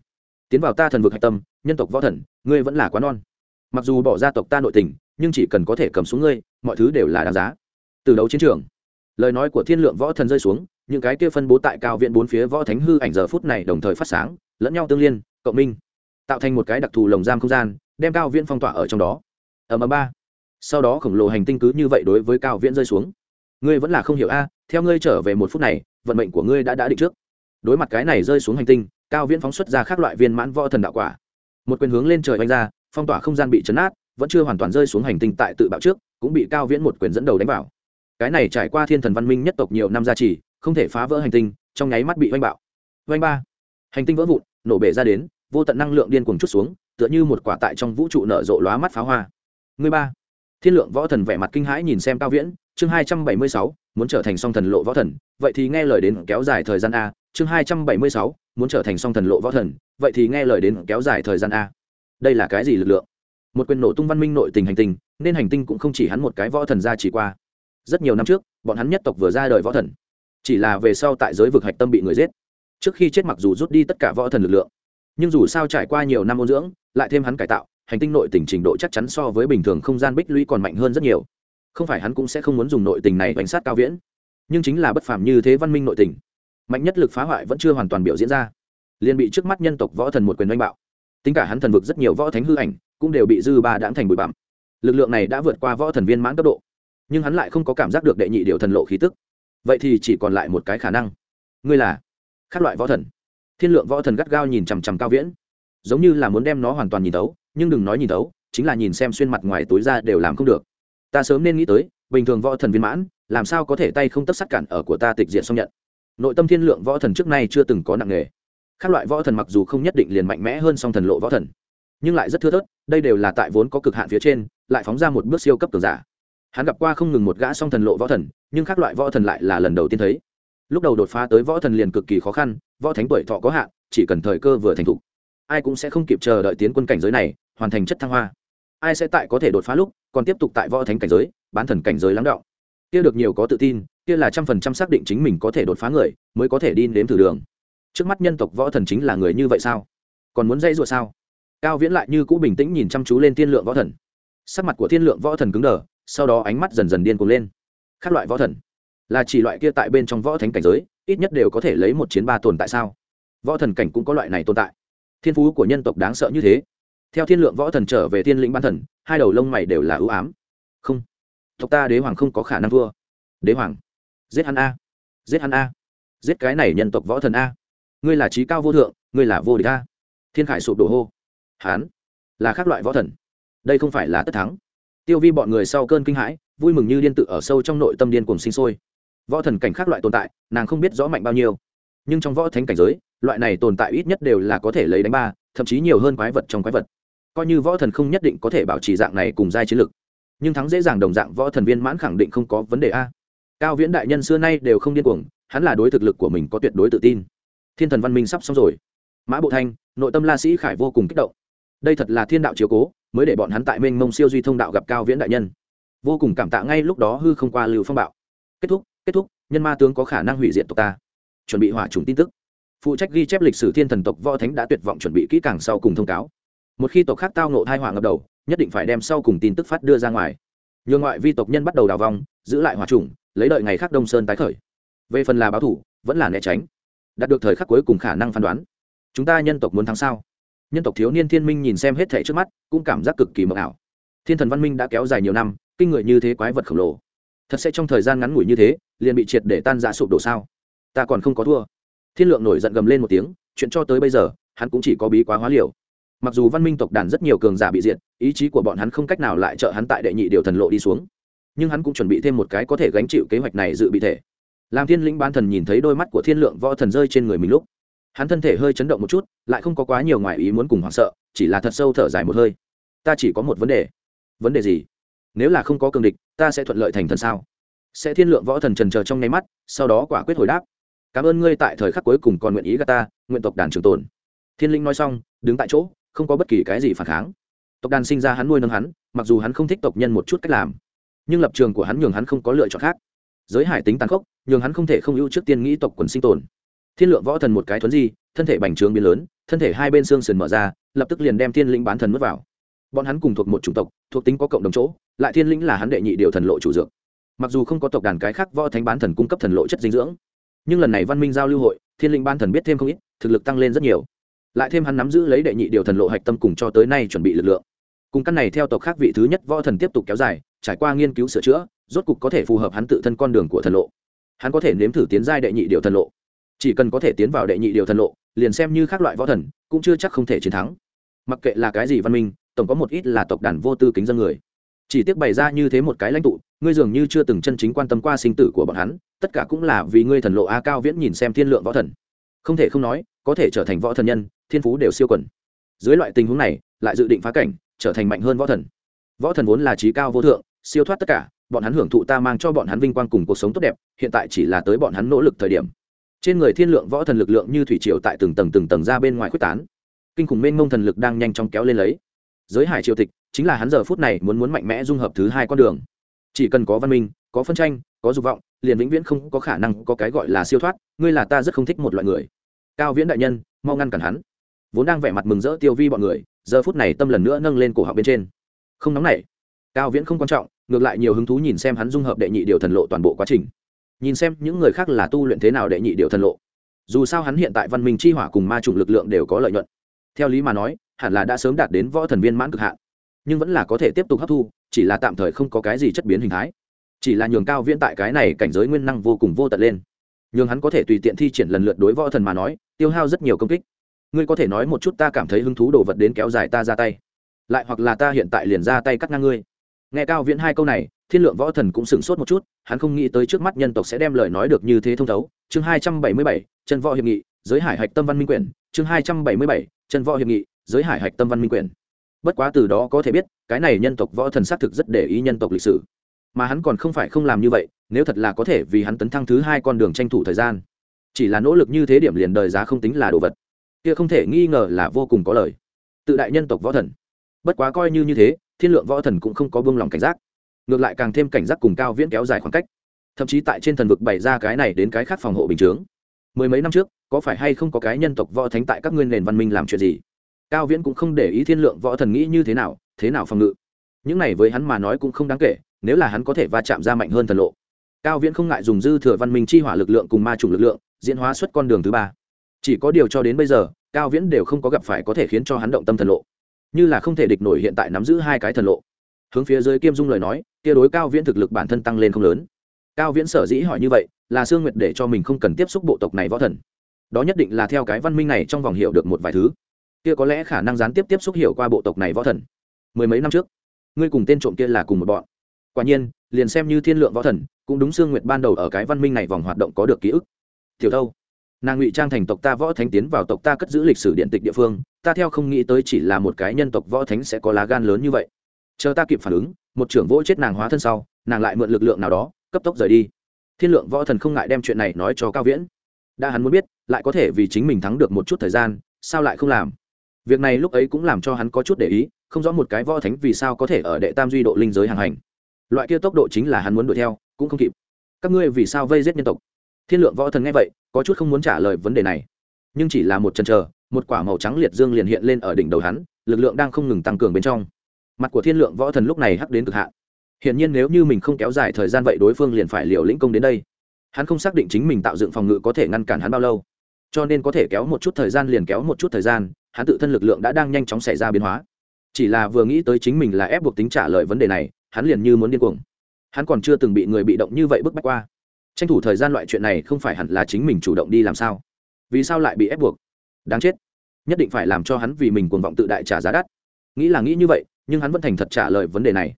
Tiến vào ta thần vực hạch tâm, nhân tộc võ thần, ngươi vẫn là quá non. Mặc dù bỏ ra tộc ta nội tình, nhưng chỉ cần có thể cầm xuống ngươi, mọi thứ đều là đáng giá. Từ đấu chiến trường, lời nói của thiên lượng võ thần rơi xuống, những cái kia phân bố tại cao viện bốn phía võ thánh hư ảnh giờ phút này đồng thời phát sáng lẫn nhau tương liên, cộng minh, tạo thành một cái đặc thù lồng giam không gian, đem cao viễn phong tỏa ở trong đó. Ở ầm ba. Sau đó khổng lồ hành tinh cứ như vậy đối với cao viễn rơi xuống. Ngươi vẫn là không hiểu a, theo ngươi trở về một phút này, vận mệnh của ngươi đã đã định trước. Đối mặt cái này rơi xuống hành tinh, cao viễn phóng xuất ra các loại viên mãn võ thần đạo quả. Một quyền hướng lên trời oanh ra, phong tỏa không gian bị chấn át vẫn chưa hoàn toàn rơi xuống hành tinh tại tự bạo trước, cũng bị cao viễn một quyền dẫn đầu đánh vào. Cái này trải qua thiên thần văn minh nhất tộc nhiều năm gia trì, không thể phá vỡ hành tinh, trong nháy mắt bị oanh bạo. Oanh ba. Hành tinh vỡ vụn nổ bể ra đến, vô tận năng lượng điên cuồng chút xuống, tựa như một quả tại trong vũ trụ nở rộ lóa mắt pháo hoa. Người ba. Thiên lượng võ thần vẻ mặt kinh hãi nhìn xem cao viễn, chương hai trăm bảy mươi sáu, muốn trở thành song thần lộ võ thần. Vậy thì nghe lời đến kéo dài thời gian a, chương hai trăm bảy mươi sáu, muốn trở thành song thần lộ võ thần. Vậy thì nghe lời đến kéo dài thời gian a. Đây là cái gì lực lượng? Một quyền nổ tung văn minh nội tình hành tinh, nên hành tinh cũng không chỉ hắn một cái võ thần ra chỉ qua. Rất nhiều năm trước, bọn hắn nhất tộc vừa ra đời võ thần. Chỉ là về sau tại giới vực hạch tâm bị người giết trước khi chết mặc dù rút đi tất cả võ thần lực lượng, nhưng dù sao trải qua nhiều năm ôn dưỡng, lại thêm hắn cải tạo, hành tinh nội tình trình độ chắc chắn so với bình thường không gian bích lũy còn mạnh hơn rất nhiều. Không phải hắn cũng sẽ không muốn dùng nội tình này bánh sát cao viễn, nhưng chính là bất phàm như thế văn minh nội tình. Mạnh nhất lực phá hoại vẫn chưa hoàn toàn biểu diễn ra. Liền bị trước mắt nhân tộc võ thần một quyền đánh bạo. Tính cả hắn thần vực rất nhiều võ thánh hư ảnh, cũng đều bị dư ba đãng thành bụi bặm. Lực lượng này đã vượt qua võ thần viên mãn cấp độ, nhưng hắn lại không có cảm giác được đệ nhị điều thần lộ khí tức. Vậy thì chỉ còn lại một cái khả năng. Ngươi là? Các loại võ thần. Thiên lượng võ thần gắt gao nhìn chằm chằm cao viễn. Giống như là muốn đem nó hoàn toàn nhìn tấu nhưng đừng nói nhìn tấu chính là nhìn xem xuyên mặt ngoài tối ra đều làm không được. Ta sớm nên nghĩ tới, bình thường võ thần viên mãn, làm sao có thể tay không tất sắt cản ở của ta tịch diện xong nhận. Nội tâm thiên lượng võ thần trước nay chưa từng có nặng nghề các loại võ thần mặc dù không nhất định liền mạnh mẽ hơn song thần lộ võ thần, nhưng lại rất thưa thớt, đây đều là tại vốn có cực hạn phía trên, lại phóng ra một bước siêu cấp cường giả. Hắn gặp qua không ngừng một gã song thần lộ võ thần, nhưng các loại võ thần lại là lần đầu tiên thấy lúc đầu đột phá tới võ thần liền cực kỳ khó khăn, võ thánh tuổi thọ có hạn, chỉ cần thời cơ vừa thành thục, ai cũng sẽ không kịp chờ đợi tiến quân cảnh giới này, hoàn thành chất thăng hoa. Ai sẽ tại có thể đột phá lúc, còn tiếp tục tại võ thánh cảnh giới, bán thần cảnh giới lắng đọng kia được nhiều có tự tin, kia là trăm phần trăm xác định chính mình có thể đột phá người, mới có thể đi đến thử đường. Trước mắt nhân tộc võ thần chính là người như vậy sao? Còn muốn dây dụa sao? Cao viễn lại như cũ bình tĩnh nhìn chăm chú lên thiên lượng võ thần. Sắc mặt của thiên lượng võ thần cứng đờ, sau đó ánh mắt dần dần điên cuồng lên. Các loại võ thần là chỉ loại kia tại bên trong võ thánh cảnh giới, ít nhất đều có thể lấy một chiến ba tồn tại sao? Võ thần cảnh cũng có loại này tồn tại. Thiên phú của nhân tộc đáng sợ như thế. Theo thiên lượng võ thần trở về thiên lĩnh ban thần, hai đầu lông mày đều là ưu ám. Không. Tộc ta đế hoàng không có khả năng thua. Đế hoàng. Giết hắn a. Giết hắn a. Giết cái này nhân tộc võ thần a. Ngươi là trí cao vô thượng, ngươi là vô địch a. Thiên khải sụp đổ hô. Hán là khác loại võ thần. Đây không phải là tất thắng. Tiêu vi bọn người sau cơn kinh hãi, vui mừng như điên tự ở sâu trong nội tâm điên cùng sinh sôi võ thần cảnh khác loại tồn tại, nàng không biết rõ mạnh bao nhiêu. Nhưng trong võ thánh cảnh giới, loại này tồn tại ít nhất đều là có thể lấy đánh ba, thậm chí nhiều hơn quái vật trong quái vật. Coi như võ thần không nhất định có thể bảo trì dạng này cùng giai chiến lực, nhưng thắng dễ dàng đồng dạng võ thần viên mãn khẳng định không có vấn đề a. Cao viễn đại nhân xưa nay đều không điên cuồng, hắn là đối thực lực của mình có tuyệt đối tự tin. Thiên thần văn minh sắp xong rồi. Mã bộ thanh, nội tâm la sĩ khải vô cùng kích động. Đây thật là thiên đạo chiếu cố, mới để bọn hắn tại mênh mông siêu duy thông đạo gặp cao viễn đại nhân. Vô cùng cảm tạ ngay lúc đó hư không qua lưu phong bạo. Kết thúc kết thúc, nhân ma tướng có khả năng hủy diệt tộc ta. Chuẩn bị hỏa trùng tin tức. Phụ trách ghi chép lịch sử thiên thần tộc võ thánh đã tuyệt vọng chuẩn bị kỹ càng sau cùng thông cáo. Một khi tộc khác tao nộ thai hỏa ngập đầu, nhất định phải đem sau cùng tin tức phát đưa ra ngoài. Nhường ngoại vi tộc nhân bắt đầu đào vong, giữ lại hỏa trùng, lấy đợi ngày khác đông sơn tái khởi. Về phần là báo thủ, vẫn là né tránh. Đạt được thời khắc cuối cùng khả năng phán đoán. Chúng ta nhân tộc muốn thắng sao? Nhân tộc thiếu niên thiên minh nhìn xem hết thể trước mắt, cũng cảm giác cực kỳ mờ ảo. Thiên thần văn minh đã kéo dài nhiều năm, kinh người như thế quái vật khổng lồ thật sẽ trong thời gian ngắn ngủi như thế, liền bị triệt để tan giã sụp đổ sao? Ta còn không có thua. Thiên lượng nổi giận gầm lên một tiếng, chuyện cho tới bây giờ, hắn cũng chỉ có bí quá hóa liều. Mặc dù văn minh tộc đàn rất nhiều cường giả bị diệt, ý chí của bọn hắn không cách nào lại trợ hắn tại đệ nhị điều thần lộ đi xuống. Nhưng hắn cũng chuẩn bị thêm một cái có thể gánh chịu kế hoạch này dự bị thể. Làm thiên lĩnh ban thần nhìn thấy đôi mắt của thiên lượng võ thần rơi trên người mình lúc, hắn thân thể hơi chấn động một chút, lại không có quá nhiều ngoài ý muốn cùng hoảng sợ, chỉ là thật sâu thở dài một hơi. Ta chỉ có một vấn đề. Vấn đề gì? Nếu là không có cường địch, ta sẽ thuận lợi thành thần sao? Sẽ thiên lượng võ thần trần chờ trong nháy mắt, sau đó quả quyết hồi đáp. Cảm ơn ngươi tại thời khắc cuối cùng còn nguyện ý gà ta, nguyện tộc đàn trường tồn. Thiên linh nói xong, đứng tại chỗ, không có bất kỳ cái gì phản kháng. Tộc đàn sinh ra hắn nuôi nâng hắn, mặc dù hắn không thích tộc nhân một chút cách làm, nhưng lập trường của hắn nhường hắn không có lựa chọn khác. Giới hải tính tàn khốc, nhường hắn không thể không ưu trước tiên nghĩ tộc quần sinh tồn. Thiên lượng võ thần một cái thuấn di, thân thể bành trướng biến lớn, thân thể hai bên xương sườn mở ra, lập tức liền đem thiên linh bán thần mất vào bọn hắn cùng thuộc một chủng tộc, thuộc tính có cộng đồng chỗ, lại thiên linh là hắn đệ nhị điều thần lộ chủ dược. Mặc dù không có tộc đàn cái khác võ thánh bán thần cung cấp thần lộ chất dinh dưỡng, nhưng lần này văn minh giao lưu hội, thiên linh ban thần biết thêm không ít, thực lực tăng lên rất nhiều. Lại thêm hắn nắm giữ lấy đệ nhị điều thần lộ hạch tâm cùng cho tới nay chuẩn bị lực lượng. Cùng căn này theo tộc khác vị thứ nhất võ thần tiếp tục kéo dài, trải qua nghiên cứu sửa chữa, rốt cục có thể phù hợp hắn tự thân con đường của thần lộ. Hắn có thể nếm thử tiến giai đệ nhị điều thần lộ. Chỉ cần có thể tiến vào đệ nhị điều thần lộ, liền xem như các loại võ thần, cũng chưa chắc không thể chiến thắng. Mặc kệ là cái gì văn minh tổng có một ít là tộc đàn vô tư kính dân người. Chỉ tiếc bày ra như thế một cái lãnh tụ, ngươi dường như chưa từng chân chính quan tâm qua sinh tử của bọn hắn, tất cả cũng là vì ngươi thần lộ a cao viễn nhìn xem thiên lượng võ thần. Không thể không nói, có thể trở thành võ thần nhân, thiên phú đều siêu quần. Dưới loại tình huống này, lại dự định phá cảnh, trở thành mạnh hơn võ thần. Võ thần vốn là trí cao vô thượng, siêu thoát tất cả, bọn hắn hưởng thụ ta mang cho bọn hắn vinh quang cùng cuộc sống tốt đẹp, hiện tại chỉ là tới bọn hắn nỗ lực thời điểm. Trên người thiên lượng võ thần lực lượng như thủy triều tại từng tầng từng tầng ra bên ngoài quyết tán. Kinh khủng mênh mông thần lực đang nhanh chóng kéo lên lấy giới hải triều tịch chính là hắn giờ phút này muốn muốn mạnh mẽ dung hợp thứ hai con đường. Chỉ cần có văn minh, có phân tranh, có dục vọng, liền vĩnh viễn không có khả năng có cái gọi là siêu thoát, ngươi là ta rất không thích một loại người. Cao viễn đại nhân, mau ngăn cản hắn. Vốn đang vẻ mặt mừng rỡ tiêu vi bọn người, giờ phút này tâm lần nữa nâng lên cổ họng bên trên. Không nóng nảy. Cao viễn không quan trọng, ngược lại nhiều hứng thú nhìn xem hắn dung hợp đệ nhị điều thần lộ toàn bộ quá trình. Nhìn xem những người khác là tu luyện thế nào đệ nhị điều thần lộ. Dù sao hắn hiện tại văn minh chi hỏa cùng ma trùng lực lượng đều có lợi nhuận theo lý mà nói, hẳn là đã sớm đạt đến võ thần viên mãn cực hạn, nhưng vẫn là có thể tiếp tục hấp thu, chỉ là tạm thời không có cái gì chất biến hình thái. Chỉ là nhường cao viễn tại cái này cảnh giới nguyên năng vô cùng vô tận lên. Nhường hắn có thể tùy tiện thi triển lần lượt đối võ thần mà nói, tiêu hao rất nhiều công kích. Ngươi có thể nói một chút ta cảm thấy hứng thú đồ vật đến kéo dài ta ra tay. Lại hoặc là ta hiện tại liền ra tay cắt ngang ngươi. Nghe cao viễn hai câu này, thiên lượng võ thần cũng sửng sốt một chút, hắn không nghĩ tới trước mắt nhân tộc sẽ đem lời nói được như thế thông thấu. Chương hai trăm bảy mươi bảy, chân võ hiệp nghị, giới hải hạch tâm văn minh quyển. Chương hai trăm bảy mươi bảy chân võ hiệp nghị, giới hải hạch tâm văn minh quyển bất quá từ đó có thể biết, cái này nhân tộc võ thần xác thực rất để ý nhân tộc lịch sử. Mà hắn còn không phải không làm như vậy, nếu thật là có thể vì hắn tấn thăng thứ hai con đường tranh thủ thời gian. Chỉ là nỗ lực như thế điểm liền đời giá không tính là đồ vật. Kia không thể nghi ngờ là vô cùng có lời. Tự đại nhân tộc võ thần. Bất quá coi như như thế, thiên lượng võ thần cũng không có buông lòng cảnh giác. Ngược lại càng thêm cảnh giác cùng cao viễn kéo dài khoảng cách. Thậm chí tại trên thần vực bày ra cái này đến cái khác phòng hộ bình chướng mười mấy năm trước, có phải hay không có cái nhân tộc võ thánh tại các nguyên nền văn minh làm chuyện gì? Cao viễn cũng không để ý thiên lượng võ thần nghĩ như thế nào thế nào phòng ngự. Những này với hắn mà nói cũng không đáng kể, nếu là hắn có thể va chạm ra mạnh hơn thần lộ. Cao viễn không ngại dùng dư thừa văn minh chi hỏa lực lượng cùng ma chủng lực lượng, diễn hóa xuất con đường thứ ba. Chỉ có điều cho đến bây giờ, cao viễn đều không có gặp phải có thể khiến cho hắn động tâm thần lộ. Như là không thể địch nổi hiện tại nắm giữ hai cái thần lộ. Hướng phía dưới kiêm dung lời nói tia đối cao viễn thực lực bản thân tăng lên không lớn. Cao viễn sở dĩ hỏi như vậy là sương nguyệt để cho mình không cần tiếp xúc bộ tộc này võ thần. Đó nhất định là theo cái văn minh này trong vòng hiểu được một vài thứ. Kia có lẽ khả năng gián tiếp tiếp xúc hiểu qua bộ tộc này võ thần. Mười mấy năm trước, ngươi cùng tên trộm kia là cùng một bọn. Quả nhiên, liền xem như thiên lượng võ thần, cũng đúng sương nguyệt ban đầu ở cái văn minh này vòng hoạt động có được ký ức. Tiểu thâu, nàng ngụy trang thành tộc ta võ thánh tiến vào tộc ta cất giữ lịch sử điện tịch địa phương, ta theo không nghĩ tới chỉ là một cái nhân tộc võ thánh sẽ có lá gan lớn như vậy. Chờ ta kịp phản ứng, một trưởng vỗ chết nàng hóa thân sau, nàng lại mượn lực lượng nào đó, cấp tốc rời đi thiên lượng võ thần không ngại đem chuyện này nói cho cao viễn. Đã hắn muốn biết, lại có thể vì chính mình thắng được một chút thời gian, sao lại không làm? Việc này lúc ấy cũng làm cho hắn có chút để ý, không rõ một cái võ thánh vì sao có thể ở đệ tam duy độ linh giới hàng hành. Loại kia tốc độ chính là hắn muốn đuổi theo, cũng không kịp. Các ngươi vì sao vây giết nhân tộc? Thiên lượng võ thần nghe vậy, có chút không muốn trả lời vấn đề này. Nhưng chỉ là một chân chờ, một quả màu trắng liệt dương liền hiện lên ở đỉnh đầu hắn, lực lượng đang không ngừng tăng cường bên trong. Mặt của thiên lượng võ thần lúc này hắc đến cực hạn hiển nhiên nếu như mình không kéo dài thời gian vậy đối phương liền phải liều lĩnh công đến đây. Hắn không xác định chính mình tạo dựng phòng ngự có thể ngăn cản hắn bao lâu. Cho nên có thể kéo một chút thời gian liền kéo một chút thời gian, hắn tự thân lực lượng đã đang nhanh chóng xảy ra biến hóa. Chỉ là vừa nghĩ tới chính mình là ép buộc tính trả lời vấn đề này, hắn liền như muốn điên cuồng. Hắn còn chưa từng bị người bị động như vậy bức bách qua. Tranh thủ thời gian loại chuyện này không phải hẳn là chính mình chủ động đi làm sao? Vì sao lại bị ép buộc? Đáng chết. Nhất định phải làm cho hắn vì mình cuồng vọng tự đại trả giá đắt. Nghĩ là nghĩ như vậy, nhưng hắn vẫn thành thật trả lời vấn đề này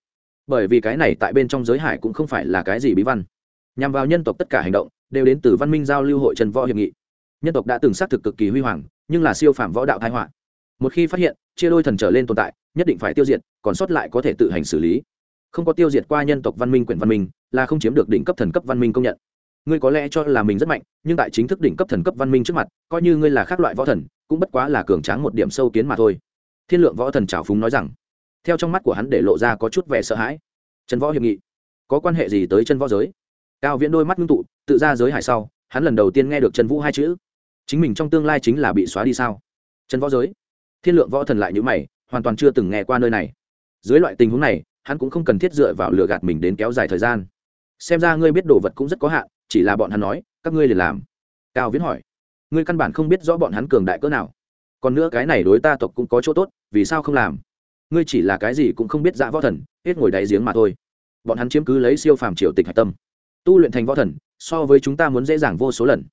bởi vì cái này tại bên trong giới hải cũng không phải là cái gì bí văn. Nhằm vào nhân tộc tất cả hành động, đều đến từ văn minh giao lưu hội trần võ hiệp nghị. Nhân tộc đã từng xác thực cực kỳ huy hoàng, nhưng là siêu phạm võ đạo thái họa. Một khi phát hiện, chia đôi thần trở lên tồn tại, nhất định phải tiêu diệt, còn sót lại có thể tự hành xử lý. Không có tiêu diệt qua nhân tộc văn minh quyển văn minh, là không chiếm được đỉnh cấp thần cấp văn minh công nhận. Ngươi có lẽ cho là mình rất mạnh, nhưng tại chính thức đỉnh cấp thần cấp văn minh trước mặt, coi như ngươi là khác loại võ thần, cũng bất quá là cường tráng một điểm sâu kiến mà thôi. Thiên lượng võ thần trào phúng nói rằng theo trong mắt của hắn để lộ ra có chút vẻ sợ hãi. Trần võ hiệp nghị. Có quan hệ gì tới chân võ giới? Cao viễn đôi mắt ngưng tụ, tự ra giới hải sau, hắn lần đầu tiên nghe được trần vũ hai chữ. Chính mình trong tương lai chính là bị xóa đi sao? Trần võ giới. Thiên lượng võ thần lại nhữ mày, hoàn toàn chưa từng nghe qua nơi này. Dưới loại tình huống này, hắn cũng không cần thiết dựa vào lừa gạt mình đến kéo dài thời gian. Xem ra ngươi biết đồ vật cũng rất có hạn, chỉ là bọn hắn nói, các ngươi liền làm. Cao viễn hỏi. Ngươi căn bản không biết rõ bọn hắn cường đại cỡ nào. Còn nữa cái này đối ta tộc cũng có chỗ tốt, vì sao không làm? Ngươi chỉ là cái gì cũng không biết dã võ thần, hết ngồi đáy giếng mà thôi. Bọn hắn chiếm cứ lấy siêu phàm triều tịch hạch tâm. Tu luyện thành võ thần, so với chúng ta muốn dễ dàng vô số lần.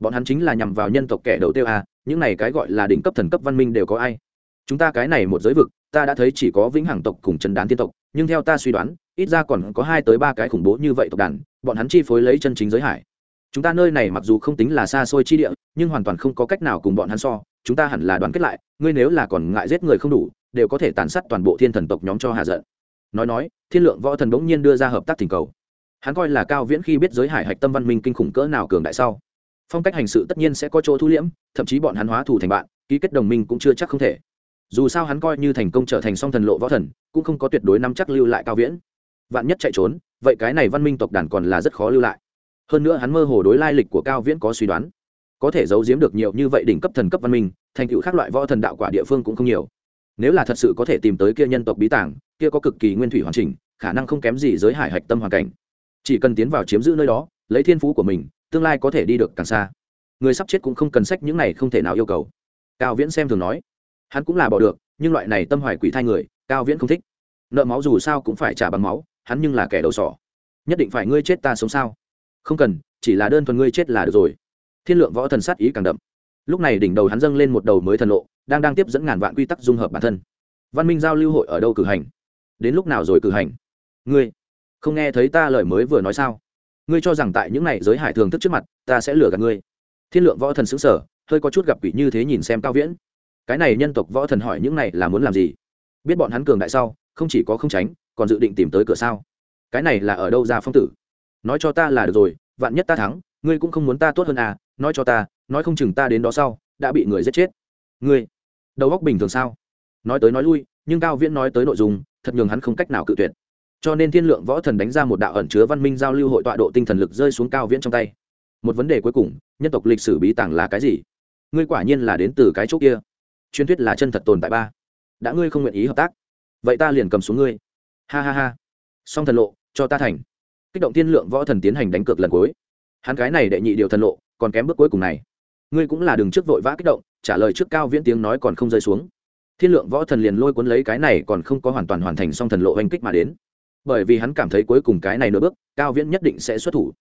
Bọn hắn chính là nhằm vào nhân tộc kẻ đầu tiêu a, những này cái gọi là đỉnh cấp thần cấp văn minh đều có ai? Chúng ta cái này một giới vực, ta đã thấy chỉ có vĩnh hằng tộc cùng trần đán tiên tộc, nhưng theo ta suy đoán, ít ra còn có hai tới ba cái khủng bố như vậy tộc đàn, bọn hắn chi phối lấy chân chính giới hải. Chúng ta nơi này mặc dù không tính là xa xôi chi địa, nhưng hoàn toàn không có cách nào cùng bọn hắn so, chúng ta hẳn là đoàn kết lại, ngươi nếu là còn ngại giết người không đủ đều có thể tàn sát toàn bộ thiên thần tộc nhóm cho hạ giận. Nói nói, thiên lượng võ thần bỗng nhiên đưa ra hợp tác thỉnh cầu. Hắn coi là cao viễn khi biết giới hải hạch tâm văn minh kinh khủng cỡ nào cường đại sau, phong cách hành sự tất nhiên sẽ có chỗ thu liễm, thậm chí bọn hắn hóa thù thành bạn, ký kết đồng minh cũng chưa chắc không thể. Dù sao hắn coi như thành công trở thành song thần lộ võ thần, cũng không có tuyệt đối nắm chắc lưu lại cao viễn. Vạn nhất chạy trốn, vậy cái này văn minh tộc đàn còn là rất khó lưu lại. Hơn nữa hắn mơ hồ đối lai lịch của cao viễn có suy đoán. Có thể giấu giếm được nhiều như vậy đỉnh cấp thần cấp văn minh, thành tựu các loại võ thần đạo quả địa phương cũng không nhiều nếu là thật sự có thể tìm tới kia nhân tộc bí tảng kia có cực kỳ nguyên thủy hoàn chỉnh, khả năng không kém gì giới hải hạch tâm hoàn cảnh. Chỉ cần tiến vào chiếm giữ nơi đó, lấy thiên phú của mình, tương lai có thể đi được càng xa. Người sắp chết cũng không cần sách những này không thể nào yêu cầu. Cao viễn xem thường nói. Hắn cũng là bỏ được, nhưng loại này tâm hoài quỷ thai người, cao viễn không thích. Nợ máu dù sao cũng phải trả bằng máu, hắn nhưng là kẻ đầu sỏ. Nhất định phải ngươi chết ta sống sao? Không cần, chỉ là đơn thuần ngươi chết là được rồi. Thiên lượng võ thần sát ý càng đậm. Lúc này đỉnh đầu hắn dâng lên một đầu mới thần lộ đang đang tiếp dẫn ngàn vạn quy tắc dung hợp bản thân. Văn minh giao lưu hội ở đâu cử hành? Đến lúc nào rồi cử hành? Ngươi không nghe thấy ta lời mới vừa nói sao? Ngươi cho rằng tại những này giới hải thường thức trước mặt, ta sẽ lừa gạt ngươi. Thiên lượng võ thần xứng sở, hơi có chút gặp quỷ như thế nhìn xem cao viễn. Cái này nhân tộc võ thần hỏi những này là muốn làm gì? Biết bọn hắn cường đại sau, không chỉ có không tránh, còn dự định tìm tới cửa sao? Cái này là ở đâu ra phong tử? Nói cho ta là được rồi, vạn nhất ta thắng, ngươi cũng không muốn ta tốt hơn à nói cho ta, nói không chừng ta đến đó sau, đã bị người giết chết. Ngươi đầu góc bình thường sao? Nói tới nói lui, nhưng cao viễn nói tới nội dung, thật nhường hắn không cách nào cự tuyệt. Cho nên thiên lượng võ thần đánh ra một đạo ẩn chứa văn minh giao lưu hội tọa độ tinh thần lực rơi xuống cao viễn trong tay. Một vấn đề cuối cùng, nhân tộc lịch sử bí tàng là cái gì? Ngươi quả nhiên là đến từ cái chỗ kia. Truyền thuyết là chân thật tồn tại ba. Đã ngươi không nguyện ý hợp tác, vậy ta liền cầm xuống ngươi. Ha ha ha. Song thần lộ, cho ta thành. Kích động thiên lượng võ thần tiến hành đánh cược lần cuối. Hắn cái này đệ nhị điều thần lộ, còn kém bước cuối cùng này ngươi cũng là đừng trước vội vã kích động, trả lời trước cao viễn tiếng nói còn không rơi xuống. Thiên lượng võ thần liền lôi cuốn lấy cái này còn không có hoàn toàn hoàn thành xong thần lộ oanh kích mà đến. Bởi vì hắn cảm thấy cuối cùng cái này nửa bước, cao viễn nhất định sẽ xuất thủ.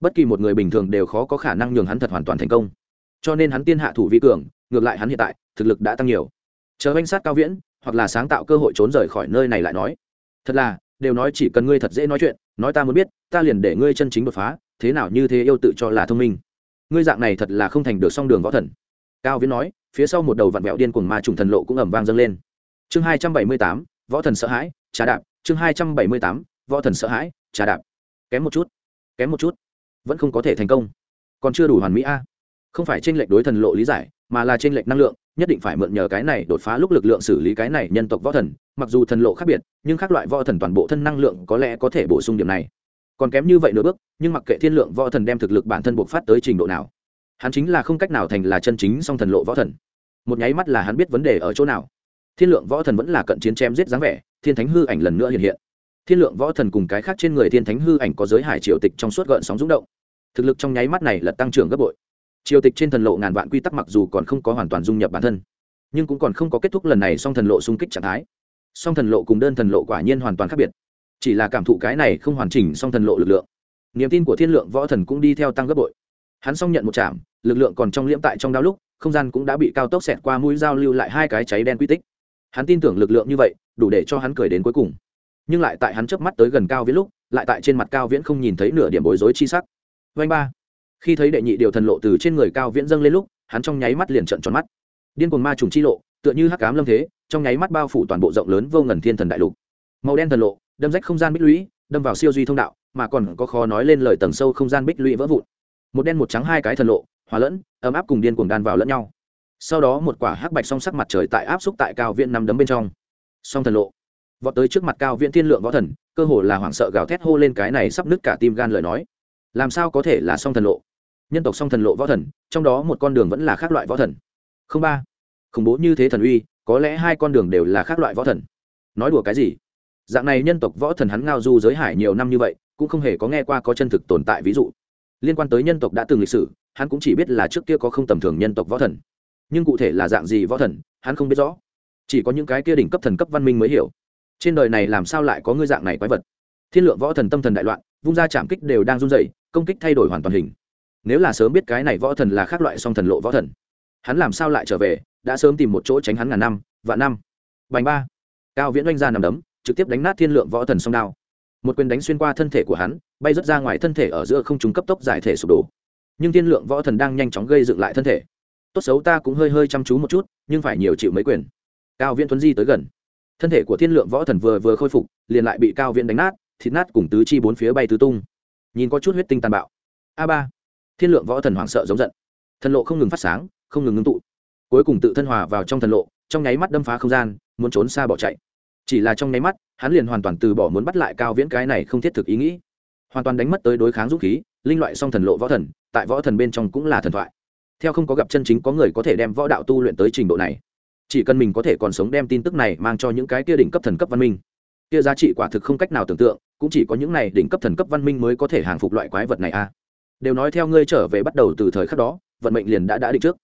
Bất kỳ một người bình thường đều khó có khả năng nhường hắn thật hoàn toàn thành công. Cho nên hắn tiên hạ thủ vi cường, ngược lại hắn hiện tại, thực lực đã tăng nhiều. Chờ oanh sát cao viễn, hoặc là sáng tạo cơ hội trốn rời khỏi nơi này lại nói. Thật là, đều nói chỉ cần ngươi thật dễ nói chuyện, nói ta muốn biết, ta liền để ngươi chân chính đột phá, thế nào như thế yêu tự cho là thông minh ngươi dạng này thật là không thành được song đường võ thần. Cao viễn nói, phía sau một đầu vặn vẹo điên cuồng ma trùng thần lộ cũng ẩm vang dâng lên. Chương hai trăm bảy mươi tám, võ thần sợ hãi, trà đạp. Chương hai trăm bảy mươi tám, võ thần sợ hãi, trà đạp. Kém một chút, kém một chút, vẫn không có thể thành công. Còn chưa đủ hoàn mỹ a. Không phải tranh lệch đối thần lộ lý giải, mà là tranh lệch năng lượng, nhất định phải mượn nhờ cái này đột phá lúc lực lượng xử lý cái này nhân tộc võ thần. Mặc dù thần lộ khác biệt, nhưng các loại võ thần toàn bộ thân năng lượng có lẽ có thể bổ sung điểm này còn kém như vậy nửa bước, nhưng mặc kệ thiên lượng võ thần đem thực lực bản thân buộc phát tới trình độ nào, hắn chính là không cách nào thành là chân chính song thần lộ võ thần. Một nháy mắt là hắn biết vấn đề ở chỗ nào. Thiên lượng võ thần vẫn là cận chiến chém giết dáng vẻ, thiên thánh hư ảnh lần nữa hiện hiện. Thiên lượng võ thần cùng cái khác trên người thiên thánh hư ảnh có giới hải triều tịch trong suốt gợn sóng rúng động. Thực lực trong nháy mắt này là tăng trưởng gấp bội. Triều tịch trên thần lộ ngàn vạn quy tắc mặc dù còn không có hoàn toàn dung nhập bản thân, nhưng cũng còn không có kết thúc lần này song thần lộ xung kích trạng thái. Song thần lộ cùng đơn thần lộ quả nhiên hoàn toàn khác biệt chỉ là cảm thụ cái này không hoàn chỉnh song thần lộ lực lượng. Niềm tin của thiên lượng võ thần cũng đi theo tăng gấp bội. Hắn xong nhận một chạm lực lượng còn trong liễm tại trong đao lúc, không gian cũng đã bị cao tốc xẹt qua mũi dao lưu lại hai cái cháy đen quy tích. Hắn tin tưởng lực lượng như vậy, đủ để cho hắn cười đến cuối cùng. Nhưng lại tại hắn chớp mắt tới gần cao viễn lúc, lại tại trên mặt cao viễn không nhìn thấy nửa điểm bối rối chi sắc. Vanh ba. Khi thấy đệ nhị điều thần lộ từ trên người cao viễn dâng lên lúc, hắn trong nháy mắt liền trận tròn mắt. Điên cuồng ma trùng chi lộ, tựa như hắc cám lâm thế, trong nháy mắt bao phủ toàn bộ rộng lớn vô ngần thiên thần đại lục. Màu đen thần lộ đâm rách không gian bích lũy, đâm vào siêu duy thông đạo, mà còn có khó nói lên lời tầng sâu không gian bích lũy vỡ vụn. Một đen một trắng hai cái thần lộ, hòa lẫn, ấm áp cùng điên cuồng đan vào lẫn nhau. Sau đó một quả hắc bạch song sắc mặt trời tại áp xúc tại cao viện nằm đấm bên trong. Song thần lộ, vọt tới trước mặt cao viện thiên lượng võ thần, cơ hồ là hoảng sợ gào thét hô lên cái này sắp nứt cả tim gan lời nói. Làm sao có thể là song thần lộ? Nhân tộc song thần lộ võ thần, trong đó một con đường vẫn là khác loại võ thần. Không ba. Khủng bố như thế thần uy, có lẽ hai con đường đều là khác loại võ thần. Nói đùa cái gì? Dạng này nhân tộc võ thần hắn ngao du giới hải nhiều năm như vậy, cũng không hề có nghe qua có chân thực tồn tại ví dụ. Liên quan tới nhân tộc đã từng lịch sử, hắn cũng chỉ biết là trước kia có không tầm thường nhân tộc võ thần. Nhưng cụ thể là dạng gì võ thần, hắn không biết rõ. Chỉ có những cái kia đỉnh cấp thần cấp văn minh mới hiểu. Trên đời này làm sao lại có ngư dạng này quái vật? Thiên lượng võ thần tâm thần đại loạn, vung ra chạm kích đều đang run dày công kích thay đổi hoàn toàn hình. Nếu là sớm biết cái này võ thần là khác loại song thần lộ võ thần, hắn làm sao lại trở về, đã sớm tìm một chỗ tránh hắn ngàn năm, vạn năm. Bành ba. Cao viễn oanh ra nằm đấm trực tiếp đánh nát thiên lượng võ thần song đao. Một quyền đánh xuyên qua thân thể của hắn, bay rớt ra ngoài thân thể ở giữa không trung cấp tốc giải thể sụp đổ. Nhưng thiên lượng võ thần đang nhanh chóng gây dựng lại thân thể. Tốt xấu ta cũng hơi hơi chăm chú một chút, nhưng phải nhiều chịu mấy quyền. Cao viễn tuấn di tới gần. Thân thể của thiên lượng võ thần vừa vừa khôi phục, liền lại bị cao viễn đánh nát, thịt nát cùng tứ chi bốn phía bay tứ tung. Nhìn có chút huyết tinh tàn bạo. A ba. Thiên lượng võ thần hoảng sợ giống giận. Thần lộ không ngừng phát sáng, không ngừng ngưng tụ. Cuối cùng tự thân hòa vào trong thần lộ, trong nháy mắt đâm phá không gian, muốn trốn xa bỏ chạy chỉ là trong nháy mắt, hắn liền hoàn toàn từ bỏ muốn bắt lại cao viễn cái này không thiết thực ý nghĩ. Hoàn toàn đánh mất tới đối kháng dũng khí, linh loại song thần lộ võ thần, tại võ thần bên trong cũng là thần thoại. Theo không có gặp chân chính có người có thể đem võ đạo tu luyện tới trình độ này, chỉ cần mình có thể còn sống đem tin tức này mang cho những cái kia đỉnh cấp thần cấp văn minh. Kia giá trị quả thực không cách nào tưởng tượng, cũng chỉ có những này đỉnh cấp thần cấp văn minh mới có thể hàng phục loại quái vật này a. Đều nói theo ngươi trở về bắt đầu từ thời khắc đó, vận mệnh liền đã đã định trước.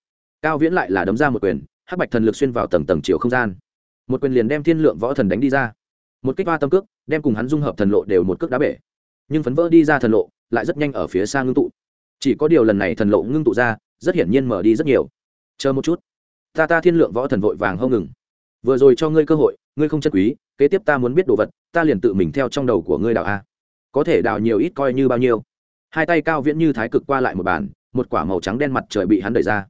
Cao viễn lại là đấm ra một quyền, hắc bạch thần lực xuyên vào tầng tầng chiều không gian một quyền liền đem thiên lượng võ thần đánh đi ra. Một kích ba tâm cước, đem cùng hắn dung hợp thần lộ đều một cước đá bể. Nhưng phấn vỡ đi ra thần lộ, lại rất nhanh ở phía xa ngưng tụ. Chỉ có điều lần này thần lộ ngưng tụ ra, rất hiển nhiên mở đi rất nhiều. Chờ một chút. Ta ta thiên lượng võ thần vội vàng hâu ngừng. Vừa rồi cho ngươi cơ hội, ngươi không chân quý, kế tiếp ta muốn biết đồ vật, ta liền tự mình theo trong đầu của ngươi đào a. Có thể đào nhiều ít coi như bao nhiêu. Hai tay cao viễn như thái cực qua lại một bàn, một quả màu trắng đen mặt trời bị hắn đẩy ra.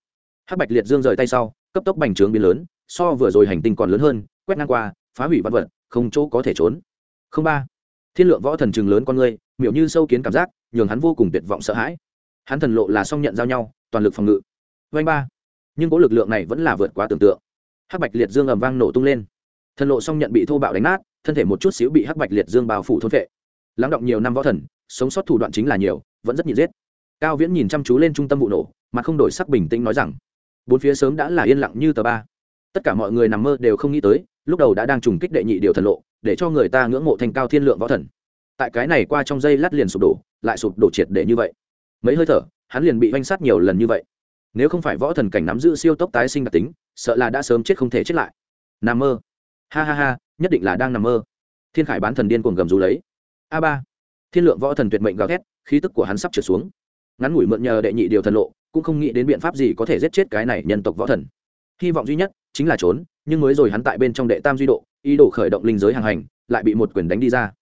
Hắc bạch liệt dương rời tay sau, cấp tốc bành trướng biến lớn so vừa rồi hành tinh còn lớn hơn, quét ngang qua, phá hủy văn vật, không chỗ có thể trốn. Không ba, thiên lượng võ thần chừng lớn con ngươi, miểu như sâu kiến cảm giác, nhường hắn vô cùng tuyệt vọng sợ hãi. Hắn thần lộ là song nhận giao nhau, toàn lực phòng ngự. Vanh ba, nhưng có lực lượng này vẫn là vượt quá tưởng tượng. Hắc bạch liệt dương ầm vang nổ tung lên. Thần lộ song nhận bị thô bạo đánh nát, thân thể một chút xíu bị hắc bạch liệt dương bao phủ thôn vệ lắng động nhiều năm võ thần, sống sót thủ đoạn chính là nhiều, vẫn rất nhiệt giết. Cao viễn nhìn chăm chú lên trung tâm vụ nổ, mà không đổi sắc bình tĩnh nói rằng, bốn phía sớm đã là yên lặng như tờ ba tất cả mọi người nằm mơ đều không nghĩ tới, lúc đầu đã đang trùng kích đệ nhị điều thần lộ, để cho người ta ngưỡng mộ thành cao thiên lượng võ thần. Tại cái này qua trong dây lát liền sụp đổ, lại sụp đổ triệt để như vậy. Mấy hơi thở, hắn liền bị vanh sát nhiều lần như vậy. Nếu không phải võ thần cảnh nắm giữ siêu tốc tái sinh đặc tính, sợ là đã sớm chết không thể chết lại. Nằm mơ. Ha ha ha, nhất định là đang nằm mơ. Thiên khải bán thần điên cuồng gầm rú lấy. A ba. Thiên lượng võ thần tuyệt mệnh gào thét, khí tức của hắn sắp trượt xuống. Ngắn ngủi mượn nhờ đệ nhị điều thần lộ, cũng không nghĩ đến biện pháp gì có thể giết chết cái này nhân tộc võ thần hy vọng duy nhất chính là trốn, nhưng mới rồi hắn tại bên trong đệ tam duy độ, ý đồ khởi động linh giới hàng hành, lại bị một quyền đánh đi ra.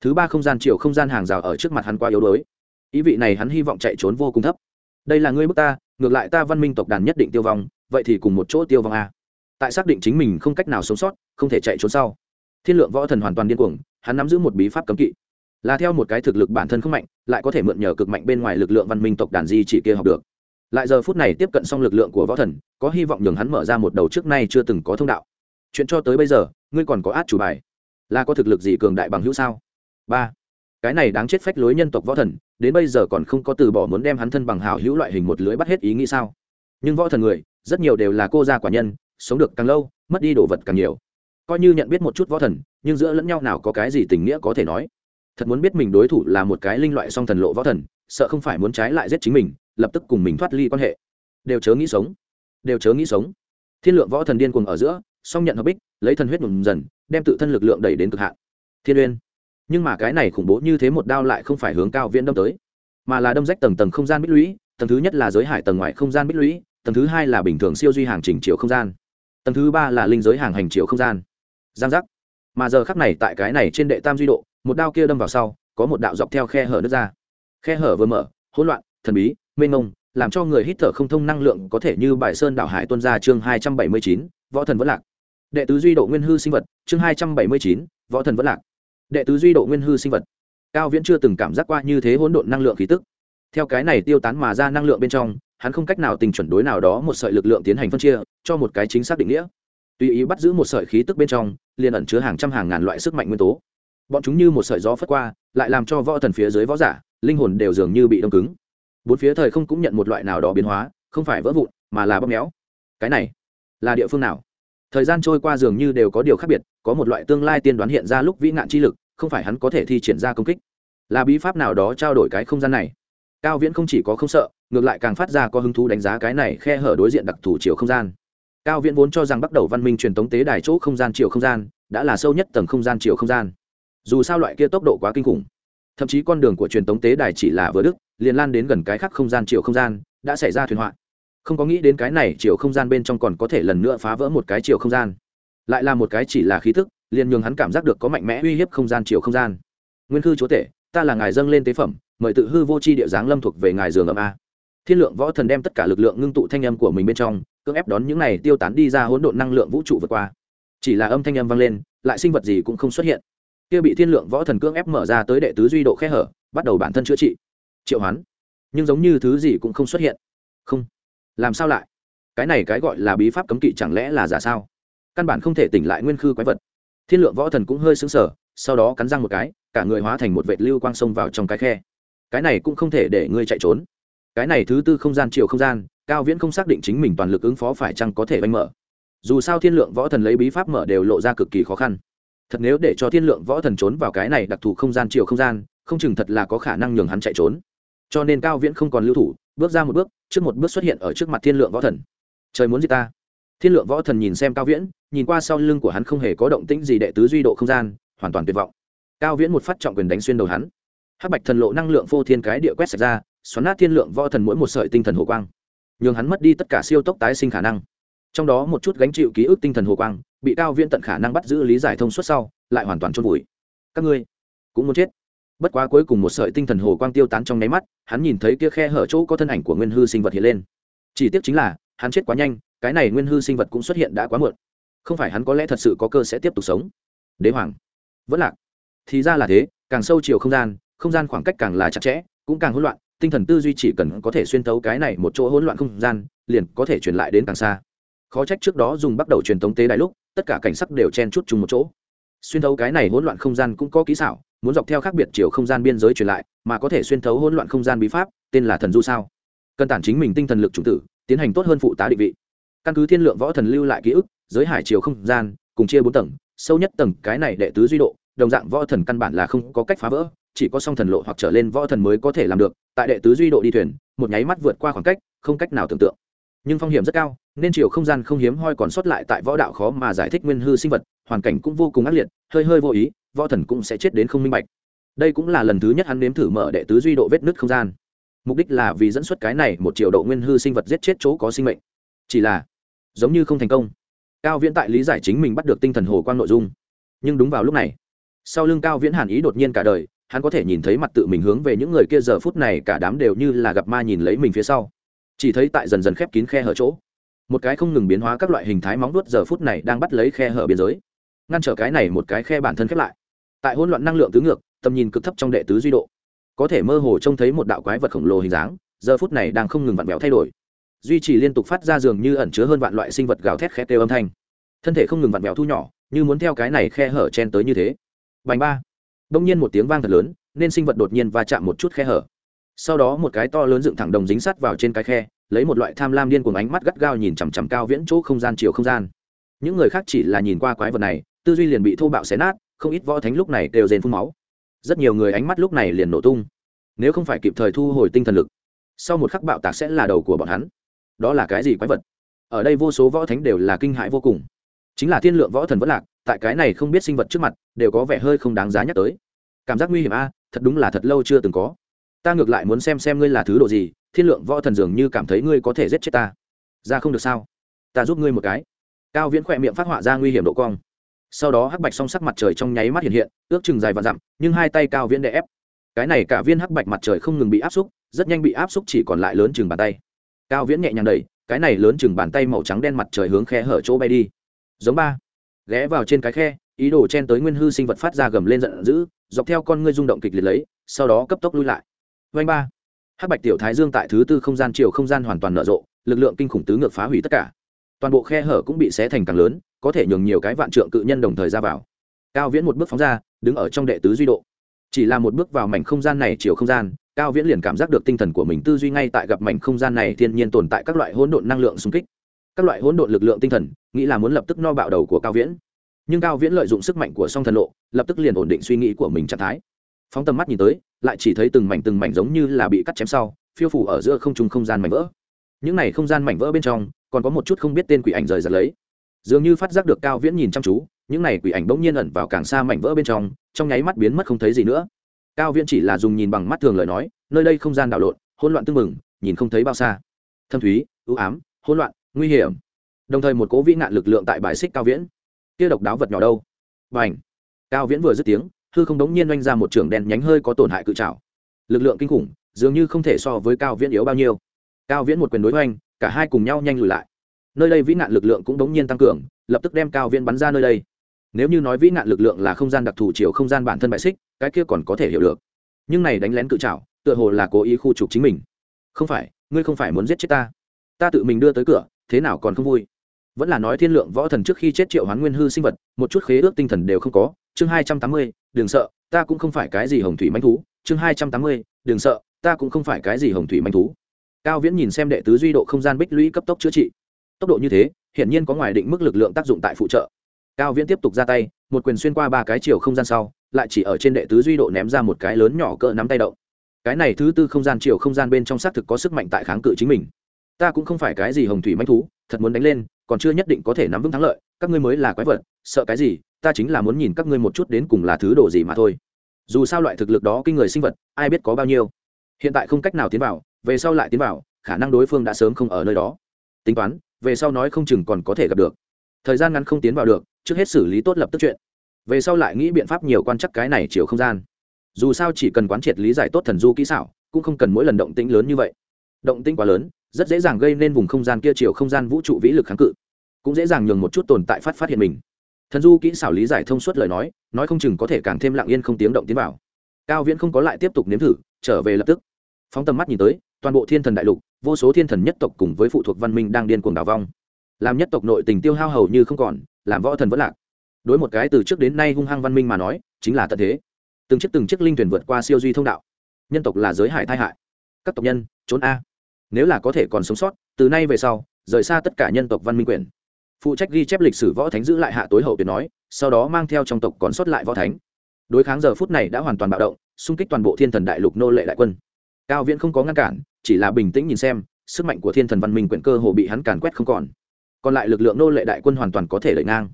Thứ ba không gian chiều không gian hàng rào ở trước mặt hắn qua yếu đuối. Ý vị này hắn hy vọng chạy trốn vô cùng thấp. Đây là ngươi bức ta, ngược lại ta văn minh tộc đàn nhất định tiêu vong, vậy thì cùng một chỗ tiêu vong a. Tại xác định chính mình không cách nào sống sót, không thể chạy trốn sau. Thiên lượng võ thần hoàn toàn điên cuồng, hắn nắm giữ một bí pháp cấm kỵ. Là theo một cái thực lực bản thân không mạnh, lại có thể mượn nhờ cực mạnh bên ngoài lực lượng văn minh tộc đàn di chỉ kia học được lại giờ phút này tiếp cận xong lực lượng của võ thần, có hy vọng nhường hắn mở ra một đầu trước nay chưa từng có thông đạo. Chuyện cho tới bây giờ, ngươi còn có át chủ bài. Là có thực lực gì cường đại bằng hữu sao? Ba. Cái này đáng chết phách lối nhân tộc võ thần, đến bây giờ còn không có từ bỏ muốn đem hắn thân bằng hảo hữu loại hình một lưới bắt hết ý nghĩ sao? Nhưng võ thần người, rất nhiều đều là cô gia quả nhân, sống được càng lâu, mất đi đồ vật càng nhiều. Coi như nhận biết một chút võ thần, nhưng giữa lẫn nhau nào có cái gì tình nghĩa có thể nói? Thật muốn biết mình đối thủ là một cái linh loại song thần lộ võ thần, sợ không phải muốn trái lại giết chính mình lập tức cùng mình thoát ly quan hệ. Đều chớ nghĩ sống. Đều chớ nghĩ sống. Thiên lượng võ thần điên cuồng ở giữa, song nhận hợp bích, lấy thần huyết ngừng dần, đem tự thân lực lượng đẩy đến cực hạn. Thiên uyên. Nhưng mà cái này khủng bố như thế một đao lại không phải hướng cao viễn đâm tới, mà là đâm rách tầng tầng không gian bích lũy, tầng thứ nhất là giới hải tầng ngoài không gian bích lũy, tầng thứ hai là bình thường siêu duy hàng trình chiều không gian, tầng thứ ba là linh giới hàng hành chiều không gian. Giang giác. Mà giờ khắc này tại cái này trên đệ tam duy độ, một đao kia đâm vào sau, có một đạo dọc theo khe hở nước ra. Khe hở vừa mở, hỗn loạn, thần bí mênh mông, làm cho người hít thở không thông năng lượng có thể như bài sơn đảo hải tuân ra chương hai trăm bảy mươi chín, võ thần vẫn lạc. Đệ tứ duy độ nguyên hư sinh vật, chương hai trăm bảy mươi chín, võ thần vẫn lạc. Đệ tứ duy độ nguyên hư sinh vật. Cao viễn chưa từng cảm giác qua như thế hỗn độn năng lượng khí tức. Theo cái này tiêu tán mà ra năng lượng bên trong, hắn không cách nào tình chuẩn đối nào đó một sợi lực lượng tiến hành phân chia, cho một cái chính xác định nghĩa. Tùy ý bắt giữ một sợi khí tức bên trong, liền ẩn chứa hàng trăm hàng ngàn loại sức mạnh nguyên tố. Bọn chúng như một sợi gió phất qua, lại làm cho võ thần phía dưới võ giả, linh hồn đều dường như bị đông cứng bốn phía thời không cũng nhận một loại nào đó biến hóa, không phải vỡ vụn, mà là bóp méo. Cái này là địa phương nào? Thời gian trôi qua dường như đều có điều khác biệt, có một loại tương lai tiên đoán hiện ra lúc vĩ nạn chi lực, không phải hắn có thể thi triển ra công kích. Là bí pháp nào đó trao đổi cái không gian này? Cao viễn không chỉ có không sợ, ngược lại càng phát ra có hứng thú đánh giá cái này khe hở đối diện đặc thù chiều không gian. Cao viễn vốn cho rằng bắt đầu văn minh truyền thống tế đài chỗ không gian chiều không gian, đã là sâu nhất tầng không gian chiều không gian. Dù sao loại kia tốc độ quá kinh khủng thậm chí con đường của truyền thống tế đài chỉ là vừa đức, liền lan đến gần cái khác không gian chiều không gian, đã xảy ra thuyền họa. Không có nghĩ đến cái này chiều không gian bên trong còn có thể lần nữa phá vỡ một cái chiều không gian. Lại là một cái chỉ là khí thức, liền nhường hắn cảm giác được có mạnh mẽ uy hiếp không gian chiều không gian. Nguyên khư chúa tể, ta là ngài dâng lên tế phẩm, mời tự hư vô c h i địa giáng lâm thuộc về ngài giường âm a. Thiên lượng võ thần đem tất cả lực lượng ngưng tụ thanh âm của mình bên trong, cưỡng ép đón những này tiêu tán đi ra hỗn độn năng lượng vũ trụ vượt qua. Chỉ là âm thanh âm vang lên, lại sinh vật gì cũng không xuất hiện kia bị thiên lượng võ thần cưỡng ép mở ra tới đệ tứ duy độ khe hở, bắt đầu bản thân chữa trị. Triệu hoán, nhưng giống như thứ gì cũng không xuất hiện. Không, làm sao lại? Cái này cái gọi là bí pháp cấm kỵ chẳng lẽ là giả sao? Căn bản không thể tỉnh lại nguyên khư quái vật. Thiên lượng võ thần cũng hơi xứng sở sau đó cắn răng một cái, cả người hóa thành một vệt lưu quang sông vào trong cái khe. Cái này cũng không thể để ngươi chạy trốn. Cái này thứ tư không gian chiều không gian, cao viễn không xác định chính mình toàn lực ứng phó phải chăng có thể banh mở. Dù sao thiên lượng võ thần lấy bí pháp mở đều lộ ra cực kỳ khó khăn thật nếu để cho thiên lượng võ thần trốn vào cái này đặc thù không gian chiều không gian, không chừng thật là có khả năng nhường hắn chạy trốn. Cho nên cao viễn không còn lưu thủ, bước ra một bước, trước một bước xuất hiện ở trước mặt thiên lượng võ thần. Trời muốn gì ta. Thiên lượng võ thần nhìn xem cao viễn, nhìn qua sau lưng của hắn không hề có động tĩnh gì đệ tứ duy độ không gian, hoàn toàn tuyệt vọng. Cao viễn một phát trọng quyền đánh xuyên đầu hắn. Hắc bạch thần lộ năng lượng phô thiên cái địa quét sạch ra, xoắn nát thiên lượng võ thần mỗi một sợi tinh thần hồ quang. Nhường hắn mất đi tất cả siêu tốc tái sinh khả năng. Trong đó một chút gánh chịu ký ức tinh thần hồ quang bị cao viễn tận khả năng bắt giữ lý giải thông suốt sau, lại hoàn toàn trôn vùi. Các ngươi cũng muốn chết. Bất quá cuối cùng một sợi tinh thần hồ quang tiêu tán trong nháy mắt, hắn nhìn thấy kia khe hở chỗ có thân ảnh của nguyên hư sinh vật hiện lên. Chỉ tiếc chính là, hắn chết quá nhanh, cái này nguyên hư sinh vật cũng xuất hiện đã quá muộn. Không phải hắn có lẽ thật sự có cơ sẽ tiếp tục sống. Đế hoàng. Vẫn lạc. Thì ra là thế, càng sâu chiều không gian không gian khoảng cách càng là chặt chẽ, cũng càng hỗn loạn, tinh thần tư duy chỉ cần có thể xuyên thấu cái này một chỗ hỗn loạn không gian, liền có thể truyền lại đến càng xa. Khó trách trước đó dùng bắt đầu truyền tống tế đại lúc tất cả cảnh sắc đều chen chút chung một chỗ. Xuyên thấu cái này hỗn loạn không gian cũng có kỹ xảo, muốn dọc theo khác biệt chiều không gian biên giới truyền lại, mà có thể xuyên thấu hỗn loạn không gian bí pháp, tên là thần du sao? Cần tản chính mình tinh thần lực chủng tử, tiến hành tốt hơn phụ tá định vị. Căn cứ thiên lượng võ thần lưu lại ký ức, giới hải chiều không gian, cùng chia bốn tầng, sâu nhất tầng, cái này đệ tứ duy độ, đồng dạng võ thần căn bản là không có cách phá vỡ, chỉ có song thần lộ hoặc trở lên võ thần mới có thể làm được, tại đệ tứ duy độ đi thuyền, một nháy mắt vượt qua khoảng cách, không cách nào tưởng tượng nhưng phong hiểm rất cao, nên chiều không gian không hiếm hoi còn sót lại tại võ đạo khó mà giải thích nguyên hư sinh vật, hoàn cảnh cũng vô cùng ác liệt, hơi hơi vô ý, võ thần cũng sẽ chết đến không minh bạch. Đây cũng là lần thứ nhất hắn nếm thử mở đệ tứ duy độ vết nứt không gian. Mục đích là vì dẫn xuất cái này một triệu độ nguyên hư sinh vật giết chết chỗ có sinh mệnh. Chỉ là, giống như không thành công. Cao viễn tại lý giải chính mình bắt được tinh thần hồ quang nội dung. Nhưng đúng vào lúc này, sau lưng cao viễn hàn ý đột nhiên cả đời, hắn có thể nhìn thấy mặt tự mình hướng về những người kia giờ phút này cả đám đều như là gặp ma nhìn lấy mình phía sau chỉ thấy tại dần dần khép kín khe hở chỗ, một cái không ngừng biến hóa các loại hình thái móng đuốt giờ phút này đang bắt lấy khe hở biên giới, ngăn trở cái này một cái khe bản thân khép lại. Tại hỗn loạn năng lượng tứ ngược, tầm nhìn cực thấp trong đệ tứ duy độ, có thể mơ hồ trông thấy một đạo quái vật khổng lồ hình dáng, giờ phút này đang không ngừng vặn vẹo thay đổi. Duy trì liên tục phát ra dường như ẩn chứa hơn vạn loại sinh vật gào thét khe kêu âm thanh. Thân thể không ngừng vặn vẹo thu nhỏ, như muốn theo cái này khe hở chen tới như thế. Bành ba. Đông nhiên một tiếng vang thật lớn, nên sinh vật đột nhiên va chạm một chút khe hở sau đó một cái to lớn dựng thẳng đồng dính sắt vào trên cái khe, lấy một loại tham lam điên cuồng ánh mắt gắt gao nhìn chằm chằm cao viễn chỗ không gian chiều không gian. Những người khác chỉ là nhìn qua quái vật này, tư duy liền bị thô bạo xé nát, không ít võ thánh lúc này đều rền phun máu. Rất nhiều người ánh mắt lúc này liền nổ tung. Nếu không phải kịp thời thu hồi tinh thần lực, sau một khắc bạo tạc sẽ là đầu của bọn hắn. Đó là cái gì quái vật? Ở đây vô số võ thánh đều là kinh hãi vô cùng. Chính là thiên lượng võ thần vẫn lạc, tại cái này không biết sinh vật trước mặt, đều có vẻ hơi không đáng giá nhắc tới. Cảm giác nguy hiểm a, thật đúng là thật lâu chưa từng có ta ngược lại muốn xem xem ngươi là thứ độ gì, thiên lượng võ thần dường như cảm thấy ngươi có thể giết chết ta. Ra không được sao? Ta giúp ngươi một cái. Cao viễn khỏe miệng phát họa ra nguy hiểm độ cong. Sau đó hắc bạch song sắc mặt trời trong nháy mắt hiện hiện, ước chừng dài và dặm, nhưng hai tay cao viễn đè ép. Cái này cả viên hắc bạch mặt trời không ngừng bị áp xúc, rất nhanh bị áp xúc chỉ còn lại lớn chừng bàn tay. Cao viễn nhẹ nhàng đẩy, cái này lớn chừng bàn tay màu trắng đen mặt trời hướng khe hở chỗ bay đi. Giống ba. Ghé vào trên cái khe, ý đồ chen tới nguyên hư sinh vật phát ra gầm lên giận dữ, dọc theo con ngươi rung động kịch liệt lấy, sau đó cấp tốc lui lại vanh ba. Hắc bạch tiểu thái dương tại thứ tư không gian chiều không gian hoàn toàn nở rộ, lực lượng kinh khủng tứ ngược phá hủy tất cả. Toàn bộ khe hở cũng bị xé thành càng lớn, có thể nhường nhiều cái vạn trượng cự nhân đồng thời ra vào. Cao viễn một bước phóng ra, đứng ở trong đệ tứ duy độ. Chỉ là một bước vào mảnh không gian này chiều không gian, cao viễn liền cảm giác được tinh thần của mình tư duy ngay tại gặp mảnh không gian này thiên nhiên tồn tại các loại hỗn độn năng lượng xung kích. Các loại hỗn độn lực lượng tinh thần, nghĩ là muốn lập tức no bạo đầu của cao viễn. Nhưng cao viễn lợi dụng sức mạnh của song thần lộ, lập tức liền ổn định suy nghĩ của mình trạng thái phóng tầm mắt nhìn tới, lại chỉ thấy từng mảnh từng mảnh giống như là bị cắt chém sau, phiêu phủ ở giữa không trung không gian mảnh vỡ. Những này không gian mảnh vỡ bên trong, còn có một chút không biết tên quỷ ảnh rời giật lấy. Dường như phát giác được cao viễn nhìn chăm chú, những này quỷ ảnh bỗng nhiên ẩn vào càng xa mảnh vỡ bên trong trong nháy mắt biến mất không thấy gì nữa. Cao viễn chỉ là dùng nhìn bằng mắt thường lời nói, nơi đây không gian đảo lộn, hỗn loạn tưng mừng nhìn không thấy bao xa. Thâm thúy ưu ám, hỗn loạn, nguy hiểm. Đồng thời một cố vĩ nạn lực lượng tại bài xích cao viễn. Kia độc đáo vật nhỏ đâu? Và ảnh cao viễn vừa dứt tiếng hư không đống nhiên oanh ra một trường đen nhánh hơi có tổn hại cự trảo. Lực lượng kinh khủng, dường như không thể so với cao viễn yếu bao nhiêu. Cao viễn một quyền đối oanh cả hai cùng nhau nhanh lùi lại. Nơi đây vĩ nạn lực lượng cũng đống nhiên tăng cường, lập tức đem cao viễn bắn ra nơi đây. Nếu như nói vĩ nạn lực lượng là không gian đặc thù chiều không gian bản thân bại xích, cái kia còn có thể hiểu được. Nhưng này đánh lén cự trảo, tựa hồ là cố ý khu trục chính mình. Không phải, ngươi không phải muốn giết chết ta. Ta tự mình đưa tới cửa, thế nào còn không vui. Vẫn là nói thiên lượng võ thần trước khi chết triệu hoán nguyên hư sinh vật, một chút khế ước tinh thần đều không có chương hai trăm tám mươi, đừng sợ, ta cũng không phải cái gì hồng thủy manh thú, chương hai trăm tám mươi, đừng sợ, ta cũng không phải cái gì hồng thủy manh thú. Cao viễn nhìn xem đệ tứ duy độ không gian bích lũy cấp tốc chữa trị. Tốc độ như thế, hiển nhiên có ngoài định mức lực lượng tác dụng tại phụ trợ. Cao viễn tiếp tục ra tay, một quyền xuyên qua ba cái chiều không gian sau, lại chỉ ở trên đệ tứ duy độ ném ra một cái lớn nhỏ cỡ nắm tay động. Cái này thứ tư không gian chiều không gian bên trong xác thực có sức mạnh tại kháng cự chính mình. Ta cũng không phải cái gì hồng thủy manh thú, thật muốn đánh lên, còn chưa nhất định có thể nắm vững thắng lợi, các ngươi mới là quái vật, sợ cái gì ta chính là muốn nhìn các ngươi một chút đến cùng là thứ đồ gì mà thôi. Dù sao loại thực lực đó kinh người sinh vật, ai biết có bao nhiêu. Hiện tại không cách nào tiến vào, về sau lại tiến vào, khả năng đối phương đã sớm không ở nơi đó. Tính toán, về sau nói không chừng còn có thể gặp được. Thời gian ngắn không tiến vào được, trước hết xử lý tốt lập tức chuyện. Về sau lại nghĩ biện pháp nhiều quan chắc cái này chiều không gian. Dù sao chỉ cần quán triệt lý giải tốt thần du kỹ xảo, cũng không cần mỗi lần động tĩnh lớn như vậy. Động tĩnh quá lớn, rất dễ dàng gây nên vùng không gian kia chiều không gian vũ trụ vĩ lực kháng cự. Cũng dễ dàng nhường một chút tồn tại phát phát hiện mình thần du kỹ xảo lý giải thông suốt lời nói nói không chừng có thể càng thêm lặng yên không tiếng động tiến vào. Cao viễn không có lại tiếp tục nếm thử, trở về lập tức. Phóng tầm mắt nhìn tới, toàn bộ thiên thần đại lục, vô số thiên thần nhất tộc cùng với phụ thuộc văn minh đang điên cuồng đào vong. Làm nhất tộc nội tình tiêu hao hầu như không còn, làm võ thần vẫn lạc. Đối một cái từ trước đến nay hung hăng văn minh mà nói, chính là tận thế. Từng chiếc từng chiếc linh thuyền vượt qua siêu duy thông đạo. Nhân tộc là giới hải tai hại. Các tộc nhân, trốn a. Nếu là có thể còn sống sót, từ nay về sau, rời xa tất cả nhân tộc văn minh quyền phụ trách ghi chép lịch sử võ thánh giữ lại hạ tối hậu tuyệt nói, sau đó mang theo trong tộc còn sót lại võ thánh. Đối kháng giờ phút này đã hoàn toàn bạo động, xung kích toàn bộ thiên thần đại lục nô lệ đại quân. Cao viễn không có ngăn cản, chỉ là bình tĩnh nhìn xem, sức mạnh của thiên thần văn minh quyển cơ hồ bị hắn càn quét không còn. Còn lại lực lượng nô lệ đại quân hoàn toàn có thể lợi ngang.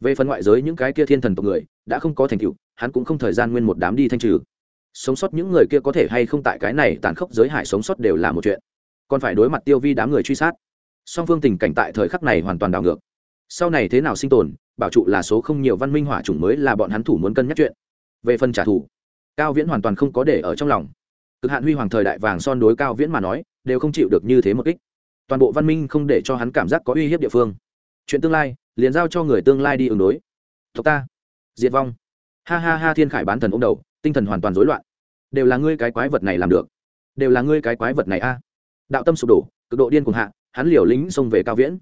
Về phần ngoại giới những cái kia thiên thần tộc người, đã không có thành tựu, hắn cũng không thời gian nguyên một đám đi thanh trừ. Sống sót những người kia có thể hay không tại cái này tàn khốc giới hải sống sót đều là một chuyện. Còn phải đối mặt tiêu vi đám người truy sát song phương tình cảnh tại thời khắc này hoàn toàn đảo ngược. Sau này thế nào sinh tồn, bảo trụ là số không nhiều văn minh hỏa chủng mới là bọn hắn thủ muốn cân nhắc chuyện. Về phần trả thù, cao viễn hoàn toàn không có để ở trong lòng. Cực hạn huy hoàng thời đại vàng son đối cao viễn mà nói, đều không chịu được như thế một kích. Toàn bộ văn minh không để cho hắn cảm giác có uy hiếp địa phương. Chuyện tương lai, liền giao cho người tương lai đi ứng đối. Tộc ta, diệt vong. Ha ha ha, thiên khải bán thần ô m đầu, tinh thần hoàn toàn rối loạn. Đều là ngươi cái quái vật này làm được. Đều là ngươi cái quái vật này a. Đạo tâm sụp đổ, cực độ điên cuồng hạ hắn liều lính xông về cao viễn.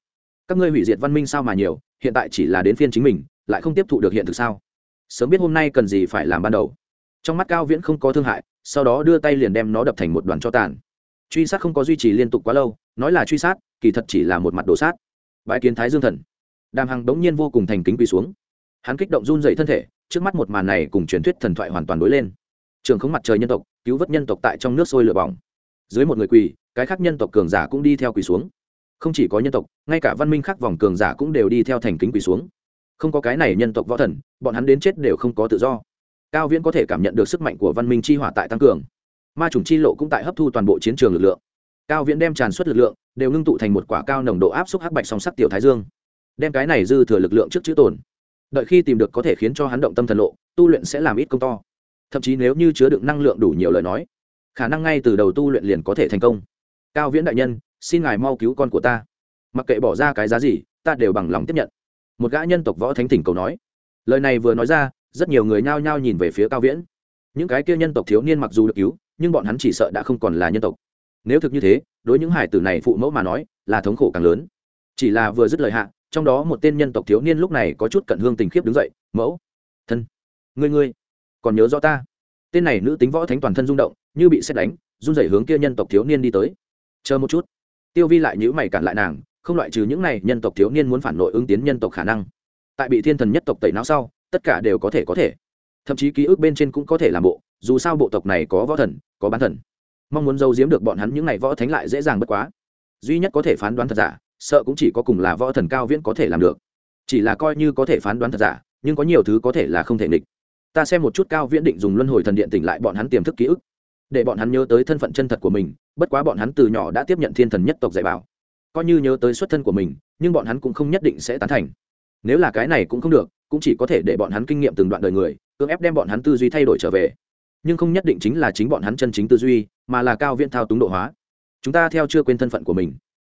Các ngươi hủy diệt văn minh sao mà nhiều, hiện tại chỉ là đến phiên chính mình, lại không tiếp thụ được hiện thực sao? Sớm biết hôm nay cần gì phải làm ban đầu. Trong mắt cao viễn không có thương hại, sau đó đưa tay liền đem nó đập thành một đoàn cho tàn. Truy sát không có duy trì liên tục quá lâu, nói là truy sát, kỳ thật chỉ là một mặt đổ sát. Bãi kiến thái dương thần. Đàm hằng đống nhiên vô cùng thành kính quỳ xuống. Hắn kích động run dậy thân thể, trước mắt một màn này cùng truyền thuyết thần thoại hoàn toàn đối lên. Trường không mặt trời nhân tộc, cứu vớt nhân tộc tại trong nước sôi lửa bỏng. Dưới một người quỳ, cái khác nhân tộc cường giả cũng đi theo quỳ xuống không chỉ có nhân tộc, ngay cả văn minh khác vòng cường giả cũng đều đi theo thành kính quỳ xuống. Không có cái này nhân tộc võ thần, bọn hắn đến chết đều không có tự do. Cao viễn có thể cảm nhận được sức mạnh của văn minh chi hỏa tại tăng cường. Ma chủng chi lộ cũng tại hấp thu toàn bộ chiến trường lực lượng. Cao viễn đem tràn suất lực lượng, đều ngưng tụ thành một quả cao nồng độ áp suất hắc bạch song sắc tiểu thái dương. Đem cái này dư thừa lực lượng trước chữ tồn. Đợi khi tìm được có thể khiến cho hắn động tâm thần lộ, tu luyện sẽ làm ít công to. Thậm chí nếu như chứa đựng năng lượng đủ nhiều lời nói, khả năng ngay từ đầu tu luyện liền có thể thành công. Cao viễn đại nhân xin ngài mau cứu con của ta. Mặc kệ bỏ ra cái giá gì, ta đều bằng lòng tiếp nhận. Một gã nhân tộc võ thánh thỉnh cầu nói. Lời này vừa nói ra, rất nhiều người nhao nhao nhìn về phía cao viễn. Những cái kia nhân tộc thiếu niên mặc dù được cứu, nhưng bọn hắn chỉ sợ đã không còn là nhân tộc. Nếu thực như thế, đối những hải tử này phụ mẫu mà nói, là thống khổ càng lớn. Chỉ là vừa dứt lời hạ, trong đó một tên nhân tộc thiếu niên lúc này có chút cận hương tình khiếp đứng dậy, mẫu, thân, ngươi ngươi, còn nhớ rõ ta? Tên này nữ tính võ thánh toàn thân rung động, như bị xét đánh, run rẩy hướng kia nhân tộc thiếu niên đi tới. Chờ một chút tiêu vi lại nhữ mày cản lại nàng, không loại trừ những này nhân tộc thiếu niên muốn phản nội ứng tiến nhân tộc khả năng. Tại bị thiên thần nhất tộc tẩy não sau, tất cả đều có thể có thể. Thậm chí ký ức bên trên cũng có thể làm bộ, dù sao bộ tộc này có võ thần, có bán thần. Mong muốn giấu giếm được bọn hắn những n à y võ thánh lại dễ dàng bất quá. Duy nhất có thể phán đoán thật giả, sợ cũng chỉ có cùng là võ thần cao viễn có thể làm được. Chỉ là coi như có thể phán đoán thật giả, nhưng có nhiều thứ có thể là không thể nghịch. Ta xem một chút cao viễn định dùng luân hồi thần điện tỉnh lại bọn hắn tiềm thức ký ức để bọn hắn nhớ tới thân phận chân thật của mình, bất quá bọn hắn từ nhỏ đã tiếp nhận thiên thần nhất tộc dạy bảo. Coi như nhớ tới xuất thân của mình, nhưng bọn hắn cũng không nhất định sẽ tán thành. Nếu là cái này cũng không được, cũng chỉ có thể để bọn hắn kinh nghiệm từng đoạn đời người, cưỡng ép đem bọn hắn tư duy thay đổi trở về. Nhưng không nhất định chính là chính bọn hắn chân chính tư duy, mà là cao viễn thao túng độ hóa. Chúng ta theo chưa quên thân phận của mình.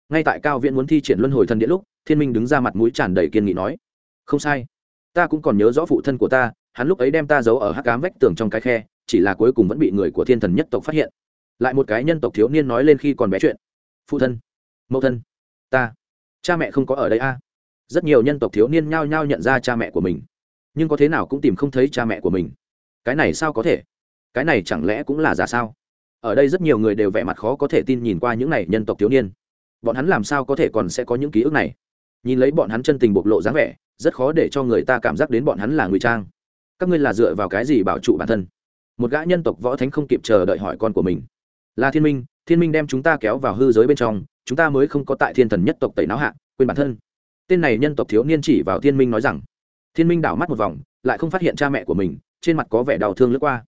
Ngay tại cao viễn muốn thi triển luân hồi thân điện lúc, thiên minh đứng ra mặt mũi tràn đầy kiên nghị nói, không sai. Ta cũng còn nhớ rõ phụ thân của ta, hắn lúc ấy đem ta giấu ở hắc cám vách tường trong cái khe chỉ là cuối cùng vẫn bị người của thiên thần nhất tộc phát hiện. Lại một cái nhân tộc thiếu niên nói lên khi còn bé chuyện. Phụ thân, mẫu thân, ta, cha mẹ không có ở đây a. Rất nhiều nhân tộc thiếu niên nhao nhao nhận ra cha mẹ của mình. Nhưng có thế nào cũng tìm không thấy cha mẹ của mình. Cái này sao có thể? Cái này chẳng lẽ cũng là giả sao? Ở đây rất nhiều người đều vẻ mặt khó có thể tin nhìn qua những này nhân tộc thiếu niên. Bọn hắn làm sao có thể còn sẽ có những ký ức này? Nhìn lấy bọn hắn chân tình bộc lộ dáng vẻ, rất khó để cho người ta cảm giác đến bọn hắn là ngụy trang. Các ngươi là dựa vào cái gì bảo trụ bản thân? Một gã nhân tộc võ thánh không kịp chờ đợi hỏi con của mình. Là thiên minh thiên minh đem chúng ta kéo vào hư giới bên trong, chúng ta mới không có tại thiên thần nhất tộc tẩy não hạ, quên bản thân. Tên này nhân tộc thiếu niên chỉ vào thiên minh nói rằng, thiên minh đảo mắt một vòng, lại không phát hiện cha mẹ của mình, trên mặt có vẻ đau thương lướt qua.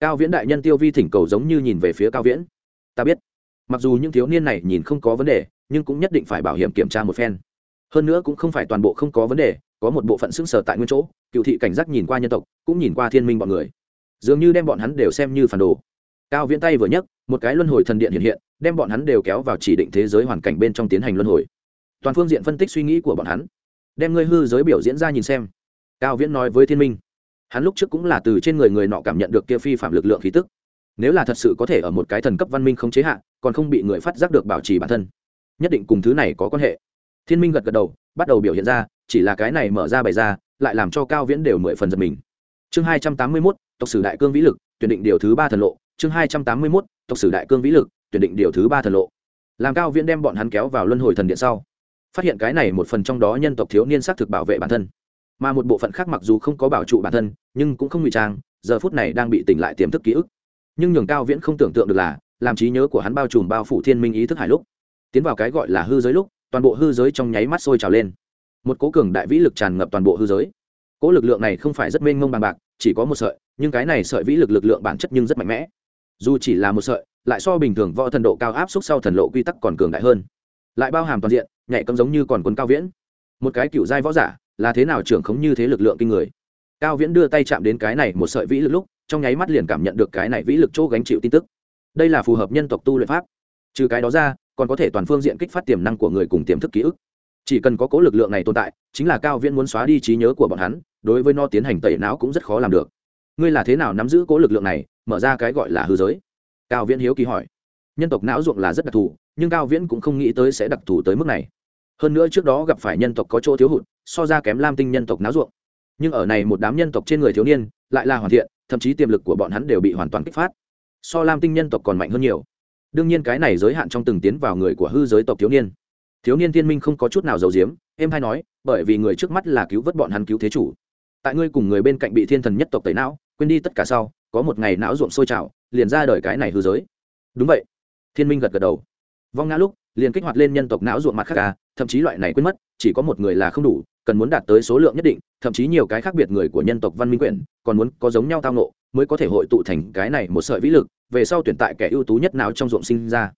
Cao viễn đại nhân tiêu vi thỉnh cầu giống như nhìn về phía cao viễn. Ta biết. Mặc dù những thiếu niên này nhìn không có vấn đề, nhưng cũng nhất định phải bảo hiểm kiểm tra một phen. Hơn nữa cũng không phải toàn bộ không có vấn đề, có một bộ phận xứng sở tại nguyên chỗ, cựu thị cảnh giác nhìn qua nhân tộc, cũng nhìn qua thiên minh bọn người dường như đem bọn hắn đều xem như phản đồ. Cao viễn tay vừa nhấc, một cái luân hồi thần điện hiện hiện, đem bọn hắn đều kéo vào chỉ định thế giới hoàn cảnh bên trong tiến hành luân hồi. Toàn phương diện phân tích suy nghĩ của bọn hắn, đem ngươi hư giới biểu diễn ra nhìn xem. Cao viễn nói với thiên minh. Hắn lúc trước cũng là từ trên người người nọ cảm nhận được kia phi phạm lực lượng khí tức. Nếu là thật sự có thể ở một cái thần cấp văn minh không chế hạn còn không bị người phát giác được bảo trì bản thân, nhất định cùng thứ này có quan hệ. Thiên minh gật gật đầu, bắt đầu biểu hiện ra, chỉ là cái này mở ra bày ra, lại làm cho cao viễn đều mười phần giật mình. Chương hai trăm tám mươi mốt tộc sử đại cương vĩ lực, tuyển định điều thứ ba thần lộ, chương hai trăm tám mươi mốt, tộc sử đại cương vĩ lực, tuyển định điều thứ ba thần lộ. Làm cao viễn đem bọn hắn kéo vào luân hồi thần điện sau, phát hiện cái này một phần trong đó nhân tộc thiếu niên xác thực bảo vệ bản thân. Mà một bộ phận khác mặc dù không có bảo trụ bản thân, nhưng cũng không ngụy trang, giờ phút này đang bị tỉnh lại tiềm thức ký ức. Nhưng nhường cao viễn không tưởng tượng được là, làm trí nhớ của hắn bao trùm bao phủ thiên minh ý thức hải lúc, tiến vào cái gọi là hư giới lúc, toàn bộ hư giới trong nháy mắt sôi trào lên. Một cố cường đại vĩ lực tràn ngập toàn bộ hư giới. Cố lực lượng này không phải rất mênh mông bằng bạc chỉ có một sợi, nhưng cái này sợi vĩ lực lực lượng bản chất nhưng rất mạnh mẽ. Dù chỉ là một sợi, lại so bình thường võ thần độ cao áp suất sau thần lộ quy tắc còn cường đại hơn. Lại bao hàm toàn diện, nhạy cấm giống như còn quân cao viễn. Một cái cựu giai võ giả, là thế nào trưởng khống như thế lực lượng kinh người? Cao viễn đưa tay chạm đến cái này một sợi vĩ lực lúc, trong nháy mắt liền cảm nhận được cái này vĩ lực chỗ gánh chịu tin tức. Đây là phù hợp nhân tộc tu luyện pháp. Trừ cái đó ra, còn có thể toàn phương diện kích phát tiềm năng của người cùng tiềm thức ký ức chỉ cần có cố lực lượng này tồn tại, chính là cao viễn muốn xóa đi trí nhớ của bọn hắn, đối với nó tiến hành tẩy não cũng rất khó làm được. Ngươi là thế nào nắm giữ cố lực lượng này, mở ra cái gọi là hư giới? Cao viễn hiếu kỳ hỏi. Nhân tộc não ruộng là rất đặc thù, nhưng cao viễn cũng không nghĩ tới sẽ đặc thù tới mức này. Hơn nữa trước đó gặp phải nhân tộc có chỗ thiếu hụt, so ra kém lam tinh nhân tộc não ruộng. Nhưng ở này một đám nhân tộc trên người thiếu niên, lại là hoàn thiện, thậm chí tiềm lực của bọn hắn đều bị hoàn toàn kích phát. So lam tinh nhân tộc còn mạnh hơn nhiều. Đương nhiên cái này giới hạn trong từng tiến vào người của hư giới tộc thiếu niên thiếu niên thiên minh không có chút nào giấu giếm em hay nói bởi vì người trước mắt là cứu vớt bọn hắn cứu thế chủ. Tại ngươi cùng người bên cạnh bị thiên thần nhất tộc tẩy não quên đi tất cả sau có một ngày não ruộng sôi trào liền ra đời cái này hư giới. Đúng vậy. Thiên minh gật gật đầu. Vong ngã lúc liền kích hoạt lên nhân tộc não ruộng mặt khác ca à, thậm chí loại này quên mất chỉ có một người là không đủ cần muốn đạt tới số lượng nhất định thậm chí nhiều cái khác biệt người của nhân tộc văn minh quyển còn muốn có giống nhau tao nộ mới có thể hội tụ thành cái này một sợi vĩ lực về sau tuyển tại kẻ ưu tú nhất nào trong ruộng sinh ra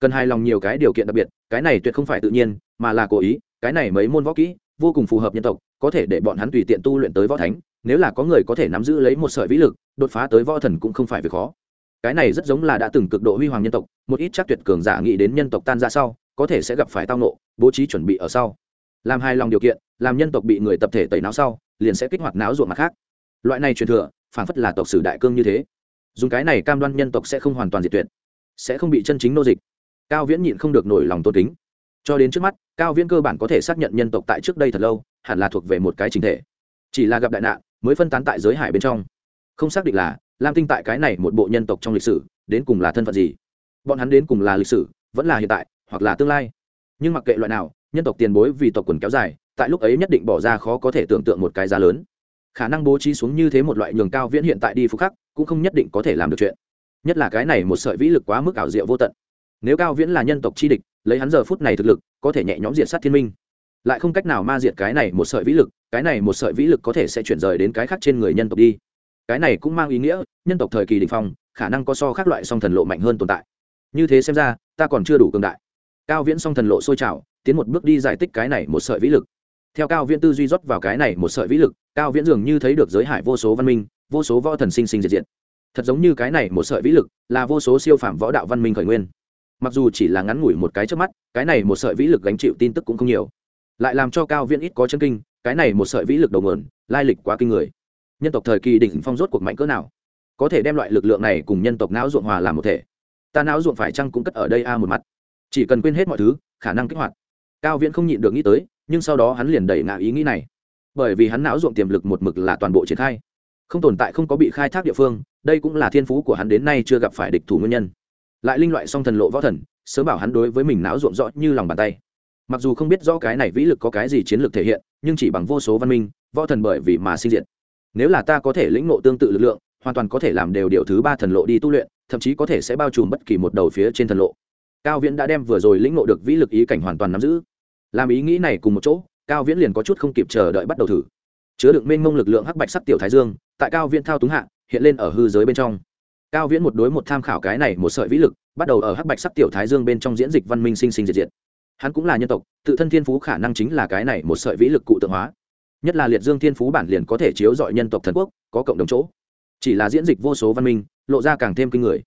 cần hài lòng nhiều cái điều kiện đặc biệt, cái này tuyệt không phải tự nhiên, mà là cố ý, cái này mấy môn võ kỹ, vô cùng phù hợp nhân tộc, có thể để bọn hắn tùy tiện tu luyện tới võ thánh, nếu là có người có thể nắm giữ lấy một sợi vĩ lực, đột phá tới võ thần cũng không phải việc khó. Cái này rất giống là đã từng cực độ huy hoàng nhân tộc, một ít chắc tuyệt cường giả nghĩ đến nhân tộc tan ra sau, có thể sẽ gặp phải tao nộ bố trí chuẩn bị ở sau. Làm hài lòng điều kiện, làm nhân tộc bị người tập thể tẩy não sau, liền sẽ kích hoạt não ruộng mặt khác. Loại này truyền thừa phản phất là tộc sử đại cương như thế. Dùng cái này cam đoan nhân tộc sẽ không hoàn toàn diệt tuyệt, sẽ không bị chân chính nô dịch cao viễn nhịn không được nổi lòng tôn kính. Cho đến trước mắt, cao viễn cơ bản có thể xác nhận nhân tộc tại trước đây thật lâu, hẳn là thuộc về một cái chính thể. Chỉ là gặp đại nạn, mới phân tán tại giới hải bên trong. Không xác định là lam tinh tại cái này một bộ nhân tộc trong lịch sử, đến cùng là thân phận gì. Bọn hắn đến cùng là lịch sử, vẫn là hiện tại, hoặc là tương lai. Nhưng mặc kệ loại nào, nhân tộc tiền bối vì tộc quần kéo dài, tại lúc ấy nhất định bỏ ra khó có thể tưởng tượng một cái giá lớn. Khả năng bố trí xuống như thế một loại nhường cao viễn hiện tại đi phục khắc, cũng không nhất định có thể làm được chuyện. Nhất là cái này một sợi vĩ lực quá mức ảo diệu vô tận nếu cao viễn là nhân tộc chi địch, lấy hắn giờ phút này thực lực, có thể nhẹ nhõm diệt sát thiên minh. Lại không cách nào ma diệt cái này một sợi vĩ lực, cái này một sợi vĩ lực có thể sẽ chuyển rời đến cái khác trên người nhân tộc đi. Cái này cũng mang ý nghĩa, nhân tộc thời kỳ đình phong, khả năng có so khác loại song thần lộ mạnh hơn tồn tại. Như thế xem ra, ta còn chưa đủ cường đại. Cao viễn song thần lộ sôi trào, tiến một bước đi giải tích cái này một sợi vĩ lực. Theo cao viễn tư duy rót vào cái này một sợi vĩ lực, cao viễn dường như thấy được giới hải vô số văn minh, vô số võ thần sinh sinh diệt diệt. Thật giống như cái này một sợi vĩ lực là vô số siêu phạm võ đạo văn minh khởi nguyên mặc dù chỉ là ngắn ngủi một cái trước mắt, cái này một sợi vĩ lực gánh chịu tin tức cũng không nhiều. Lại làm cho cao viễn ít có chân kinh, cái này một sợi vĩ lực đầu nguồn, lai lịch quá kinh người. Nhân tộc thời kỳ đỉnh phong rốt cuộc mạnh cỡ nào? Có thể đem loại lực lượng này cùng nhân tộc não ruộng hòa làm một thể. Ta não ruộng phải chăng cũng cất ở đây a một mặt. Chỉ cần quên hết mọi thứ, khả năng kích hoạt. Cao viễn không nhịn được nghĩ tới, nhưng sau đó hắn liền đẩy ngã ý nghĩ này. Bởi vì hắn não ruộng tiềm lực một mực là toàn bộ triển khai. Không tồn tại, không có bị khai thác địa phương, đây cũng là thiên phú của hắn đến nay chưa gặp phải địch thủ nguyên nhân lại linh loại song thần lộ võ thần, sớm bảo hắn đối với mình não ruộng rõ như lòng bàn tay. Mặc dù không biết rõ cái này vĩ lực có cái gì chiến lược thể hiện, nhưng chỉ bằng vô số văn minh, võ thần bởi vì mà sinh diện. nếu là ta có thể lĩnh ngộ tương tự lực lượng, hoàn toàn có thể làm đều điều thứ ba thần lộ đi tu luyện, thậm chí có thể sẽ bao trùm bất kỳ một đầu phía trên thần lộ. Cao viễn đã đem vừa rồi lĩnh ngộ được vĩ lực ý cảnh hoàn toàn nắm giữ. Làm ý nghĩ này cùng một chỗ, cao viễn liền có chút không kịp chờ đợi bắt đầu thử. Chứa đựng mênh mông lực lượng hắc bạch sắc tiểu thái dương, tại cao viễn thao túng hạ, hiện lên ở hư giới bên trong cao viễn một đối một tham khảo cái này một sợi vĩ lực, bắt đầu ở hắc bạch sắc tiểu thái dương bên trong diễn dịch văn minh sinh sinh diệt diệt. Hắn cũng là nhân tộc, tự thân thiên phú khả năng chính là cái này một sợi vĩ lực cụ tượng hóa. Nhất là liệt dương thiên phú bản liền có thể chiếu dọi nhân tộc thần quốc, có cộng đồng chỗ. Chỉ là diễn dịch vô số văn minh, lộ ra càng thêm kinh người.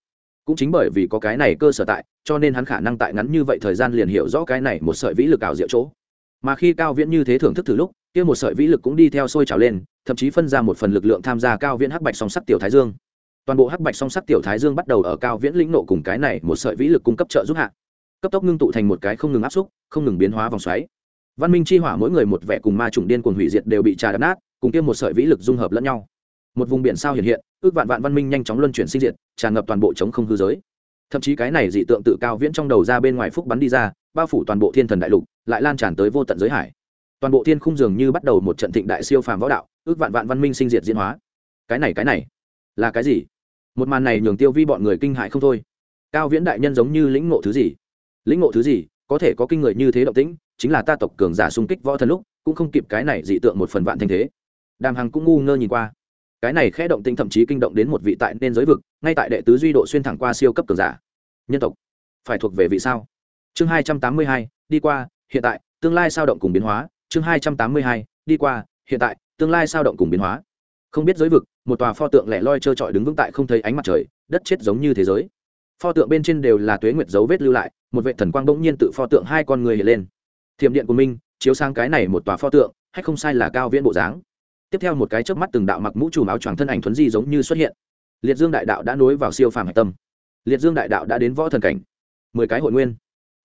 Cũng chính bởi vì có cái này cơ sở tại, cho nên hắn khả năng tại ngắn như vậy thời gian liền hiểu rõ cái này một sợi vĩ lực ảo diệu chỗ. Mà khi cao viễn như thế thưởng thức thử lúc, kia một sợi vĩ lực cũng đi theo sôi trào lên, thậm chí phân ra một phần lực lượng tham gia cao viễn hắc bạch song sắc tiểu thái dương toàn bộ hắc bạch song sắc tiểu thái dương bắt đầu ở cao viễn lĩnh nộ cùng cái này một sợi vĩ lực cung cấp trợ giúp hạ. Cấp tốc ngưng tụ thành một cái không ngừng áp xúc, không ngừng biến hóa vòng xoáy. Văn minh chi hỏa mỗi người một vẻ cùng ma trùng điên cuồng hủy diệt đều bị trà đập nát, cùng kia một sợi vĩ lực dung hợp lẫn nhau. Một vùng biển sao hiện hiện, ước vạn vạn văn minh nhanh chóng luân chuyển sinh diệt, tràn ngập toàn bộ chống không hư giới. Thậm chí cái này dị tượng tự cao viễn trong đầu ra bên ngoài phúc bắn đi ra, bao phủ toàn bộ thiên thần đại lục, lại lan tràn tới vô tận giới hải. Toàn bộ thiên khung dường như bắt đầu một trận thịnh đại siêu phàm võ đạo, ước vạn vạn văn minh sinh diệt diễn hóa. Cái này cái này, là cái gì? Một màn này nhường tiêu vi bọn người kinh hại không thôi. Cao viễn đại nhân giống như lĩnh ngộ thứ gì? Lĩnh ngộ thứ gì? Có thể có kinh người như thế động tĩnh, chính là ta tộc cường giả xung kích võ thần lúc, cũng không kịp cái này dị tượng một phần vạn thanh thế. Đàm hằng cũng ngu ngơ nhìn qua. Cái này khẽ động tĩnh thậm chí kinh động đến một vị tại nên giới vực, ngay tại đệ tứ duy độ xuyên thẳng qua siêu cấp cường giả. Nhân tộc, phải thuộc về vị sao? Chương hai trăm tám mươi hai, đi qua, hiện tại, tương lai sao động cùng biến hóa? Chương hai trăm tám mươi hai, đi qua, hiện tại, tương lai sao động cùng biến hóa? Không biết giới vực một tòa pho tượng lẻ loi trơ trọi đứng vững tại không thấy ánh mặt trời, đất chết giống như thế giới. Pho tượng bên trên đều là tuế nguyệt dấu vết lưu lại, một vệ thần quang bỗng nhiên tự pho tượng hai con người hiện lên. Thiểm điện của minh chiếu sang cái này một tòa pho tượng, hay không sai là cao viễn bộ dáng. Tiếp theo một cái chớp mắt từng đạo mặc mũ trùm áo choàng thân ảnh thuấn di giống như xuất hiện. Liệt dương đại đạo đã nối vào siêu phàm hạch tâm. Liệt dương đại đạo đã đến võ thần cảnh. Mười cái hội nguyên.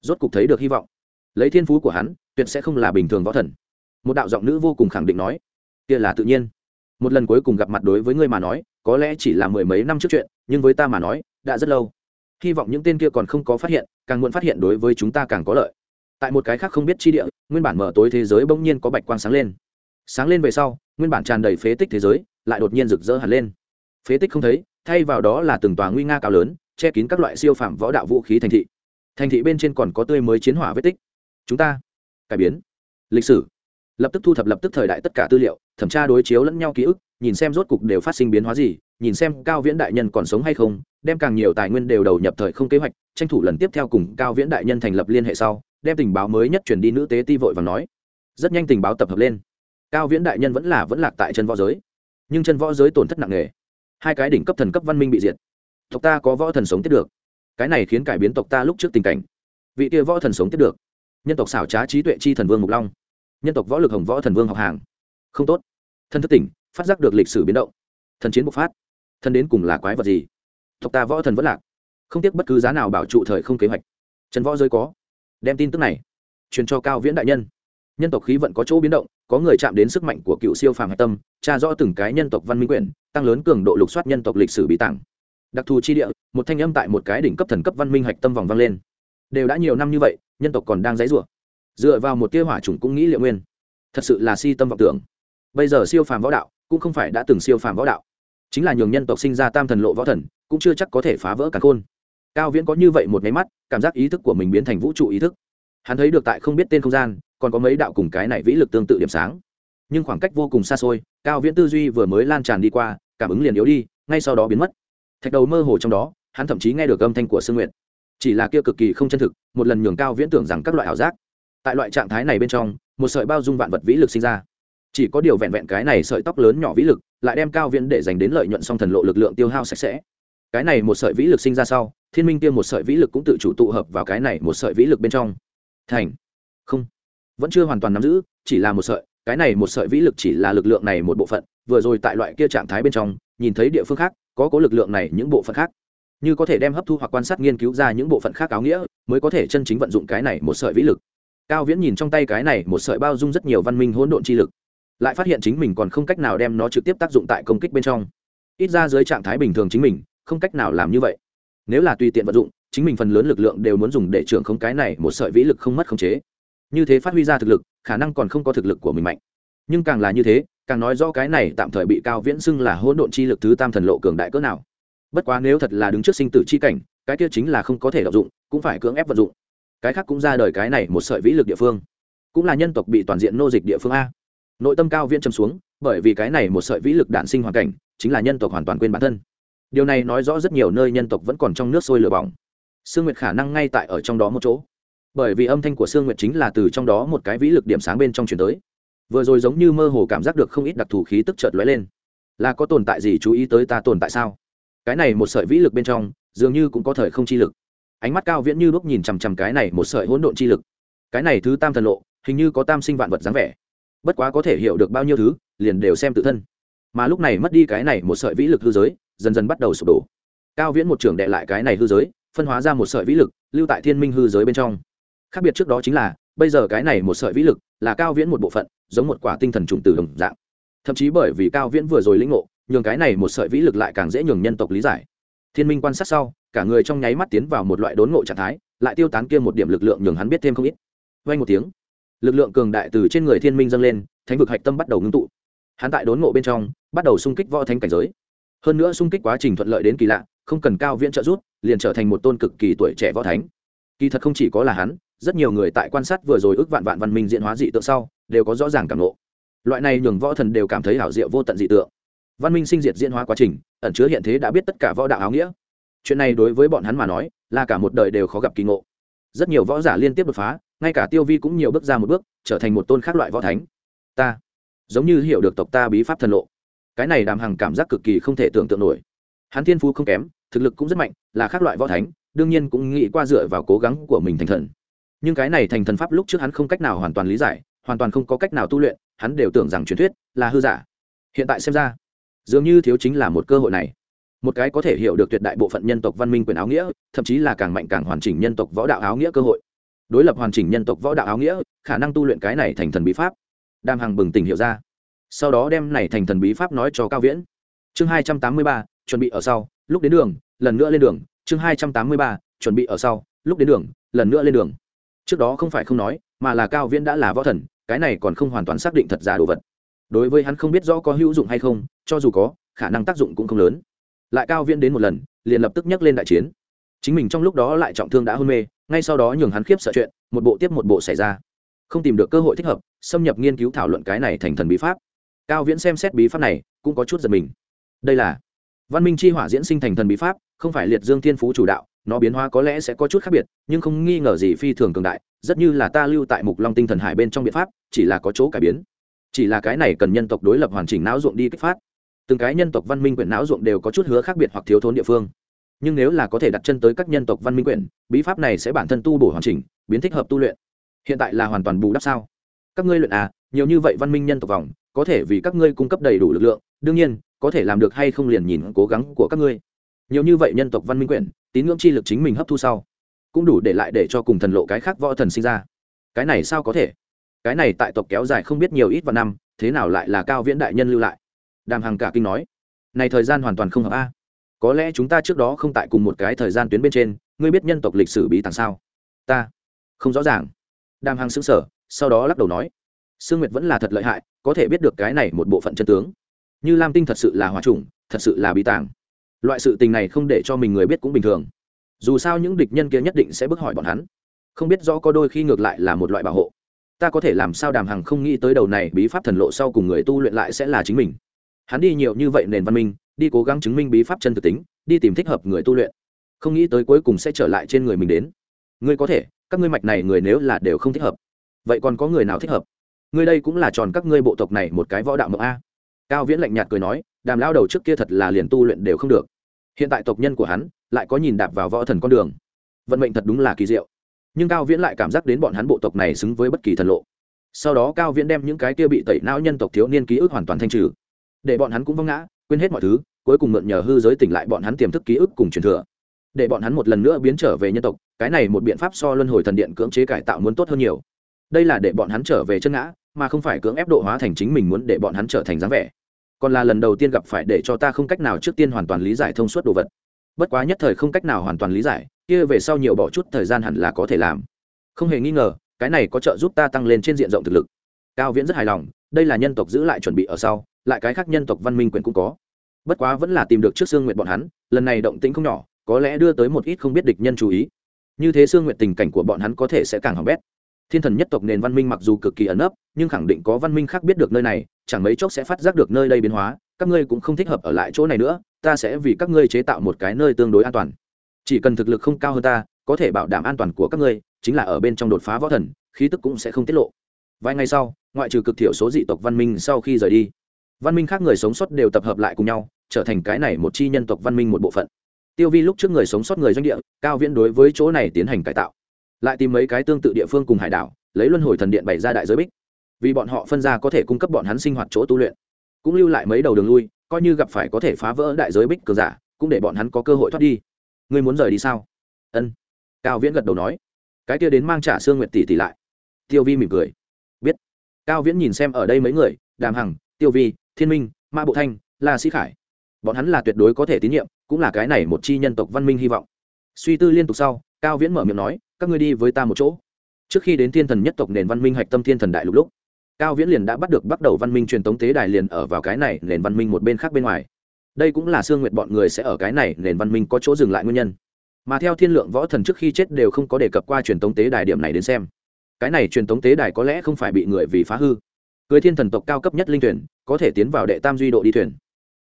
Rốt cục thấy được hy vọng. Lấy thiên phú của hắn, tuyệt sẽ không là bình thường võ thần. Một đạo giọng nữ vô cùng khẳng định nói, kia là tự nhiên một lần cuối cùng gặp mặt đối với ngươi mà nói, có lẽ chỉ là mười mấy năm trước chuyện, nhưng với ta mà nói, đã rất lâu. Hy vọng những tên kia còn không có phát hiện, càng muộn phát hiện đối với chúng ta càng có lợi. Tại một cái khác không biết chi địa, nguyên bản mở tối thế giới bỗng nhiên có bạch quang sáng lên. Sáng lên về sau, nguyên bản tràn đầy phế tích thế giới, lại đột nhiên rực rỡ hẳn lên. Phế tích không thấy, thay vào đó là từng tòa nguy nga cao lớn, che kín các loại siêu phạm võ đạo vũ khí thành thị. Thành thị bên trên còn có tươi mới chiến hỏa vết tích. Chúng ta cải biến. Lịch sử lập tức thu thập lập tức thời đại tất cả tư liệu, thẩm tra đối chiếu lẫn nhau ký ức, nhìn xem rốt cục đều phát sinh biến hóa gì, nhìn xem cao viễn đại nhân còn sống hay không, đem càng nhiều tài nguyên đều đầu nhập thời không kế hoạch, tranh thủ lần tiếp theo cùng cao viễn đại nhân thành lập liên hệ sau, đem tình báo mới nhất truyền đi nữ tế ti vội và nói. Rất nhanh tình báo tập hợp lên. Cao viễn đại nhân vẫn là vẫn lạc tại chân võ giới. Nhưng chân võ giới tổn thất nặng nề. Hai cái đỉnh cấp thần cấp văn minh bị diệt. Tộc ta có võ thần sống tiếp được. Cái này khiến cải biến tộc ta lúc trước tình cảnh. Vị kia võ thần sống tiếp được. Nhân tộc xảo trá trí tuệ chi thần vương mục long nhân tộc võ lực hồng võ thần vương học hàng. Không tốt. Thân thất tỉnh, phát giác được lịch sử biến động. Thần chiến bộc phát. Thân đến cùng là quái vật gì? Tộc ta võ thần vẫn lạc. Không tiếc bất cứ giá nào bảo trụ thời không kế hoạch. Trần võ giới có. Đem tin tức này truyền cho cao viễn đại nhân. Nhân tộc khí vận có chỗ biến động, có người chạm đến sức mạnh của cựu siêu phàm hạch tâm, tra rõ từng cái nhân tộc văn minh quyển, tăng lớn cường độ lục soát nhân tộc lịch sử bị tặng đặc thù chi địa, một thanh âm tại một cái đỉnh cấp thần cấp văn minh hạch tâm vòng vang lên. Đều đã nhiều năm như vậy, nhân tộc còn đang dãy rủa dựa vào một tia hỏa chủng cũng nghĩ liệu nguyên. Thật sự là si tâm vọng tưởng. Bây giờ siêu phàm võ đạo cũng không phải đã từng siêu phàm võ đạo. Chính là nhường nhân tộc sinh ra tam thần lộ võ thần, cũng chưa chắc có thể phá vỡ cả khôn. Cao viễn có như vậy một máy mắt, cảm giác ý thức của mình biến thành vũ trụ ý thức. Hắn thấy được tại không biết tên không gian, còn có mấy đạo cùng cái này vĩ lực tương tự điểm sáng. Nhưng khoảng cách vô cùng xa xôi, cao viễn tư duy vừa mới lan tràn đi qua, cảm ứng liền yếu đi, ngay sau đó biến mất. Thạch đầu mơ hồ trong đó, hắn thậm chí nghe được âm thanh của sương nguyện chỉ là kia cực kỳ không chân thực, một lần nhường cao viễn tưởng rằng các loại ảo giác tại loại trạng thái này bên trong, một sợi bao dung vạn vật vĩ lực sinh ra. Chỉ có điều vẹn vẹn cái này sợi tóc lớn nhỏ vĩ lực, lại đem cao viễn để dành đến lợi nhuận song thần lộ lực lượng tiêu hao sạch sẽ. Cái này một sợi vĩ lực sinh ra sau, thiên minh kia một sợi vĩ lực cũng tự chủ tụ hợp vào cái này một sợi vĩ lực bên trong. Thành. Không. Vẫn chưa hoàn toàn nắm giữ, chỉ là một sợi. Cái này một sợi vĩ lực chỉ là lực lượng này một bộ phận. Vừa rồi tại loại kia trạng thái bên trong, nhìn thấy địa phương khác, có có lực lượng này những bộ phận khác. Như có thể đem hấp thu hoặc quan sát nghiên cứu ra những bộ phận khác áo nghĩa, mới có thể chân chính vận dụng cái này một sợi vĩ lực cao viễn nhìn trong tay cái này một sợi bao dung rất nhiều văn minh hỗn độn chi lực, lại phát hiện chính mình còn không cách nào đem nó trực tiếp tác dụng tại công kích bên trong. Ít ra dưới trạng thái bình thường chính mình, không cách nào làm như vậy. Nếu là tùy tiện vận dụng, chính mình phần lớn lực lượng đều muốn dùng để trưởng không cái này một sợi vĩ lực không mất khống chế. Như thế phát huy ra thực lực, khả năng còn không có thực lực của mình mạnh. Nhưng càng là như thế, càng nói do cái này tạm thời bị cao viễn xưng là hỗn độn chi lực thứ tam thần lộ cường đại cỡ nào. Bất quá nếu thật là đứng trước sinh tử chi cảnh, cái kia chính là không có thể đ dụng, cũng phải cưỡng ép vận dụng cái khác cũng ra đời cái này một sợi vĩ lực địa phương. Cũng là nhân tộc bị toàn diện nô dịch địa phương a. Nội tâm cao viễn châm xuống, bởi vì cái này một sợi vĩ lực đản sinh hoàn cảnh, chính là nhân tộc hoàn toàn quên bản thân. Điều này nói rõ rất nhiều nơi nhân tộc vẫn còn trong nước sôi lửa bỏng. Sương nguyệt khả năng ngay tại ở trong đó một chỗ. Bởi vì âm thanh của sương nguyệt chính là từ trong đó một cái vĩ lực điểm sáng bên trong chuyển tới. Vừa rồi giống như mơ hồ cảm giác được không ít đặc thù khí tức chợt lóe lên. Là có tồn tại gì chú ý tới ta tồn tại sao? Cái này một sợi vĩ lực bên trong, dường như cũng có thời không chi lực ánh mắt cao viễn như lúc nhìn chằm chằm cái này một sợi hỗn độn chi lực. Cái này thứ tam thần lộ, hình như có tam sinh vạn vật dáng vẻ. Bất quá có thể hiểu được bao nhiêu thứ, liền đều xem tự thân. Mà lúc này mất đi cái này một sợi vĩ lực hư giới, dần dần bắt đầu sụp đổ. Cao viễn một trưởng đệ lại cái này hư giới, phân hóa ra một sợi vĩ lực, lưu tại thiên minh hư giới bên trong. Khác biệt trước đó chính là, bây giờ cái này một sợi vĩ lực là cao viễn một bộ phận, giống một quả tinh thần trùng từ đồng dạng. Thậm chí bởi vì cao viễn vừa rồi lĩnh ngộ, nhường cái này một sợi vĩ lực lại càng dễ nhường nhân tộc lý giải thiên minh quan sát sau, cả người trong nháy mắt tiến vào một loại đốn ngộ trạng thái, lại tiêu tán kia một điểm lực lượng nhường hắn biết thêm không ít. Vay một tiếng, lực lượng cường đại từ trên người thiên minh dâng lên, thánh vực hạch tâm bắt đầu ngưng tụ. Hắn tại đốn ngộ bên trong, bắt đầu xung kích võ thánh cảnh giới. Hơn nữa xung kích quá trình thuận lợi đến kỳ lạ, không cần cao viễn trợ giúp, liền trở thành một tôn cực kỳ tuổi trẻ võ thánh. Kỳ thật không chỉ có là hắn, rất nhiều người tại quan sát vừa rồi ước vạn vạn văn minh diễn hóa dị tượng sau, đều có rõ ràng cảm ngộ. loại này nhường võ thần đều cảm thấy hảo diệu vô tận dị tượng văn minh sinh diệt diễn hóa quá trình, ẩn chứa hiện thế đã biết tất cả võ đạo áo nghĩa. Chuyện này đối với bọn hắn mà nói, là cả một đời đều khó gặp kỳ ngộ. Rất nhiều võ giả liên tiếp đột phá, ngay cả tiêu vi cũng nhiều bước ra một bước, trở thành một tôn khác loại võ thánh. Ta, giống như hiểu được tộc ta bí pháp thần lộ. Cái này đàm hằng cảm giác cực kỳ không thể tưởng tượng nổi. Hắn thiên phú không kém, thực lực cũng rất mạnh, là khác loại võ thánh, đương nhiên cũng nghĩ qua dựa vào cố gắng của mình thành thần. Nhưng cái này thành thần pháp lúc trước hắn không cách nào hoàn toàn lý giải, hoàn toàn không có cách nào tu luyện, hắn đều tưởng rằng truyền thuyết là hư giả. Hiện tại xem ra dường như thiếu chính là một cơ hội này. Một cái có thể hiểu được tuyệt đại bộ phận nhân tộc văn minh quyền áo nghĩa, thậm chí là càng mạnh càng hoàn chỉnh nhân tộc võ đạo áo nghĩa cơ hội. Đối lập hoàn chỉnh nhân tộc võ đạo áo nghĩa, khả năng tu luyện cái này thành thần bí pháp. Đam hằng bừng tỉnh hiểu ra. Sau đó đem này thành thần bí pháp nói cho cao viễn. Chương hai trăm tám mươi ba, chuẩn bị ở sau, lúc đến đường, lần nữa lên đường. Chương hai trăm tám mươi ba, chuẩn bị ở sau, lúc đến đường, lần nữa lên đường. Trước đó không phải không nói, mà là cao viễn đã là võ thần, cái này còn không hoàn toàn xác định thật giả đồ vật đối với hắn không biết rõ có hữu dụng hay không, cho dù có, khả năng tác dụng cũng không lớn. Lại cao viễn đến một lần, liền lập tức nhắc lên đại chiến. Chính mình trong lúc đó lại trọng thương đã hôn mê, ngay sau đó nhường hắn khiếp sợ chuyện, một bộ tiếp một bộ xảy ra. Không tìm được cơ hội thích hợp, xâm nhập nghiên cứu thảo luận cái này thành thần bí pháp. Cao viễn xem xét bí pháp này, cũng có chút giật mình. Đây là văn minh chi hỏa diễn sinh thành thần bí pháp, không phải liệt dương thiên phú chủ đạo, nó biến hóa có lẽ sẽ có chút khác biệt, nhưng không nghi ngờ gì phi thường cường đại, rất như là ta lưu tại mục long tinh thần hải bên trong biện pháp, chỉ là có chỗ cải biến chỉ là cái này cần nhân tộc đối lập hoàn chỉnh não ruộng đi kích phát. Từng cái nhân tộc văn minh quyển não ruộng đều có chút hứa khác biệt hoặc thiếu thốn địa phương. Nhưng nếu là có thể đặt chân tới các nhân tộc văn minh quyển, bí pháp này sẽ bản thân tu bổ hoàn chỉnh, biến thích hợp tu luyện. Hiện tại là hoàn toàn bù đắp sao? Các ngươi luyện à nhiều như vậy văn minh nhân tộc vòng, có thể vì các ngươi cung cấp đầy đủ lực lượng, đương nhiên, có thể làm được hay không liền nhìn cố gắng của các ngươi. Nhiều như vậy nhân tộc văn minh quyển, tín ngưỡng chi lực chính mình hấp thu sau, cũng đủ để lại để cho cùng thần lộ cái khác võ thần sinh ra. Cái này sao có thể? Cái này tại tộc kéo dài không biết nhiều ít vào năm, thế nào lại là cao viễn đại nhân lưu lại? Đàm hằng cả kinh nói. Này thời gian hoàn toàn không hợp a. Có lẽ chúng ta trước đó không tại cùng một cái thời gian tuyến bên trên, ngươi biết nhân tộc lịch sử bí tàng sao? Ta không rõ ràng. Đàm hằng xứng sở sau đó lắc đầu nói. Sương nguyệt vẫn là thật lợi hại, có thể biết được cái này một bộ phận chân tướng. Như lam tinh thật sự là hòa trùng thật sự là bí tàng. Loại sự tình này không để cho mình người biết cũng bình thường. Dù sao những địch nhân kia nhất định sẽ bức hỏi bọn hắn. Không biết rõ có đôi khi ngược lại là một loại bảo hộ ta có thể làm sao đàm hằng không nghĩ tới đầu này bí pháp thần lộ sau cùng người tu luyện lại sẽ là chính mình. Hắn đi nhiều như vậy nền văn minh, đi cố gắng chứng minh bí pháp chân thực tính, đi tìm thích hợp người tu luyện. Không nghĩ tới cuối cùng sẽ trở lại trên người mình đến. Ngươi có thể, các ngươi mạch này người nếu là đều không thích hợp, vậy còn có người nào thích hợp? Ngươi đây cũng là tròn các ngươi bộ tộc này một cái võ đạo mộng a. Cao viễn lạnh nhạt cười nói, đàm lao đầu trước kia thật là liền tu luyện đều không được. Hiện tại tộc nhân của hắn lại có nhìn đạp vào võ thần con đường. Vận mệnh thật đúng là kỳ diệu nhưng cao viễn lại cảm giác đến bọn hắn bộ tộc này xứng với bất kỳ thần lộ. Sau đó cao viễn đem những cái kia bị tẩy não nhân tộc thiếu niên ký ức hoàn toàn thanh trừ. Để bọn hắn cũng vâng ngã, quên hết mọi thứ, cuối cùng mượn nhờ hư giới tỉnh lại bọn hắn tiềm thức ký ức cùng truyền thừa. Để bọn hắn một lần nữa biến trở về nhân tộc, cái này một biện pháp so luân hồi thần điện cưỡng chế cải tạo muốn tốt hơn nhiều. Đây là để bọn hắn trở về chân ngã, mà không phải cưỡng ép độ hóa thành chính mình muốn để bọn hắn trở thành dáng vẻ. Còn là lần đầu tiên gặp phải để cho ta không cách nào trước tiên hoàn toàn lý giải thông suốt đồ vật. Bất quá nhất thời không cách nào hoàn toàn lý giải kia về sau nhiều bỏ chút thời gian hẳn là có thể làm. Không hề nghi ngờ, cái này có trợ giúp ta tăng lên trên diện rộng thực lực. Cao viễn rất hài lòng, đây là nhân tộc giữ lại chuẩn bị ở sau, lại cái khác nhân tộc văn minh quyền cũng có. Bất quá vẫn là tìm được trước xương nguyện bọn hắn, lần này động tĩnh không nhỏ, có lẽ đưa tới một ít không biết địch nhân chú ý. Như thế xương nguyện tình cảnh của bọn hắn có thể sẽ càng hỏng bét. Thiên thần nhất tộc nền văn minh mặc dù cực kỳ ẩn ấp nhưng khẳng định có văn minh khác biết được nơi này, chẳng mấy chốc sẽ phát giác được nơi đây biến hóa, các ngươi cũng không thích hợp ở lại chỗ này nữa, ta sẽ vì các ngươi chế tạo một cái nơi tương đối an toàn chỉ cần thực lực không cao hơn ta, có thể bảo đảm an toàn của các ngươi, chính là ở bên trong đột phá võ thần, khí tức cũng sẽ không tiết lộ. Vài ngày sau, ngoại trừ cực thiểu số dị tộc văn minh sau khi rời đi, văn minh khác người sống sót đều tập hợp lại cùng nhau, trở thành cái này một chi nhân tộc văn minh một bộ phận. Tiêu vi lúc trước người sống sót người doanh địa, cao viễn đối với chỗ này tiến hành cải tạo. Lại tìm mấy cái tương tự địa phương cùng hải đảo, lấy luân hồi thần điện bày ra đại giới bích. Vì bọn họ phân ra có thể cung cấp bọn hắn sinh hoạt chỗ tu luyện, cũng lưu lại mấy đầu đường lui, coi như gặp phải có thể phá vỡ đại giới bích cường giả, cũng để bọn hắn có cơ hội thoát đi ngươi muốn rời đi sao? Ân. Cao viễn gật đầu nói. Cái kia đến mang trả xương nguyệt tỷ tỷ lại. Tiêu vi mỉm cười. Biết. Cao viễn nhìn xem ở đây mấy người, đàm hằng, tiêu vi, thiên minh, ma bộ thanh, la sĩ khải. Bọn hắn là tuyệt đối có thể tín nhiệm, cũng là cái này một chi nhân tộc văn minh hy vọng. Suy tư liên tục sau, cao viễn mở miệng nói, các ngươi đi với ta một chỗ. Trước khi đến thiên thần nhất tộc nền văn minh hạch tâm thiên thần đại lục lúc, cao viễn liền đã bắt được bắt đầu văn minh truyền thống tế đài liền ở vào cái này nền văn minh một bên khác bên ngoài đây cũng là sương nguyệt bọn người sẽ ở cái này, nền văn minh có chỗ dừng lại nguyên nhân. Mà theo thiên lượng võ thần trước khi chết đều không có đề cập qua truyền thống tế đài điểm này đến xem. Cái này truyền thống tế đài có lẽ không phải bị người vì phá hư. Cưới thiên thần tộc cao cấp nhất linh thuyền, có thể tiến vào đệ tam duy độ đi thuyền.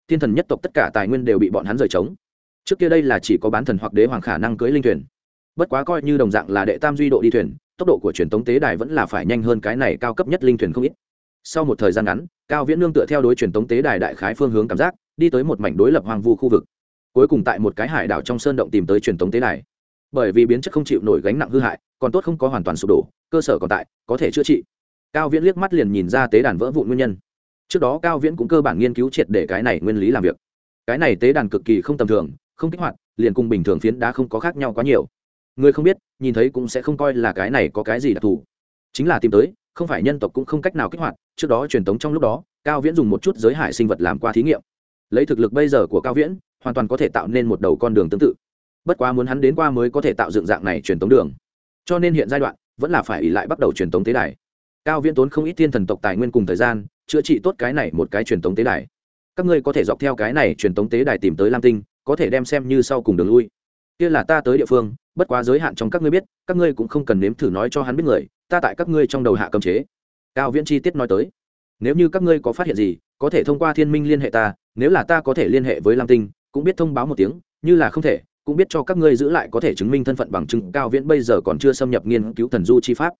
Thiên thần nhất tộc tất cả tài nguyên đều bị bọn hắn rời trống. Trước kia đây là chỉ có bán thần hoặc đế hoàng khả năng cưới linh thuyền. Bất quá coi như đồng dạng là đệ tam duy độ đi thuyền, tốc độ của truyền tống tế đài vẫn là phải nhanh hơn cái này cao cấp nhất linh thuyền không ít. Sau một thời gian ngắn, cao viễn nương tựa theo đối truyền tống tế đài đại khái phương hướng cảm giác đi tới một mảnh đối lập hoang vu khu vực. Cuối cùng tại một cái hải đảo trong sơn động tìm tới truyền thống tế đài. Bởi vì biến chất không chịu nổi gánh nặng hư hại, còn tốt không có hoàn toàn sụp đổ, cơ sở còn tại, có thể chữa trị. Cao viễn liếc mắt liền nhìn ra tế đàn vỡ vụn nguyên nhân. Trước đó cao viễn cũng cơ bản nghiên cứu triệt để cái này nguyên lý làm việc. Cái này tế đàn cực kỳ không tầm thường, không kích hoạt, liền cùng bình thường phiến đá không có khác nhau quá nhiều. Người không biết, nhìn thấy cũng sẽ không coi là cái này có cái gì đặc thù. Chính là tìm tới, không phải nhân tộc cũng không cách nào kích hoạt, trước đó truyền thống trong lúc đó, cao viễn dùng một chút giới hải sinh vật làm qua thí nghiệm lấy thực lực bây giờ của cao viễn, hoàn toàn có thể tạo nên một đầu con đường tương tự. Bất quá muốn hắn đến qua mới có thể tạo dựng dạng này truyền tống đường. Cho nên hiện giai đoạn vẫn là phải ỉ lại bắt đầu truyền tống tế đài. Cao viễn tốn không ít thiên thần tộc tài nguyên cùng thời gian, chữa trị tốt cái này một cái truyền tống tế đài. Các ngươi có thể dọc theo cái này truyền tống tế đài tìm tới lam tinh, có thể đem xem như sau cùng đường lui. Kia là ta tới địa phương, bất quá giới hạn trong các ngươi biết, các ngươi cũng không cần nếm thử nói cho hắn biết người, ta tại các ngươi trong đầu hạ cấm chế. Cao viễn chi tiết nói tới. Nếu như các ngươi có phát hiện gì, có thể thông qua thiên minh liên hệ ta nếu là ta có thể liên hệ với lam tinh, cũng biết thông báo một tiếng, như là không thể, cũng biết cho các ngươi giữ lại có thể chứng minh thân phận bằng chứng. Cao viễn bây giờ còn chưa xâm nhập nghiên cứu thần du chi pháp.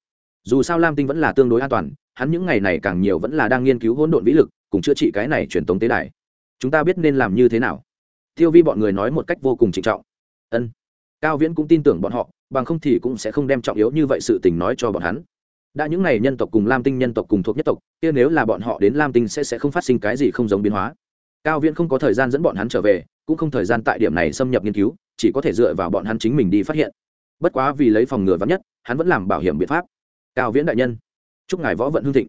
Dù sao lam tinh vẫn là tương đối an toàn, hắn những ngày này càng nhiều vẫn là đang nghiên cứu hỗn độn vĩ lực, cùng chữa trị cái này truyền tống tế đài. Chúng ta biết nên làm như thế nào. Tiêu vi bọn người nói một cách vô cùng trịnh trọng. Ân. Cao viễn cũng tin tưởng bọn họ, bằng không thì cũng sẽ không đem trọng yếu như vậy sự tình nói cho bọn hắn. Đã những n à y nhân tộc cùng lam tinh nhân tộc cùng thuộc nhất tộc, kia nếu là bọn họ đến lam tinh sẽ sẽ không phát sinh cái gì không giống biến hóa cao viễn không có thời gian dẫn bọn hắn trở về, cũng không thời gian tại điểm này xâm nhập nghiên cứu, chỉ có thể dựa vào bọn hắn chính mình đi phát hiện. Bất quá vì lấy phòng ngừa vắn nhất, hắn vẫn làm bảo hiểm biện pháp. Cao viễn đại nhân, chúc ngài võ vận hương thịnh.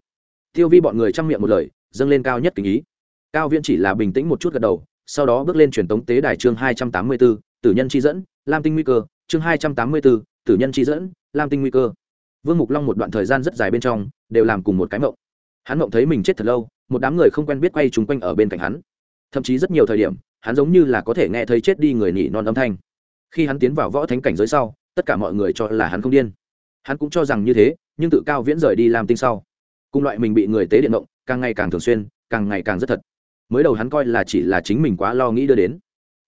Tiêu vi bọn người chăm miệng một lời, dâng lên cao nhất tình ý. Cao viễn chỉ là bình tĩnh một chút gật đầu, sau đó bước lên truyền tống tế đài chương hai trăm tám mươi bốn, tử nhân chi dẫn, lam tinh nguy cơ, chương hai trăm tám mươi bốn, tử nhân chi dẫn, lam tinh nguy cơ. Vương mục long một đoạn thời gian rất dài bên trong, đều làm cùng một cái mộng. Hắn mộng thấy mình chết thật lâu, một đám người không quen biết quay chung quanh ở bên cạnh hắn thậm chí rất nhiều thời điểm, hắn giống như là có thể nghe thấy chết đi người nhị non âm thanh. Khi hắn tiến vào võ thánh cảnh giới sau, tất cả mọi người cho là hắn không điên. Hắn cũng cho rằng như thế, nhưng tự cao viễn rời đi làm tinh sau. Cùng loại mình bị người tế điện động càng ngày càng thường xuyên, càng ngày càng rất thật. Mới đầu hắn coi là chỉ là chính mình quá lo nghĩ đưa đến.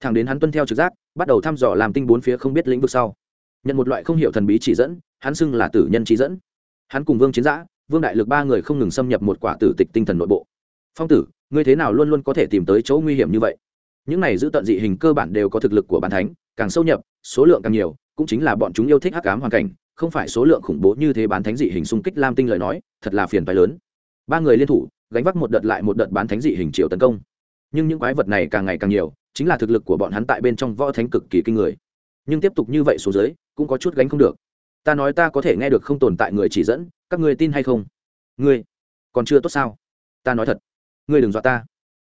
Thằng đến hắn tuân theo trực giác, bắt đầu thăm dò làm tinh bốn phía không biết lĩnh vực sau. Nhận một loại không hiểu thần bí chỉ dẫn, hắn xưng là tử nhân chỉ dẫn. Hắn cùng vương chiến giã, vương đại lực ba người không ngừng xâm nhập một quả tử tịch tinh thần nội bộ. Phong tử ngươi thế nào luôn luôn có thể tìm tới chỗ nguy hiểm như vậy? Những này giữ tận dị hình cơ bản đều có thực lực của bàn thánh, càng sâu nhập, số lượng càng nhiều, cũng chính là bọn chúng yêu thích hắc ám hoàn cảnh, không phải số lượng khủng bố như thế bán thánh dị hình xung kích lam tinh lời nói, thật là phiền phái lớn. Ba người liên thủ, gánh vác một đợt lại một đợt bán thánh dị hình triệu tấn công. Nhưng những quái vật này càng ngày càng nhiều, chính là thực lực của bọn hắn tại bên trong võ thánh cực kỳ kinh người. Nhưng tiếp tục như vậy xuống dưới, cũng có chút gánh không được. Ta nói ta có thể nghe được không tồn tại người chỉ dẫn, các ngươi tin hay không? Ngươi, còn chưa tốt sao? Ta nói thật ngươi đừng dọa ta.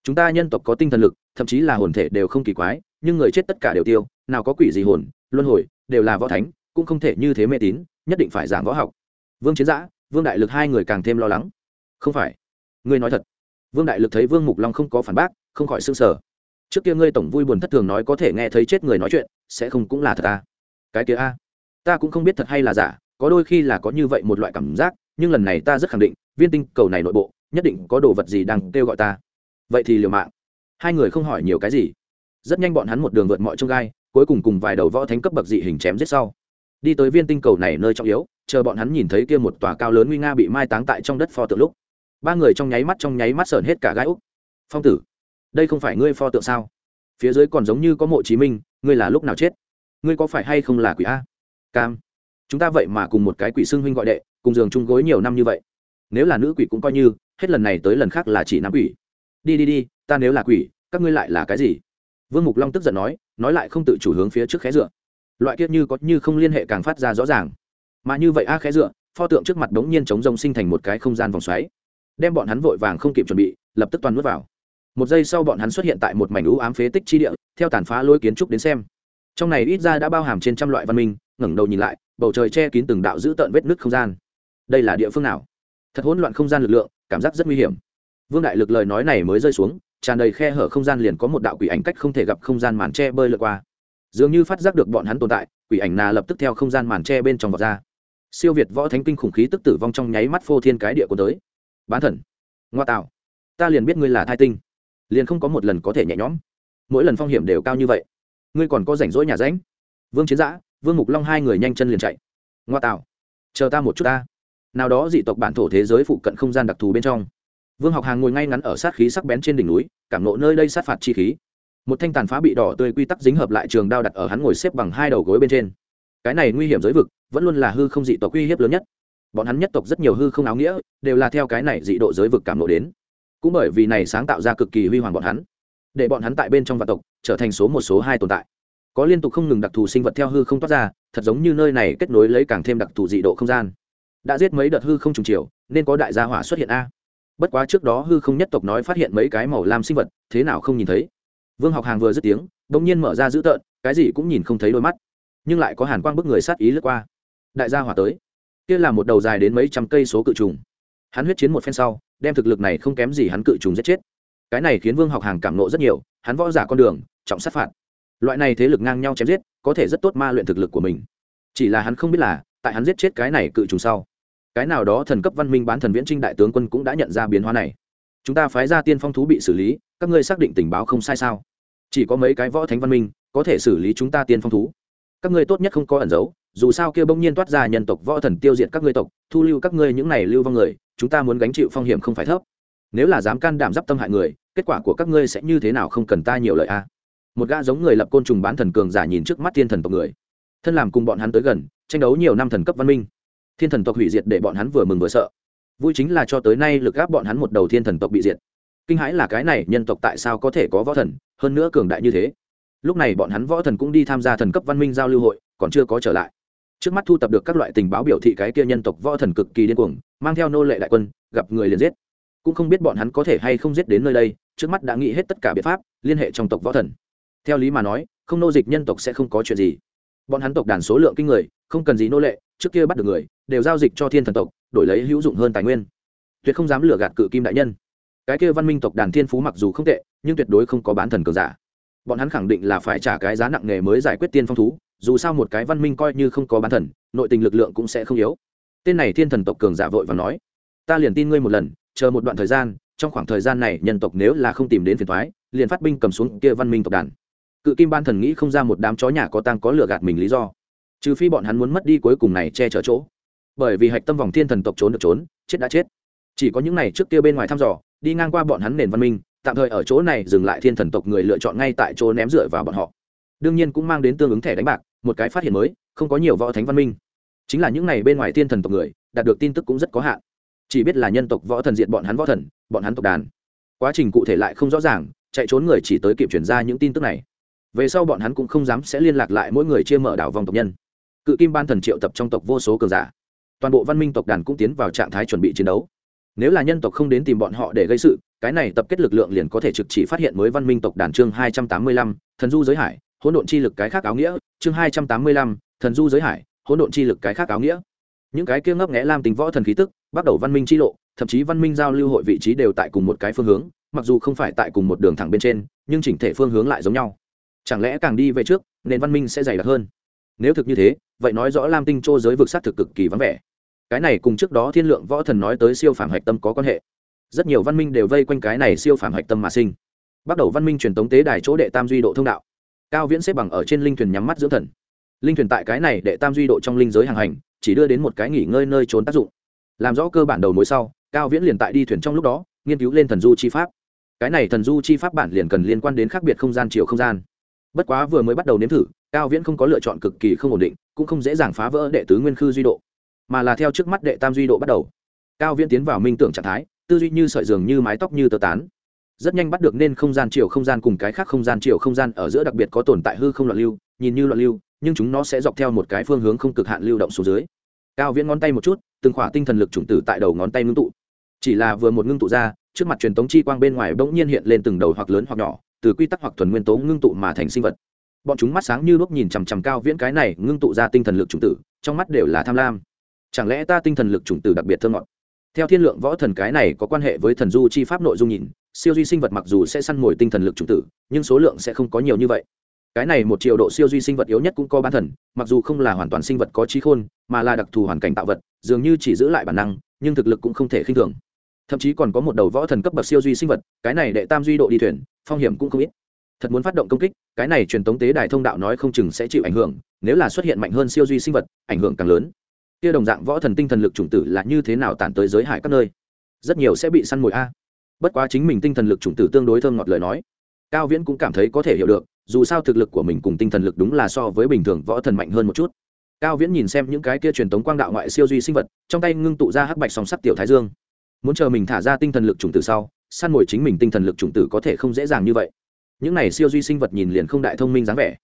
Chúng ta nhân tộc có tinh thần lực, thậm chí là hồn thể đều không kỳ quái, nhưng người chết tất cả đều tiêu, nào có quỷ gì hồn, luân hồi, đều là võ thánh, cũng không thể như thế mê tín, nhất định phải giảng võ học. Vương chiến giã, vương đại lực hai người càng thêm lo lắng. Không phải. Ngươi nói thật. Vương đại lực thấy vương mục long không có phản bác, không khỏi s ư n g sở trước kia ngươi tổng vui buồn thất thường nói có thể nghe thấy chết người nói chuyện, sẽ không cũng là thật à? cái kia a. Ta cũng không biết thật hay là giả, có đôi khi là có như vậy một loại cảm giác, nhưng lần này ta rất khẳng định, viên tinh cầu này nội bộ nhất định có đồ vật gì đang kêu gọi ta. Vậy thì liều mạng. Hai người không hỏi nhiều cái gì. Rất nhanh bọn hắn một đường vượt mọi trông gai, cuối cùng cùng vài đầu võ thánh cấp bậc dị hình chém giết sau. Đi tới viên tinh cầu này nơi trọng yếu, chờ bọn hắn nhìn thấy kia một tòa cao lớn nguy nga bị mai táng tại trong đất pho tượng lúc. Ba người trong nháy mắt trong nháy mắt sởn hết cả gai úc. Phong tử, đây không phải ngươi pho tượng sao? Phía dưới còn giống như có mộ chí minh, ngươi là lúc nào chết? Ngươi có phải hay không là quỷ a? Cam, chúng ta vậy mà cùng một cái quỷ xưng huynh gọi đệ, cùng giường chung gối nhiều năm như vậy. Nếu là nữ quỷ cũng coi như hết lần này tới lần khác là chỉ nắm quỷ. Đi đi đi, ta nếu là quỷ, các ngươi lại là cái gì? Vương mục long tức giận nói nói lại không tự chủ hướng phía trước khé dựa. Loại kiết như có như không liên hệ càng phát ra rõ ràng. Mà như vậy a khé dựa, pho tượng trước mặt đống nhiên chống rông sinh thành một cái không gian vòng xoáy. Đem bọn hắn vội vàng không kịp chuẩn bị, lập tức toàn nuốt vào. Một giây sau bọn hắn xuất hiện tại một mảnh ú ám phế tích chi địa, theo tàn phá lôi kiến trúc đến xem. Trong này ít ra đã bao hàm trên trăm loại văn minh, ngẩng đầu nhìn lại, bầu trời che kín từng đạo giữ tợn vết nứt không gian. Đây là địa phương nào? Thật hỗn loạn không gian lực lượng cảm giác rất nguy hiểm. Vương đại lực lời nói này mới rơi xuống, tràn đầy khe hở không gian liền có một đạo quỷ ảnh cách không thể gặp không gian màn tre bơi lượt qua. Dường như phát giác được bọn hắn tồn tại, quỷ ảnh nà lập tức theo không gian màn tre bên trong vọt ra. Siêu việt võ thánh kinh khủng khí tức tử vong trong nháy mắt phô thiên cái địa của tới. Bán thần. Ngoa tạo. Ta liền biết ngươi là thai tinh. Liền không có một lần có thể nhẹ nhõm. Mỗi lần phong hiểm đều cao như vậy. Ngươi còn có rảnh rỗi nhà ránh. Vương chiến giã vương mục long hai người nhanh chân liền chạy. Ngoa tạo. Chờ ta một chút ta nào đó dị tộc bản thổ thế giới phụ cận không gian đặc thù bên trong. Vương học hàng ngồi ngay ngắn ở sát khí sắc bén trên đỉnh núi, cảm nộ nơi đây sát phạt chi khí. Một thanh tàn phá bị đỏ tươi quy tắc dính hợp lại trường đao đặt ở hắn ngồi xếp bằng hai đầu gối bên trên. Cái này nguy hiểm giới vực, vẫn luôn là hư không dị tộc uy hiếp lớn nhất. Bọn hắn nhất tộc rất nhiều hư không áo nghĩa, đều là theo cái này dị độ giới vực cảm nộ đến. Cũng bởi vì này sáng tạo ra cực kỳ huy hoàng bọn hắn, để bọn hắn tại bên trong vạn tộc trở thành số một, số hai tồn tại. Có liên tục không ngừng đặc thù sinh vật theo hư không toát ra, thật giống như nơi này kết nối lấy càng thêm đặc thù dị độ không gian đã giết mấy đợt hư không trùng chiều, nên có đại gia hỏa xuất hiện a. Bất quá trước đó hư không nhất tộc nói phát hiện mấy cái màu lam sinh vật, thế nào không nhìn thấy. Vương học hàng vừa dứt tiếng đ ỗ n g nhiên mở ra dữ tợn, cái gì cũng nhìn không thấy đôi mắt. Nhưng lại có hàn quang bức người sát ý lướt qua. Đại gia hỏa tới. Kia là một đầu dài đến mấy trăm cây số cự trùng. Hắn huyết chiến một phen sau, đem thực lực này không kém gì hắn cự trùng giết chết. Cái này khiến vương học hàng cảm nộ rất nhiều, hắn võ giả con đường, trọng sát phạt. Loại này thế lực ngang nhau chém giết, có thể rất tốt ma luyện thực lực của mình. Chỉ là hắn không biết là, tại hắn giết chết cái này cự trùng sau cái nào đó thần cấp văn minh bán thần viễn trinh đại tướng quân cũng đã nhận ra biến hóa này. Chúng ta phái ra tiên phong thú bị xử lý, các ngươi xác định tình báo không sai sao? Chỉ có mấy cái võ thánh văn minh có thể xử lý chúng ta tiên phong thú. Các ngươi tốt nhất không có ẩn giấu, dù sao kia bỗng nhiên toát ra nhân tộc võ thần tiêu diệt các ngươi tộc, thu lưu các ngươi những này lưu vong người, chúng ta muốn gánh chịu phong hiểm không phải thấp. Nếu là dám can đảm d tâm hại người, kết quả của các ngươi sẽ như thế nào không cần ta nhiều lời a. Một gã giống người lập côn trùng bán thần cường giả nhìn trước mắt tiên thần tộc người. Thân làm cùng bọn hắn tới gần, tranh đấu nhiều năm thần cấp văn minh thiên thần tộc hủy diệt để bọn hắn vừa mừng vừa sợ. Vui chính là cho tới nay lực gáp bọn hắn một đầu thiên thần tộc bị diệt. Kinh hãi là cái này nhân tộc tại sao có thể có võ thần, hơn nữa cường đại như thế. Lúc này bọn hắn võ thần cũng đi tham gia thần cấp văn minh giao lưu hội, còn chưa có trở lại. Trước mắt thu tập được các loại tình báo biểu thị cái kia nhân tộc võ thần cực kỳ điên cuồng, mang theo nô lệ đại quân, gặp người liền giết. Cũng không biết bọn hắn có thể hay không giết đến nơi đây, trước mắt đã nghĩ hết tất cả biện pháp, liên hệ trong tộc võ thần. Theo lý mà nói, không nô dịch nhân tộc sẽ không có chuyện gì bọn hắn tộc đàn số lượng kinh người, không cần gì nô lệ, trước kia bắt được người, đều giao dịch cho thiên thần tộc, đổi lấy hữu dụng hơn tài nguyên. Tuyệt không dám lừa gạt cự kim đại nhân. Cái kia văn minh tộc đàn thiên phú mặc dù không tệ, nhưng tuyệt đối không có bán thần cường giả. Bọn hắn khẳng định là phải trả cái giá nặng nề mới giải quyết tiên phong thú, dù sao một cái văn minh coi như không có bán thần, nội tình lực lượng cũng sẽ không yếu. Tên này thiên thần tộc cường giả vội và nói, ta liền tin ngươi một lần, chờ một đoạn thời gian, trong khoảng thời gian này nhân tộc nếu là không tìm đến phiền thoái liền phát binh cầm xuống kia văn minh tộc đàn cự kim ban thần nghĩ không ra một đám chó nhà có tăng có lừa gạt mình lý do. Trừ phi bọn hắn muốn mất đi cuối cùng này che chở chỗ. Bởi vì hạch tâm vòng thiên thần tộc trốn được trốn, chết đã chết. Chỉ có những này trước kia bên ngoài thăm dò, đi ngang qua bọn hắn nền văn minh, tạm thời ở chỗ này dừng lại thiên thần tộc người lựa chọn ngay tại chỗ ném dựa vào bọn họ. Đương nhiên cũng mang đến tương ứng thẻ đánh bạc, một cái phát hiện mới, không có nhiều võ thánh văn minh. Chính là những này bên ngoài thiên thần tộc người, đạt được tin tức cũng rất có hạn. Chỉ biết là nhân tộc võ thần diện bọn hắn võ thần, bọn hắn tộc đàn. Quá trình cụ thể lại không rõ ràng, chạy trốn người chỉ tới kịp chuyển ra những tin tức này về sau bọn hắn cũng không dám sẽ liên lạc lại mỗi người chia mở đảo vòng tộc nhân. Cự kim ban thần triệu tập trong tộc vô số cường giả. Toàn bộ văn minh tộc đàn cũng tiến vào trạng thái chuẩn bị chiến đấu. Nếu là nhân tộc không đến tìm bọn họ để gây sự, cái này tập kết lực lượng liền có thể trực chỉ phát hiện mới văn minh tộc đàn chương hai trăm tám mươi lăm, thần du giới hải, hỗn độn chi lực cái khác áo nghĩa, chương hai trăm tám mươi lăm, thần du giới hải, hỗn độn chi lực cái khác áo nghĩa. Những cái kia ngấp nghẽ lam tính võ thần khí tức, bắt đầu văn minh chi lộ, thậm chí văn minh giao lưu hội vị trí đều tại cùng một cái phương hướng, mặc dù không phải tại cùng một đường thẳng bên trên, nhưng chỉnh thể phương hướng lại giống nhau chẳng lẽ càng đi về trước, nền văn minh sẽ dày đặc hơn? Nếu thực như thế, vậy nói rõ lam tinh châu giới vực sát thực cực kỳ vắng vẻ. Cái này cùng trước đó thiên lượng võ thần nói tới siêu phản hạch tâm có quan hệ. Rất nhiều văn minh đều vây quanh cái này siêu phản hạch tâm mà sinh. Bắt đầu văn minh truyền tống tế đài chỗ đệ tam duy độ thông đạo. Cao viễn xếp bằng ở trên linh thuyền nhắm mắt dưỡng thần. Linh thuyền tại cái này đệ tam duy độ trong linh giới hàng hành, chỉ đưa đến một cái nghỉ ngơi nơi trốn tác dụng. Làm rõ cơ bản đầu mối sau, cao viễn liền tại đi thuyền trong lúc đó, nghiên cứu lên thần du chi pháp. Cái này thần du chi pháp bản liền cần liên quan đến khác biệt không gian, chiều không gian bất quá vừa mới bắt đầu nếm thử, cao viễn không có lựa chọn cực kỳ không ổn định, cũng không dễ dàng phá vỡ đệ tứ nguyên khư duy độ, mà là theo trước mắt đệ tam duy độ bắt đầu. Cao viễn tiến vào minh tưởng trạng thái, tư duy như sợi dường như mái tóc như tơ tán. Rất nhanh bắt được nên không gian chiều không gian cùng cái khác không gian chiều không gian ở giữa đặc biệt có tồn tại hư không loạn lưu, nhìn như loạn lưu, nhưng chúng nó sẽ dọc theo một cái phương hướng không cực hạn lưu động xuống dưới. Cao viễn ngón tay một chút, từng khỏa tinh thần lực chủng tử tại đầu ngón tay ngưng tụ. Chỉ là vừa một ngưng tụ ra, trước mặt truyền tống chi quang bên ngoài bỗng nhiên hiện lên từng đầu hoặc lớn hoặc nhỏ từ quy tắc hoặc thuần nguyên tố ngưng tụ mà thành sinh vật. Bọn chúng mắt sáng như lúc nhìn chằm chằm cao viễn cái này ngưng tụ ra tinh thần lực chủng tử, trong mắt đều là tham lam. Chẳng lẽ ta tinh thần lực chủng tử đặc biệt thơ ngọt? Theo thiên lượng võ thần cái này có quan hệ với thần du chi pháp nội dung nhìn, siêu duy sinh vật mặc dù sẽ săn mồi tinh thần lực chủng tử, nhưng số lượng sẽ không có nhiều như vậy. Cái này một triệu độ siêu duy sinh vật yếu nhất cũng có bán thần, mặc dù không là hoàn toàn sinh vật có trí khôn, mà là đặc thù hoàn cảnh tạo vật, dường như chỉ giữ lại bản năng, nhưng thực lực cũng không thể khinh thường thậm chí còn có một đầu võ thần cấp bậc siêu duy sinh vật, cái này đệ tam duy độ đi thuyền, phong hiểm cũng không ít. Thật muốn phát động công kích, cái này truyền tống tế đài thông đạo nói không chừng sẽ chịu ảnh hưởng, nếu là xuất hiện mạnh hơn siêu duy sinh vật, ảnh hưởng càng lớn. Kia đồng dạng võ thần tinh thần lực chủng tử là như thế nào tản tới giới hải các nơi? Rất nhiều sẽ bị săn mồi a. Bất quá chính mình tinh thần lực chủng tử tương đối thơm ngọt lời nói. Cao viễn cũng cảm thấy có thể hiểu được, dù sao thực lực của mình cùng tinh thần lực đúng là so với bình thường võ thần mạnh hơn một chút. Cao viễn nhìn xem những cái kia truyền tống quang đạo ngoại siêu duy sinh vật, trong tay ngưng tụ ra hắc bạch song sắc tiểu thái dương muốn chờ mình thả ra tinh thần lực chủng tử sau, săn mồi chính mình tinh thần lực chủng tử có thể không dễ dàng như vậy. Những này siêu duy sinh vật nhìn liền không đại thông minh dáng vẻ.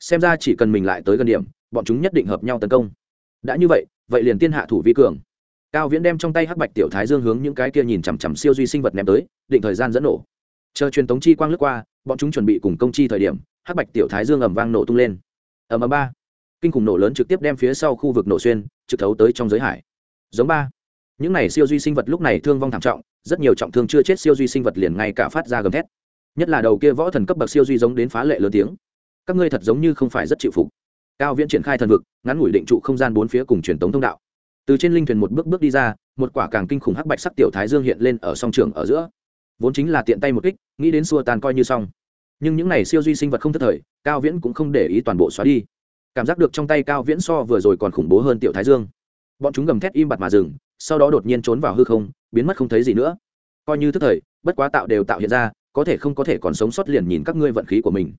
Xem ra chỉ cần mình lại tới gần điểm, bọn chúng nhất định hợp nhau tấn công. Đã như vậy vậy liền tiên hạ thủ vi cường. Cao viễn đem trong tay hắc bạch tiểu thái dương hướng những cái kia nhìn chằm chằm siêu duy sinh vật ném tới, định thời gian dẫn nổ. Chờ truyền tống chi quang lướt qua, bọn chúng chuẩn bị cùng công chi thời điểm, hắc bạch tiểu thái dương ầm vang nổ tung lên. Ầm ầm ba. Kinh khủng nổ lớn trực tiếp đem phía sau khu vực nổ xuyên, trực thấu tới trong giới hải. Giống ba những này siêu duy sinh vật lúc này thương vong thảm trọng, rất nhiều trọng thương chưa chết siêu duy sinh vật liền ngay cả phát ra gầm thét. Nhất là đầu kia võ thần cấp bậc siêu duy giống đến phá lệ lớn tiếng. Các ngươi thật giống như không phải rất chịu phục. Cao viễn triển khai thần vực, ngắn ngủi định trụ không gian bốn phía cùng truyền tống thông đạo. Từ trên linh thuyền một bước bước đi ra, một quả càng kinh khủng hắc bạch sắc tiểu thái dương hiện lên ở song trường ở giữa. Vốn chính là tiện tay một kích, nghĩ đến xua tàn coi như xong. Nhưng những này siêu duy sinh vật không thất thời, cao viễn cũng không để ý toàn bộ xóa đi. Cảm giác được trong tay cao viễn so vừa rồi còn khủng bố hơn tiểu thái dương. Bọn chúng gầm thét im bặt mà dừng sau đó đột nhiên trốn vào hư không, biến mất không thấy gì nữa. Coi như thức thời, bất quá tạo đều tạo hiện ra, có thể không có thể còn sống sót liền nhìn các ngươi vận khí của mình.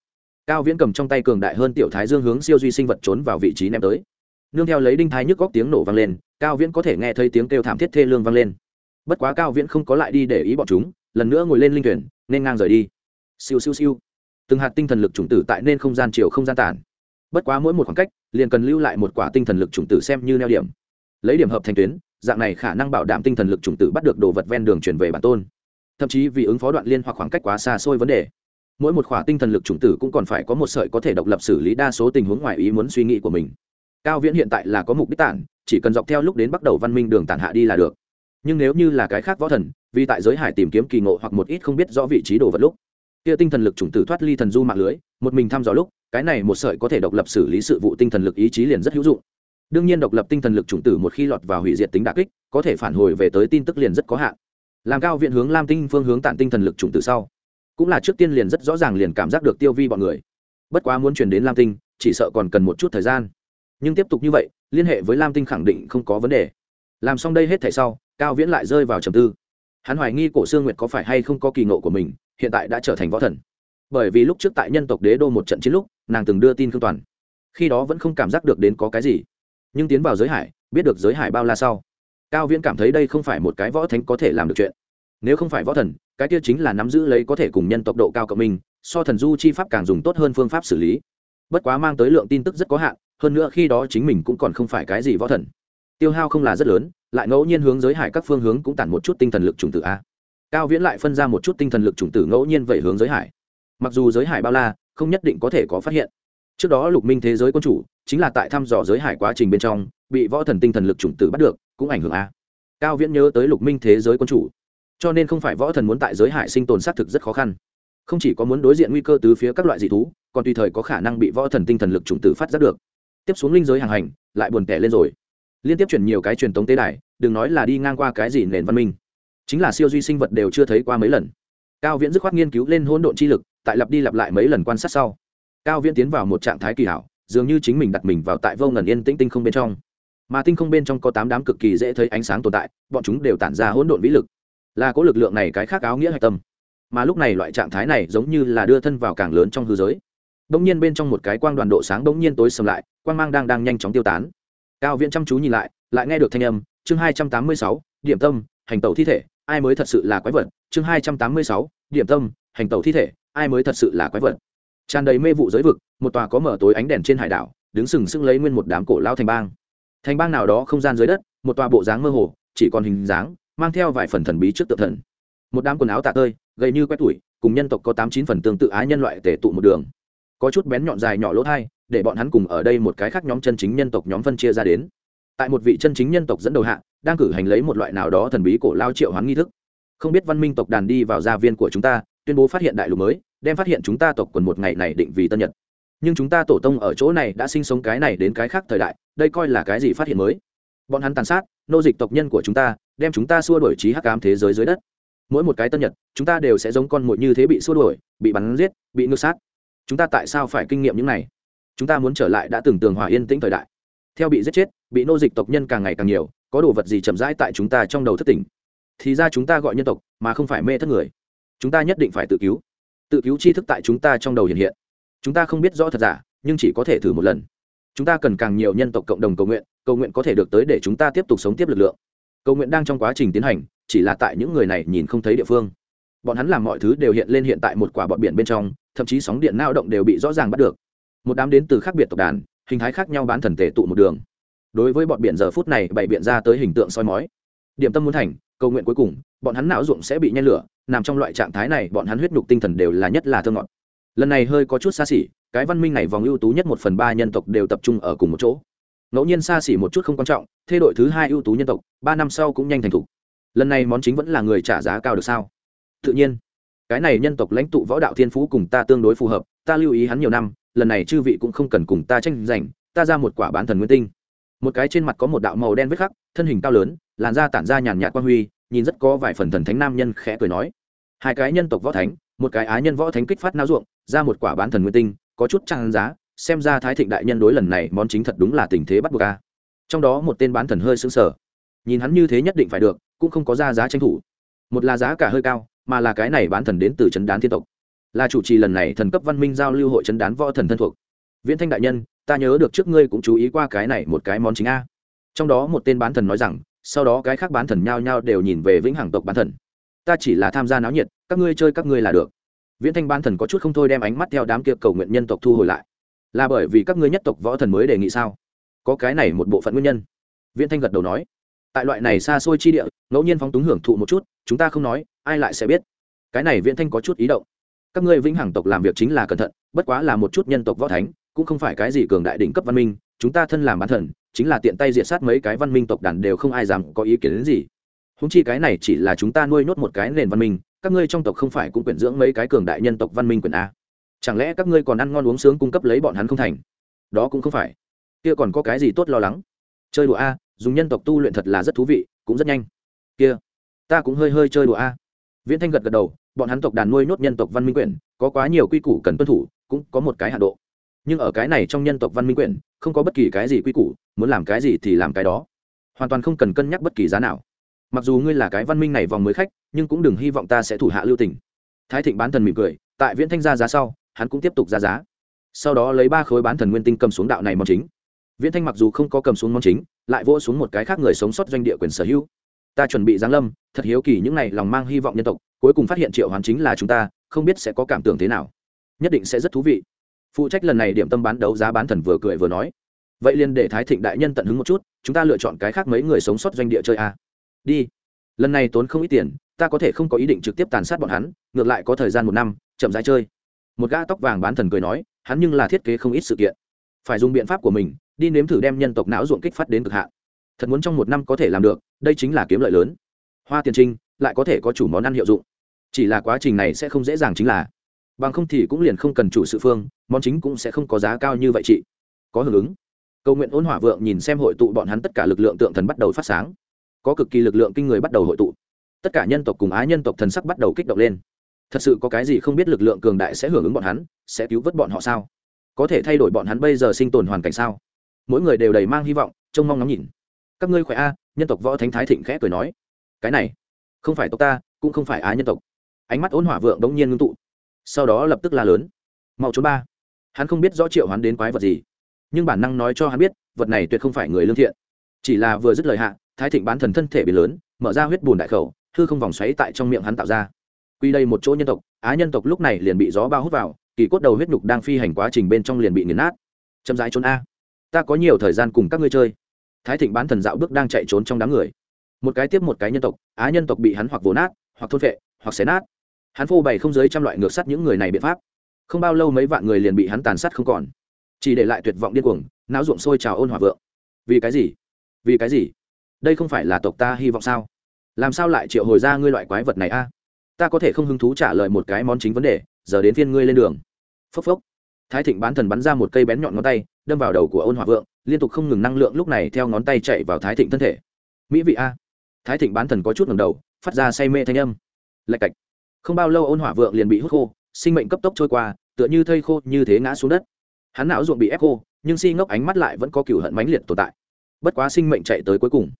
Cao viễn cầm trong tay cường đại hơn tiểu thái dương hướng siêu duy sinh vật trốn vào vị trí ném tới. Nương theo lấy đinh thái nhức góc tiếng nổ vang lên, cao viễn có thể nghe thấy tiếng kêu thảm thiết thê lương vang lên. Bất quá cao viễn không có lại đi để ý bọn chúng, lần nữa ngồi lên linh thuyền, nên ngang rời đi. Siêu siêu siêu. Từng hạt tinh thần lực chủng tử tại nên không gian chiều không gian tản. Bất quá mỗi một khoảng cách, liền cần lưu lại một quả tinh thần lực chủng tử xem như neo điểm. Lấy điểm hợp thành tuyến dạng này khả năng bảo đảm tinh thần lực chủng tử bắt được đồ vật ven đường chuyển về bản tôn. Thậm chí vì ứng phó đoạn liên hoặc khoảng cách quá xa xôi vấn đề, mỗi một khỏa tinh thần lực chủng tử cũng còn phải có một sợi có thể độc lập xử lý đa số tình huống ngoài ý muốn suy nghĩ của mình. Cao viễn hiện tại là có mục đích tản, chỉ cần dọc theo lúc đến bắt đầu văn minh đường tản hạ đi là được. Nhưng nếu như là cái khác võ thần, vì tại giới hải tìm kiếm kỳ ngộ hoặc một ít không biết rõ vị trí đồ vật lúc, kia tinh thần lực chủng tử thoát ly thần du mạng lưới, một mình thăm dò lúc, cái này một sợi có thể độc lập xử lý sự vụ tinh thần lực ý chí liền rất hữu dụng đương nhiên độc lập tinh thần lực chủng tử một khi lọt vào hủy diệt tính đà kích, có thể phản hồi về tới tin tức liền rất có hạn. Làm cao viện hướng lam tinh phương hướng tản tinh thần lực chủng tử sau, cũng là trước tiên liền rất rõ ràng liền cảm giác được tiêu vi bọn người. Bất quá muốn chuyển đến lam tinh, chỉ sợ còn cần một chút thời gian. Nhưng tiếp tục như vậy, liên hệ với lam tinh khẳng định không có vấn đề. Làm xong đây hết thảy sau, cao viễn lại rơi vào trầm tư. Hắn hoài nghi cổ sương nguyệt có phải hay không có kỳ ngộ của mình, hiện tại đã trở thành võ thần. Bởi vì lúc trước tại nhân tộc đế đô một trận chiến lúc, nàng từng đưa tin khương toàn. Khi đó vẫn không cảm giác được đến có cái gì nhưng tiến vào giới hải, biết được giới hải bao la sau. Cao viễn cảm thấy đây không phải một cái võ thánh có thể làm được chuyện. Nếu không phải võ thần, cái kia chính là nắm giữ lấy có thể cùng nhân tộc độ cao cộng minh, so thần du chi pháp càng dùng tốt hơn phương pháp xử lý. Bất quá mang tới lượng tin tức rất có hạn, hơn nữa khi đó chính mình cũng còn không phải cái gì võ thần. Tiêu hao không là rất lớn, lại ngẫu nhiên hướng giới hải các phương hướng cũng tản một chút tinh thần lực trùng tử a. Cao viễn lại phân ra một chút tinh thần lực trùng tử ngẫu nhiên vậy hướng giới hải. Mặc dù giới hải bao la, không nhất định có thể có phát hiện trước đó lục minh thế giới quân chủ, chính là tại thăm dò giới hải quá trình bên trong, bị võ thần tinh thần lực chủng tử bắt được, cũng ảnh hưởng a. Cao viễn nhớ tới lục minh thế giới quân chủ. Cho nên không phải võ thần muốn tại giới hải sinh tồn xác thực rất khó khăn. Không chỉ có muốn đối diện nguy cơ từ phía các loại dị thú, còn tùy thời có khả năng bị võ thần tinh thần lực chủng tử phát giác được. Tiếp xuống linh giới hàng hành, lại buồn tẻ lên rồi. Liên tiếp chuyển nhiều cái truyền thống tế đài, đừng nói là đi ngang qua cái gì nền văn minh. Chính là siêu duy sinh vật đều chưa thấy qua mấy lần. Cao viễn dứt khoát nghiên cứu lên hỗn độn chi lực, tại lặp đi lặp lại mấy lần quan sát sau cao viễn tiến vào một trạng thái kỳ hảo, dường như chính mình đặt mình vào tại vô ngần yên tĩnh tinh không bên trong. Mà tinh không bên trong có tám đám cực kỳ dễ thấy ánh sáng tồn tại, bọn chúng đều tản ra hỗn độn vĩ lực. Là có lực lượng này cái khác áo nghĩa hạch tâm. Mà lúc này loại trạng thái này giống như là đưa thân vào càng lớn trong hư giới. Bỗng nhiên bên trong một cái quang đoàn độ sáng bỗng nhiên tối sầm lại, quang mang đang đang nhanh chóng tiêu tán. Cao viễn chăm chú nhìn lại lại nghe được thanh âm, chương hai trăm tám mươi sáu, điểm tâm, hành tẩu thi thể, ai mới thật sự là quái vật? Chương hai trăm tám mươi sáu, điểm tâm, hành tẩu thi thể, ai mới thật sự là quái vật? Tràn đầy mê vụ giới vực, một tòa có mở tối ánh đèn trên hải đảo, đứng sừng sững lấy nguyên một đám cổ lao thành bang. Thành bang nào đó không gian dưới đất, một tòa bộ dáng mơ hồ, chỉ còn hình dáng, mang theo vài phần thần bí trước tự thần. Một đám quần áo tạ tơi, gầy như quét tuổi, cùng nhân tộc có tám chín phần tương tự ái nhân loại tể tụ một đường. Có chút bén nhọn dài nhỏ lỗ thai, để bọn hắn cùng ở đây một cái khác nhóm chân chính nhân tộc nhóm phân chia ra đến. Tại một vị chân chính nhân tộc dẫn đầu hạ, đang cử hành lấy một loại nào đó thần bí cổ lao triệu hoán nghi thức. Không biết văn minh tộc đàn đi vào gia viên của chúng ta tuyên bố phát hiện đại lục mới, đem phát hiện chúng ta tộc quần một ngày này định vì tân nhật. Nhưng chúng ta tổ tông ở chỗ này đã sinh sống cái này đến cái khác thời đại, đây coi là cái gì phát hiện mới? Bọn hắn tàn sát, nô dịch tộc nhân của chúng ta, đem chúng ta xua đổi trí hắc ám thế giới dưới đất. Mỗi một cái tân nhật, chúng ta đều sẽ giống con một như thế bị xua đuổi, bị bắn giết, bị ngược sát. Chúng ta tại sao phải kinh nghiệm những này? Chúng ta muốn trở lại đã từng tường hòa yên tĩnh thời đại. Theo bị giết chết, bị nô dịch tộc nhân càng ngày càng nhiều, có đồ vật gì chậm rãi tại chúng ta trong đầu thất tỉnh? Thì ra chúng ta gọi nhân tộc, mà không phải mê thất người chúng ta nhất định phải tự cứu. Tự cứu tri thức tại chúng ta trong đầu hiện hiện. Chúng ta không biết rõ thật giả, nhưng chỉ có thể thử một lần. Chúng ta cần càng nhiều nhân tộc cộng đồng cầu nguyện cầu nguyện có thể được tới để chúng ta tiếp tục sống tiếp lực lượng. Cầu nguyện đang trong quá trình tiến hành, chỉ là tại những người này nhìn không thấy địa phương. Bọn hắn làm mọi thứ đều hiện lên hiện tại một quả bọn biển bên trong, thậm chí sóng điện nao động đều bị rõ ràng bắt được. Một đám đến từ khác biệt tộc đàn, hình thái khác nhau bán thần thể tụ một đường. Đối với bọn biển giờ phút này bày biện ra tới hình tượng soi mói. Điểm tâm muốn thành, cầu nguyện cuối cùng, bọn hắn não dụng sẽ bị nhen lửa nằm trong loại trạng thái này, bọn hắn huyết nhục tinh thần đều là nhất là thơ ngọt. Lần này hơi có chút xa xỉ, cái văn minh này vòng ưu tú nhất một phần ba nhân tộc đều tập trung ở cùng một chỗ. Ngẫu nhiên xa xỉ một chút không quan trọng, thế đội thứ hai ưu tú nhân tộc, ba năm sau cũng nhanh thành thục. Lần này món chính vẫn là người trả giá cao được sao? Tự nhiên, cái này nhân tộc lãnh tụ võ đạo thiên phú cùng ta tương đối phù hợp, ta lưu ý hắn nhiều năm, lần này chư vị cũng không cần cùng ta tranh giành, ta ra một quả bán thần nguyên tinh. Một cái trên mặt có một đạo màu đen vết khắc, thân hình cao lớn, làn da tản ra nhàn nhạt quan huy nhìn rất có vài phần thần thánh nam nhân khẽ cười nói. Hai cái nhân tộc võ thánh, một cái á nhân võ thánh kích phát nao ruộng, ra một quả bán thần nguyên tinh, có chút trang giá, xem ra thái thịnh đại nhân đối lần này món chính thật đúng là tình thế bắt buộc a. Trong đó một tên bán thần hơi xứng sở nhìn hắn như thế nhất định phải được, cũng không có ra giá tranh thủ. Một là giá cả hơi cao, mà là cái này bán thần đến từ trấn đán thiên tộc. Là chủ trì lần này thần cấp văn minh giao lưu hội trấn đán võ thần thân thuộc. Viễn thanh đại nhân, ta nhớ được trước ngươi cũng chú ý qua cái này một cái món chính a. Trong đó một tên bán thần nói rằng sau đó cái khác bán thần nhao nhao đều nhìn về vĩnh hằng tộc bán thần. Ta chỉ là tham gia náo nhiệt, các ngươi chơi các ngươi là được. Viễn thanh bán thần có chút không thôi đem ánh mắt theo đám kia cầu nguyện nhân tộc thu hồi lại. Là bởi vì các ngươi nhất tộc võ thần mới đề nghị sao? Có cái này một bộ phận nguyên nhân. Viễn thanh gật đầu nói. Tại loại này xa xôi chi địa, ngẫu nhiên phóng túng hưởng thụ một chút, chúng ta không nói, ai lại sẽ biết? Cái này viễn thanh có chút ý động. Các ngươi vĩnh hằng tộc làm việc chính là cẩn thận, bất quá là một chút nhân tộc võ thánh, cũng không phải cái gì cường đại đỉnh cấp văn minh, chúng ta thân làm bán thần chính là tiện tay diệt sát mấy cái văn minh tộc đàn đều không ai dám có ý kiến đến gì. Húng chi cái này chỉ là chúng ta nuôi nốt một cái nền văn minh, các ngươi trong tộc không phải cũng quyển dưỡng mấy cái cường đại nhân tộc văn minh quyển a. Chẳng lẽ các ngươi còn ăn ngon uống sướng cung cấp lấy bọn hắn không thành? Đó cũng không phải. Kia còn có cái gì tốt lo lắng? Chơi đùa a, dùng nhân tộc tu luyện thật là rất thú vị, cũng rất nhanh. Kia, ta cũng hơi hơi chơi đùa a. Viễn thanh gật gật đầu, bọn hắn tộc đàn nuôi nốt nhân tộc văn minh quyển, có quá nhiều quy củ cần tuân thủ, cũng có một cái hạ độ. Nhưng ở cái này trong nhân tộc văn minh quyển không có bất kỳ cái gì quy củ, muốn làm cái gì thì làm cái đó. Hoàn toàn không cần cân nhắc bất kỳ giá nào. Mặc dù ngươi là cái văn minh này vòng mới khách, nhưng cũng đừng hy vọng ta sẽ thủ hạ lưu tình. Thái thịnh bán thần mỉm cười, tại viễn thanh ra giá sau, hắn cũng tiếp tục ra giá. Sau đó lấy ba khối bán thần nguyên tinh cầm xuống đạo này món chính. Viễn thanh mặc dù không có cầm xuống món chính, lại vỗ xuống một cái khác người sống sót doanh địa quyền sở hữu. Ta chuẩn bị giáng lâm, thật hiếu kỳ những n à y lòng mang hy vọng nhân tộc, cuối cùng phát hiện triệu hoàn chính là chúng ta, không biết sẽ có cảm tưởng thế nào. Nhất định sẽ rất thú vị phụ trách lần này điểm tâm bán đấu giá bán thần vừa cười vừa nói, vậy liền để thái thịnh đại nhân tận hứng một chút, chúng ta lựa chọn cái khác mấy người sống sót doanh địa chơi a đi. Lần này tốn không ít tiền, ta có thể không có ý định trực tiếp tàn sát bọn hắn, ngược lại có thời gian một năm, chậm rãi chơi. Một gã tóc vàng bán thần cười nói, hắn nhưng là thiết kế không ít sự kiện. Phải dùng biện pháp của mình, đi nếm thử đem nhân tộc não ruộng kích phát đến cực hạn. Thật muốn trong một năm có thể làm được, đây chính là kiếm lợi lớn. Hoa tiền trinh, lại có thể có chủ món ăn hiệu dụng. Chỉ là quá trình này sẽ không dễ dàng chính là bằng không thì cũng liền không cần chủ sự phương, món chính cũng sẽ không có giá cao như vậy chị. Có hưởng ứng. Cầu nguyện ôn hỏa vượng nhìn xem hội tụ bọn hắn tất cả lực lượng tượng thần bắt đầu phát sáng. Có cực kỳ lực lượng kinh người bắt đầu hội tụ. Tất cả nhân tộc cùng á nhân tộc thần sắc bắt đầu kích động lên. Thật sự có cái gì không biết lực lượng cường đại sẽ hưởng ứng bọn hắn, sẽ cứu vớt bọn họ sao? Có thể thay đổi bọn hắn bây giờ sinh tồn hoàn cảnh sao? Mỗi người đều đầy mang hy vọng, trông mong ngắm nhìn. Các ngươi khỏe a? Nhân tộc võ thánh thái thịnh khẽ cười nói. Cái này, không phải tộc ta, cũng không phải á nhân tộc. Ánh mắt ôn hỏa vượng đống nhiên ngưng tụ sau đó lập tức la lớn. Mau trốn ba. Hắn không biết rõ triệu hắn đến quái vật gì, nhưng bản năng nói cho hắn biết, vật này tuyệt không phải người lương thiện. Chỉ là vừa dứt lời hạ, thái thịnh bán thần thân thể biến lớn, mở ra huyết bùn đại khẩu, hư không vòng xoáy tại trong miệng hắn tạo ra. Quy đây một chỗ nhân tộc, á nhân tộc lúc này liền bị gió bao hút vào, kỳ cốt đầu huyết nhục đang phi hành quá trình bên trong liền bị nghiền nát. Chậm rãi trốn a. Ta có nhiều thời gian cùng các ngươi chơi. Thái thịnh bán thần dạo bước đang chạy trốn trong đám người. Một cái tiếp một cái nhân tộc, á nhân tộc bị hắn hoặc vồ nát, hoặc thôn vệ hoặc xé nát hắn phô bày không dưới trăm loại ngược sắt những người này biện pháp. Không bao lâu mấy vạn người liền bị hắn tàn sát không còn. Chỉ để lại tuyệt vọng điên cuồng, não ruộng sôi trào ôn hòa vượng. Vì cái gì? Vì cái gì? Đây không phải là tộc ta hy vọng sao? Làm sao lại triệu hồi ra ngươi loại quái vật này a? Ta có thể không hứng thú trả lời một cái món chính vấn đề, giờ đến phiên ngươi lên đường. Phốc phốc. Thái thịnh bán thần bắn ra một cây bén nhọn ngón tay, đâm vào đầu của ôn hòa vượng, liên tục không ngừng năng lượng lúc này theo ngón tay chạy vào thái thịnh thân thể. Mỹ vị a. Thái thịnh bán thần có chút ngầm đầu, phát ra say mê thanh âm. Lạch cạch không bao lâu ôn hỏa vượng liền bị hút khô, sinh mệnh cấp tốc trôi qua, tựa như thây khô như thế ngã xuống đất. Hắn não ruộng bị ép khô, nhưng si ngốc ánh mắt lại vẫn có cựu hận mãnh liệt tồn tại. Bất quá sinh mệnh chạy tới cuối cùng,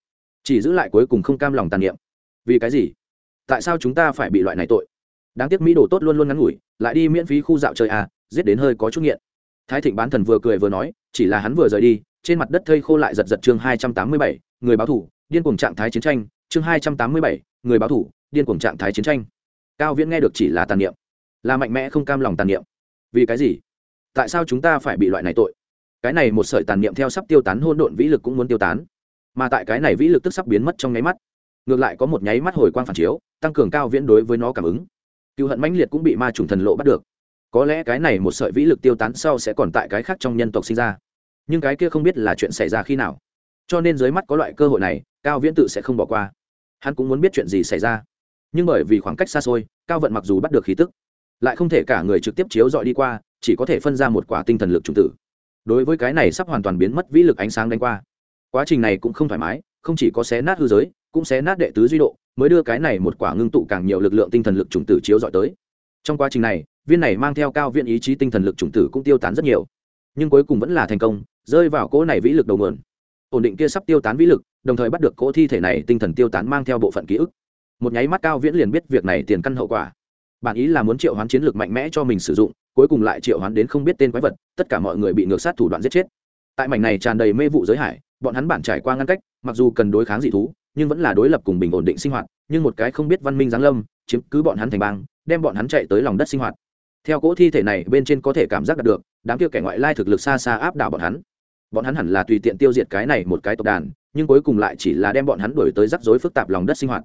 chỉ giữ lại cuối cùng không cam lòng tàn niệm. Vì cái gì? Tại sao chúng ta phải bị loại này tội? Đáng tiếc mỹ đồ tốt luôn luôn ngắn ngủi, lại đi miễn phí khu dạo chơi à giết đến hơi có chút nghiện. Thái thịnh bán thần vừa cười vừa nói, chỉ là hắn vừa rời đi, trên mặt đất thây khô lại giật giật chương hai trăm tám mươi bảy, người báo thủ, điên cuồng trạng thái chiến tranh, chương hai trăm tám mươi bảy, người báo thủ, điên cuồng trạng thái chiến tranh cao viễn nghe được chỉ là tàn niệm, là mạnh mẽ không cam lòng tàn niệm. Vì cái gì? Tại sao chúng ta phải bị loại này tội? Cái này một sợi tàn niệm theo sắp tiêu tán hôn độn vĩ lực cũng muốn tiêu tán. Mà tại cái này vĩ lực tức sắp biến mất trong nháy mắt, ngược lại có một nháy mắt hồi quang phản chiếu, tăng cường cao viễn đối với nó cảm ứng. Cựu hận mãnh liệt cũng bị ma trùng thần lộ bắt được. Có lẽ cái này một sợi vĩ lực tiêu tán sau sẽ còn tại cái khác trong nhân tộc sinh ra. Nhưng cái kia không biết là chuyện xảy ra khi nào. Cho nên dưới mắt có loại cơ hội này, cao viễn tự sẽ không bỏ qua. Hắn cũng muốn biết chuyện gì xảy ra nhưng bởi vì khoảng cách xa xôi, cao vận mặc dù bắt được khí tức, lại không thể cả người trực tiếp chiếu dọi đi qua, chỉ có thể phân ra một quả tinh thần lực trung tử. Đối với cái này sắp hoàn toàn biến mất vĩ lực ánh sáng đánh qua. Quá trình này cũng không thoải mái, không chỉ có xé nát hư giới, cũng xé nát đệ tứ duy độ, mới đưa cái này một quả ngưng tụ càng nhiều lực lượng tinh thần lực chủng tử chiếu dọi tới. Trong quá trình này, viên này mang theo cao viên ý chí tinh thần lực chủng tử cũng tiêu tán rất nhiều. Nhưng cuối cùng vẫn là thành công, rơi vào cỗ này vĩ lực đầu nguồn. Ổn định kia sắp tiêu tán vĩ lực, đồng thời bắt được cỗ thi thể này tinh thần tiêu tán mang theo bộ phận ký ức một nháy mắt cao viễn liền biết việc này tiền căn hậu quả. Bản ý là muốn triệu hoán chiến lược mạnh mẽ cho mình sử dụng, cuối cùng lại triệu hoán đến không biết tên quái vật, tất cả mọi người bị ngược sát thủ đoạn giết chết. Tại mảnh này tràn đầy mê vụ giới hải, bọn hắn bản trải qua ngăn cách, mặc dù cần đối kháng dị thú, nhưng vẫn là đối lập cùng bình ổn định sinh hoạt, nhưng một cái không biết văn minh giáng lâm, chiếm cứ bọn hắn thành bang, đem bọn hắn chạy tới lòng đất sinh hoạt. Theo cỗ thi thể này bên trên có thể cảm giác đạt được, đám kia kẻ ngoại lai thực lực xa xa áp đảo bọn hắn. Bọn hắn hẳn là tùy tiện tiêu diệt cái này một cái tộc đàn, nhưng cuối cùng lại chỉ là đem bọn hắn đuổi tới rắc rối phức tạp lòng đất sinh hoạt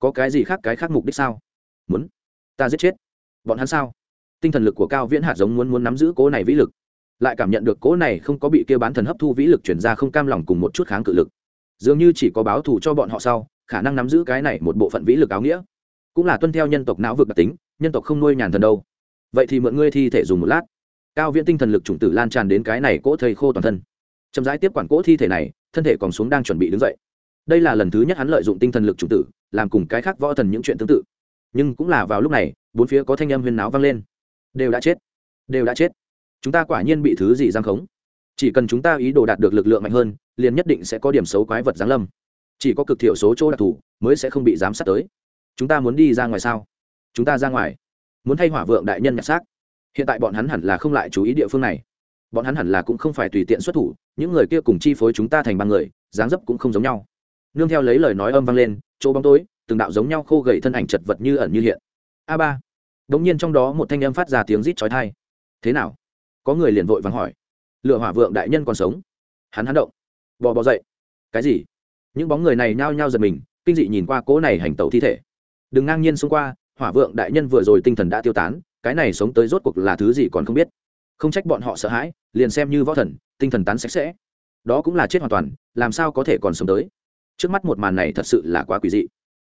có cái gì khác, cái khác mục đích sao? Muốn ta giết chết bọn hắn sao? Tinh thần lực của cao viễn hạt giống muốn muốn nắm giữ cố này vĩ lực, lại cảm nhận được cố này không có bị kêu bán thần hấp thu vĩ lực chuyển ra không cam lòng cùng một chút kháng cự lực. Dường như chỉ có báo thù cho bọn họ sau, khả năng nắm giữ cái này một bộ phận vĩ lực áo nghĩa. Cũng là tuân theo nhân tộc não vực đặc tính, nhân tộc không nuôi nhàn thần đâu. Vậy thì mượn ngươi thi thể dùng một lát. Cao viễn tinh thần lực chủng tử lan tràn đến cái này cỗ thầy khô toàn thân. Chậm rãi tiếp quản cỗ thi thể này, thân thể còn xuống đang chuẩn bị đứng dậy. Đây là lần thứ nhất hắn lợi dụng tinh thần lực chủng tử làm cùng cái khác võ thần những chuyện tương tự. Nhưng cũng là vào lúc này, bốn phía có thanh âm huyên náo vang lên. Đều đã chết. Đều đã chết. Chúng ta quả nhiên bị thứ gì giam khống. Chỉ cần chúng ta ý đồ đạt được lực lượng mạnh hơn, liền nhất định sẽ có điểm xấu quái vật giáng lâm. Chỉ có cực thiểu số chỗ đặc thù mới sẽ không bị giám sát tới. Chúng ta muốn đi ra ngoài sao? Chúng ta ra ngoài. Muốn thay hỏa vượng đại nhân nhặt xác. Hiện tại bọn hắn hẳn là không lại chú ý địa phương này. Bọn hắn hẳn là cũng không phải tùy tiện xuất thủ, những người kia cùng chi phối chúng ta thành ba người, dáng dấp cũng không giống nhau nương theo lấy lời nói âm vang lên, chỗ bóng tối, từng đạo giống nhau khô gầy thân ảnh chật vật như ẩn như hiện. A ba. Đ ỗ n g nhiên trong đó một thanh âm phát ra tiếng rít chói thai thế nào? Có người liền vội vắng hỏi. Lựa hỏa vượng đại nhân còn sống? Hắn hắn động. Bò bò dậy. Cái gì? Những bóng người này nhao nhao giật mình, kinh dị nhìn qua cỗ này hành tẩu thi thể. Đừng ngang nhiên xông qua, hỏa vượng đại nhân vừa rồi tinh thần đã tiêu tán, cái này sống tới rốt cuộc là thứ gì còn không biết. Không trách bọn họ sợ hãi, liền xem như võ thần, tinh thần tán sạch sẽ. Đó cũng là chết hoàn toàn, làm sao có thể còn sống tới? Trước mắt một màn này thật sự là quá quỷ dị.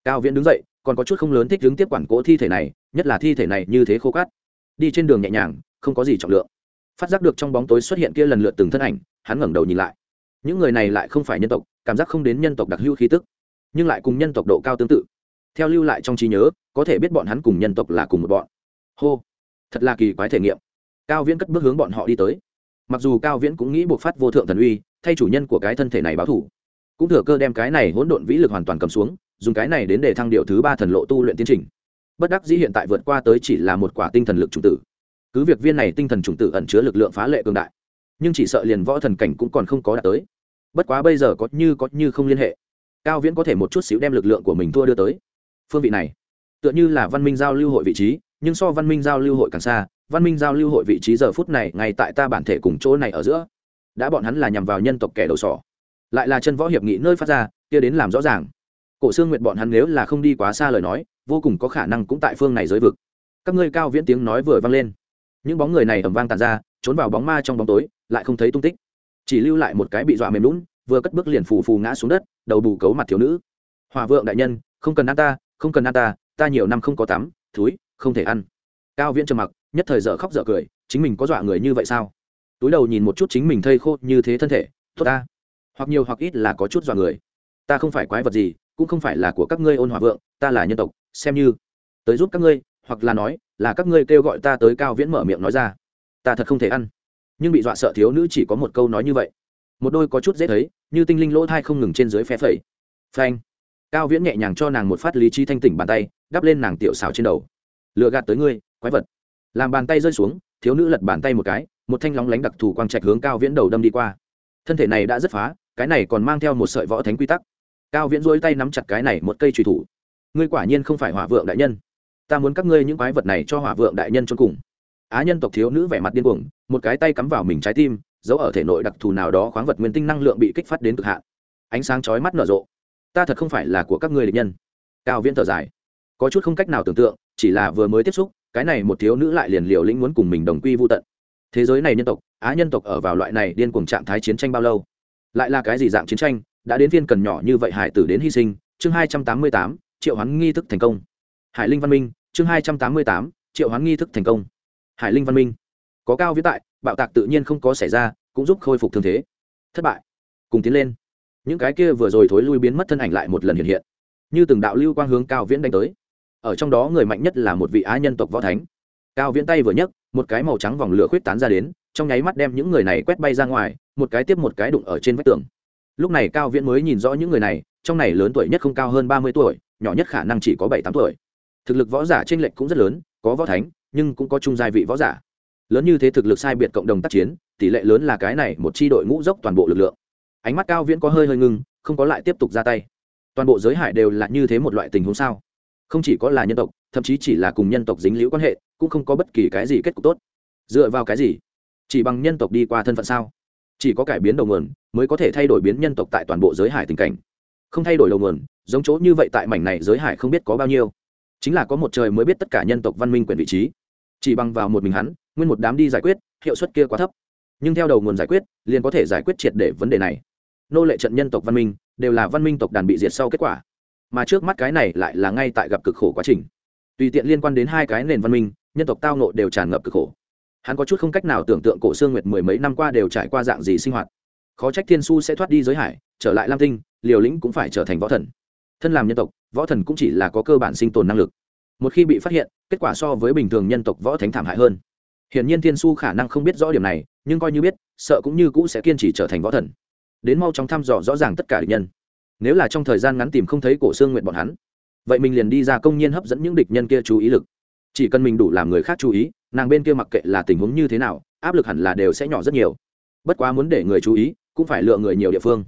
Cao viễn đứng dậy, còn có chút không lớn thích đứng tiếp quản cỗ thi thể này, nhất là thi thể này như thế khô cát. Đi trên đường nhẹ nhàng, không có gì trọng lượng. Phát giác được trong bóng tối xuất hiện kia lần lượt từng thân ảnh, hắn ngẩng đầu nhìn lại. Những người này lại không phải nhân tộc, cảm giác không đến nhân tộc đặc hữu khí tức, nhưng lại cùng nhân tộc độ cao tương tự. Theo lưu lại trong trí nhớ, có thể biết bọn hắn cùng nhân tộc là cùng một bọn. Hô, thật là kỳ quái thể nghiệm. Cao viễn cất bước hướng bọn họ đi tới. Mặc dù cao viễn cũng nghĩ buộc phát vô thượng thần uy, thay chủ nhân của cái thân thể này báo thủ cũng thừa cơ đem cái này hỗn độn vĩ lực hoàn toàn cầm xuống, dùng cái này đến để thăng điệu thứ ba thần lộ tu luyện tiến trình. Bất đắc dĩ hiện tại vượt qua tới chỉ là một quả tinh thần lực chủng tử. Cứ việc viên này tinh thần chủng tử ẩn chứa lực lượng phá lệ cường đại, nhưng chỉ sợ liền võ thần cảnh cũng còn không có đạt tới. Bất quá bây giờ có như có như không liên hệ. Cao viễn có thể một chút xíu đem lực lượng của mình thua đưa tới. Phương vị này, tựa như là văn minh giao lưu hội vị trí, nhưng so văn minh giao lưu hội càng xa, văn minh giao lưu hội vị trí giờ phút này ngay tại ta bản thể cùng chỗ này ở giữa. Đã bọn hắn là nhằm vào nhân tộc kẻ đầu sỏ lại là chân võ hiệp nghị nơi phát ra, kia đến làm rõ ràng. Cổ xương nguyện bọn hắn nếu là không đi quá xa lời nói, vô cùng có khả năng cũng tại phương này giới vực. Các ngươi cao viễn tiếng nói vừa vang lên. Những bóng người này ẩm vang tàn ra, trốn vào bóng ma trong bóng tối, lại không thấy tung tích. Chỉ lưu lại một cái bị dọa mềm lún, vừa cất bước liền phù phù ngã xuống đất, đầu bù cấu mặt thiếu nữ. Hòa vượng đại nhân, không cần ăn ta, không cần ăn ta ta nhiều năm không có tắm, thúi, không thể ăn. Cao viễn trầm mặc, nhất thời dở khóc dở cười, chính mình có dọa người như vậy sao? Túi đầu nhìn một chút chính mình thây khô như thế thân thể, tốt ta hoặc nhiều hoặc ít là có chút dọa người. Ta không phải quái vật gì, cũng không phải là của các ngươi ôn hòa vượng, ta là nhân tộc, xem như. Tới giúp các ngươi, hoặc là nói, là các ngươi kêu gọi ta tới cao viễn mở miệng nói ra. Ta thật không thể ăn. Nhưng bị dọa sợ thiếu nữ chỉ có một câu nói như vậy. Một đôi có chút dễ thấy, như tinh linh lỗ thai không ngừng trên dưới phe phẩy. Phanh. Cao viễn nhẹ nhàng cho nàng một phát lý trí thanh tỉnh bàn tay, đắp lên nàng tiểu xào trên đầu. Lựa gạt tới ngươi, quái vật. Làm bàn tay rơi xuống, thiếu nữ lật bàn tay một cái, một thanh lóng lánh đặc thù quang trạch hướng cao viễn đầu đâm đi qua. Thân thể này đã rất phá cái này còn mang theo một sợi võ thánh quy tắc. Cao viễn dối tay nắm chặt cái này một cây trùy thủ. Ngươi quả nhiên không phải hỏa vượng đại nhân. Ta muốn các ngươi những quái vật này cho hỏa vượng đại nhân cho cùng. Á nhân tộc thiếu nữ vẻ mặt điên cuồng, một cái tay cắm vào mình trái tim, giấu ở thể nội đặc thù nào đó khoáng vật nguyên tinh năng lượng bị kích phát đến cực hạn. Ánh sáng chói mắt nở rộ. Ta thật không phải là của các ngươi địch nhân. Cao viễn thở dài. Có chút không cách nào tưởng tượng, chỉ là vừa mới tiếp xúc, cái này một thiếu nữ lại liền liều lĩnh muốn cùng mình đồng quy vô tận. Thế giới này nhân tộc, á nhân tộc ở vào loại này điên cuồng trạng thái chiến tranh bao lâu? Lại là cái gì dạng chiến tranh, đã đến phiên cần nhỏ như vậy hải tử đến hy sinh, chương hai trăm tám mươi tám, triệu hoán nghi thức thành công. Hải linh văn minh, chương hai trăm tám mươi tám, triệu hoán nghi thức thành công. Hải linh văn minh, có cao viết tại, bạo tạc tự nhiên không có xảy ra, cũng giúp khôi phục thương thế. Thất bại. Cùng tiến lên. Những cái kia vừa rồi thối lui biến mất thân ảnh lại một lần hiện hiện. Như từng đạo lưu quang hướng cao viễn đánh tới. Ở trong đó người mạnh nhất là một vị á nhân tộc võ thánh. Cao viễn tay vừa nhấc, một cái màu trắng vòng lửa khuyết tán ra đến trong nháy mắt đem những người này quét bay ra ngoài, một cái tiếp một cái đụng ở trên vách tường. Lúc này cao viễn mới nhìn rõ những người này, trong này lớn tuổi nhất không cao hơn ba mươi tuổi, nhỏ nhất khả năng chỉ có bảy tám tuổi. Thực lực võ giả t r ê n lệch cũng rất lớn, có võ thánh, nhưng cũng có chung gia vị võ giả. Lớn như thế thực lực sai biệt cộng đồng tác chiến, tỷ lệ lớn là cái này một c h i đội ngũ dốc toàn bộ lực lượng. Ánh mắt cao viễn có hơi hơi ngưng, không có lại tiếp tục ra tay. Toàn bộ giới hải đều là như thế một loại tình huống sao? Không chỉ có là nhân tộc, thậm chí chỉ là cùng nhân tộc dính liễu quan hệ, cũng không có bất kỳ cái gì kết cục tốt. Dựa vào cái gì? Chỉ bằng nhân tộc đi qua thân phận sao? Chỉ có cải biến đầu nguồn mới có thể thay đổi biến nhân tộc tại toàn bộ giới hải tình cảnh. Không thay đổi đầu nguồn, giống chỗ như vậy tại mảnh này giới hải không biết có bao nhiêu. Chính là có một trời mới biết tất cả nhân tộc văn minh quyền vị trí. Chỉ bằng vào một mình hắn, nguyên một đám đi giải quyết, hiệu suất kia quá thấp. Nhưng theo đầu nguồn giải quyết, liền có thể giải quyết triệt để vấn đề này. Nô lệ trận nhân tộc văn minh, đều là văn minh tộc đàn bị diệt sau kết quả. Mà trước mắt cái này lại là ngay tại gặp cực khổ quá trình. Tùy tiện liên quan đến hai cái nền văn minh, nhân tộc tao nộ đều tràn ngập cực khổ hắn có chút không cách nào tưởng tượng cổ xương nguyệt mười mấy năm qua đều trải qua dạng gì sinh hoạt. Khó trách thiên su sẽ thoát đi giới hải, trở lại lam tinh, liều lĩnh cũng phải trở thành võ thần. Thân làm nhân tộc, võ thần cũng chỉ là có cơ bản sinh tồn năng lực. Một khi bị phát hiện, kết quả so với bình thường nhân tộc võ thánh thảm hại hơn. Hiển nhiên thiên su khả năng không biết rõ điểm này, nhưng coi như biết, sợ cũng như cũ sẽ kiên trì trở thành võ thần. Đến mau chóng thăm dò rõ ràng tất cả địch nhân. Nếu là trong thời gian ngắn tìm không thấy cổ xương nguyện bọn hắn, vậy mình liền đi ra công nhiên hấp dẫn những địch nhân kia chú ý lực chỉ cần mình đủ làm người khác chú ý, nàng bên kia mặc kệ là tình huống như thế nào, áp lực hẳn là đều sẽ nhỏ rất nhiều. Bất quá muốn để người chú ý, cũng phải lựa người nhiều địa phương.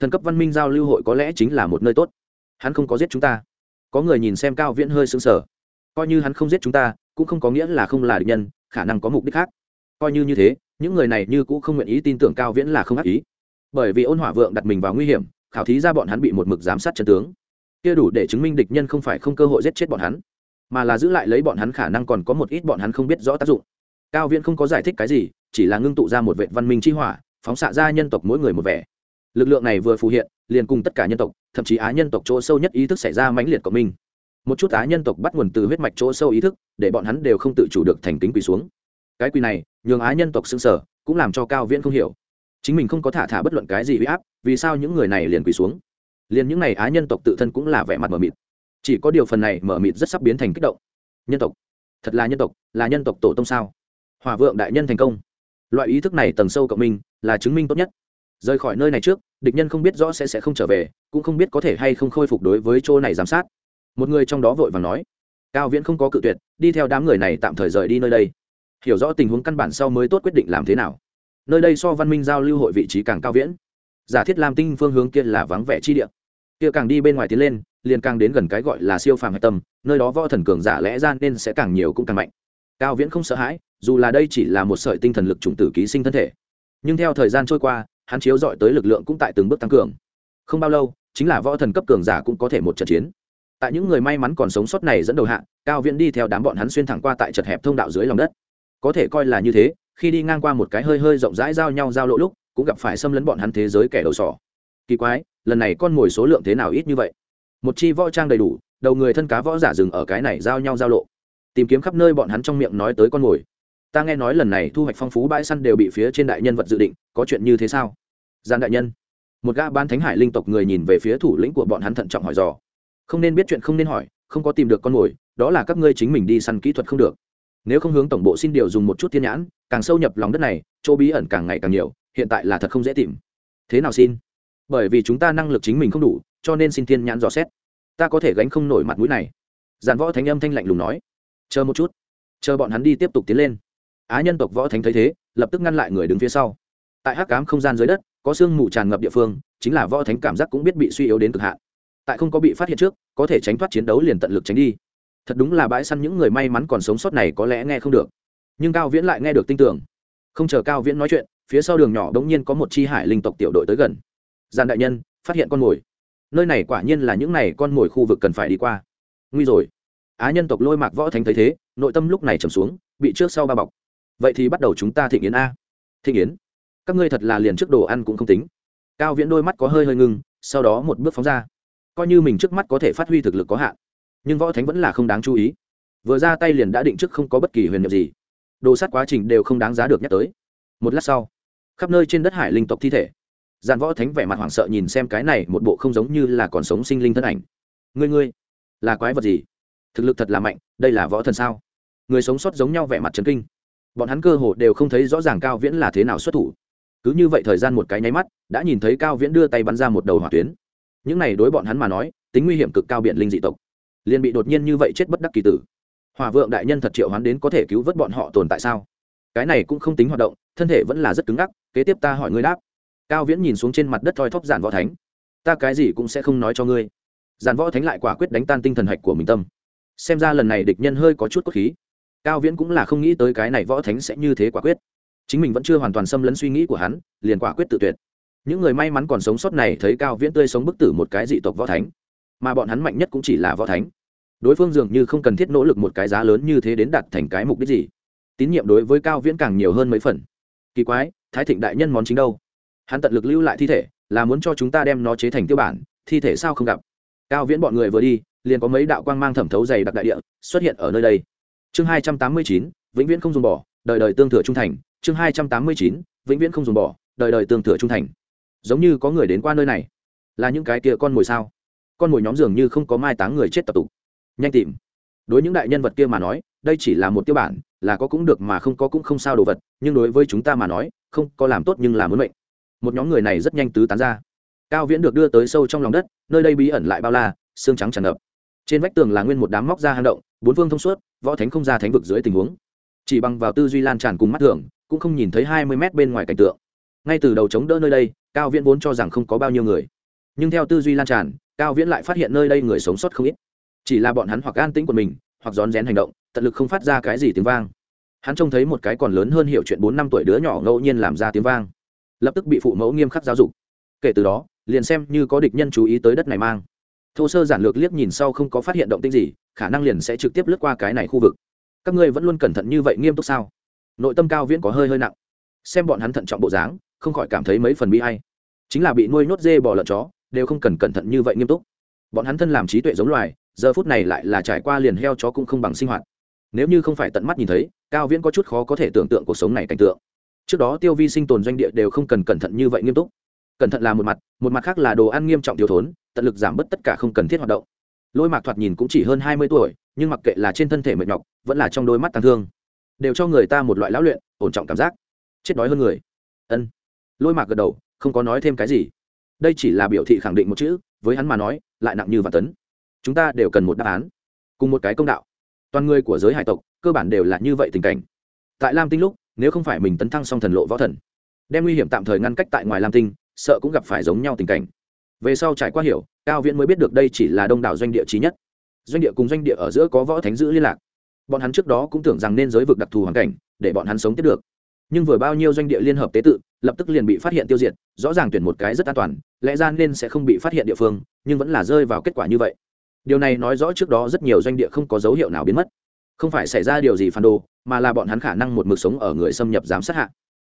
Thần cấp văn minh giao lưu hội có lẽ chính là một nơi tốt. Hắn không có giết chúng ta. Có người nhìn xem cao viễn hơi sững sờ. Coi như hắn không giết chúng ta, cũng không có nghĩa là không là địch nhân, khả năng có mục đích khác. Coi như như thế, những người này như cũng không nguyện ý tin tưởng cao viễn là không ác ý. Bởi vì ôn hỏa vượng đặt mình vào nguy hiểm, khảo thí ra bọn hắn bị một mực giám sát chân tướng. Kia đủ để chứng minh địch nhân không phải không cơ hội giết chết bọn hắn mà là giữ lại lấy bọn hắn khả năng còn có một ít bọn hắn không biết rõ tác dụng. Cao viễn không có giải thích cái gì, chỉ là ngưng tụ ra một vệ văn minh chi hỏa, phóng xạ ra nhân tộc mỗi người một vẻ. Lực lượng này vừa phù hiện, liền cùng tất cả nhân tộc, thậm chí á nhân tộc chỗ sâu nhất ý thức xảy ra mãnh liệt của mình. một chút á nhân tộc bắt nguồn từ huyết mạch chỗ sâu ý thức, để bọn hắn đều không tự chủ được thành kính quỳ xuống. Cái quỳ này, nhường á nhân tộc xưng sở cũng làm cho cao viễn không hiểu. Chính mình không có thả thả bất luận cái gì huy áp, vì sao những người này liền quỳ xuống? Liền những n à y á nhân tộc tự thân cũng là vẻ mặt mờ mịt chỉ có điều phần này mở mịt rất sắp biến thành kích động. Nhân tộc. Thật là nhân tộc, là nhân tộc tổ tông sao? Hòa vượng đại nhân thành công. Loại ý thức này tầng sâu cộng minh, là chứng minh tốt nhất. Rời khỏi nơi này trước, địch nhân không biết rõ sẽ sẽ không trở về, cũng không biết có thể hay không khôi phục đối với chỗ này giám sát. Một người trong đó vội vàng nói, cao viễn không có cự tuyệt, đi theo đám người này tạm thời rời đi nơi đây. Hiểu rõ tình huống căn bản sau mới tốt quyết định làm thế nào. Nơi đây so văn minh giao lưu hội vị trí càng cao viễn. Giả thiết làm tinh phương hướng kia là vắng vẻ chi địa. Kia càng đi bên ngoài tiến lên liền càng đến gần cái gọi là siêu phàm hạch tâm, nơi đó võ thần cường giả lẽ ra nên sẽ càng nhiều cũng càng mạnh. Cao viễn không sợ hãi, dù là đây chỉ là một sợi tinh thần lực chủng tử ký sinh thân thể. Nhưng theo thời gian trôi qua, hắn chiếu dọi tới lực lượng cũng tại từng bước tăng cường. Không bao lâu, chính là võ thần cấp cường giả cũng có thể một trận chiến. Tại những người may mắn còn sống sót này dẫn đầu hạ, cao viễn đi theo đám bọn hắn xuyên thẳng qua tại chật hẹp thông đạo dưới lòng đất. Có thể coi là như thế, khi đi ngang qua một cái hơi hơi rộng rãi giao nhau giao lộ lúc, cũng gặp phải xâm lấn bọn hắn thế giới kẻ đầu sỏ. Kỳ quái, lần này con mồi số lượng thế nào ít như vậy? Một chi võ trang đầy đủ, đầu người thân cá võ giả dừng ở cái này giao nhau giao lộ. Tìm kiếm khắp nơi bọn hắn trong miệng nói tới con mồi. Ta nghe nói lần này thu hoạch phong phú bãi săn đều bị phía trên đại nhân vật dự định, có chuyện như thế sao? Gian đại nhân. Một gã ban thánh hải linh tộc người nhìn về phía thủ lĩnh của bọn hắn thận trọng hỏi dò. Không nên biết chuyện không nên hỏi, không có tìm được con mồi, đó là các ngươi chính mình đi săn kỹ thuật không được. Nếu không hướng tổng bộ xin điều dùng một chút thiên nhãn, càng sâu nhập lòng đất này, chỗ bí ẩn càng ngày càng nhiều, hiện tại là thật không dễ tìm. Thế nào xin? Bởi vì chúng ta năng lực chính mình không đủ cho nên xin thiên nhãn dò xét. Ta có thể gánh không nổi mặt mũi này. Giàn võ thánh âm thanh lạnh lùng nói. Chờ một chút. Chờ bọn hắn đi tiếp tục tiến lên. Á nhân tộc võ thánh thấy thế, lập tức ngăn lại người đứng phía sau. Tại hắc cám không gian dưới đất, có sương mù tràn ngập địa phương, chính là võ thánh cảm giác cũng biết bị suy yếu đến cực hạn. Tại không có bị phát hiện trước, có thể tránh thoát chiến đấu liền tận lực tránh đi. Thật đúng là bãi săn những người may mắn còn sống sót này có lẽ nghe không được. Nhưng cao viễn lại nghe được tin tưởng. Không chờ cao viễn nói chuyện, phía sau đường nhỏ đ ỗ n g nhiên có một chi hải linh tộc tiểu đội tới gần. Giàn đại nhân, phát hiện con mồi nơi này quả nhiên là những này con mồi khu vực cần phải đi qua. Nguy rồi. Á nhân tộc lôi mạc võ thánh thấy thế, nội tâm lúc này trầm xuống, bị trước sau ba bọc. Vậy thì bắt đầu chúng ta thị yến a. Thị yến? Các ngươi thật là liền trước đồ ăn cũng không tính. Cao viễn đôi mắt có hơi hơi ngưng, sau đó một bước phóng ra. Coi như mình trước mắt có thể phát huy thực lực có hạn, nhưng võ thánh vẫn là không đáng chú ý. Vừa ra tay liền đã định trước không có bất kỳ huyền nhiệm gì. Đồ sát quá trình đều không đáng giá được nhắc tới. Một lát sau, khắp nơi trên đất hải linh tộc thi thể giàn võ thánh vẻ mặt hoảng sợ nhìn xem cái này, một bộ không giống như là còn sống sinh linh thân ảnh. Ngươi ngươi, là quái vật gì? Thực lực thật là mạnh, đây là võ thần sao? Người sống sót giống nhau vẻ mặt trấn kinh. Bọn hắn cơ hồ đều không thấy rõ ràng cao viễn là thế nào xuất thủ. Cứ như vậy thời gian một cái nháy mắt, đã nhìn thấy cao viễn đưa tay bắn ra một đầu hỏa tuyến. Những này đối bọn hắn mà nói, tính nguy hiểm cực cao biện linh dị tộc. Liền bị đột nhiên như vậy chết bất đắc kỳ tử. Hòa vượng đại nhân thật triệu hắn đến có thể cứu vớt bọn họ tồn tại sao? Cái này cũng không tính hoạt động, thân thể vẫn là rất cứng ngắc, kế tiếp ta hỏi ngươi đáp cao viễn nhìn xuống trên mặt đất thoi thóp giản võ thánh. Ta cái gì cũng sẽ không nói cho ngươi. Giản võ thánh lại quả quyết đánh tan tinh thần hạch của mình tâm. Xem ra lần này địch nhân hơi có chút cốt khí. Cao viễn cũng là không nghĩ tới cái này võ thánh sẽ như thế quả quyết. Chính mình vẫn chưa hoàn toàn xâm lấn suy nghĩ của hắn, liền quả quyết tự tuyệt. Những người may mắn còn sống sót này thấy cao viễn tươi sống bức tử một cái dị tộc võ thánh. Mà bọn hắn mạnh nhất cũng chỉ là võ thánh. Đối phương dường như không cần thiết nỗ lực một cái giá lớn như thế đến đạt thành cái mục đích gì. Tín nhiệm đối với cao viễn càng nhiều hơn mấy phần. Kỳ quái, thái thịnh đại nhân món chính đâu? Hắn tận lực lưu lại thi thể, là muốn cho chúng ta đem nó chế thành tiêu bản, thi thể sao không gặp. Cao viễn bọn người vừa đi, liền có mấy đạo quang mang thẩm thấu dày đặc đại địa, xuất hiện ở nơi đây. Chương hai trăm tám mươi chín, vĩnh viễn không dùng bỏ, đời đời tương thừa trung thành. Chương hai trăm tám mươi chín, vĩnh viễn không dùng bỏ, đời đời tương thừa trung thành. Giống như có người đến qua nơi này. Là những cái kia con mồi sao? Con mồi nhóm dường như không có mai táng người chết tập tục nhanh tìm. Đối những đại nhân vật kia mà nói, đây chỉ là một tiêu bản, là có cũng được mà không có cũng không sao đồ vật, nhưng đối với chúng ta mà nói, không có làm tốt nhưng là muốn mệnh một nhóm người này rất nhanh tứ tán ra. Cao viễn được đưa tới sâu trong lòng đất, nơi đây bí ẩn lại bao la, xương trắng tràn ngập. Trên vách tường là nguyên một đám móc ra hang động, bốn phương thông suốt, võ thánh không ra thánh vực dưới tình huống. Chỉ bằng vào tư duy lan tràn cùng mắt thường, cũng không nhìn thấy hai mươi mét bên ngoài cảnh tượng. Ngay từ đầu chống đỡ nơi đây, cao viễn vốn cho rằng không có bao nhiêu người. Nhưng theo tư duy lan tràn, cao viễn lại phát hiện nơi đây người sống sót không ít. Chỉ là bọn hắn hoặc an tĩnh của mình, hoặc rón rén hành động, tận lực không phát ra cái gì tiếng vang. Hắn trông thấy một cái còn lớn hơn hiểu chuyện bốn năm tuổi đứa nhỏ ngẫu nhiên làm ra tiếng vang lập tức bị phụ mẫu nghiêm khắc giáo dục. Kể từ đó, liền xem như có địch nhân chú ý tới đất này mang. Thô sơ giản lược liếc nhìn sau không có phát hiện động tĩnh gì, khả năng liền sẽ trực tiếp lướt qua cái này khu vực. Các ngươi vẫn luôn cẩn thận như vậy nghiêm túc sao? Nội tâm cao viễn có hơi hơi nặng. Xem bọn hắn thận trọng bộ dáng, không khỏi cảm thấy mấy phần bi hay chính là bị nuôi nhốt dê bò lợn chó, đều không cần cẩn thận như vậy nghiêm túc. Bọn hắn thân làm trí tuệ giống loài, giờ phút này lại là trải qua liền heo chó cũng không bằng sinh hoạt. Nếu như không phải tận mắt nhìn thấy, cao viễn có chút khó có thể tưởng tượng cuộc sống này cảnh tượng trước đó tiêu vi sinh tồn doanh địa đều không cần cẩn thận như vậy nghiêm túc. Cẩn thận là một mặt một mặt khác là đồ ăn nghiêm trọng thiếu thốn, tận lực giảm bớt tất cả không cần thiết hoạt động. Lôi mạc thoạt nhìn cũng chỉ hơn hai mươi tuổi, nhưng mặc kệ là trên thân thể mệt nhọc, vẫn là trong đôi mắt tàn thương, đều cho người ta một loại lão luyện, ổn trọng cảm giác. Chết đói hơn người. Ân. Lôi mạc gật đầu, không có nói thêm cái gì. Đây chỉ là biểu thị khẳng định một chữ, với hắn mà nói, lại nặng như và tấn. Chúng ta đều cần một đáp án, cùng một cái công đạo. Toàn người của giới hải tộc, cơ bản đều là như vậy tình cảnh. Tại lam tinh lúc nếu không phải mình tấn thăng song thần lộ võ thần, đem nguy hiểm tạm thời ngăn cách tại ngoài lam tinh, sợ cũng gặp phải giống nhau tình cảnh. Về sau trải qua hiểu, cao viễn mới biết được đây chỉ là đông đảo doanh địa trí nhất. Doanh địa cùng doanh địa ở giữa có võ thánh giữ liên lạc. Bọn hắn trước đó cũng tưởng rằng nên giới vực đặc thù hoàn cảnh, để bọn hắn sống tiếp được. Nhưng vừa bao nhiêu doanh địa liên hợp tế tự, lập tức liền bị phát hiện tiêu diệt, rõ ràng tuyển một cái rất an toàn, lẽ ra nên sẽ không bị phát hiện địa phương, nhưng vẫn là rơi vào kết quả như vậy. Điều này nói rõ trước đó rất nhiều doanh địa không có dấu hiệu nào biến mất không phải xảy ra điều gì phản đồ, mà là bọn hắn khả năng một mực sống ở người xâm nhập giám sát hạ.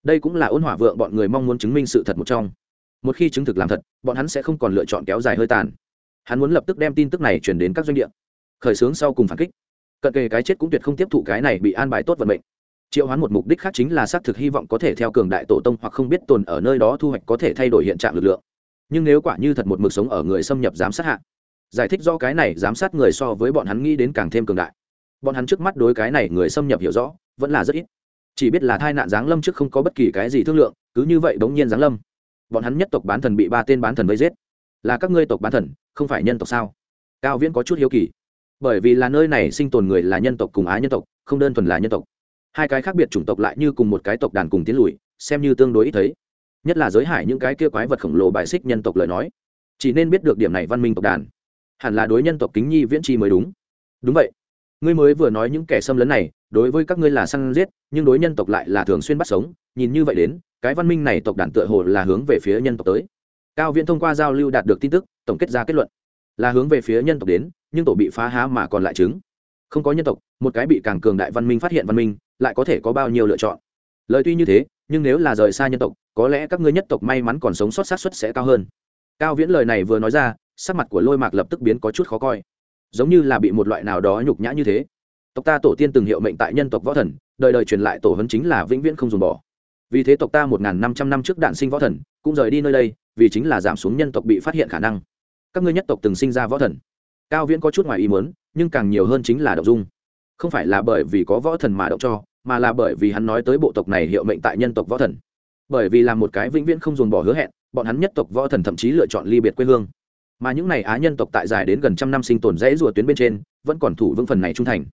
Đây cũng là ôn hỏa vượng bọn người mong muốn chứng minh sự thật một trong. Một khi chứng thực làm thật, bọn hắn sẽ không còn lựa chọn kéo dài hơi tàn. Hắn muốn lập tức đem tin tức này chuyển đến các doanh địa. Khởi xướng sau cùng phản kích. Cận kề cái chết cũng tuyệt không tiếp thụ cái này bị an bài tốt vận mệnh. Triệu hoán một mục đích khác chính là xác thực hy vọng có thể theo cường đại tổ tông hoặc không biết tồn ở nơi đó thu hoạch có thể thay đổi hiện trạng lực lượng. Nhưng nếu quả như thật một mực sống ở người xâm nhập giám sát hạ, giải thích do cái này giám sát người so với bọn hắn nghĩ đến càng thêm cường đại bọn hắn trước mắt đối cái này người xâm nhập hiểu rõ, vẫn là rất ít. Chỉ biết là thai nạn giáng lâm trước không có bất kỳ cái gì thương lượng, cứ như vậy bỗng nhiên giáng lâm. Bọn hắn nhất tộc bán thần bị ba tên bán thần vây giết. Là các ngươi tộc bán thần, không phải nhân tộc sao? Cao viễn có chút hiếu kỳ. Bởi vì là nơi này sinh tồn người là nhân tộc cùng á nhân tộc, không đơn thuần là nhân tộc. Hai cái khác biệt chủng tộc lại như cùng một cái tộc đàn cùng tiến lùi, xem như tương đối ít thấy. Nhất là giới hải những cái kia quái vật khổng lồ bài xích nhân tộc lời nói. Chỉ nên biết được điểm này văn minh tộc đàn. Hẳn là đối nhân tộc kính nhi viễn tri mới đúng. Đúng vậy ngươi mới vừa nói những kẻ xâm lấn này, đối với các ngươi là săn giết, nhưng đối nhân tộc lại là thường xuyên bắt sống, nhìn như vậy đến, cái văn minh này tộc đàn tựa hồ là hướng về phía nhân tộc tới. Cao viễn thông qua giao lưu đạt được tin tức, tổng kết ra kết luận. Là hướng về phía nhân tộc đến, nhưng tổ bị phá há mà còn lại chứng. Không có nhân tộc, một cái bị càng cường đại văn minh phát hiện văn minh, lại có thể có bao nhiêu lựa chọn? Lời tuy như thế, nhưng nếu là rời xa nhân tộc, có lẽ các ngươi nhất tộc may mắn còn sống sót sát xuất sẽ cao hơn. Cao viễn lời này vừa nói ra, sắc mặt của lôi mạc lập tức biến có chút khó coi giống như là bị một loại nào đó nhục nhã như thế. Tộc ta tổ tiên từng hiệu mệnh tại nhân tộc võ thần, đời đời truyền lại tổ hấn chính là vĩnh viễn không dùng bỏ. Vì thế tộc ta một n g h n năm trăm năm trước đạn sinh võ thần, cũng rời đi nơi đây, vì chính là giảm xuống nhân tộc bị phát hiện khả năng. Các ngươi nhất tộc từng sinh ra võ thần. Cao viễn có chút ngoài ý muốn, nhưng càng nhiều hơn chính là đậu dung. Không phải là bởi vì có võ thần mà đậu cho, mà là bởi vì hắn nói tới bộ tộc này hiệu mệnh tại nhân tộc võ thần. Bởi vì là một cái vĩnh viễn không dồn bỏ hứa hẹn, bọn hắn nhất tộc võ thần thậm chí lựa chọn ly biệt quê hương mà những này á nhân tộc tại dài đến gần trăm năm sinh tồn rẽ rùa tuyến bên trên, vẫn còn thủ vững phần này trung thành.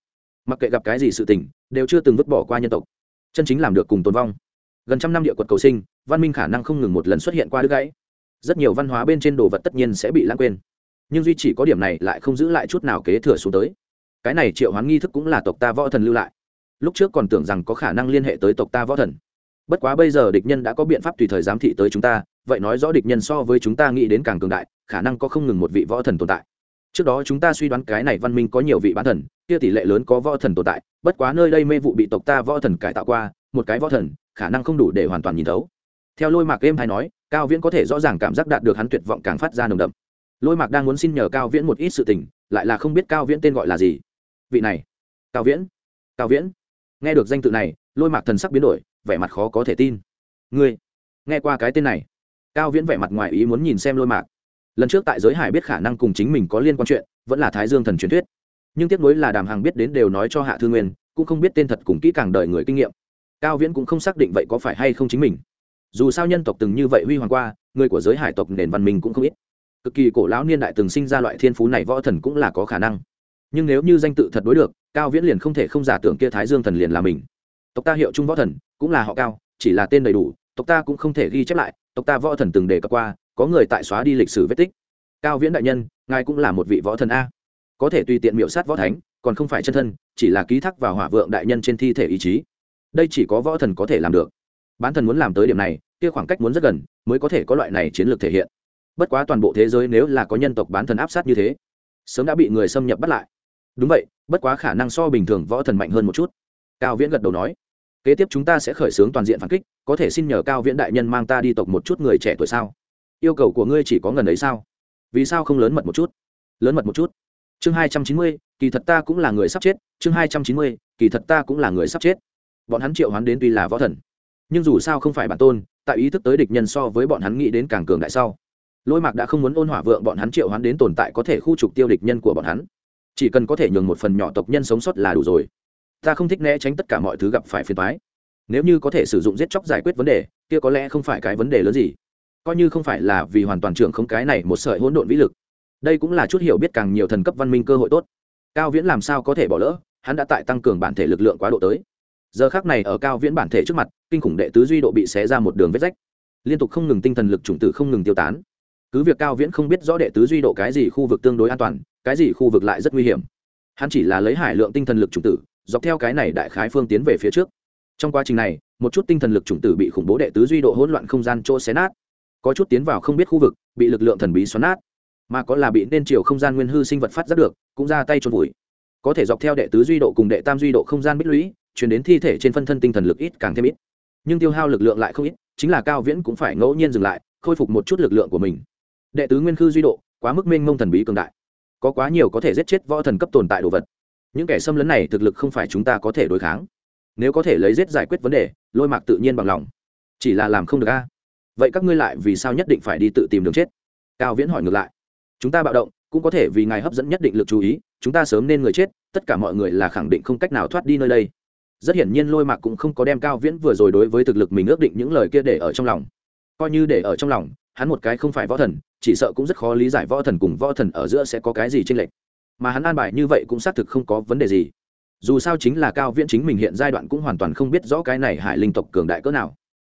Mặc kệ gặp cái gì sự tình, đều chưa từng vứt bỏ qua nhân tộc. Chân chính làm được cùng tồn vong. Gần trăm năm địa quật cầu sinh, văn minh khả năng không ngừng một lần xuất hiện qua đứt gãy. Rất nhiều văn hóa bên trên đồ vật tất nhiên sẽ bị lãng quên. Nhưng duy chỉ có điểm này lại không giữ lại chút nào kế thừa xuống tới. Cái này triệu hoán nghi thức cũng là tộc ta võ thần lưu lại. Lúc trước còn tưởng rằng có khả năng liên hệ tới tộc ta võ thần. Bất quá bây giờ địch nhân đã có biện pháp tùy thời giám thị tới chúng ta vậy nói rõ địch nhân so với chúng ta nghĩ đến càng cường đại, khả năng có không ngừng một vị võ thần tồn tại. Trước đó chúng ta suy đoán cái này văn minh có nhiều vị bán thần, kia tỷ lệ lớn có võ thần tồn tại, bất quá nơi đây mê vụ bị tộc ta võ thần cải tạo qua, một cái võ thần, khả năng không đủ để hoàn toàn nhìn thấu. Theo lôi mạc game hay nói, cao viễn có thể rõ ràng cảm giác đạt được hắn tuyệt vọng càng phát ra nồng đậm. Lôi mạc đang muốn xin nhờ cao viễn một ít sự tình, lại là không biết cao viễn tên gọi là gì. Vị này, cao viễn cao viễn. Nghe được danh tự này, lôi mạc thần sắc biến đổi, vẻ mặt khó có thể tin. Ngươi, nghe qua cái tên này cao viễn vẻ mặt ngoài ý muốn nhìn xem lôi mạc. Lần trước tại giới hải biết khả năng cùng chính mình có liên quan chuyện, vẫn là thái dương thần truyền thuyết. Nhưng tiếc nuối là đàm hàng biết đến đều nói cho hạ thư nguyên, cũng không biết tên thật cùng kỹ càng đời người kinh nghiệm. Cao viễn cũng không xác định vậy có phải hay không chính mình. Dù sao nhân tộc từng như vậy huy hoàng qua, người của giới hải tộc nền văn minh cũng không ít. Cực kỳ cổ lão niên đại từng sinh ra loại thiên phú này võ thần cũng là có khả năng. Nhưng nếu như danh tự thật đối được, cao viễn liền không thể không giả tưởng kia thái dương thần liền là mình. Tộc ta hiệu trung võ thần, cũng là họ cao, chỉ là tên đầy đủ tộc ta cũng không thể ghi chép lại, tộc ta võ thần từng đề cập qua, có người tại xóa đi lịch sử vết tích. Cao viễn đại nhân, ngài cũng là một vị võ thần a. Có thể tùy tiện miệu sát võ thánh, còn không phải chân thân, chỉ là ký thác vào hỏa vượng đại nhân trên thi thể ý chí. Đây chỉ có võ thần có thể làm được. Bán thần muốn làm tới điểm này, kia khoảng cách muốn rất gần, mới có thể có loại này chiến lược thể hiện. Bất quá toàn bộ thế giới nếu là có nhân tộc bán thần áp sát như thế, sớm đã bị người xâm nhập bắt lại. Đúng vậy, bất quá khả năng so bình thường võ thần mạnh hơn một chút. Cao viễn gật đầu nói kế tiếp chúng ta sẽ khởi xướng toàn diện phản kích, có thể xin nhờ cao viễn đại nhân mang ta đi tộc một chút người trẻ tuổi sao? Yêu cầu của ngươi chỉ có ngần ấy sao? Vì sao không lớn mật một chút? Lớn mật một chút. Chương hai trăm chín mươi, kỳ thật ta cũng là người sắp chết. Chương hai trăm chín mươi, kỳ thật ta cũng là người sắp chết. Bọn hắn triệu hắn đến tuy là võ thần, nhưng dù sao không phải bản tôn, tại ý thức tới địch nhân so với bọn hắn nghĩ đến càng cường đại sau. Lôi mạc đã không muốn ôn hỏa vượng bọn hắn triệu hắn đến tồn tại có thể khu trục tiêu địch nhân của bọn hắn. Chỉ cần có thể nhường một phần nhỏ tộc nhân sống sót là đủ rồi ta không thích né tránh tất cả mọi thứ gặp phải phiền toái. Nếu như có thể sử dụng giết chóc giải quyết vấn đề, kia có lẽ không phải cái vấn đề lớn gì. Coi như không phải là vì hoàn toàn trưởng không cái này một sợi hỗn độn vĩ lực. Đây cũng là chút hiểu biết càng nhiều thần cấp văn minh cơ hội tốt. Cao viễn làm sao có thể bỏ lỡ? Hắn đã tại tăng cường bản thể lực lượng quá độ tới. Giờ khác này ở cao viễn bản thể trước mặt, kinh khủng đệ tứ duy độ bị xé ra một đường vết rách. Liên tục không ngừng tinh thần lực chủng tử không ngừng tiêu tán. Cứ việc cao viễn không biết rõ đệ tứ duy độ cái gì khu vực tương đối an toàn, cái gì khu vực lại rất nguy hiểm. Hắn chỉ là lấy hải lượng tinh thần lực chủng tử dọc theo cái này đại khái phương tiến về phía trước. Trong quá trình này, một chút tinh thần lực chủng tử bị khủng bố đệ tứ duy độ hỗn loạn không gian chỗ xé nát. Có chút tiến vào không biết khu vực, bị lực lượng thần bí xoắn nát. Mà có là bị nên chiều không gian nguyên hư sinh vật phát giác được, cũng ra tay trôn vùi. Có thể dọc theo đệ tứ duy độ cùng đệ tam duy độ không gian bích lũy, chuyển đến thi thể trên phân thân tinh thần lực ít càng thêm ít. Nhưng tiêu hao lực lượng lại không ít, chính là cao viễn cũng phải ngẫu nhiên dừng lại, khôi phục một chút lực lượng của mình. Đệ tứ nguyên khư duy độ, quá mức mênh mông thần bí cường đại. Có quá nhiều có thể giết chết võ thần cấp tồn tại đồ vật những kẻ xâm lấn này thực lực không phải chúng ta có thể đối kháng. Nếu có thể lấy giết giải quyết vấn đề, lôi mạc tự nhiên bằng lòng. Chỉ là làm không được a. Vậy các ngươi lại vì sao nhất định phải đi tự tìm đường chết? Cao viễn hỏi ngược lại. Chúng ta bạo động, cũng có thể vì ngài hấp dẫn nhất định lực chú ý, chúng ta sớm nên người chết, tất cả mọi người là khẳng định không cách nào thoát đi nơi đây. Rất hiển nhiên lôi mạc cũng không có đem cao viễn vừa rồi đối với thực lực mình ước định những lời kia để ở trong lòng. Coi như để ở trong lòng, hắn một cái không phải võ thần, chỉ sợ cũng rất khó lý giải võ thần cùng võ thần ở giữa sẽ có cái gì tranh lệch mà hắn an bài như vậy cũng xác thực không có vấn đề gì. Dù sao chính là cao viễn chính mình hiện giai đoạn cũng hoàn toàn không biết rõ cái này hải linh tộc cường đại cỡ nào.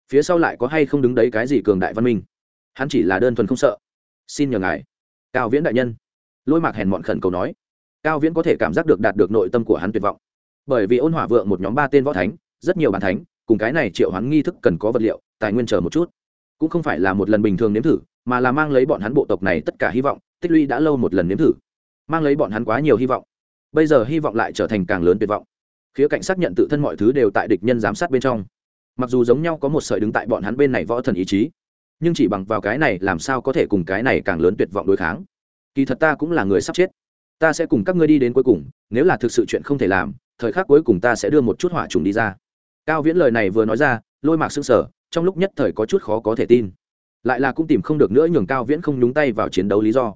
Phía sau lại có hay không đứng đấy cái gì cường đại văn minh? Hắn chỉ là đơn thuần không sợ. Xin nhờ ngài. Cao viễn đại nhân. Lôi mạc hèn mọn khẩn cầu nói. Cao viễn có thể cảm giác được đạt được nội tâm của hắn tuyệt vọng. Bởi vì ôn hỏa vượng một nhóm ba tên võ thánh, rất nhiều bản thánh, cùng cái này triệu hoán nghi thức cần có vật liệu, tài nguyên chờ một chút. Cũng không phải là một lần bình thường nếm thử, mà là mang lấy bọn hắn bộ tộc này tất cả hy vọng, tích lũy đã lâu một lần nếm thử mang lấy bọn hắn quá nhiều hy vọng. Bây giờ hy vọng lại trở thành càng lớn tuyệt vọng. Khía cạnh xác nhận tự thân mọi thứ đều tại địch nhân giám sát bên trong. Mặc dù giống nhau có một sợi đứng tại bọn hắn bên này võ thần ý chí, nhưng chỉ bằng vào cái này làm sao có thể cùng cái này càng lớn tuyệt vọng đối kháng. Kỳ thật ta cũng là người sắp chết. Ta sẽ cùng các ngươi đi đến cuối cùng, nếu là thực sự chuyện không thể làm, thời khắc cuối cùng ta sẽ đưa một chút hỏa trùng đi ra. Cao viễn lời này vừa nói ra, lôi mạc xương sở trong lúc nhất thời có chút khó có thể tin. Lại là cũng tìm không được nữa nhường cao viễn không nhúng tay vào chiến đấu lý do.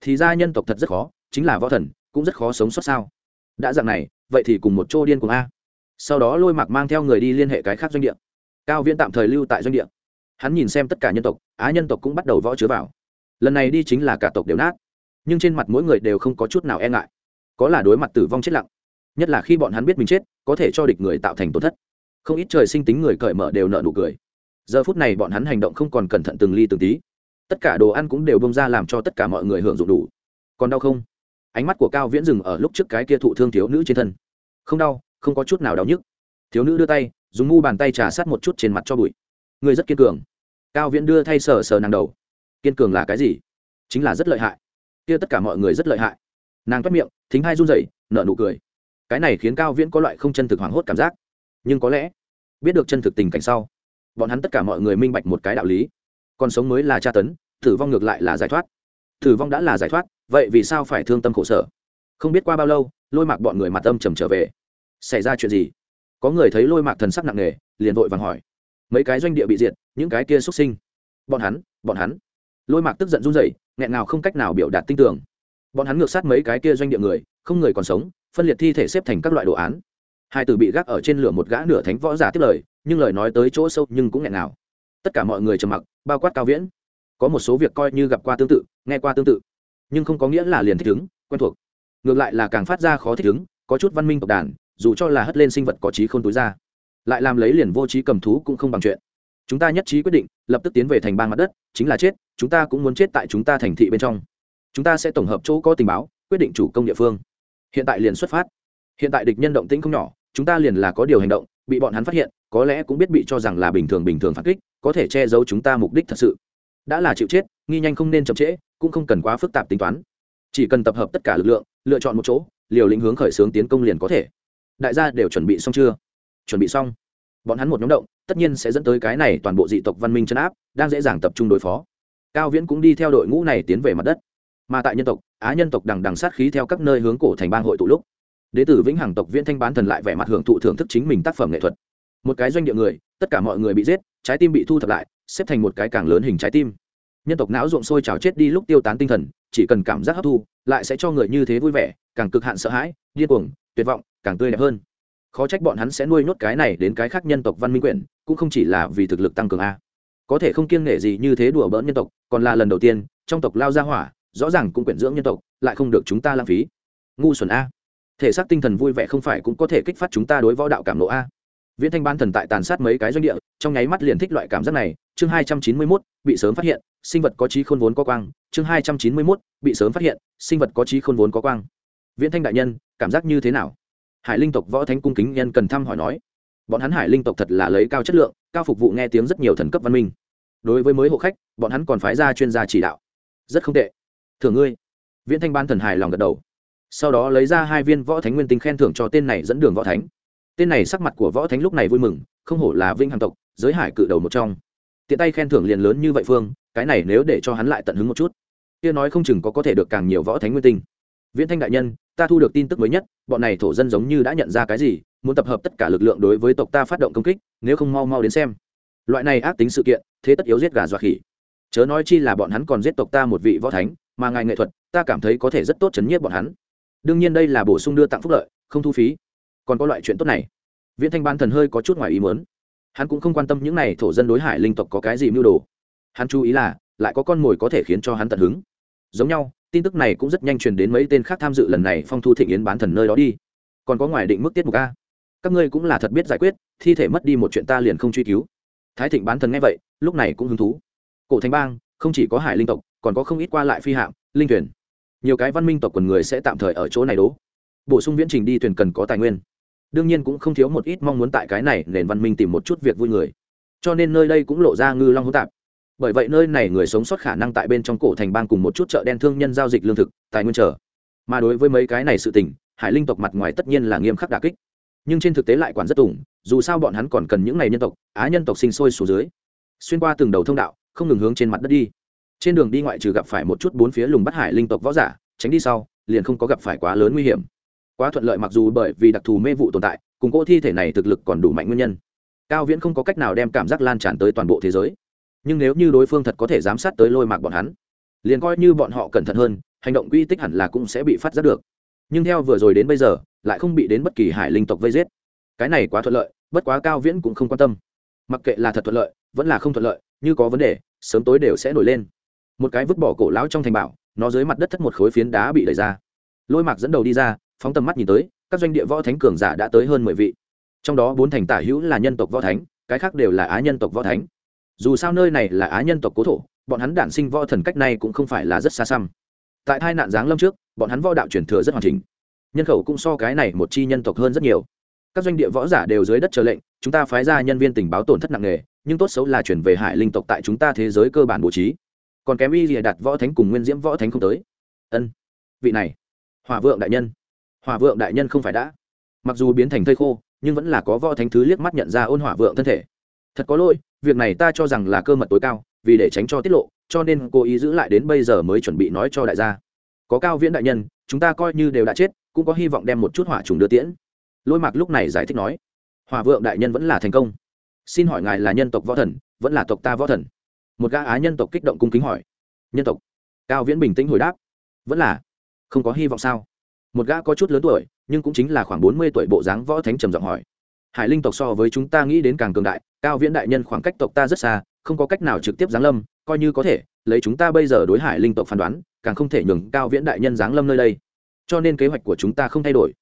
Thì ra nhân tộc thật rất khó chính là võ thần, cũng rất khó sống sót sao. Đã dạng này, vậy thì cùng một chỗ điên cùng a. Sau đó lôi mạc mang theo người đi liên hệ cái khác doanh địa. Cao viễn tạm thời lưu tại doanh địa. Hắn nhìn xem tất cả nhân tộc, á nhân tộc cũng bắt đầu võ chứa vào. Lần này đi chính là cả tộc đều nát. Nhưng trên mặt mỗi người đều không có chút nào e ngại. Có là đối mặt tử vong chết lặng, nhất là khi bọn hắn biết mình chết, có thể cho địch người tạo thành tổn thất. Không ít trời sinh tính người cởi mở đều nợ nụ cười. Giờ phút này bọn hắn hành động không còn cẩn thận từng ly từng tí. Tất cả đồ ăn cũng đều bông ra làm cho tất cả mọi người hưởng dụng đủ. Còn đau không? Ánh mắt của cao viễn dừng ở lúc trước cái kia thụ thương thiếu nữ trên thân. Không đau, không có chút nào đau nhức. Thiếu nữ đưa tay, dùng mu bàn tay trà sát một chút trên mặt cho bụi. Người rất kiên cường. Cao viễn đưa thay sờ sờ nàng đầu. Kiên cường là cái gì? Chính là rất lợi hại. Kia tất cả mọi người rất lợi hại. Nàng toát miệng, thính hai run rẩy, nở nụ cười. Cái này khiến cao viễn có loại không chân thực hoảng hốt cảm giác. Nhưng có lẽ, biết được chân thực tình cảnh sau, bọn hắn tất cả mọi người minh bạch một cái đạo lý. Còn sống mới là tra tấn, tử vong ngược lại là giải thoát tử vong đã là giải thoát, vậy vì sao phải thương tâm khổ sở? Không biết qua bao lâu, lôi mạc bọn người mặt âm trầm trở về. Xảy ra chuyện gì? Có người thấy lôi mạc thần sắc nặng nề, liền vội vàng hỏi. Mấy cái doanh địa bị diệt, những cái kia xuất sinh. Bọn hắn bọn hắn. Lôi mạc tức giận run rẩy, nghẹn nào không cách nào biểu đạt tin tưởng. Bọn hắn ngược sát mấy cái kia doanh địa người, không người còn sống, phân liệt thi thể xếp thành các loại đồ án. Hai từ bị gác ở trên lửa một gã nửa thánh võ giả tiếp lời, nhưng lời nói tới chỗ sâu nhưng cũng nghẹn nào tất cả mọi người trầm mặc, bao quát cao viễn có một số việc coi như gặp qua tương tự, nghe qua tương tự, nhưng không có nghĩa là liền thích ứng, quen thuộc. Ngược lại là càng phát ra khó thích ứng, có chút văn minh tộc đàn, dù cho là hất lên sinh vật có trí không túi ra, lại làm lấy liền vô trí cầm thú cũng không bằng chuyện. Chúng ta nhất trí quyết định, lập tức tiến về thành bang mặt đất, chính là chết, chúng ta cũng muốn chết tại chúng ta thành thị bên trong. Chúng ta sẽ tổng hợp chỗ có tình báo, quyết định chủ công địa phương. Hiện tại liền xuất phát. Hiện tại địch nhân động tĩnh không nhỏ, chúng ta liền là có điều hành động, bị bọn hắn phát hiện, có lẽ cũng biết bị cho rằng là bình thường bình thường phản kích, có thể che giấu chúng ta mục đích thật sự đã là chịu chết, nghi nhanh không nên chậm trễ, cũng không cần quá phức tạp tính toán. Chỉ cần tập hợp tất cả lực lượng, lựa chọn một chỗ, liều lĩnh hướng khởi xướng tiến công liền có thể. Đại gia đều chuẩn bị xong chưa? Chuẩn bị xong. Bọn hắn một nhóm động, tất nhiên sẽ dẫn tới cái này toàn bộ dị tộc văn minh chấn áp, đang dễ dàng tập trung đối phó. Cao viễn cũng đi theo đội ngũ này tiến về mặt đất. Mà tại nhân tộc, á nhân tộc đằng đằng sát khí theo các nơi hướng cổ thành bang hội tụ lúc. Đế tử vĩnh hằng tộc viễn thanh bán thần lại vẻ mặt hưởng thụ thưởng thức chính mình tác phẩm nghệ thuật một cái doanh địa người, tất cả mọi người bị giết, trái tim bị thu thập lại, xếp thành một cái càng lớn hình trái tim. Nhân tộc não ruộng sôi trào chết đi lúc tiêu tán tinh thần, chỉ cần cảm giác hấp thu, lại sẽ cho người như thế vui vẻ, càng cực hạn sợ hãi, điên cuồng, tuyệt vọng, càng tươi đẹp hơn. Khó trách bọn hắn sẽ nuôi nhốt cái này đến cái khác nhân tộc văn minh quyển, cũng không chỉ là vì thực lực tăng cường a. Có thể không kiêng nể gì như thế đùa bỡn nhân tộc, còn là lần đầu tiên, trong tộc lao ra hỏa, rõ ràng cũng quyển dưỡng nhân tộc, lại không được chúng ta lãng phí. Ngu xuẩn a. Thể xác tinh thần vui vẻ không phải cũng có thể kích phát chúng ta đối võ đạo cảm nộ a viễn thanh ban thần tại tàn sát mấy cái doanh địa, trong nháy mắt liền thích loại cảm giác này, chương hai trăm chín mươi mốt, bị sớm phát hiện, sinh vật có trí khôn vốn có quang, chương hai trăm chín mươi mốt, bị sớm phát hiện, sinh vật có trí khôn vốn có quang. Viễn thanh đại nhân, cảm giác như thế nào? Hải linh tộc võ thánh cung kính nhân cần thăm hỏi nói. Bọn hắn hải linh tộc thật là lấy cao chất lượng, cao phục vụ nghe tiếng rất nhiều thần cấp văn minh. Đối với mới hộ khách, bọn hắn còn phái ra chuyên gia chỉ đạo. Rất không tệ. Thưởng ngươi. Viễn thanh ban thần hài lòng gật đầu. Sau đó lấy ra hai viên võ thánh nguyên tinh khen thưởng cho tên này dẫn đường võ thánh tên này sắc mặt của võ thánh lúc này vui mừng, không hổ là vinh hằng tộc, giới hải cự đầu một trong. Tiện tay khen thưởng liền lớn như vậy phương, cái này nếu để cho hắn lại tận hứng một chút. Kia nói không chừng có có thể được càng nhiều võ thánh nguyên tinh. Viễn thanh đại nhân, ta thu được tin tức mới nhất, bọn này thổ dân giống như đã nhận ra cái gì, muốn tập hợp tất cả lực lượng đối với tộc ta phát động công kích, nếu không mau mau đến xem. Loại này ác tính sự kiện, thế tất yếu giết gà dọa khỉ. Chớ nói chi là bọn hắn còn giết tộc ta một vị võ thánh, mà ngài nghệ thuật, ta cảm thấy có thể rất tốt chấn nhiếp bọn hắn. Đương nhiên đây là bổ sung đưa tặng phúc lợi, không thu phí còn có loại chuyện tốt này. Viễn thanh ban thần hơi có chút ngoài ý muốn. Hắn cũng không quan tâm những n à y thổ dân đối hải linh tộc có cái gì mưu đồ. Hắn chú ý là, lại có con mồi có thể khiến cho hắn tận hứng. Giống nhau, tin tức này cũng rất nhanh truyền đến mấy tên khác tham dự lần này phong thu thịnh yến bán thần nơi đó đi. Còn có ngoài định mức tiết mục a. Các ngươi cũng là thật biết giải quyết, thi thể mất đi một chuyện ta liền không truy cứu. Thái thịnh bán thần nghe vậy, lúc này cũng hứng thú. Cổ thành bang, không chỉ có hải linh tộc, còn có không ít qua lại phi hạm, linh thuyền. Nhiều cái văn minh tộc quần người sẽ tạm thời ở chỗ này đố. Bổ sung viễn trình đi thuyền cần có tài nguyên đương nhiên cũng không thiếu một ít mong muốn tại cái này nền văn minh tìm một chút việc vui người. Cho nên nơi đây cũng lộ ra ngư long hỗn tạp. Bởi vậy nơi này người sống sót khả năng tại bên trong cổ thành bang cùng một chút chợ đen thương nhân giao dịch lương thực, tài nguyên trở mà đối với mấy cái này sự tình, hải linh tộc mặt ngoài tất nhiên là nghiêm khắc đà kích. Nhưng trên thực tế lại quản rất tủng dù sao bọn hắn còn cần những ngày nhân tộc, á nhân tộc sinh sôi xuống dưới. Xuyên qua từng đầu thông đạo, không ngừng hướng trên mặt đất đi. Trên đường đi ngoại trừ gặp phải một chút bốn phía lùng bắt hải linh tộc võ giả, tránh đi sau, liền không có gặp phải quá lớn nguy hiểm quá thuận lợi mặc dù bởi vì đặc thù mê vụ tồn tại, cùng cỗ thi thể này thực lực còn đủ mạnh nguyên nhân. Cao viễn không có cách nào đem cảm giác lan tràn tới toàn bộ thế giới. Nhưng nếu như đối phương thật có thể giám sát tới lôi mạc bọn hắn, liền coi như bọn họ cẩn thận hơn, hành động quy tích hẳn là cũng sẽ bị phát giác được. Nhưng theo vừa rồi đến bây giờ, lại không bị đến bất kỳ hải linh tộc vây giết. Cái này quá thuận lợi, bất quá cao viễn cũng không quan tâm. Mặc kệ là thật thuận lợi, vẫn là không thuận lợi, như có vấn đề, sớm tối đều sẽ nổi lên. Một cái vứt bỏ cổ lão trong thành bảo, nó dưới mặt đất thất một khối phiến đá bị đẩy ra. Lôi mạc dẫn đầu đi ra phóng tầm mắt nhìn tới, các doanh địa võ thánh cường giả đã tới hơn mười vị. Trong đó bốn thành tả hữu là nhân tộc võ thánh, cái khác đều là á nhân tộc võ thánh. Dù sao nơi này là á nhân tộc cố thổ, bọn hắn đản sinh võ thần cách này cũng không phải là rất xa xăm. Tại hai nạn giáng lâm trước, bọn hắn võ đạo truyền thừa rất hoàn chỉnh. Nhân khẩu cũng so cái này một chi nhân tộc hơn rất nhiều. Các doanh địa võ giả đều dưới đất chờ lệnh, chúng ta phái ra nhân viên tình báo tổn thất nặng nề, nhưng tốt xấu là chuyển về hải linh tộc tại chúng ta thế giới cơ bản bố trí. Còn kém y lìa đặt võ thánh cùng nguyên diễm võ thánh không tới. Ân, vị này hòa vượng đại nhân hòa vượng đại nhân không phải đã. Mặc dù biến thành thây khô, nhưng vẫn là có võ thánh thứ liếc mắt nhận ra ôn hỏa vượng thân thể. Thật có lỗi, việc này ta cho rằng là cơ mật tối cao, vì để tránh cho tiết lộ, cho nên cố ý giữ lại đến bây giờ mới chuẩn bị nói cho đại gia. Có cao viễn đại nhân, chúng ta coi như đều đã chết, cũng có hy vọng đem một chút hỏa trùng đưa tiễn. Lôi mạc lúc này giải thích nói, hỏa vượng đại nhân vẫn là thành công. Xin hỏi ngài là nhân tộc võ thần, vẫn là tộc ta võ thần? Một gã á nhân tộc kích động cung kính hỏi. Nhân tộc? Cao viễn bình tĩnh hồi đáp, vẫn là. Không có hy vọng sao? Một gã có chút lớn tuổi, nhưng cũng chính là khoảng bốn mươi tuổi bộ dáng võ thánh trầm giọng hỏi. Hải linh tộc so với chúng ta nghĩ đến càng cường đại, cao viễn đại nhân khoảng cách tộc ta rất xa, không có cách nào trực tiếp giáng lâm, coi như có thể, lấy chúng ta bây giờ đối hải linh tộc phán đoán, càng không thể nhường cao viễn đại nhân giáng lâm nơi đây. Cho nên kế hoạch của chúng ta không thay đổi.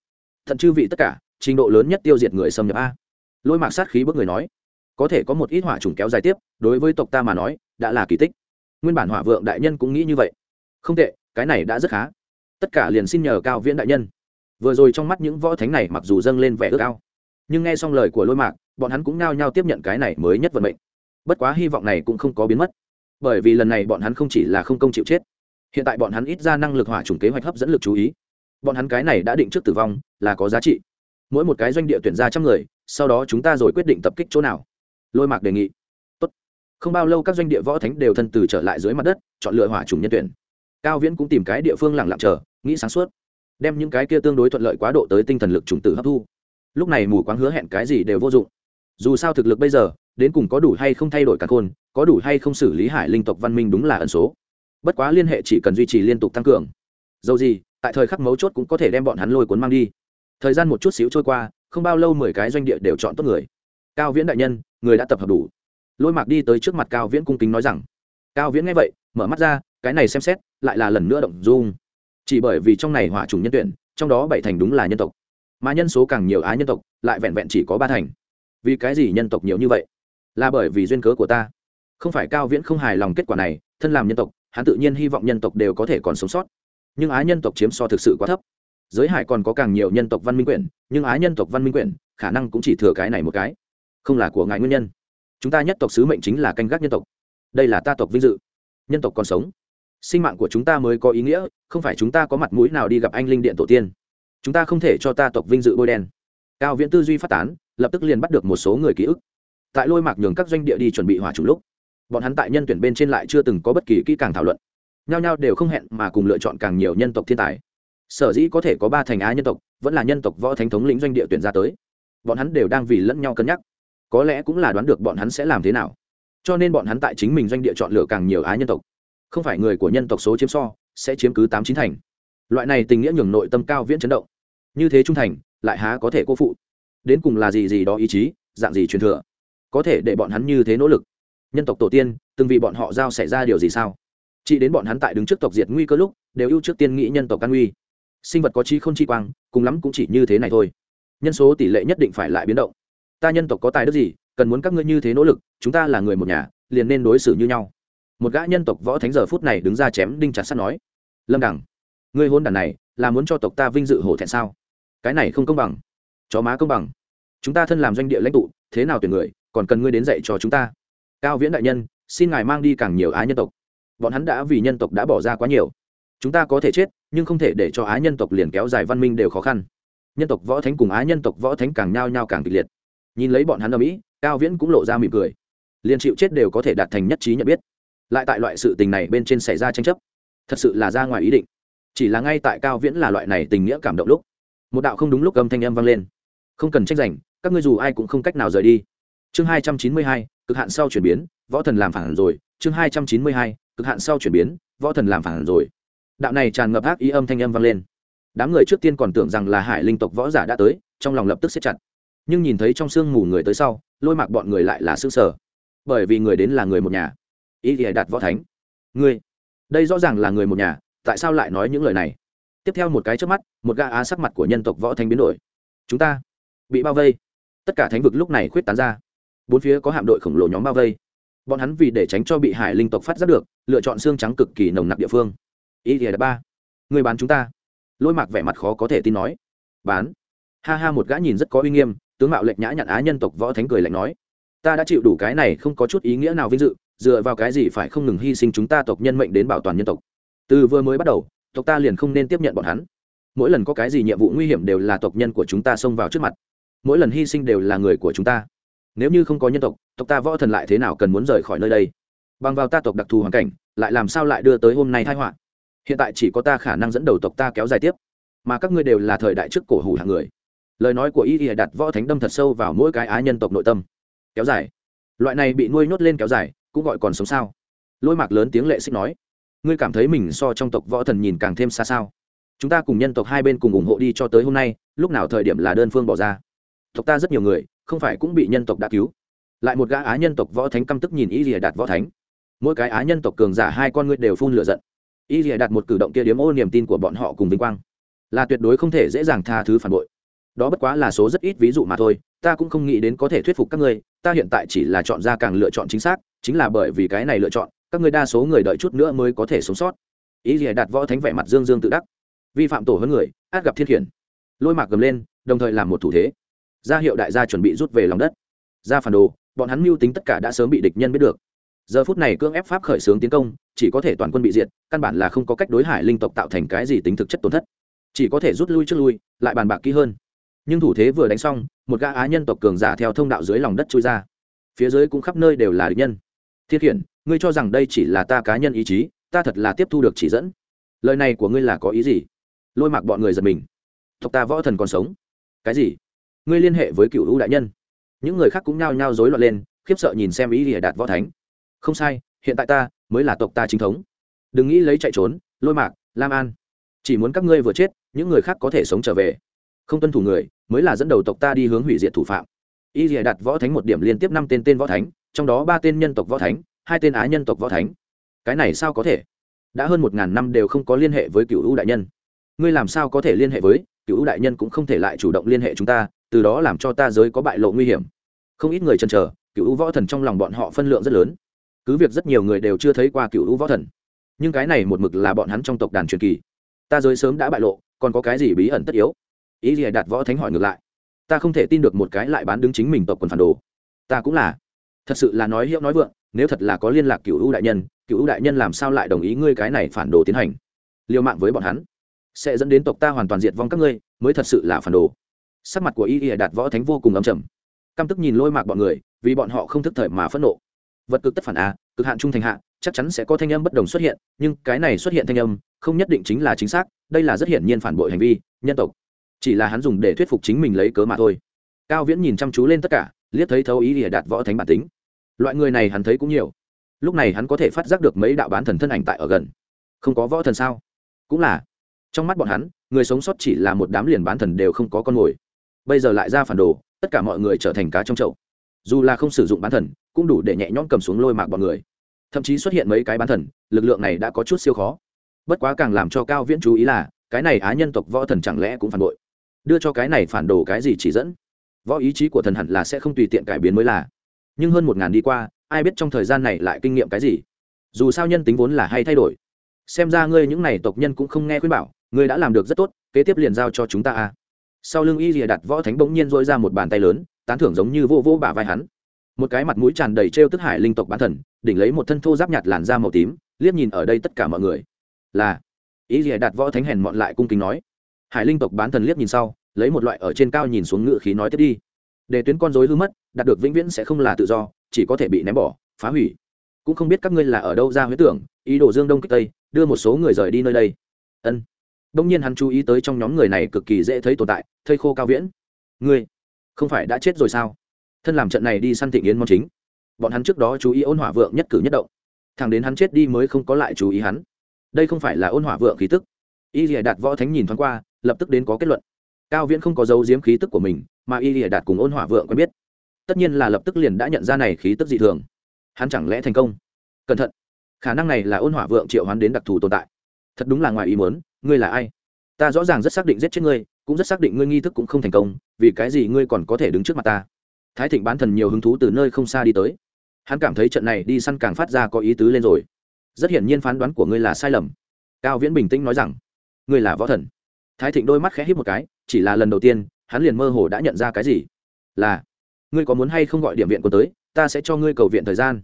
Thận chư vị tất cả, trình độ lớn nhất tiêu diệt người xâm nhập a. Lôi mạc sát khí bước người nói. Có thể có một ít hỏa trùng kéo dài tiếp, đối với tộc ta mà nói, đã là kỳ tích. Nguyên bản hỏa vượng đại nhân cũng nghĩ như vậy. Không tệ, cái này đã rất khá tất cả liền xin nhờ cao viễn đại nhân. Vừa rồi trong mắt những võ thánh này mặc dù dâng lên vẻ ước ao, nhưng nghe xong lời của lôi mạc, bọn hắn cũng nao nhao tiếp nhận cái này mới nhất vận mệnh. Bất quá hy vọng này cũng không có biến mất, bởi vì lần này bọn hắn không chỉ là không công chịu chết, hiện tại bọn hắn ít ra năng lực hỏa chủng kế hoạch hấp dẫn lực chú ý. Bọn hắn cái này đã định trước tử vong, là có giá trị. Mỗi một cái doanh địa tuyển ra trăm người, sau đó chúng ta rồi quyết định tập kích chỗ nào. Lôi mạc đề nghị. Tốt. không bao lâu các doanh địa võ thánh đều thân từ trở lại dưới mặt đất, chọn lựa hỏa chủng nhân tuyển cao viễn cũng tìm cái địa phương lặng lặng chờ, nghĩ sáng suốt. Đem những cái kia tương đối thuận lợi quá độ tới tinh thần lực chủng tử hấp thu. Lúc này mù quáng hứa hẹn cái gì đều vô dụng. Dù sao thực lực bây giờ, đến cùng có đủ hay không thay đổi cả khôn, có đủ hay không xử lý hải linh tộc văn minh đúng là ẩn số. Bất quá liên hệ chỉ cần duy trì liên tục tăng cường. Dầu gì, tại thời khắc mấu chốt cũng có thể đem bọn hắn lôi cuốn mang đi. Thời gian một chút xíu trôi qua, không bao lâu mười cái doanh địa đều chọn tốt người. Cao viễn đại nhân, người đã tập hợp đủ. Lôi mạc đi tới trước mặt cao viễn cung kính nói rằng. Cao viễn nghe vậy, mở mắt ra, cái này xem xét lại là lần nữa động dung. Chỉ bởi vì trong này hỏa trùng nhân tuyển, trong đó bảy thành đúng là nhân tộc. Mà nhân số càng nhiều á nhân tộc, lại vẹn vẹn chỉ có ba thành. Vì cái gì nhân tộc nhiều như vậy? Là bởi vì duyên cớ của ta. Không phải cao viễn không hài lòng kết quả này, thân làm nhân tộc, hắn tự nhiên hy vọng nhân tộc đều có thể còn sống sót. Nhưng á nhân tộc chiếm so thực sự quá thấp. Giới hải còn có càng nhiều nhân tộc văn minh quyển, nhưng á nhân tộc văn minh quyển, khả năng cũng chỉ thừa cái này một cái. Không là của ngài nguyên nhân. Chúng ta nhất tộc sứ mệnh chính là canh gác nhân tộc. Đây là ta tộc vinh dự. Nhân tộc còn sống sinh mạng của chúng ta mới có ý nghĩa, không phải chúng ta có mặt mũi nào đi gặp anh linh điện tổ tiên. Chúng ta không thể cho ta tộc vinh dự bôi đen. Cao viễn tư duy phát tán, lập tức liền bắt được một số người ký ức. Tại lôi mạc nhường các doanh địa đi chuẩn bị hỏa chủ lúc, bọn hắn tại nhân tuyển bên trên lại chưa từng có bất kỳ kỹ càng thảo luận. Nhao nhao đều không hẹn mà cùng lựa chọn càng nhiều nhân tộc thiên tài. Sở dĩ có thể có ba thành á nhân tộc, vẫn là nhân tộc võ thánh thống lĩnh doanh địa tuyển ra tới. Bọn hắn đều đang vì lẫn nhau cân nhắc. Có lẽ cũng là đoán được bọn hắn sẽ làm thế nào. Cho nên bọn hắn tại chính mình doanh địa chọn lựa càng nhiều á nhân tộc không phải người của nhân tộc số chiếm so, sẽ chiếm cứ tám chín thành. Loại này tình nghĩa nhường nội tâm cao viễn chấn động. Như thế trung thành, lại há có thể cô phụ? Đến cùng là gì gì đó ý chí, dạng gì truyền thừa? Có thể để bọn hắn như thế nỗ lực? Nhân tộc tổ tiên, từng vì bọn họ giao xảy ra điều gì sao? Chỉ đến bọn hắn tại đứng trước tộc diệt nguy cơ lúc, đều ưu trước tiên nghĩ nhân tộc căn nguy. Sinh vật có chi không chi quang, cùng lắm cũng chỉ như thế này thôi. Nhân số tỷ lệ nhất định phải lại biến động. Ta nhân tộc có tài đức gì, cần muốn các ngươi như thế nỗ lực, chúng ta là người một nhà, liền nên đối xử như nhau một gã nhân tộc võ thánh giờ phút này đứng ra chém đinh chặt sắt nói, lâm đẳng ngươi hôn đàn này là muốn cho tộc ta vinh dự hổ thẹn sao? Cái này không công bằng. Chó má công bằng. Chúng ta thân làm doanh địa lãnh tụ, thế nào tuyển người, còn cần ngươi đến dạy cho chúng ta. Cao viễn đại nhân, xin ngài mang đi càng nhiều á nhân tộc. Bọn hắn đã vì nhân tộc đã bỏ ra quá nhiều. Chúng ta có thể chết, nhưng không thể để cho á nhân tộc liền kéo dài văn minh đều khó khăn. Nhân tộc võ thánh cùng á nhân tộc võ thánh càng nhao nhao càng kịch liệt. Nhìn lấy bọn hắn ở mỹ cao viễn cũng lộ ra mỉm cười. Liền chịu chết đều có thể đạt thành nhất trí nhận biết lại tại loại sự tình này bên trên xảy ra tranh chấp. Thật sự là ra ngoài ý định. Chỉ là ngay tại cao viễn là loại này tình nghĩa cảm động lúc, một đạo không đúng lúc âm thanh âm vang lên. Không cần tranh giành, các ngươi dù ai cũng không cách nào rời đi. Chương hai trăm chín mươi hai, cực hạn sau chuyển biến, võ thần làm phản rồi. Chương hai trăm chín mươi hai, cực hạn sau chuyển biến, võ thần làm phản rồi. Đạo này tràn ngập ác ý âm thanh âm vang lên. Đám người trước tiên còn tưởng rằng là hải linh tộc võ giả đã tới, trong lòng lập tức xếp chặt. Nhưng nhìn thấy trong sương mù người tới sau, lôi mạc bọn người lại là xương sở bởi vì người đến là người một nhà ý thì đạt võ thánh. Ngươi, đây rõ ràng là người một nhà, tại sao lại nói những lời này? Tiếp theo một cái trước mắt, một gã á sắc mặt của nhân tộc võ thánh biến đổi. Chúng ta bị bao vây. Tất cả thánh vực lúc này khuyết tán ra. Bốn phía có hạm đội khổng lồ nhóm bao vây. Bọn hắn vì để tránh cho bị hải linh tộc phát giác được, lựa chọn xương trắng cực kỳ nồng nặc địa phương. Ý thì ba. Người bán chúng ta. Lôi mạc vẻ mặt khó có thể tin nói. Bán. Ha ha, một gã nhìn rất có uy nghiêm, tướng mạo lệnh nhã nhặn á nhân tộc võ thánh cười lạnh nói. Ta đã chịu đủ cái này không có chút ý nghĩa nào vinh dự dựa vào cái gì phải không ngừng hy sinh chúng ta tộc nhân mệnh đến bảo toàn nhân tộc? Từ vừa mới bắt đầu, tộc ta liền không nên tiếp nhận bọn hắn. Mỗi lần có cái gì nhiệm vụ nguy hiểm đều là tộc nhân của chúng ta xông vào trước mặt. Mỗi lần hy sinh đều là người của chúng ta. Nếu như không có nhân tộc tộc ta võ thần lại thế nào cần muốn rời khỏi nơi đây? Bằng vào ta tộc đặc thù hoàn cảnh, lại làm sao lại đưa tới hôm nay thái họa? Hiện tại chỉ có ta khả năng dẫn đầu tộc ta kéo dài tiếp. Mà các ngươi đều là thời đại trước cổ hủ hạng người. Lời nói của y y đặt võ thánh đâm thật sâu vào mỗi cái á nhân tộc nội tâm. Kéo dài. Loại này bị nuôi nhốt lên kéo dài cũng gọi còn sống sao? Lôi mạc lớn tiếng lệ xích nói, ngươi cảm thấy mình so trong tộc võ thần nhìn càng thêm xa sao? Chúng ta cùng nhân tộc hai bên cùng ủng hộ đi cho tới hôm nay, lúc nào thời điểm là đơn phương bỏ ra? Tộc ta rất nhiều người, không phải cũng bị nhân tộc đã cứu. Lại một gã á nhân tộc võ thánh căm tức nhìn y lìa đạt võ thánh. Mỗi cái á nhân tộc cường giả hai con ngươi đều phun lửa giận. Y lìa đạt một cử động kia điếm ô niềm tin của bọn họ cùng vinh quang. Là tuyệt đối không thể dễ dàng tha thứ phản bội đó bất quá là số rất ít ví dụ mà thôi, ta cũng không nghĩ đến có thể thuyết phục các ngươi, ta hiện tại chỉ là chọn ra càng lựa chọn chính xác, chính là bởi vì cái này lựa chọn, các ngươi đa số người đợi chút nữa mới có thể sống sót. Ý gì đạt võ thánh vẻ mặt dương dương tự đắc. Vi phạm tổ hơn người, át gặp thiên khiển. Lôi mạc gầm lên, đồng thời làm một thủ thế. Ra hiệu đại gia chuẩn bị rút về lòng đất. Ra phản đồ, bọn hắn mưu tính tất cả đã sớm bị địch nhân biết được. Giờ phút này cưỡng ép pháp khởi xướng tiến công, chỉ có thể toàn quân bị diệt, căn bản là không có cách đối hải linh tộc tạo thành cái gì tính thực chất tổn thất. Chỉ có thể rút lui trước lui, lại bàn bạc kỹ hơn nhưng thủ thế vừa đánh xong, một gã á nhân tộc cường giả theo thông đạo dưới lòng đất chui ra. Phía dưới cũng khắp nơi đều là địch nhân. Thiết hiển, ngươi cho rằng đây chỉ là ta cá nhân ý chí, ta thật là tiếp thu được chỉ dẫn. Lời này của ngươi là có ý gì? Lôi mạc bọn người giật mình. Tộc ta võ thần còn sống. Cái gì? Ngươi liên hệ với cựu hữu đại nhân. Những người khác cũng nhao nhao rối loạn lên, khiếp sợ nhìn xem ý lìa đạt võ thánh. Không sai, hiện tại ta mới là tộc ta chính thống. Đừng nghĩ lấy chạy trốn, lôi mạc, lam an. Chỉ muốn các ngươi vừa chết, những người khác có thể sống trở về. Không tuân thủ người mới là dẫn đầu tộc ta đi hướng hủy diệt thủ phạm. Y dìa đặt võ thánh một điểm liên tiếp năm tên tên võ thánh, trong đó ba tên nhân tộc võ thánh, hai tên á nhân tộc võ thánh. Cái này sao có thể? Đã hơn một ngàn năm đều không có liên hệ với cựu ưu đại nhân. Ngươi làm sao có thể liên hệ với cựu ưu đại nhân cũng không thể lại chủ động liên hệ chúng ta, từ đó làm cho ta giới có bại lộ nguy hiểm. Không ít người chần chờ cựu ưu võ thần trong lòng bọn họ phân lượng rất lớn. Cứ việc rất nhiều người đều chưa thấy qua cựu ưu võ thần, nhưng cái này một mực là bọn hắn trong tộc đàn truyền kỳ. Ta giới sớm đã bại lộ, còn có cái gì bí ẩn tất yếu? Ý gì đạt võ thánh hỏi ngược lại. Ta không thể tin được một cái lại bán đứng chính mình tộc quần phản đồ. Ta cũng là. Thật sự là nói hiệu nói vượng, nếu thật là có liên lạc cựu ưu đại nhân cựu ưu đại nhân làm sao lại đồng ý ngươi cái này phản đồ tiến hành? Liều mạng với bọn hắn. Sẽ dẫn đến tộc ta hoàn toàn diệt vong các ngươi, mới thật sự là phản đồ. Sắc mặt của y y đạt võ thánh vô cùng ấm trầm. Căm tức nhìn lôi mạc bọn người, vì bọn họ không thức thời mà phẫn nộ. Vật cực tất phản a cực hạn trung thành hạ, chắc chắn sẽ có thanh âm bất đồng xuất hiện, nhưng cái này xuất hiện thanh âm, không nhất định chính là chính xác, đây là rất hiển nhiên phản bội hành vi, nhân tộc chỉ là hắn dùng để thuyết phục chính mình lấy cớ mà thôi. Cao viễn nhìn chăm chú lên tất cả, liếc thấy thấu ý ỉa đạt võ thánh bản tính. Loại người này hắn thấy cũng nhiều. Lúc này hắn có thể phát giác được mấy đạo bán thần thân ảnh tại ở gần. Không có võ thần sao? Cũng là. Trong mắt bọn hắn, người sống sót chỉ là một đám liền bán thần đều không có con mồi. Bây giờ lại ra phản đồ, tất cả mọi người trở thành cá trong chậu. Dù là không sử dụng bán thần, cũng đủ để nhẹ nhõm cầm xuống lôi mạc bọn người. Thậm chí xuất hiện mấy cái bán thần, lực lượng này đã có chút siêu khó. Bất quá càng làm cho cao viễn chú ý là, cái này á nhân tộc võ thần chẳng lẽ cũng phản bội? Đưa cho cái này phản đồ cái gì chỉ dẫn. Võ ý chí của thần hẳn là sẽ không tùy tiện cải biến mới là. Nhưng hơn một ngàn đi qua, ai biết trong thời gian này lại kinh nghiệm cái gì? Dù sao nhân tính vốn là hay thay đổi. Xem ra ngươi những n à y tộc nhân cũng không nghe khuyên bảo, ngươi đã làm được rất tốt, kế tiếp liền giao cho chúng ta a. Sau lưng y rìa đặt võ thánh bỗng nhiên dội ra một bàn tay lớn, tán thưởng giống như vô vô bả vai hắn. Một cái mặt mũi tràn đầy t r e o tức hải linh tộc bán thần, đỉnh lấy một thân thô giáp nhạt làn da màu tím, liếc nhìn ở đây tất cả mọi người. Là, y rìa đặt võ thánh hèn mọn lại cung kính nói hải linh tộc bán thần liếc nhìn sau, lấy một loại ở trên cao nhìn xuống ngựa khí nói tiếp đi. Để tuyến con dối hư mất, đạt được vĩnh viễn sẽ không là tự do, chỉ có thể bị ném bỏ, phá hủy. Cũng không biết các ngươi là ở đâu ra huyết tưởng, ý đồ dương đông kích tây, đưa một số người rời đi nơi đây. Ân. Đông nhiên hắn chú ý tới trong nhóm người này cực kỳ dễ thấy tồn tại, thây khô cao viễn. Ngươi, không phải đã chết rồi sao? Thân làm trận này đi săn thịnh yến mong chính. Bọn hắn trước đó chú ý ôn hỏa vượng nhất cử nhất động. Thằng đến hắn chết đi mới không có lại chú ý hắn. Đây không phải là ôn hỏa vượng khí tức y lìa đạt võ thánh nhìn thoáng qua, lập tức đến có kết luận. Cao viễn không có dấu diếm khí tức của mình, mà y lìa đạt cùng ôn hỏa vượng quen biết. Tất nhiên là lập tức liền đã nhận ra này khí tức dị thường. Hắn chẳng lẽ thành công? Cẩn thận! Khả năng này là ôn hỏa vượng triệu hắn đến đặc thù tồn tại. Thật đúng là ngoài ý muốn, ngươi là ai? Ta rõ ràng rất xác định giết chết ngươi, cũng rất xác định ngươi nghi thức cũng không thành công, vì cái gì ngươi còn có thể đứng trước mặt ta? Thái thịnh bán thần nhiều hứng thú từ nơi không xa đi tới. Hắn cảm thấy trận này đi săn càng phát ra có ý tứ lên rồi. Rất hiển nhiên phán đoán của ngươi là sai lầm. Cao viễn bình tĩnh nói rằng ngươi là võ thần. Thái thịnh đôi mắt khẽ hít một cái, chỉ là lần đầu tiên, hắn liền mơ hồ đã nhận ra cái gì. Là, ngươi có muốn hay không gọi điểm viện quân tới, ta sẽ cho ngươi cầu viện thời gian.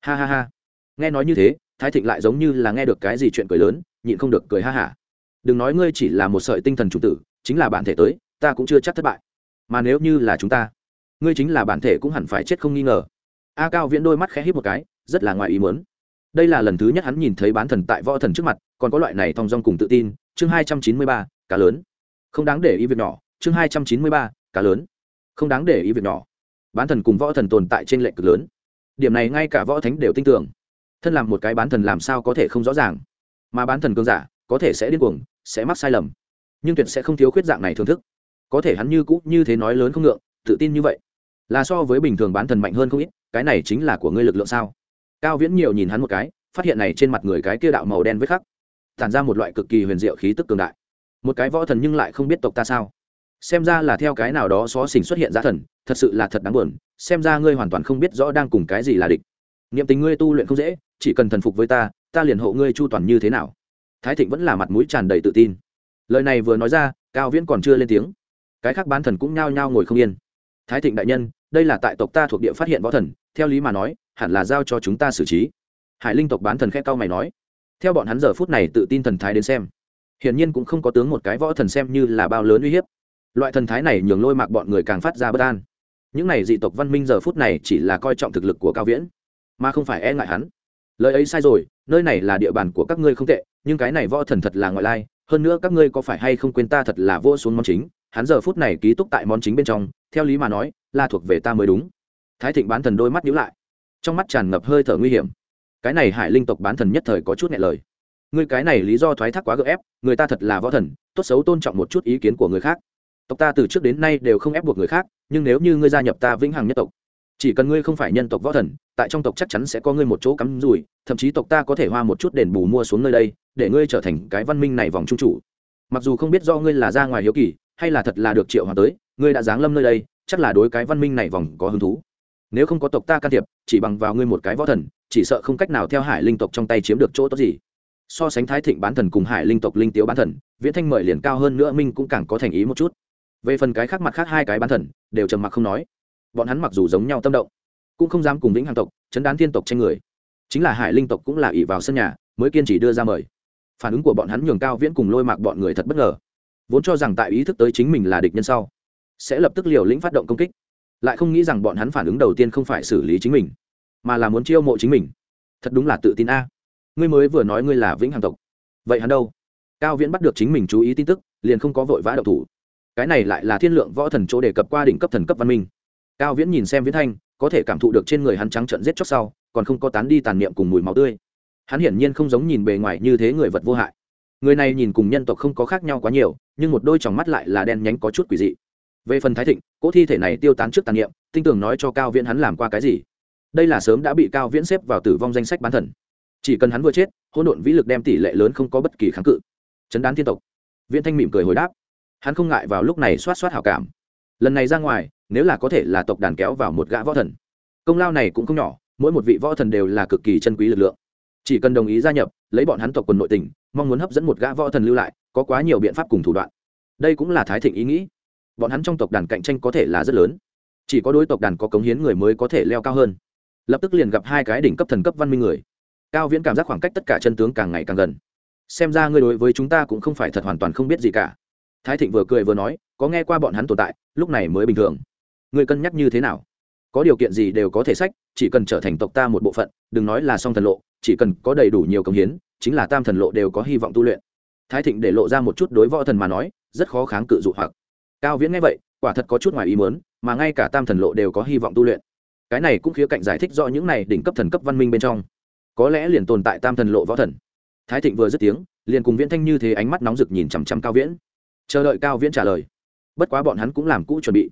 Ha ha ha. Nghe nói như thế, thái thịnh lại giống như là nghe được cái gì chuyện cười lớn, nhịn không được cười ha hả. Đừng nói ngươi chỉ là một sợi tinh thần chủ tử, chính là bản thể tới, ta cũng chưa chắc thất bại. Mà nếu như là chúng ta, ngươi chính là bản thể cũng hẳn phải chết không nghi ngờ. A cao viễn đôi mắt khẽ hít một cái, rất là ngoài ý muốn. Đây là lần thứ nhất hắn nhìn thấy bán thần tại võ thần trước mặt, còn có loại này thong dong cùng tự tin chương hai trăm chín mươi ba, cá lớn. Không đáng để ý việc nhỏ, chương hai trăm chín mươi ba, cá lớn. Không đáng để ý việc nhỏ. Bán thần cùng võ thần tồn tại trên lệnh cực lớn. Điểm này ngay cả võ thánh đều tin tưởng. Thân làm một cái bán thần làm sao có thể không rõ ràng? Mà bán thần cương giả, có thể sẽ điên cuồng, sẽ mắc sai lầm. Nhưng tuyệt sẽ không thiếu khuyết dạng này thưởng thức. Có thể hắn như cũ, như thế nói lớn không ngượng, tự tin như vậy. Là so với bình thường bán thần mạnh hơn không ít, cái này chính là của ngươi lực lượng sao? Cao viễn nhiều nhìn hắn một cái, phát hiện này trên mặt người cái kia đạo màu đen với khắc tản ra một loại cực kỳ huyền diệu khí tức cường đại. Một cái võ thần nhưng lại không biết tộc ta sao? Xem ra là theo cái nào đó xó xỉnh xuất hiện ra thần, thật sự là thật đáng buồn, xem ra ngươi hoàn toàn không biết rõ đang cùng cái gì là địch. Niệm tình ngươi tu luyện không dễ, chỉ cần thần phục với ta ta liền hộ ngươi chu toàn như thế nào? Thái thịnh vẫn là mặt mũi tràn đầy tự tin. Lời này vừa nói ra, cao viễn còn chưa lên tiếng. Cái khác bán thần cũng nhao nhao ngồi không yên. Thái thịnh đại nhân, đây là tại tộc ta thuộc địa phát hiện võ thần, theo lý mà nói, hẳn là giao cho chúng ta xử trí. Hải linh tộc bán thần khẽ cao mày nói theo bọn hắn giờ phút này tự tin thần thái đến xem, hiển nhiên cũng không có tướng một cái võ thần xem như là bao lớn uy hiếp. Loại thần thái này nhường lôi mạc bọn người càng phát ra bất an. Những này dị tộc văn minh giờ phút này chỉ là coi trọng thực lực của cao viễn, mà không phải e ngại hắn. Lời ấy sai rồi, nơi này là địa bàn của các ngươi không tệ, nhưng cái này võ thần thật là ngoại lai, hơn nữa các ngươi có phải hay không quên ta thật là vô xuống món chính, hắn giờ phút này ký túc tại món chính bên trong, theo lý mà nói, là thuộc về ta mới đúng. Thái thịnh bán thần đôi mắt nhíu lại, trong mắt tràn ngập hơi thở nguy hiểm cái này hải linh tộc bán thần nhất thời có chút nhẹ lời. Ngươi cái này lý do thoái thác quá gợ ép, người ta thật là võ thần, tốt xấu tôn trọng một chút ý kiến của người khác. Tộc ta từ trước đến nay đều không ép buộc người khác, nhưng nếu như ngươi gia nhập ta vĩnh hằng nhất tộc, chỉ cần ngươi không phải nhân tộc võ thần, tại trong tộc chắc chắn sẽ có ngươi một chỗ cắm rủi, thậm chí tộc ta có thể hoa một chút đền bù mua xuống nơi đây, để ngươi trở thành cái văn minh này vòng trung chủ. Mặc dù không biết do ngươi là ra ngoài hiếu kỳ, hay là thật là được triệu hòa tới, ngươi đã giáng lâm nơi đây, chắc là đối cái văn minh này vòng có hứng thú. Nếu không có tộc ta can thiệp, chỉ bằng vào ngươi một cái võ thần chỉ sợ không cách nào theo hải linh tộc trong tay chiếm được chỗ tốt gì. So sánh thái thịnh bán thần cùng hải linh tộc linh tiếu bán thần, viễn thanh mời liền cao hơn nữa minh cũng càng có thành ý một chút. Về phần cái khác mặt khác hai cái bán thần, đều trầm mặc không nói. Bọn hắn mặc dù giống nhau tâm động, cũng không dám cùng vĩnh hàng tộc, chấn đán thiên tộc tranh người. Chính là hải linh tộc cũng là ỉ vào sân nhà, mới kiên trì đưa ra mời. Phản ứng của bọn hắn nhường cao viễn cùng lôi mạc bọn người thật bất ngờ. Vốn cho rằng tại ý thức tới chính mình là địch nhân sau, sẽ lập tức liều lĩnh phát động công kích. Lại không nghĩ rằng bọn hắn phản ứng đầu tiên không phải xử lý chính mình mà là muốn chiêu mộ chính mình. Thật đúng là tự tin a. Ngươi mới vừa nói ngươi là vĩnh hằng tộc. Vậy hắn đâu? Cao viễn bắt được chính mình chú ý tin tức, liền không có vội vã đậu thủ. Cái này lại là thiên lượng võ thần chỗ đề cập qua đỉnh cấp thần cấp văn minh. Cao viễn nhìn xem viễn thanh, có thể cảm thụ được trên người hắn trắng trận giết chóc sau, còn không có tán đi tàn niệm cùng mùi máu tươi. Hắn hiển nhiên không giống nhìn bề ngoài như thế người vật vô hại. Người này nhìn cùng nhân tộc không có khác nhau quá nhiều, nhưng một đôi tròng mắt lại là đen nhánh có chút quỷ dị. Về phần thái thịnh, cỗ thi thể này tiêu tán trước tàn niệm tinh tưởng nói cho cao viễn hắn làm qua cái gì đây là sớm đã bị cao viễn xếp vào tử vong danh sách bán thần. Chỉ cần hắn vừa chết, hỗn độn vĩ lực đem tỷ lệ lớn không có bất kỳ kháng cự. Chấn đán thiên tộc. Viễn thanh mỉm cười hồi đáp. Hắn không ngại vào lúc này xoát xoát hảo cảm. Lần này ra ngoài, nếu là có thể là tộc đàn kéo vào một gã võ thần. Công lao này cũng không nhỏ, mỗi một vị võ thần đều là cực kỳ chân quý lực lượng. Chỉ cần đồng ý gia nhập, lấy bọn hắn tộc quần nội tình, mong muốn hấp dẫn một gã võ thần lưu lại, có quá nhiều biện pháp cùng thủ đoạn. Đây cũng là thái thịnh ý nghĩ. Bọn hắn trong tộc đàn cạnh tranh có thể là rất lớn. Chỉ có đối tộc đàn có cống hiến người mới có thể leo cao hơn lập tức liền gặp hai cái đỉnh cấp thần cấp văn minh người. Cao viễn cảm giác khoảng cách tất cả chân tướng càng ngày càng gần. Xem ra ngươi đối với chúng ta cũng không phải thật hoàn toàn không biết gì cả. Thái thịnh vừa cười vừa nói, có nghe qua bọn hắn tồn tại, lúc này mới bình thường. Ngươi cân nhắc như thế nào? Có điều kiện gì đều có thể sách, chỉ cần trở thành tộc ta một bộ phận, đừng nói là song thần lộ, chỉ cần có đầy đủ nhiều công hiến, chính là tam thần lộ đều có hy vọng tu luyện. Thái thịnh để lộ ra một chút đối võ thần mà nói, rất khó kháng cự dụ hoặc. Cao viễn nghe vậy, quả thật có chút ngoài ý muốn, mà ngay cả tam thần lộ đều có hy vọng tu luyện cái này cũng khía cạnh giải thích rõ những này đỉnh cấp thần cấp văn minh bên trong. Có lẽ liền tồn tại tam thần lộ võ thần. Thái thịnh vừa dứt tiếng, liền cùng viễn thanh như thế ánh mắt nóng rực nhìn chằm chằm cao viễn. Chờ đợi cao viễn trả lời. Bất quá bọn hắn cũng làm cũ chuẩn bị.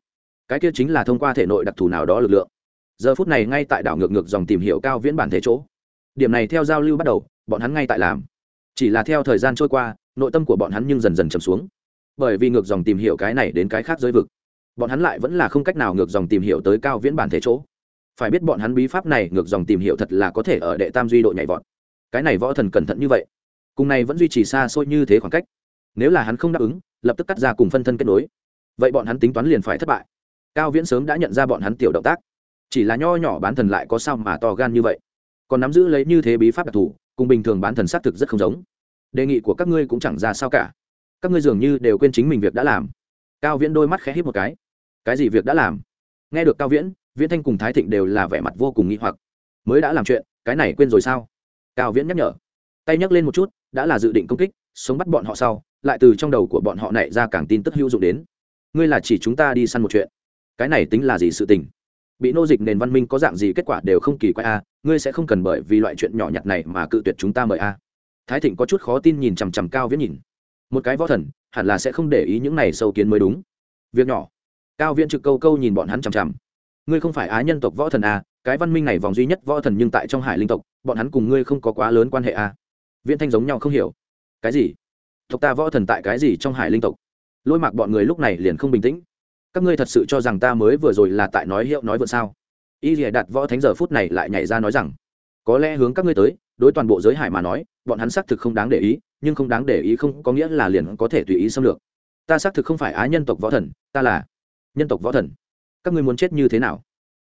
Cái kia chính là thông qua thể nội đặc thù nào đó lực lượng. Giờ phút này ngay tại đảo ngược ngược dòng tìm hiểu cao viễn bản thể chỗ. Điểm này theo giao lưu bắt đầu, bọn hắn ngay tại làm. Chỉ là theo thời gian trôi qua, nội tâm của bọn hắn nhưng dần dần chầm xuống. Bởi vì ngược dòng tìm hiểu cái này đến cái khác giới vực, bọn hắn lại vẫn là không cách nào ngược dòng tìm hiểu tới cao viễn bản thể chỗ phải biết bọn hắn bí pháp này ngược dòng tìm hiểu thật là có thể ở đệ tam duy độ nhảy vọt. Cái này võ thần cẩn thận như vậy, cùng này vẫn duy trì xa xôi như thế khoảng cách, nếu là hắn không đáp ứng, lập tức cắt ra cùng phân thân kết nối. Vậy bọn hắn tính toán liền phải thất bại. Cao viễn sớm đã nhận ra bọn hắn tiểu động tác, chỉ là nho nhỏ bán thần lại có sao mà to gan như vậy. Còn nắm giữ lấy như thế bí pháp đặc thù, cùng bình thường bán thần xác thực rất không giống. Đề nghị của các ngươi cũng chẳng ra sao cả. Các ngươi dường như đều quên chính mình việc đã làm. Cao viễn đôi mắt khẽ hít một cái. Cái gì việc đã làm? Nghe được cao viễn viễn thanh cùng thái thịnh đều là vẻ mặt vô cùng nghi hoặc. Mới đã làm chuyện, cái này quên rồi sao? Cao viễn nhắc nhở. Tay nhắc lên một chút, đã là dự định công kích, sống bắt bọn họ sau, lại từ trong đầu của bọn họ nảy ra càng tin tức hữu dụng đến. Ngươi là chỉ chúng ta đi săn một chuyện. Cái này tính là gì sự tình? Bị nô dịch nền văn minh có dạng gì kết quả đều không kỳ quái a ngươi sẽ không cần bởi vì loại chuyện nhỏ nhặt này mà cự tuyệt chúng ta mời a thái thịnh có chút khó tin nhìn chằm chằm cao viễn nhìn. Một cái võ thần, hẳn là sẽ không để ý những này sâu kiến mới đúng. Việc nhỏ. Cao viễn trực câu câu nhìn bọn hắn chằm chằm ngươi không phải á nhân tộc võ thần à? cái văn minh này vòng duy nhất võ thần nhưng tại trong hải linh tộc, bọn hắn cùng ngươi không có quá lớn quan hệ à? viễn thanh giống nhau không hiểu. Cái gì? Tộc ta võ thần tại cái gì trong hải linh tộc? Lôi mạc bọn người lúc này liền không bình tĩnh. Các ngươi thật sự cho rằng ta mới vừa rồi là tại nói hiệu nói vượt sao? Y lìa đặt võ thánh giờ phút này lại nhảy ra nói rằng, có lẽ hướng các ngươi tới, đối toàn bộ giới hải mà nói, bọn hắn xác thực không đáng để ý, nhưng không đáng để ý không có nghĩa là liền có thể tùy ý xâm lược. Ta xác thực không phải á nhân tộc võ thần, ta là nhân tộc võ thần các ngươi muốn chết như thế nào?